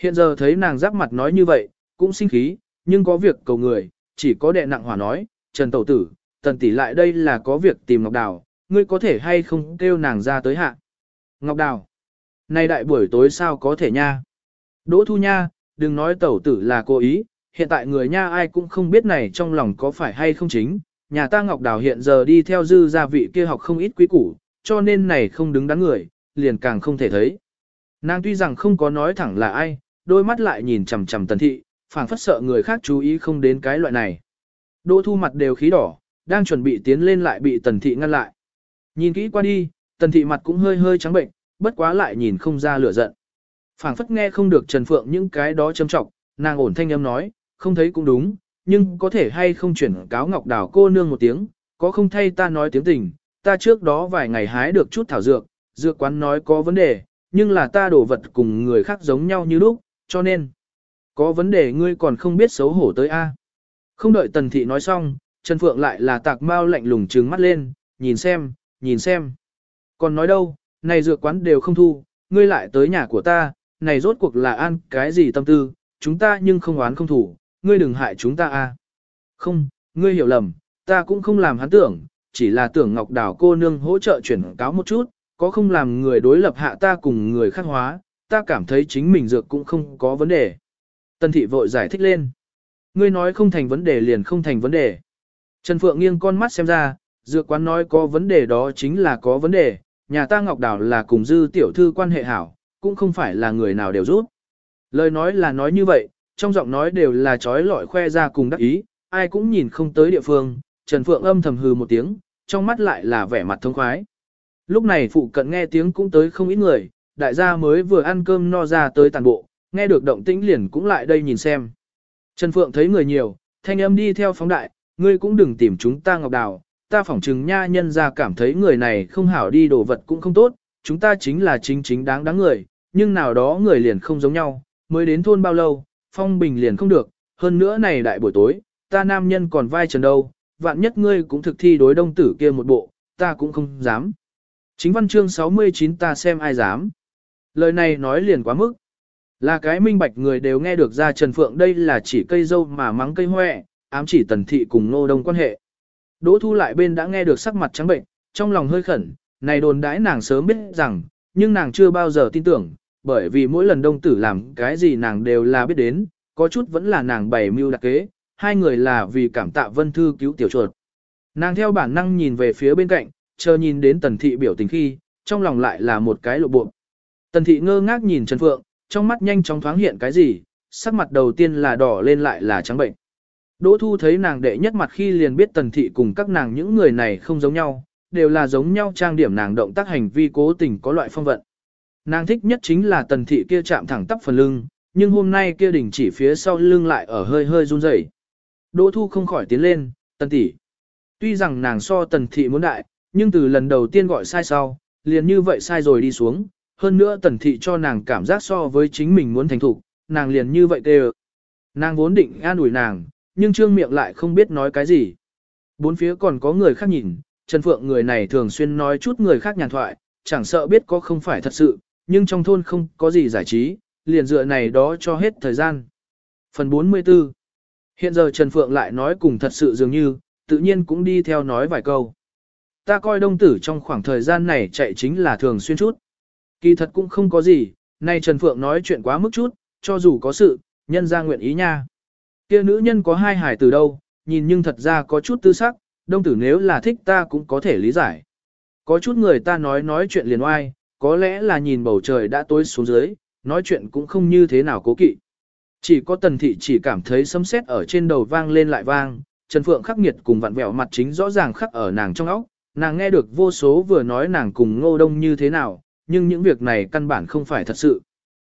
Hiện giờ thấy nàng giáp mặt nói như vậy, cũng sinh khí, nhưng có việc cầu người, chỉ có đệ nặng hỏa nói, Trần Tẩu Tử, tần tỷ lại đây là có việc tìm Ngọc Đào, ngươi có thể hay không kêu nàng ra tới hạ. Ngọc Đào, nay đại buổi tối sao có thể nha. Đỗ Thu Nha, đừng nói tẩu tử là cố ý, hiện tại người nha ai cũng không biết này trong lòng có phải hay không chính. Nhà ta Ngọc Đào hiện giờ đi theo dư gia vị kia học không ít quý củ, cho nên này không đứng đắn người, liền càng không thể thấy. Nàng tuy rằng không có nói thẳng là ai, đôi mắt lại nhìn chằm chằm tần thị, phảng phất sợ người khác chú ý không đến cái loại này. Đỗ thu mặt đều khí đỏ, đang chuẩn bị tiến lên lại bị tần thị ngăn lại. Nhìn kỹ qua đi, tần thị mặt cũng hơi hơi trắng bệnh, bất quá lại nhìn không ra lửa giận. phảng phất nghe không được Trần Phượng những cái đó châm trọng, nàng ổn thanh âm nói, không thấy cũng đúng, nhưng có thể hay không chuyển cáo Ngọc Đào cô nương một tiếng, có không thay ta nói tiếng tình, ta trước đó vài ngày hái được chút thảo dược, dược quán nói có vấn đề, nhưng là ta đổ vật cùng người khác giống nhau như lúc, cho nên, có vấn đề ngươi còn không biết xấu hổ tới a. Không đợi Tần Thị nói xong, Trần Phượng lại là tạc mau lạnh lùng trừng mắt lên, nhìn xem, nhìn xem. Còn nói đâu, này dược quán đều không thu, ngươi lại tới nhà của ta, này rốt cuộc là ăn cái gì tâm tư, chúng ta nhưng không oán không thủ, ngươi đừng hại chúng ta a. Không, ngươi hiểu lầm, ta cũng không làm hắn tưởng, chỉ là tưởng Ngọc Đào cô nương hỗ trợ chuyển cáo một chút, có không làm người đối lập hạ ta cùng người khác hóa, ta cảm thấy chính mình dược cũng không có vấn đề. Tân thị vội giải thích lên. Ngươi nói không thành vấn đề liền không thành vấn đề. Trần Phượng nghiêng con mắt xem ra, dược quán nói có vấn đề đó chính là có vấn đề, nhà ta Ngọc Đào là cùng dư tiểu thư quan hệ hảo, cũng không phải là người nào đều rút. Lời nói là nói như vậy, trong giọng nói đều là trói lọi khoe ra cùng đắc ý, ai cũng nhìn không tới địa phương, Trần Phượng âm thầm hừ một tiếng, trong mắt lại là vẻ mặt thông khoái. Lúc này phụ cận nghe tiếng cũng tới không ít người, đại gia mới vừa ăn cơm no ra tới tàn bộ, nghe được động tĩnh liền cũng lại đây nhìn xem. Trần Phượng thấy người nhiều, thanh âm đi theo phóng đại, ngươi cũng đừng tìm chúng ta ngọc đào, ta phỏng chừng nha nhân ra cảm thấy người này không hảo đi đồ vật cũng không tốt, chúng ta chính là chính chính đáng đáng người, nhưng nào đó người liền không giống nhau, mới đến thôn bao lâu, phong bình liền không được, hơn nữa này đại buổi tối, ta nam nhân còn vai trần đâu, vạn nhất ngươi cũng thực thi đối đông tử kia một bộ, ta cũng không dám. Chính văn chương 69 ta xem ai dám. Lời này nói liền quá mức. Là cái minh bạch người đều nghe được ra Trần Phượng đây là chỉ cây dâu mà mắng cây hoẹ, ám chỉ tần thị cùng nô đông quan hệ. Đỗ thu lại bên đã nghe được sắc mặt trắng bệnh, trong lòng hơi khẩn, này đồn đãi nàng sớm biết rằng, nhưng nàng chưa bao giờ tin tưởng, bởi vì mỗi lần đông tử làm cái gì nàng đều là biết đến, có chút vẫn là nàng bày mưu đặc kế, hai người là vì cảm tạ vân thư cứu tiểu chuột. Nàng theo bản năng nhìn về phía bên cạnh, chờ nhìn đến tần thị biểu tình khi, trong lòng lại là một cái lộ bộ. Tần thị ngơ ngác nhìn Trần Phượng, trong mắt nhanh chóng thoáng hiện cái gì, sắc mặt đầu tiên là đỏ lên lại là trắng bệnh. Đỗ Thu thấy nàng đệ nhất mặt khi liền biết tần thị cùng các nàng những người này không giống nhau, đều là giống nhau trang điểm nàng động tác hành vi cố tình có loại phong vận. Nàng thích nhất chính là tần thị kia chạm thẳng tắp phần lưng, nhưng hôm nay kia đỉnh chỉ phía sau lưng lại ở hơi hơi run rẩy. Đỗ Thu không khỏi tiến lên, tần tỷ. Tuy rằng nàng so tần thị muốn đại, nhưng từ lần đầu tiên gọi sai sau, liền như vậy sai rồi đi xuống, hơn nữa tần thị cho nàng cảm giác so với chính mình muốn thành thục, nàng liền như vậy kêu. Nàng vốn định an ủi nàng, nhưng trương miệng lại không biết nói cái gì. Bốn phía còn có người khác nhìn, Trần Phượng người này thường xuyên nói chút người khác nhàn thoại, chẳng sợ biết có không phải thật sự, nhưng trong thôn không có gì giải trí, liền dựa này đó cho hết thời gian. Phần 44 Hiện giờ Trần Phượng lại nói cùng thật sự dường như, tự nhiên cũng đi theo nói vài câu. Ta coi đông tử trong khoảng thời gian này chạy chính là thường xuyên chút. Kỳ thật cũng không có gì, nay Trần Phượng nói chuyện quá mức chút, cho dù có sự, nhân ra nguyện ý nha. Kia nữ nhân có hai hải từ đâu, nhìn nhưng thật ra có chút tư sắc, đông tử nếu là thích ta cũng có thể lý giải. Có chút người ta nói nói chuyện liền oai, có lẽ là nhìn bầu trời đã tối xuống dưới, nói chuyện cũng không như thế nào cố kỵ. Chỉ có tần thị chỉ cảm thấy sấm sét ở trên đầu vang lên lại vang, Trần Phượng khắc nghiệt cùng vặn vẹo mặt chính rõ ràng khắc ở nàng trong óc, nàng nghe được vô số vừa nói nàng cùng ngô đông như thế nào, nhưng những việc này căn bản không phải thật sự.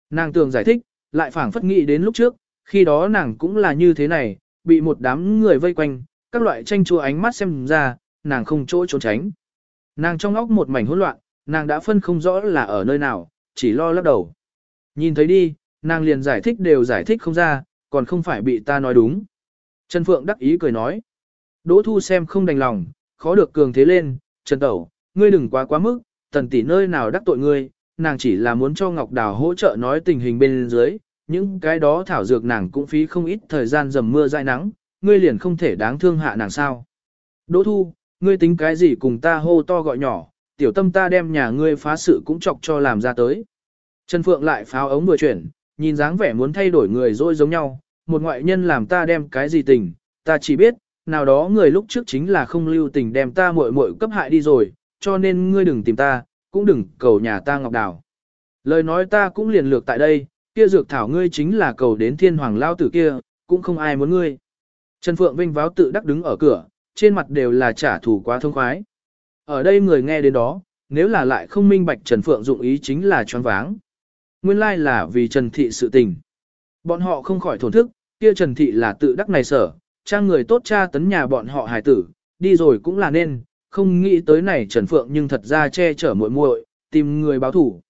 Nàng tường giải thích, lại phảng phất nghĩ đến lúc trước, khi đó nàng cũng là như thế này, bị một đám người vây quanh, các loại tranh chua ánh mắt xem ra, nàng không chỗ trốn tránh. Nàng trong óc một mảnh hỗn loạn, nàng đã phân không rõ là ở nơi nào, chỉ lo lắc đầu. Nhìn thấy đi, nàng liền giải thích đều giải thích không ra, còn không phải bị ta nói đúng. Trần Phượng đắc ý cười nói. Đỗ Thu xem không đành lòng, khó được cường thế lên, Trần Tẩu, ngươi đừng quá quá mức, tần tỷ nơi nào đắc tội ngươi, nàng chỉ là muốn cho Ngọc Đào hỗ trợ nói tình hình bên dưới, những cái đó thảo dược nàng cũng phí không ít thời gian dầm mưa dãi nắng, ngươi liền không thể đáng thương hạ nàng sao. Đỗ Thu, ngươi tính cái gì cùng ta hô to gọi nhỏ, tiểu tâm ta đem nhà ngươi phá sự cũng chọc cho làm ra tới. Trần Phượng lại pháo ống vừa chuyển, nhìn dáng vẻ muốn thay đổi người rồi giống nhau, một ngoại nhân làm ta đem cái gì tình, ta chỉ biết, nào đó người lúc trước chính là không lưu tình đem ta muội muội cấp hại đi rồi, cho nên ngươi đừng tìm ta, cũng đừng cầu nhà ta ngọc đào. Lời nói ta cũng liền lược tại đây, kia dược thảo ngươi chính là cầu đến thiên hoàng lao tử kia, cũng không ai muốn ngươi. Trần Phượng Vinh váo tự đắc đứng ở cửa, trên mặt đều là trả thù quá thông khoái. Ở đây người nghe đến đó, nếu là lại không minh bạch Trần Phượng dụng ý chính là choáng váng. Nguyên lai là vì Trần Thị sự tình. Bọn họ không khỏi thổn thức, kia Trần Thị là tự đắc này sở, trang người tốt cha tấn nhà bọn họ hài tử, đi rồi cũng là nên, không nghĩ tới này Trần Phượng nhưng thật ra che chở muội muội, tìm người báo thủ.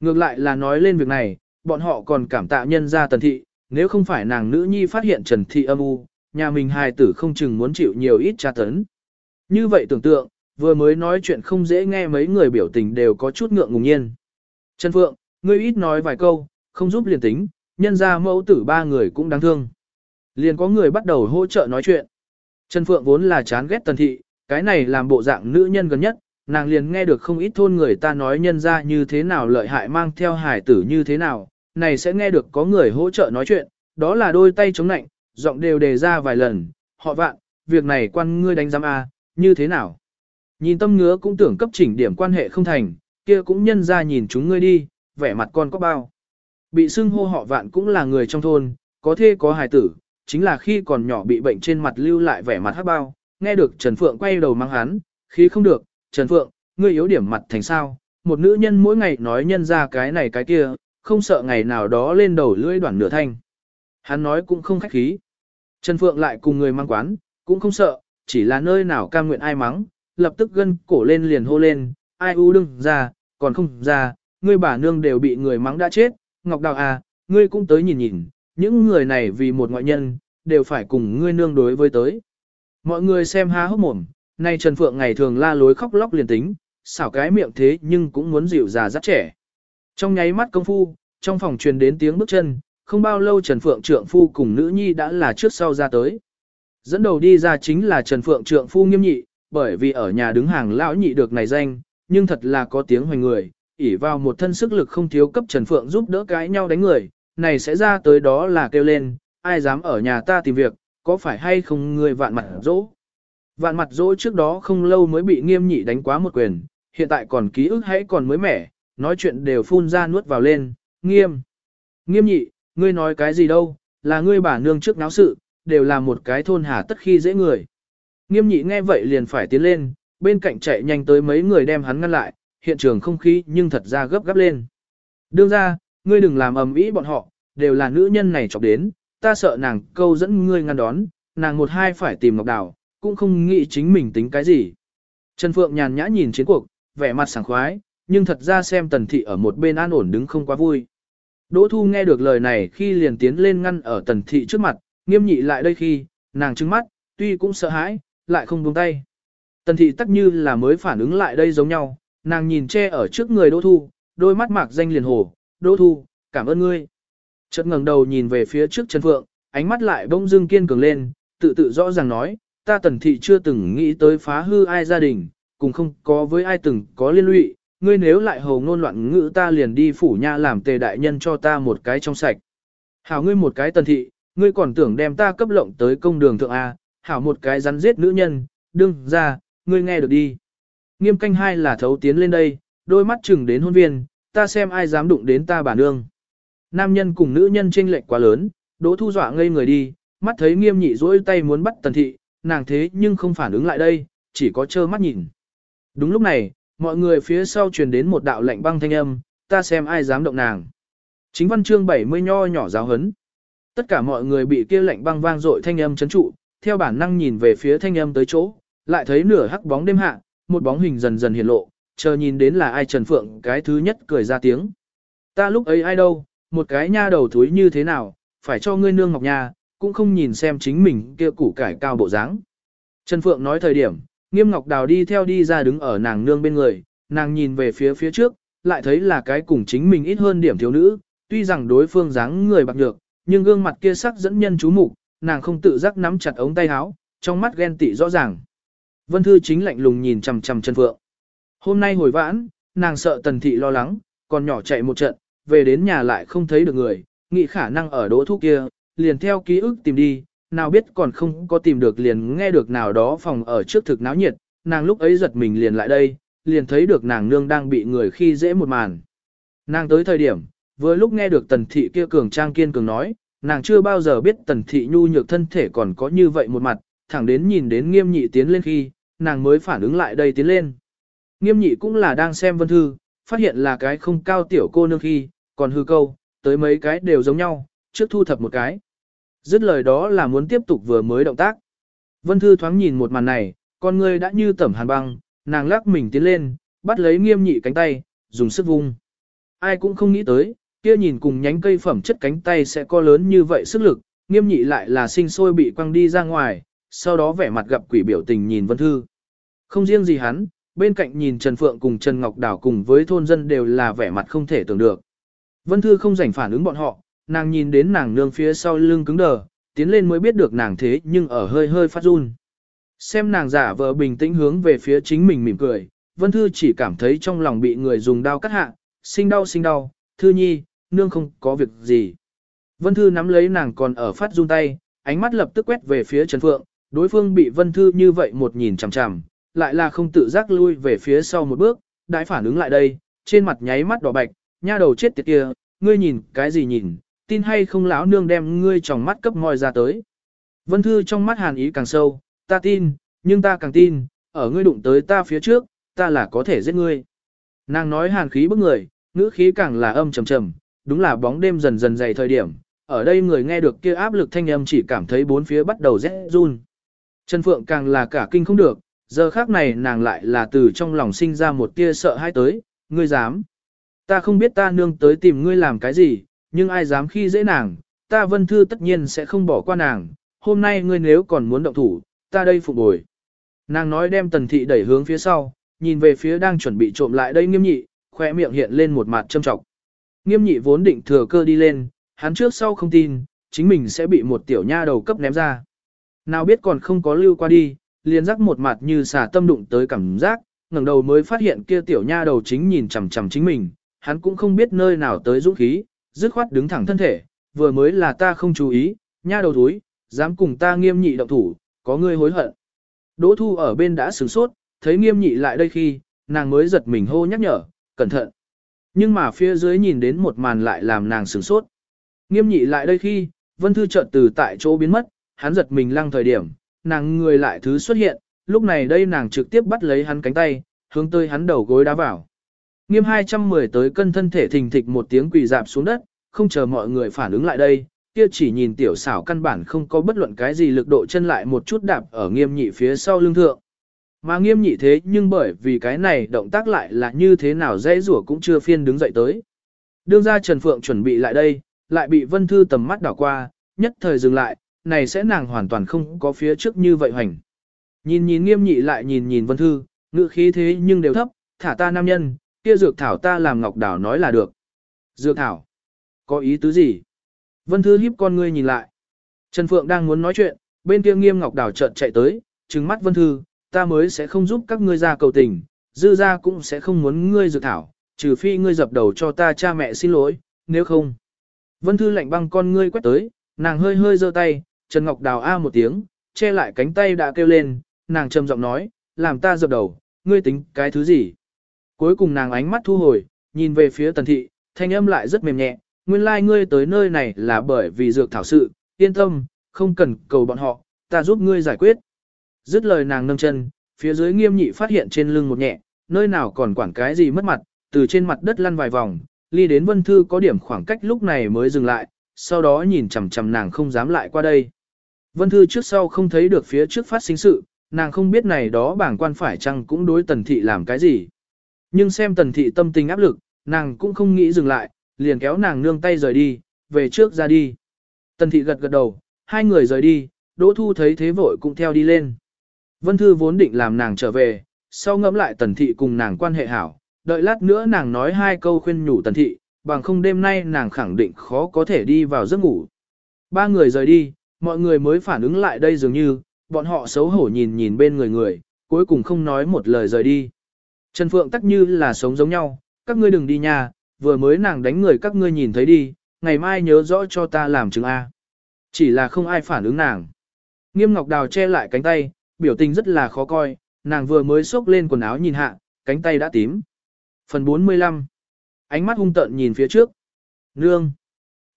Ngược lại là nói lên việc này, bọn họ còn cảm tạ nhân ra Tần Thị, nếu không phải nàng nữ nhi phát hiện Trần Thị âm u, nhà mình hài tử không chừng muốn chịu nhiều ít tra tấn. Như vậy tưởng tượng, vừa mới nói chuyện không dễ nghe mấy người biểu tình đều có chút ngượng ngùng nhiên. Trần Phượng, ngươi ít nói vài câu, không giúp liền tính, nhân ra mẫu tử ba người cũng đáng thương. Liền có người bắt đầu hỗ trợ nói chuyện. Trần Phượng vốn là chán ghét Tần Thị, cái này làm bộ dạng nữ nhân gần nhất, nàng liền nghe được không ít thôn người ta nói nhân ra như thế nào lợi hại mang theo hải tử như thế nào, này sẽ nghe được có người hỗ trợ nói chuyện, đó là đôi tay chống nạnh, giọng đều đề ra vài lần, họ vạn, việc này quan ngươi đánh giám A, như thế nào? Nhìn tâm ngứa cũng tưởng cấp chỉnh điểm quan hệ không thành, kia cũng nhân ra nhìn chúng ngươi đi, vẻ mặt con có bao. Bị xưng hô họ vạn cũng là người trong thôn, có thê có hài tử, chính là khi còn nhỏ bị bệnh trên mặt lưu lại vẻ mặt hắc bao, nghe được Trần Phượng quay đầu mang hắn, khi không được, Trần Phượng, ngươi yếu điểm mặt thành sao, một nữ nhân mỗi ngày nói nhân ra cái này cái kia, không sợ ngày nào đó lên đầu lưỡi đoạn nửa thanh. Hắn nói cũng không khách khí. Trần Phượng lại cùng người mang quán, cũng không sợ, chỉ là nơi nào cam nguyện ai mắng, lập tức gân cổ lên liền hô lên, ai u đừng ra, còn không ra, ngươi bà nương đều bị người mắng đã chết, Ngọc Đào à, ngươi cũng tới nhìn nhìn, những người này vì một ngoại nhân, đều phải cùng ngươi nương đối với tới. Mọi người xem há hốc mồm, nay Trần Phượng ngày thường la lối khóc lóc liền tính, xảo cái miệng thế nhưng cũng muốn dịu già rất trẻ. Trong nháy mắt công phu, trong phòng truyền đến tiếng bước chân, không bao lâu Trần Phượng trượng phu cùng nữ nhi đã là trước sau ra tới. Dẫn đầu đi ra chính là Trần Phượng trượng phu nghiêm nhị, bởi vì ở nhà đứng hàng lão nhị được này danh, nhưng thật là có tiếng hoành người, ỉ vào một thân sức lực không thiếu cấp Trần Phượng giúp đỡ cái nhau đánh người, này sẽ ra tới đó là kêu lên, ai dám ở nhà ta tìm việc, có phải hay không người vạn mặt dỗ. Vạn mặt dỗ trước đó không lâu mới bị nghiêm nhị đánh quá một quyền, hiện tại còn ký ức hãy còn mới mẻ, nói chuyện đều phun ra nuốt vào lên, nghiêm. Nghiêm nhị, ngươi nói cái gì đâu, là ngươi bà nương trước náo sự, đều là một cái thôn hà tất khi dễ người. Nghiêm nhị nghe vậy liền phải tiến lên, bên cạnh chạy nhanh tới mấy người đem hắn ngăn lại, hiện trường không khí nhưng thật ra gấp gáp lên. Đương ra, ngươi đừng làm ầm ĩ bọn họ, đều là nữ nhân này chọc đến, ta sợ nàng câu dẫn ngươi ngăn đón, nàng một hai phải tìm Ngọc Đào, cũng không nghĩ chính mình tính cái gì. Trần Phượng nhàn nhã nhìn chiến cuộc, vẻ mặt sảng khoái, nhưng thật ra xem tần thị ở một bên an ổn đứng không quá vui. Đỗ Thu nghe được lời này khi liền tiến lên ngăn ở tần thị trước mặt, nghiêm nhị lại đây khi, nàng trừng mắt, tuy cũng sợ hãi, lại không buông tay. Tần thị tắc như là mới phản ứng lại đây giống nhau, nàng nhìn che ở trước người Đỗ Thu, đôi mắt mạc danh liền hổ Đỗ Thu, cảm ơn ngươi. Chợt ngẩng đầu nhìn về phía trước Trần Phượng, ánh mắt lại bỗng dưng kiên cường lên, tự tự rõ ràng nói, ta tần thị chưa từng nghĩ tới phá hư ai gia đình, cùng không có với ai từng có liên lụy, ngươi nếu lại hồ ngôn loạn ngữ ta liền đi phủ nha làm tề đại nhân cho ta một cái trong sạch. Hảo ngươi một cái tần thị, ngươi còn tưởng đem ta cấp lộng tới công đường thượng A, hảo một cái rắn giết nữ nhân, đương ra, ngươi nghe được đi. Nghiêm canh hai là thấu tiến lên đây, đôi mắt chừng đến hôn viên, ta xem ai dám đụng đến ta bản nương. Nam nhân cùng nữ nhân chênh lệch quá lớn, đỗ thu dọa ngây người đi, mắt thấy nghiêm nhị dỗi tay muốn bắt tần thị, nàng thế nhưng không phản ứng lại đây, chỉ có trơ mắt nhìn. Đúng lúc này, mọi người phía sau truyền đến một đạo lệnh băng thanh âm, ta xem ai dám động nàng. Chính văn chương 70 nho nhỏ giáo hấn. Tất cả mọi người bị kia lệnh băng vang dội thanh âm chấn trụ, theo bản năng nhìn về phía thanh âm tới chỗ, lại thấy nửa hắc bóng đêm hạ, một bóng hình dần dần hiện lộ, chờ nhìn đến là ai Trần Phượng cái thứ nhất cười ra tiếng. Ta lúc ấy ai đâu, một cái nha đầu thúi như thế nào, phải cho ngươi nương ngọc nha, cũng không nhìn xem chính mình kia củ cải cao bộ dáng. Trần Phượng nói thời điểm, Nghiêm Ngọc Đào đi theo đi ra đứng ở nàng nương bên người, nàng nhìn về phía phía trước, lại thấy là cái cùng chính mình ít hơn điểm thiếu nữ, tuy rằng đối phương dáng người bạc nhược, nhưng gương mặt kia sắc dẫn nhân chú mục, nàng không tự giác nắm chặt ống tay áo, trong mắt ghen tị rõ ràng. Vân Thư chính lạnh lùng nhìn chằm chằm Trần Phượng. Hôm nay hồi vãn, nàng sợ Tần Thị lo lắng, còn nhỏ chạy một trận, về đến nhà lại không thấy được người, nghĩ khả năng ở đỗ thuốc kia, liền theo ký ức tìm đi, nào biết còn không có tìm được liền nghe được nào đó phòng ở trước thực náo nhiệt, nàng lúc ấy giật mình liền lại đây, liền thấy được nàng nương đang bị người khi dễ một màn. Nàng tới thời điểm, vừa lúc nghe được tần thị kia cường trang kiên cường nói, nàng chưa bao giờ biết tần thị nhu nhược thân thể còn có như vậy một mặt, thẳng đến nhìn đến nghiêm nhị tiến lên khi, nàng mới phản ứng lại đây tiến lên. Nghiêm nhị cũng là đang xem vân thư, phát hiện là cái không cao tiểu cô nương khi, còn hư câu, tới mấy cái đều giống nhau, trước thu thập một cái. Dứt lời đó là muốn tiếp tục vừa mới động tác. Vân Thư thoáng nhìn một màn này, con người đã như tẩm hàn băng, nàng lắc mình tiến lên, bắt lấy nghiêm nhị cánh tay, dùng sức vung. Ai cũng không nghĩ tới, kia nhìn cùng nhánh cây phẩm chất cánh tay sẽ có lớn như vậy sức lực, nghiêm nhị lại là sinh sôi bị quăng đi ra ngoài, sau đó vẻ mặt gặp quỷ biểu tình nhìn Vân Thư. Không riêng gì hắn, bên cạnh nhìn Trần Phượng cùng Trần Ngọc Đảo cùng với thôn dân đều là vẻ mặt không thể tưởng được. Vân Thư không rảnh phản ứng bọn họ, nàng nhìn đến nàng nương phía sau lưng cứng đờ, tiến lên mới biết được nàng thế nhưng ở hơi hơi phát run. Xem nàng giả vờ bình tĩnh hướng về phía chính mình mỉm cười, Vân Thư chỉ cảm thấy trong lòng bị người dùng đao cắt hạ, sinh đau sinh đau, Thư nhi, nương không có việc gì. Vân Thư nắm lấy nàng còn ở phát run tay, ánh mắt lập tức quét về phía Trần Phượng, đối phương bị Vân Thư như vậy một nhìn chằm chằm, lại là không tự giác lui về phía sau một bước, đại phản ứng lại đây, trên mặt nháy mắt đỏ bạch, nha đầu chết tiệt kia, ngươi nhìn cái gì nhìn, tin hay không lão nương đem ngươi trong mắt cấp ngòi ra tới. Vân Thư trong mắt hàn ý càng sâu, ta tin, nhưng ta càng tin, ở ngươi đụng tới ta phía trước, ta là có thể giết ngươi. Nàng nói hàn khí bức người, ngữ khí càng là âm trầm trầm, đúng là bóng đêm dần dần dày thời điểm. Ở đây người nghe được kia áp lực thanh âm chỉ cảm thấy bốn phía bắt đầu rét run. Trần Phượng càng là cả kinh không được, giờ khác này nàng lại là từ trong lòng sinh ra một tia sợ hãi tới, ngươi dám. Ta không biết ta nương tới tìm ngươi làm cái gì, nhưng ai dám khi dễ nàng, ta vân thư tất nhiên sẽ không bỏ qua nàng, hôm nay ngươi nếu còn muốn động thủ, ta đây phục bồi. Nàng nói đem tần thị đẩy hướng phía sau, nhìn về phía đang chuẩn bị trộm lại đây nghiêm nhị, khoe miệng hiện lên một mặt châm trọng. Nghiêm nhị vốn định thừa cơ đi lên, hắn trước sau không tin, chính mình sẽ bị một tiểu nha đầu cấp ném ra. Nào biết còn không có lưu qua đi, liền rắc một mặt như xả tâm đụng tới cảm giác, ngẩng đầu mới phát hiện kia tiểu nha đầu chính nhìn chằm chằm chính mình, hắn cũng không biết nơi nào tới dũng khí, dứt khoát đứng thẳng thân thể, vừa mới là ta không chú ý, nha đầu túi, dám cùng ta nghiêm nhị động thủ, có ngươi hối hận. Đỗ thu ở bên đã sửng sốt, thấy nghiêm nhị lại đây khi, nàng mới giật mình hô nhắc nhở, cẩn thận. Nhưng mà phía dưới nhìn đến một màn lại làm nàng sửng sốt. Nghiêm nhị lại đây khi, vân thư chợt từ tại chỗ biến mất, hắn giật mình lăng thời điểm, nàng người lại thứ xuất hiện, lúc này đây nàng trực tiếp bắt lấy hắn cánh tay, hướng tới hắn đầu gối đá vào. Nghiêm 210 tới cân thân thể thình thịch một tiếng quỳ dạp xuống đất, không chờ mọi người phản ứng lại đây, kia chỉ nhìn tiểu xảo căn bản không có bất luận cái gì lực độ chân lại một chút đạp ở nghiêm nhị phía sau lưng thượng. Mà nghiêm nhị thế nhưng bởi vì cái này động tác lại là như thế nào dễ rủa cũng chưa phiên đứng dậy tới. Đương ra Trần Phượng chuẩn bị lại đây, lại bị Vân Thư tầm mắt đảo qua, nhất thời dừng lại, này sẽ nàng hoàn toàn không có phía trước như vậy hoành. Nhìn nhìn nghiêm nhị lại nhìn nhìn Vân Thư, ngữ khí thế nhưng đều thấp, thả ta nam nhân, kia dược thảo ta làm ngọc đảo nói là được. Dược thảo, có ý tứ gì? Vân Thư hiếp con ngươi nhìn lại. Trần Phượng đang muốn nói chuyện, bên kia nghiêm ngọc đảo chợt chạy tới, trừng mắt Vân Thư, ta mới sẽ không giúp các ngươi ra cầu tình, dư ra cũng sẽ không muốn ngươi dược thảo, trừ phi ngươi dập đầu cho ta cha mẹ xin lỗi, nếu không. Vân Thư lạnh băng con ngươi quét tới, nàng hơi hơi giơ tay, Trần Ngọc Đào a một tiếng, che lại cánh tay đã kêu lên, nàng trầm giọng nói, làm ta dập đầu, ngươi tính cái thứ gì? Cuối cùng nàng ánh mắt thu hồi, nhìn về phía tần thị, thanh âm lại rất mềm nhẹ, nguyên lai like ngươi tới nơi này là bởi vì dược thảo sự, yên tâm, không cần cầu bọn họ, ta giúp ngươi giải quyết. Dứt lời nàng nâng chân, phía dưới nghiêm nhị phát hiện trên lưng một nhẹ, nơi nào còn quản cái gì mất mặt, từ trên mặt đất lăn vài vòng, ly đến vân thư có điểm khoảng cách lúc này mới dừng lại, sau đó nhìn chằm chằm nàng không dám lại qua đây. Vân thư trước sau không thấy được phía trước phát sinh sự, nàng không biết này đó bảng quan phải chăng cũng đối tần thị làm cái gì. Nhưng xem tần thị tâm tình áp lực, nàng cũng không nghĩ dừng lại, liền kéo nàng nương tay rời đi, về trước ra đi. Tần thị gật gật đầu, hai người rời đi, Đỗ Thu thấy thế vội cũng theo đi lên. Vân Thư vốn định làm nàng trở về, sau ngẫm lại tần thị cùng nàng quan hệ hảo, đợi lát nữa nàng nói hai câu khuyên nhủ tần thị, bằng không đêm nay nàng khẳng định khó có thể đi vào giấc ngủ. Ba người rời đi, mọi người mới phản ứng lại đây dường như, bọn họ xấu hổ nhìn nhìn bên người người, cuối cùng không nói một lời rời đi. Trần Phượng tắc như là sống giống nhau, các ngươi đừng đi nha, vừa mới nàng đánh người các ngươi nhìn thấy đi, ngày mai nhớ rõ cho ta làm chứng A. Chỉ là không ai phản ứng nàng. Nghiêm Ngọc Đào che lại cánh tay, biểu tình rất là khó coi, nàng vừa mới xốc lên quần áo nhìn hạ, cánh tay đã tím. Phần 45 Ánh mắt hung tợn nhìn phía trước. Nương!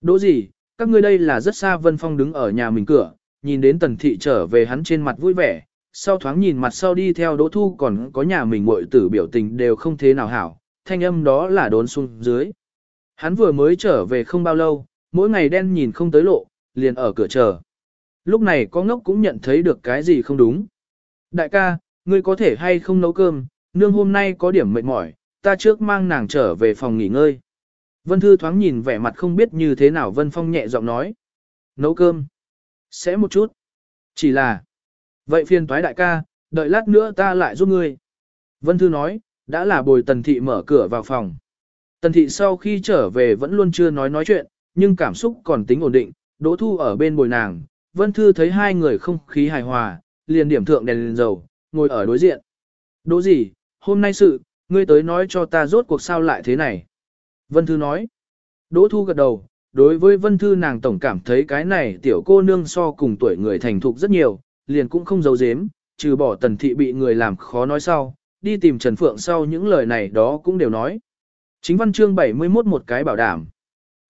Đỗ gì, các ngươi đây là rất xa Vân Phong đứng ở nhà mình cửa, nhìn đến tần thị trở về hắn trên mặt vui vẻ, sau thoáng nhìn mặt sau đi theo Đỗ Thu còn có nhà mình muội tử biểu tình đều không thế nào hảo, thanh âm đó là đốn xuống dưới. Hắn vừa mới trở về không bao lâu, mỗi ngày đen nhìn không tới lộ, liền ở cửa chờ. Lúc này có ngốc cũng nhận thấy được cái gì không đúng. Đại ca, ngươi có thể hay không nấu cơm, nương hôm nay có điểm mệt mỏi, ta trước mang nàng trở về phòng nghỉ ngơi. Vân Thư thoáng nhìn vẻ mặt không biết như thế nào Vân Phong nhẹ giọng nói. Nấu cơm. Sẽ một chút. Chỉ là. Vậy phiền toái đại ca, đợi lát nữa ta lại giúp ngươi. Vân Thư nói, đã là bồi tần thị mở cửa vào phòng. Tần thị sau khi trở về vẫn luôn chưa nói nói chuyện, nhưng cảm xúc còn tính ổn định, đỗ thu ở bên bồi nàng. Vân Thư thấy hai người không khí hài hòa, liền điểm thượng đèn lên dầu, ngồi ở đối diện. Đỗ gì, hôm nay sự, ngươi tới nói cho ta rốt cuộc sao lại thế này. Vân Thư nói. Đỗ Thu gật đầu, đối với Vân Thư nàng tổng cảm thấy cái này tiểu cô nương so cùng tuổi người thành thục rất nhiều, liền cũng không giấu giếm, trừ bỏ tần thị bị người làm khó nói sau, đi tìm Trần Phượng sau những lời này đó cũng đều nói. Chính văn chương 71 một cái bảo đảm.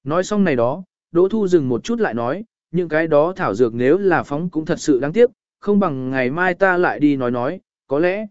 Nói xong này đó, Đỗ Thu dừng một chút lại nói, những cái đó thảo dược nếu là phóng cũng thật sự đáng tiếc, không bằng ngày mai ta lại đi nói nói, có lẽ.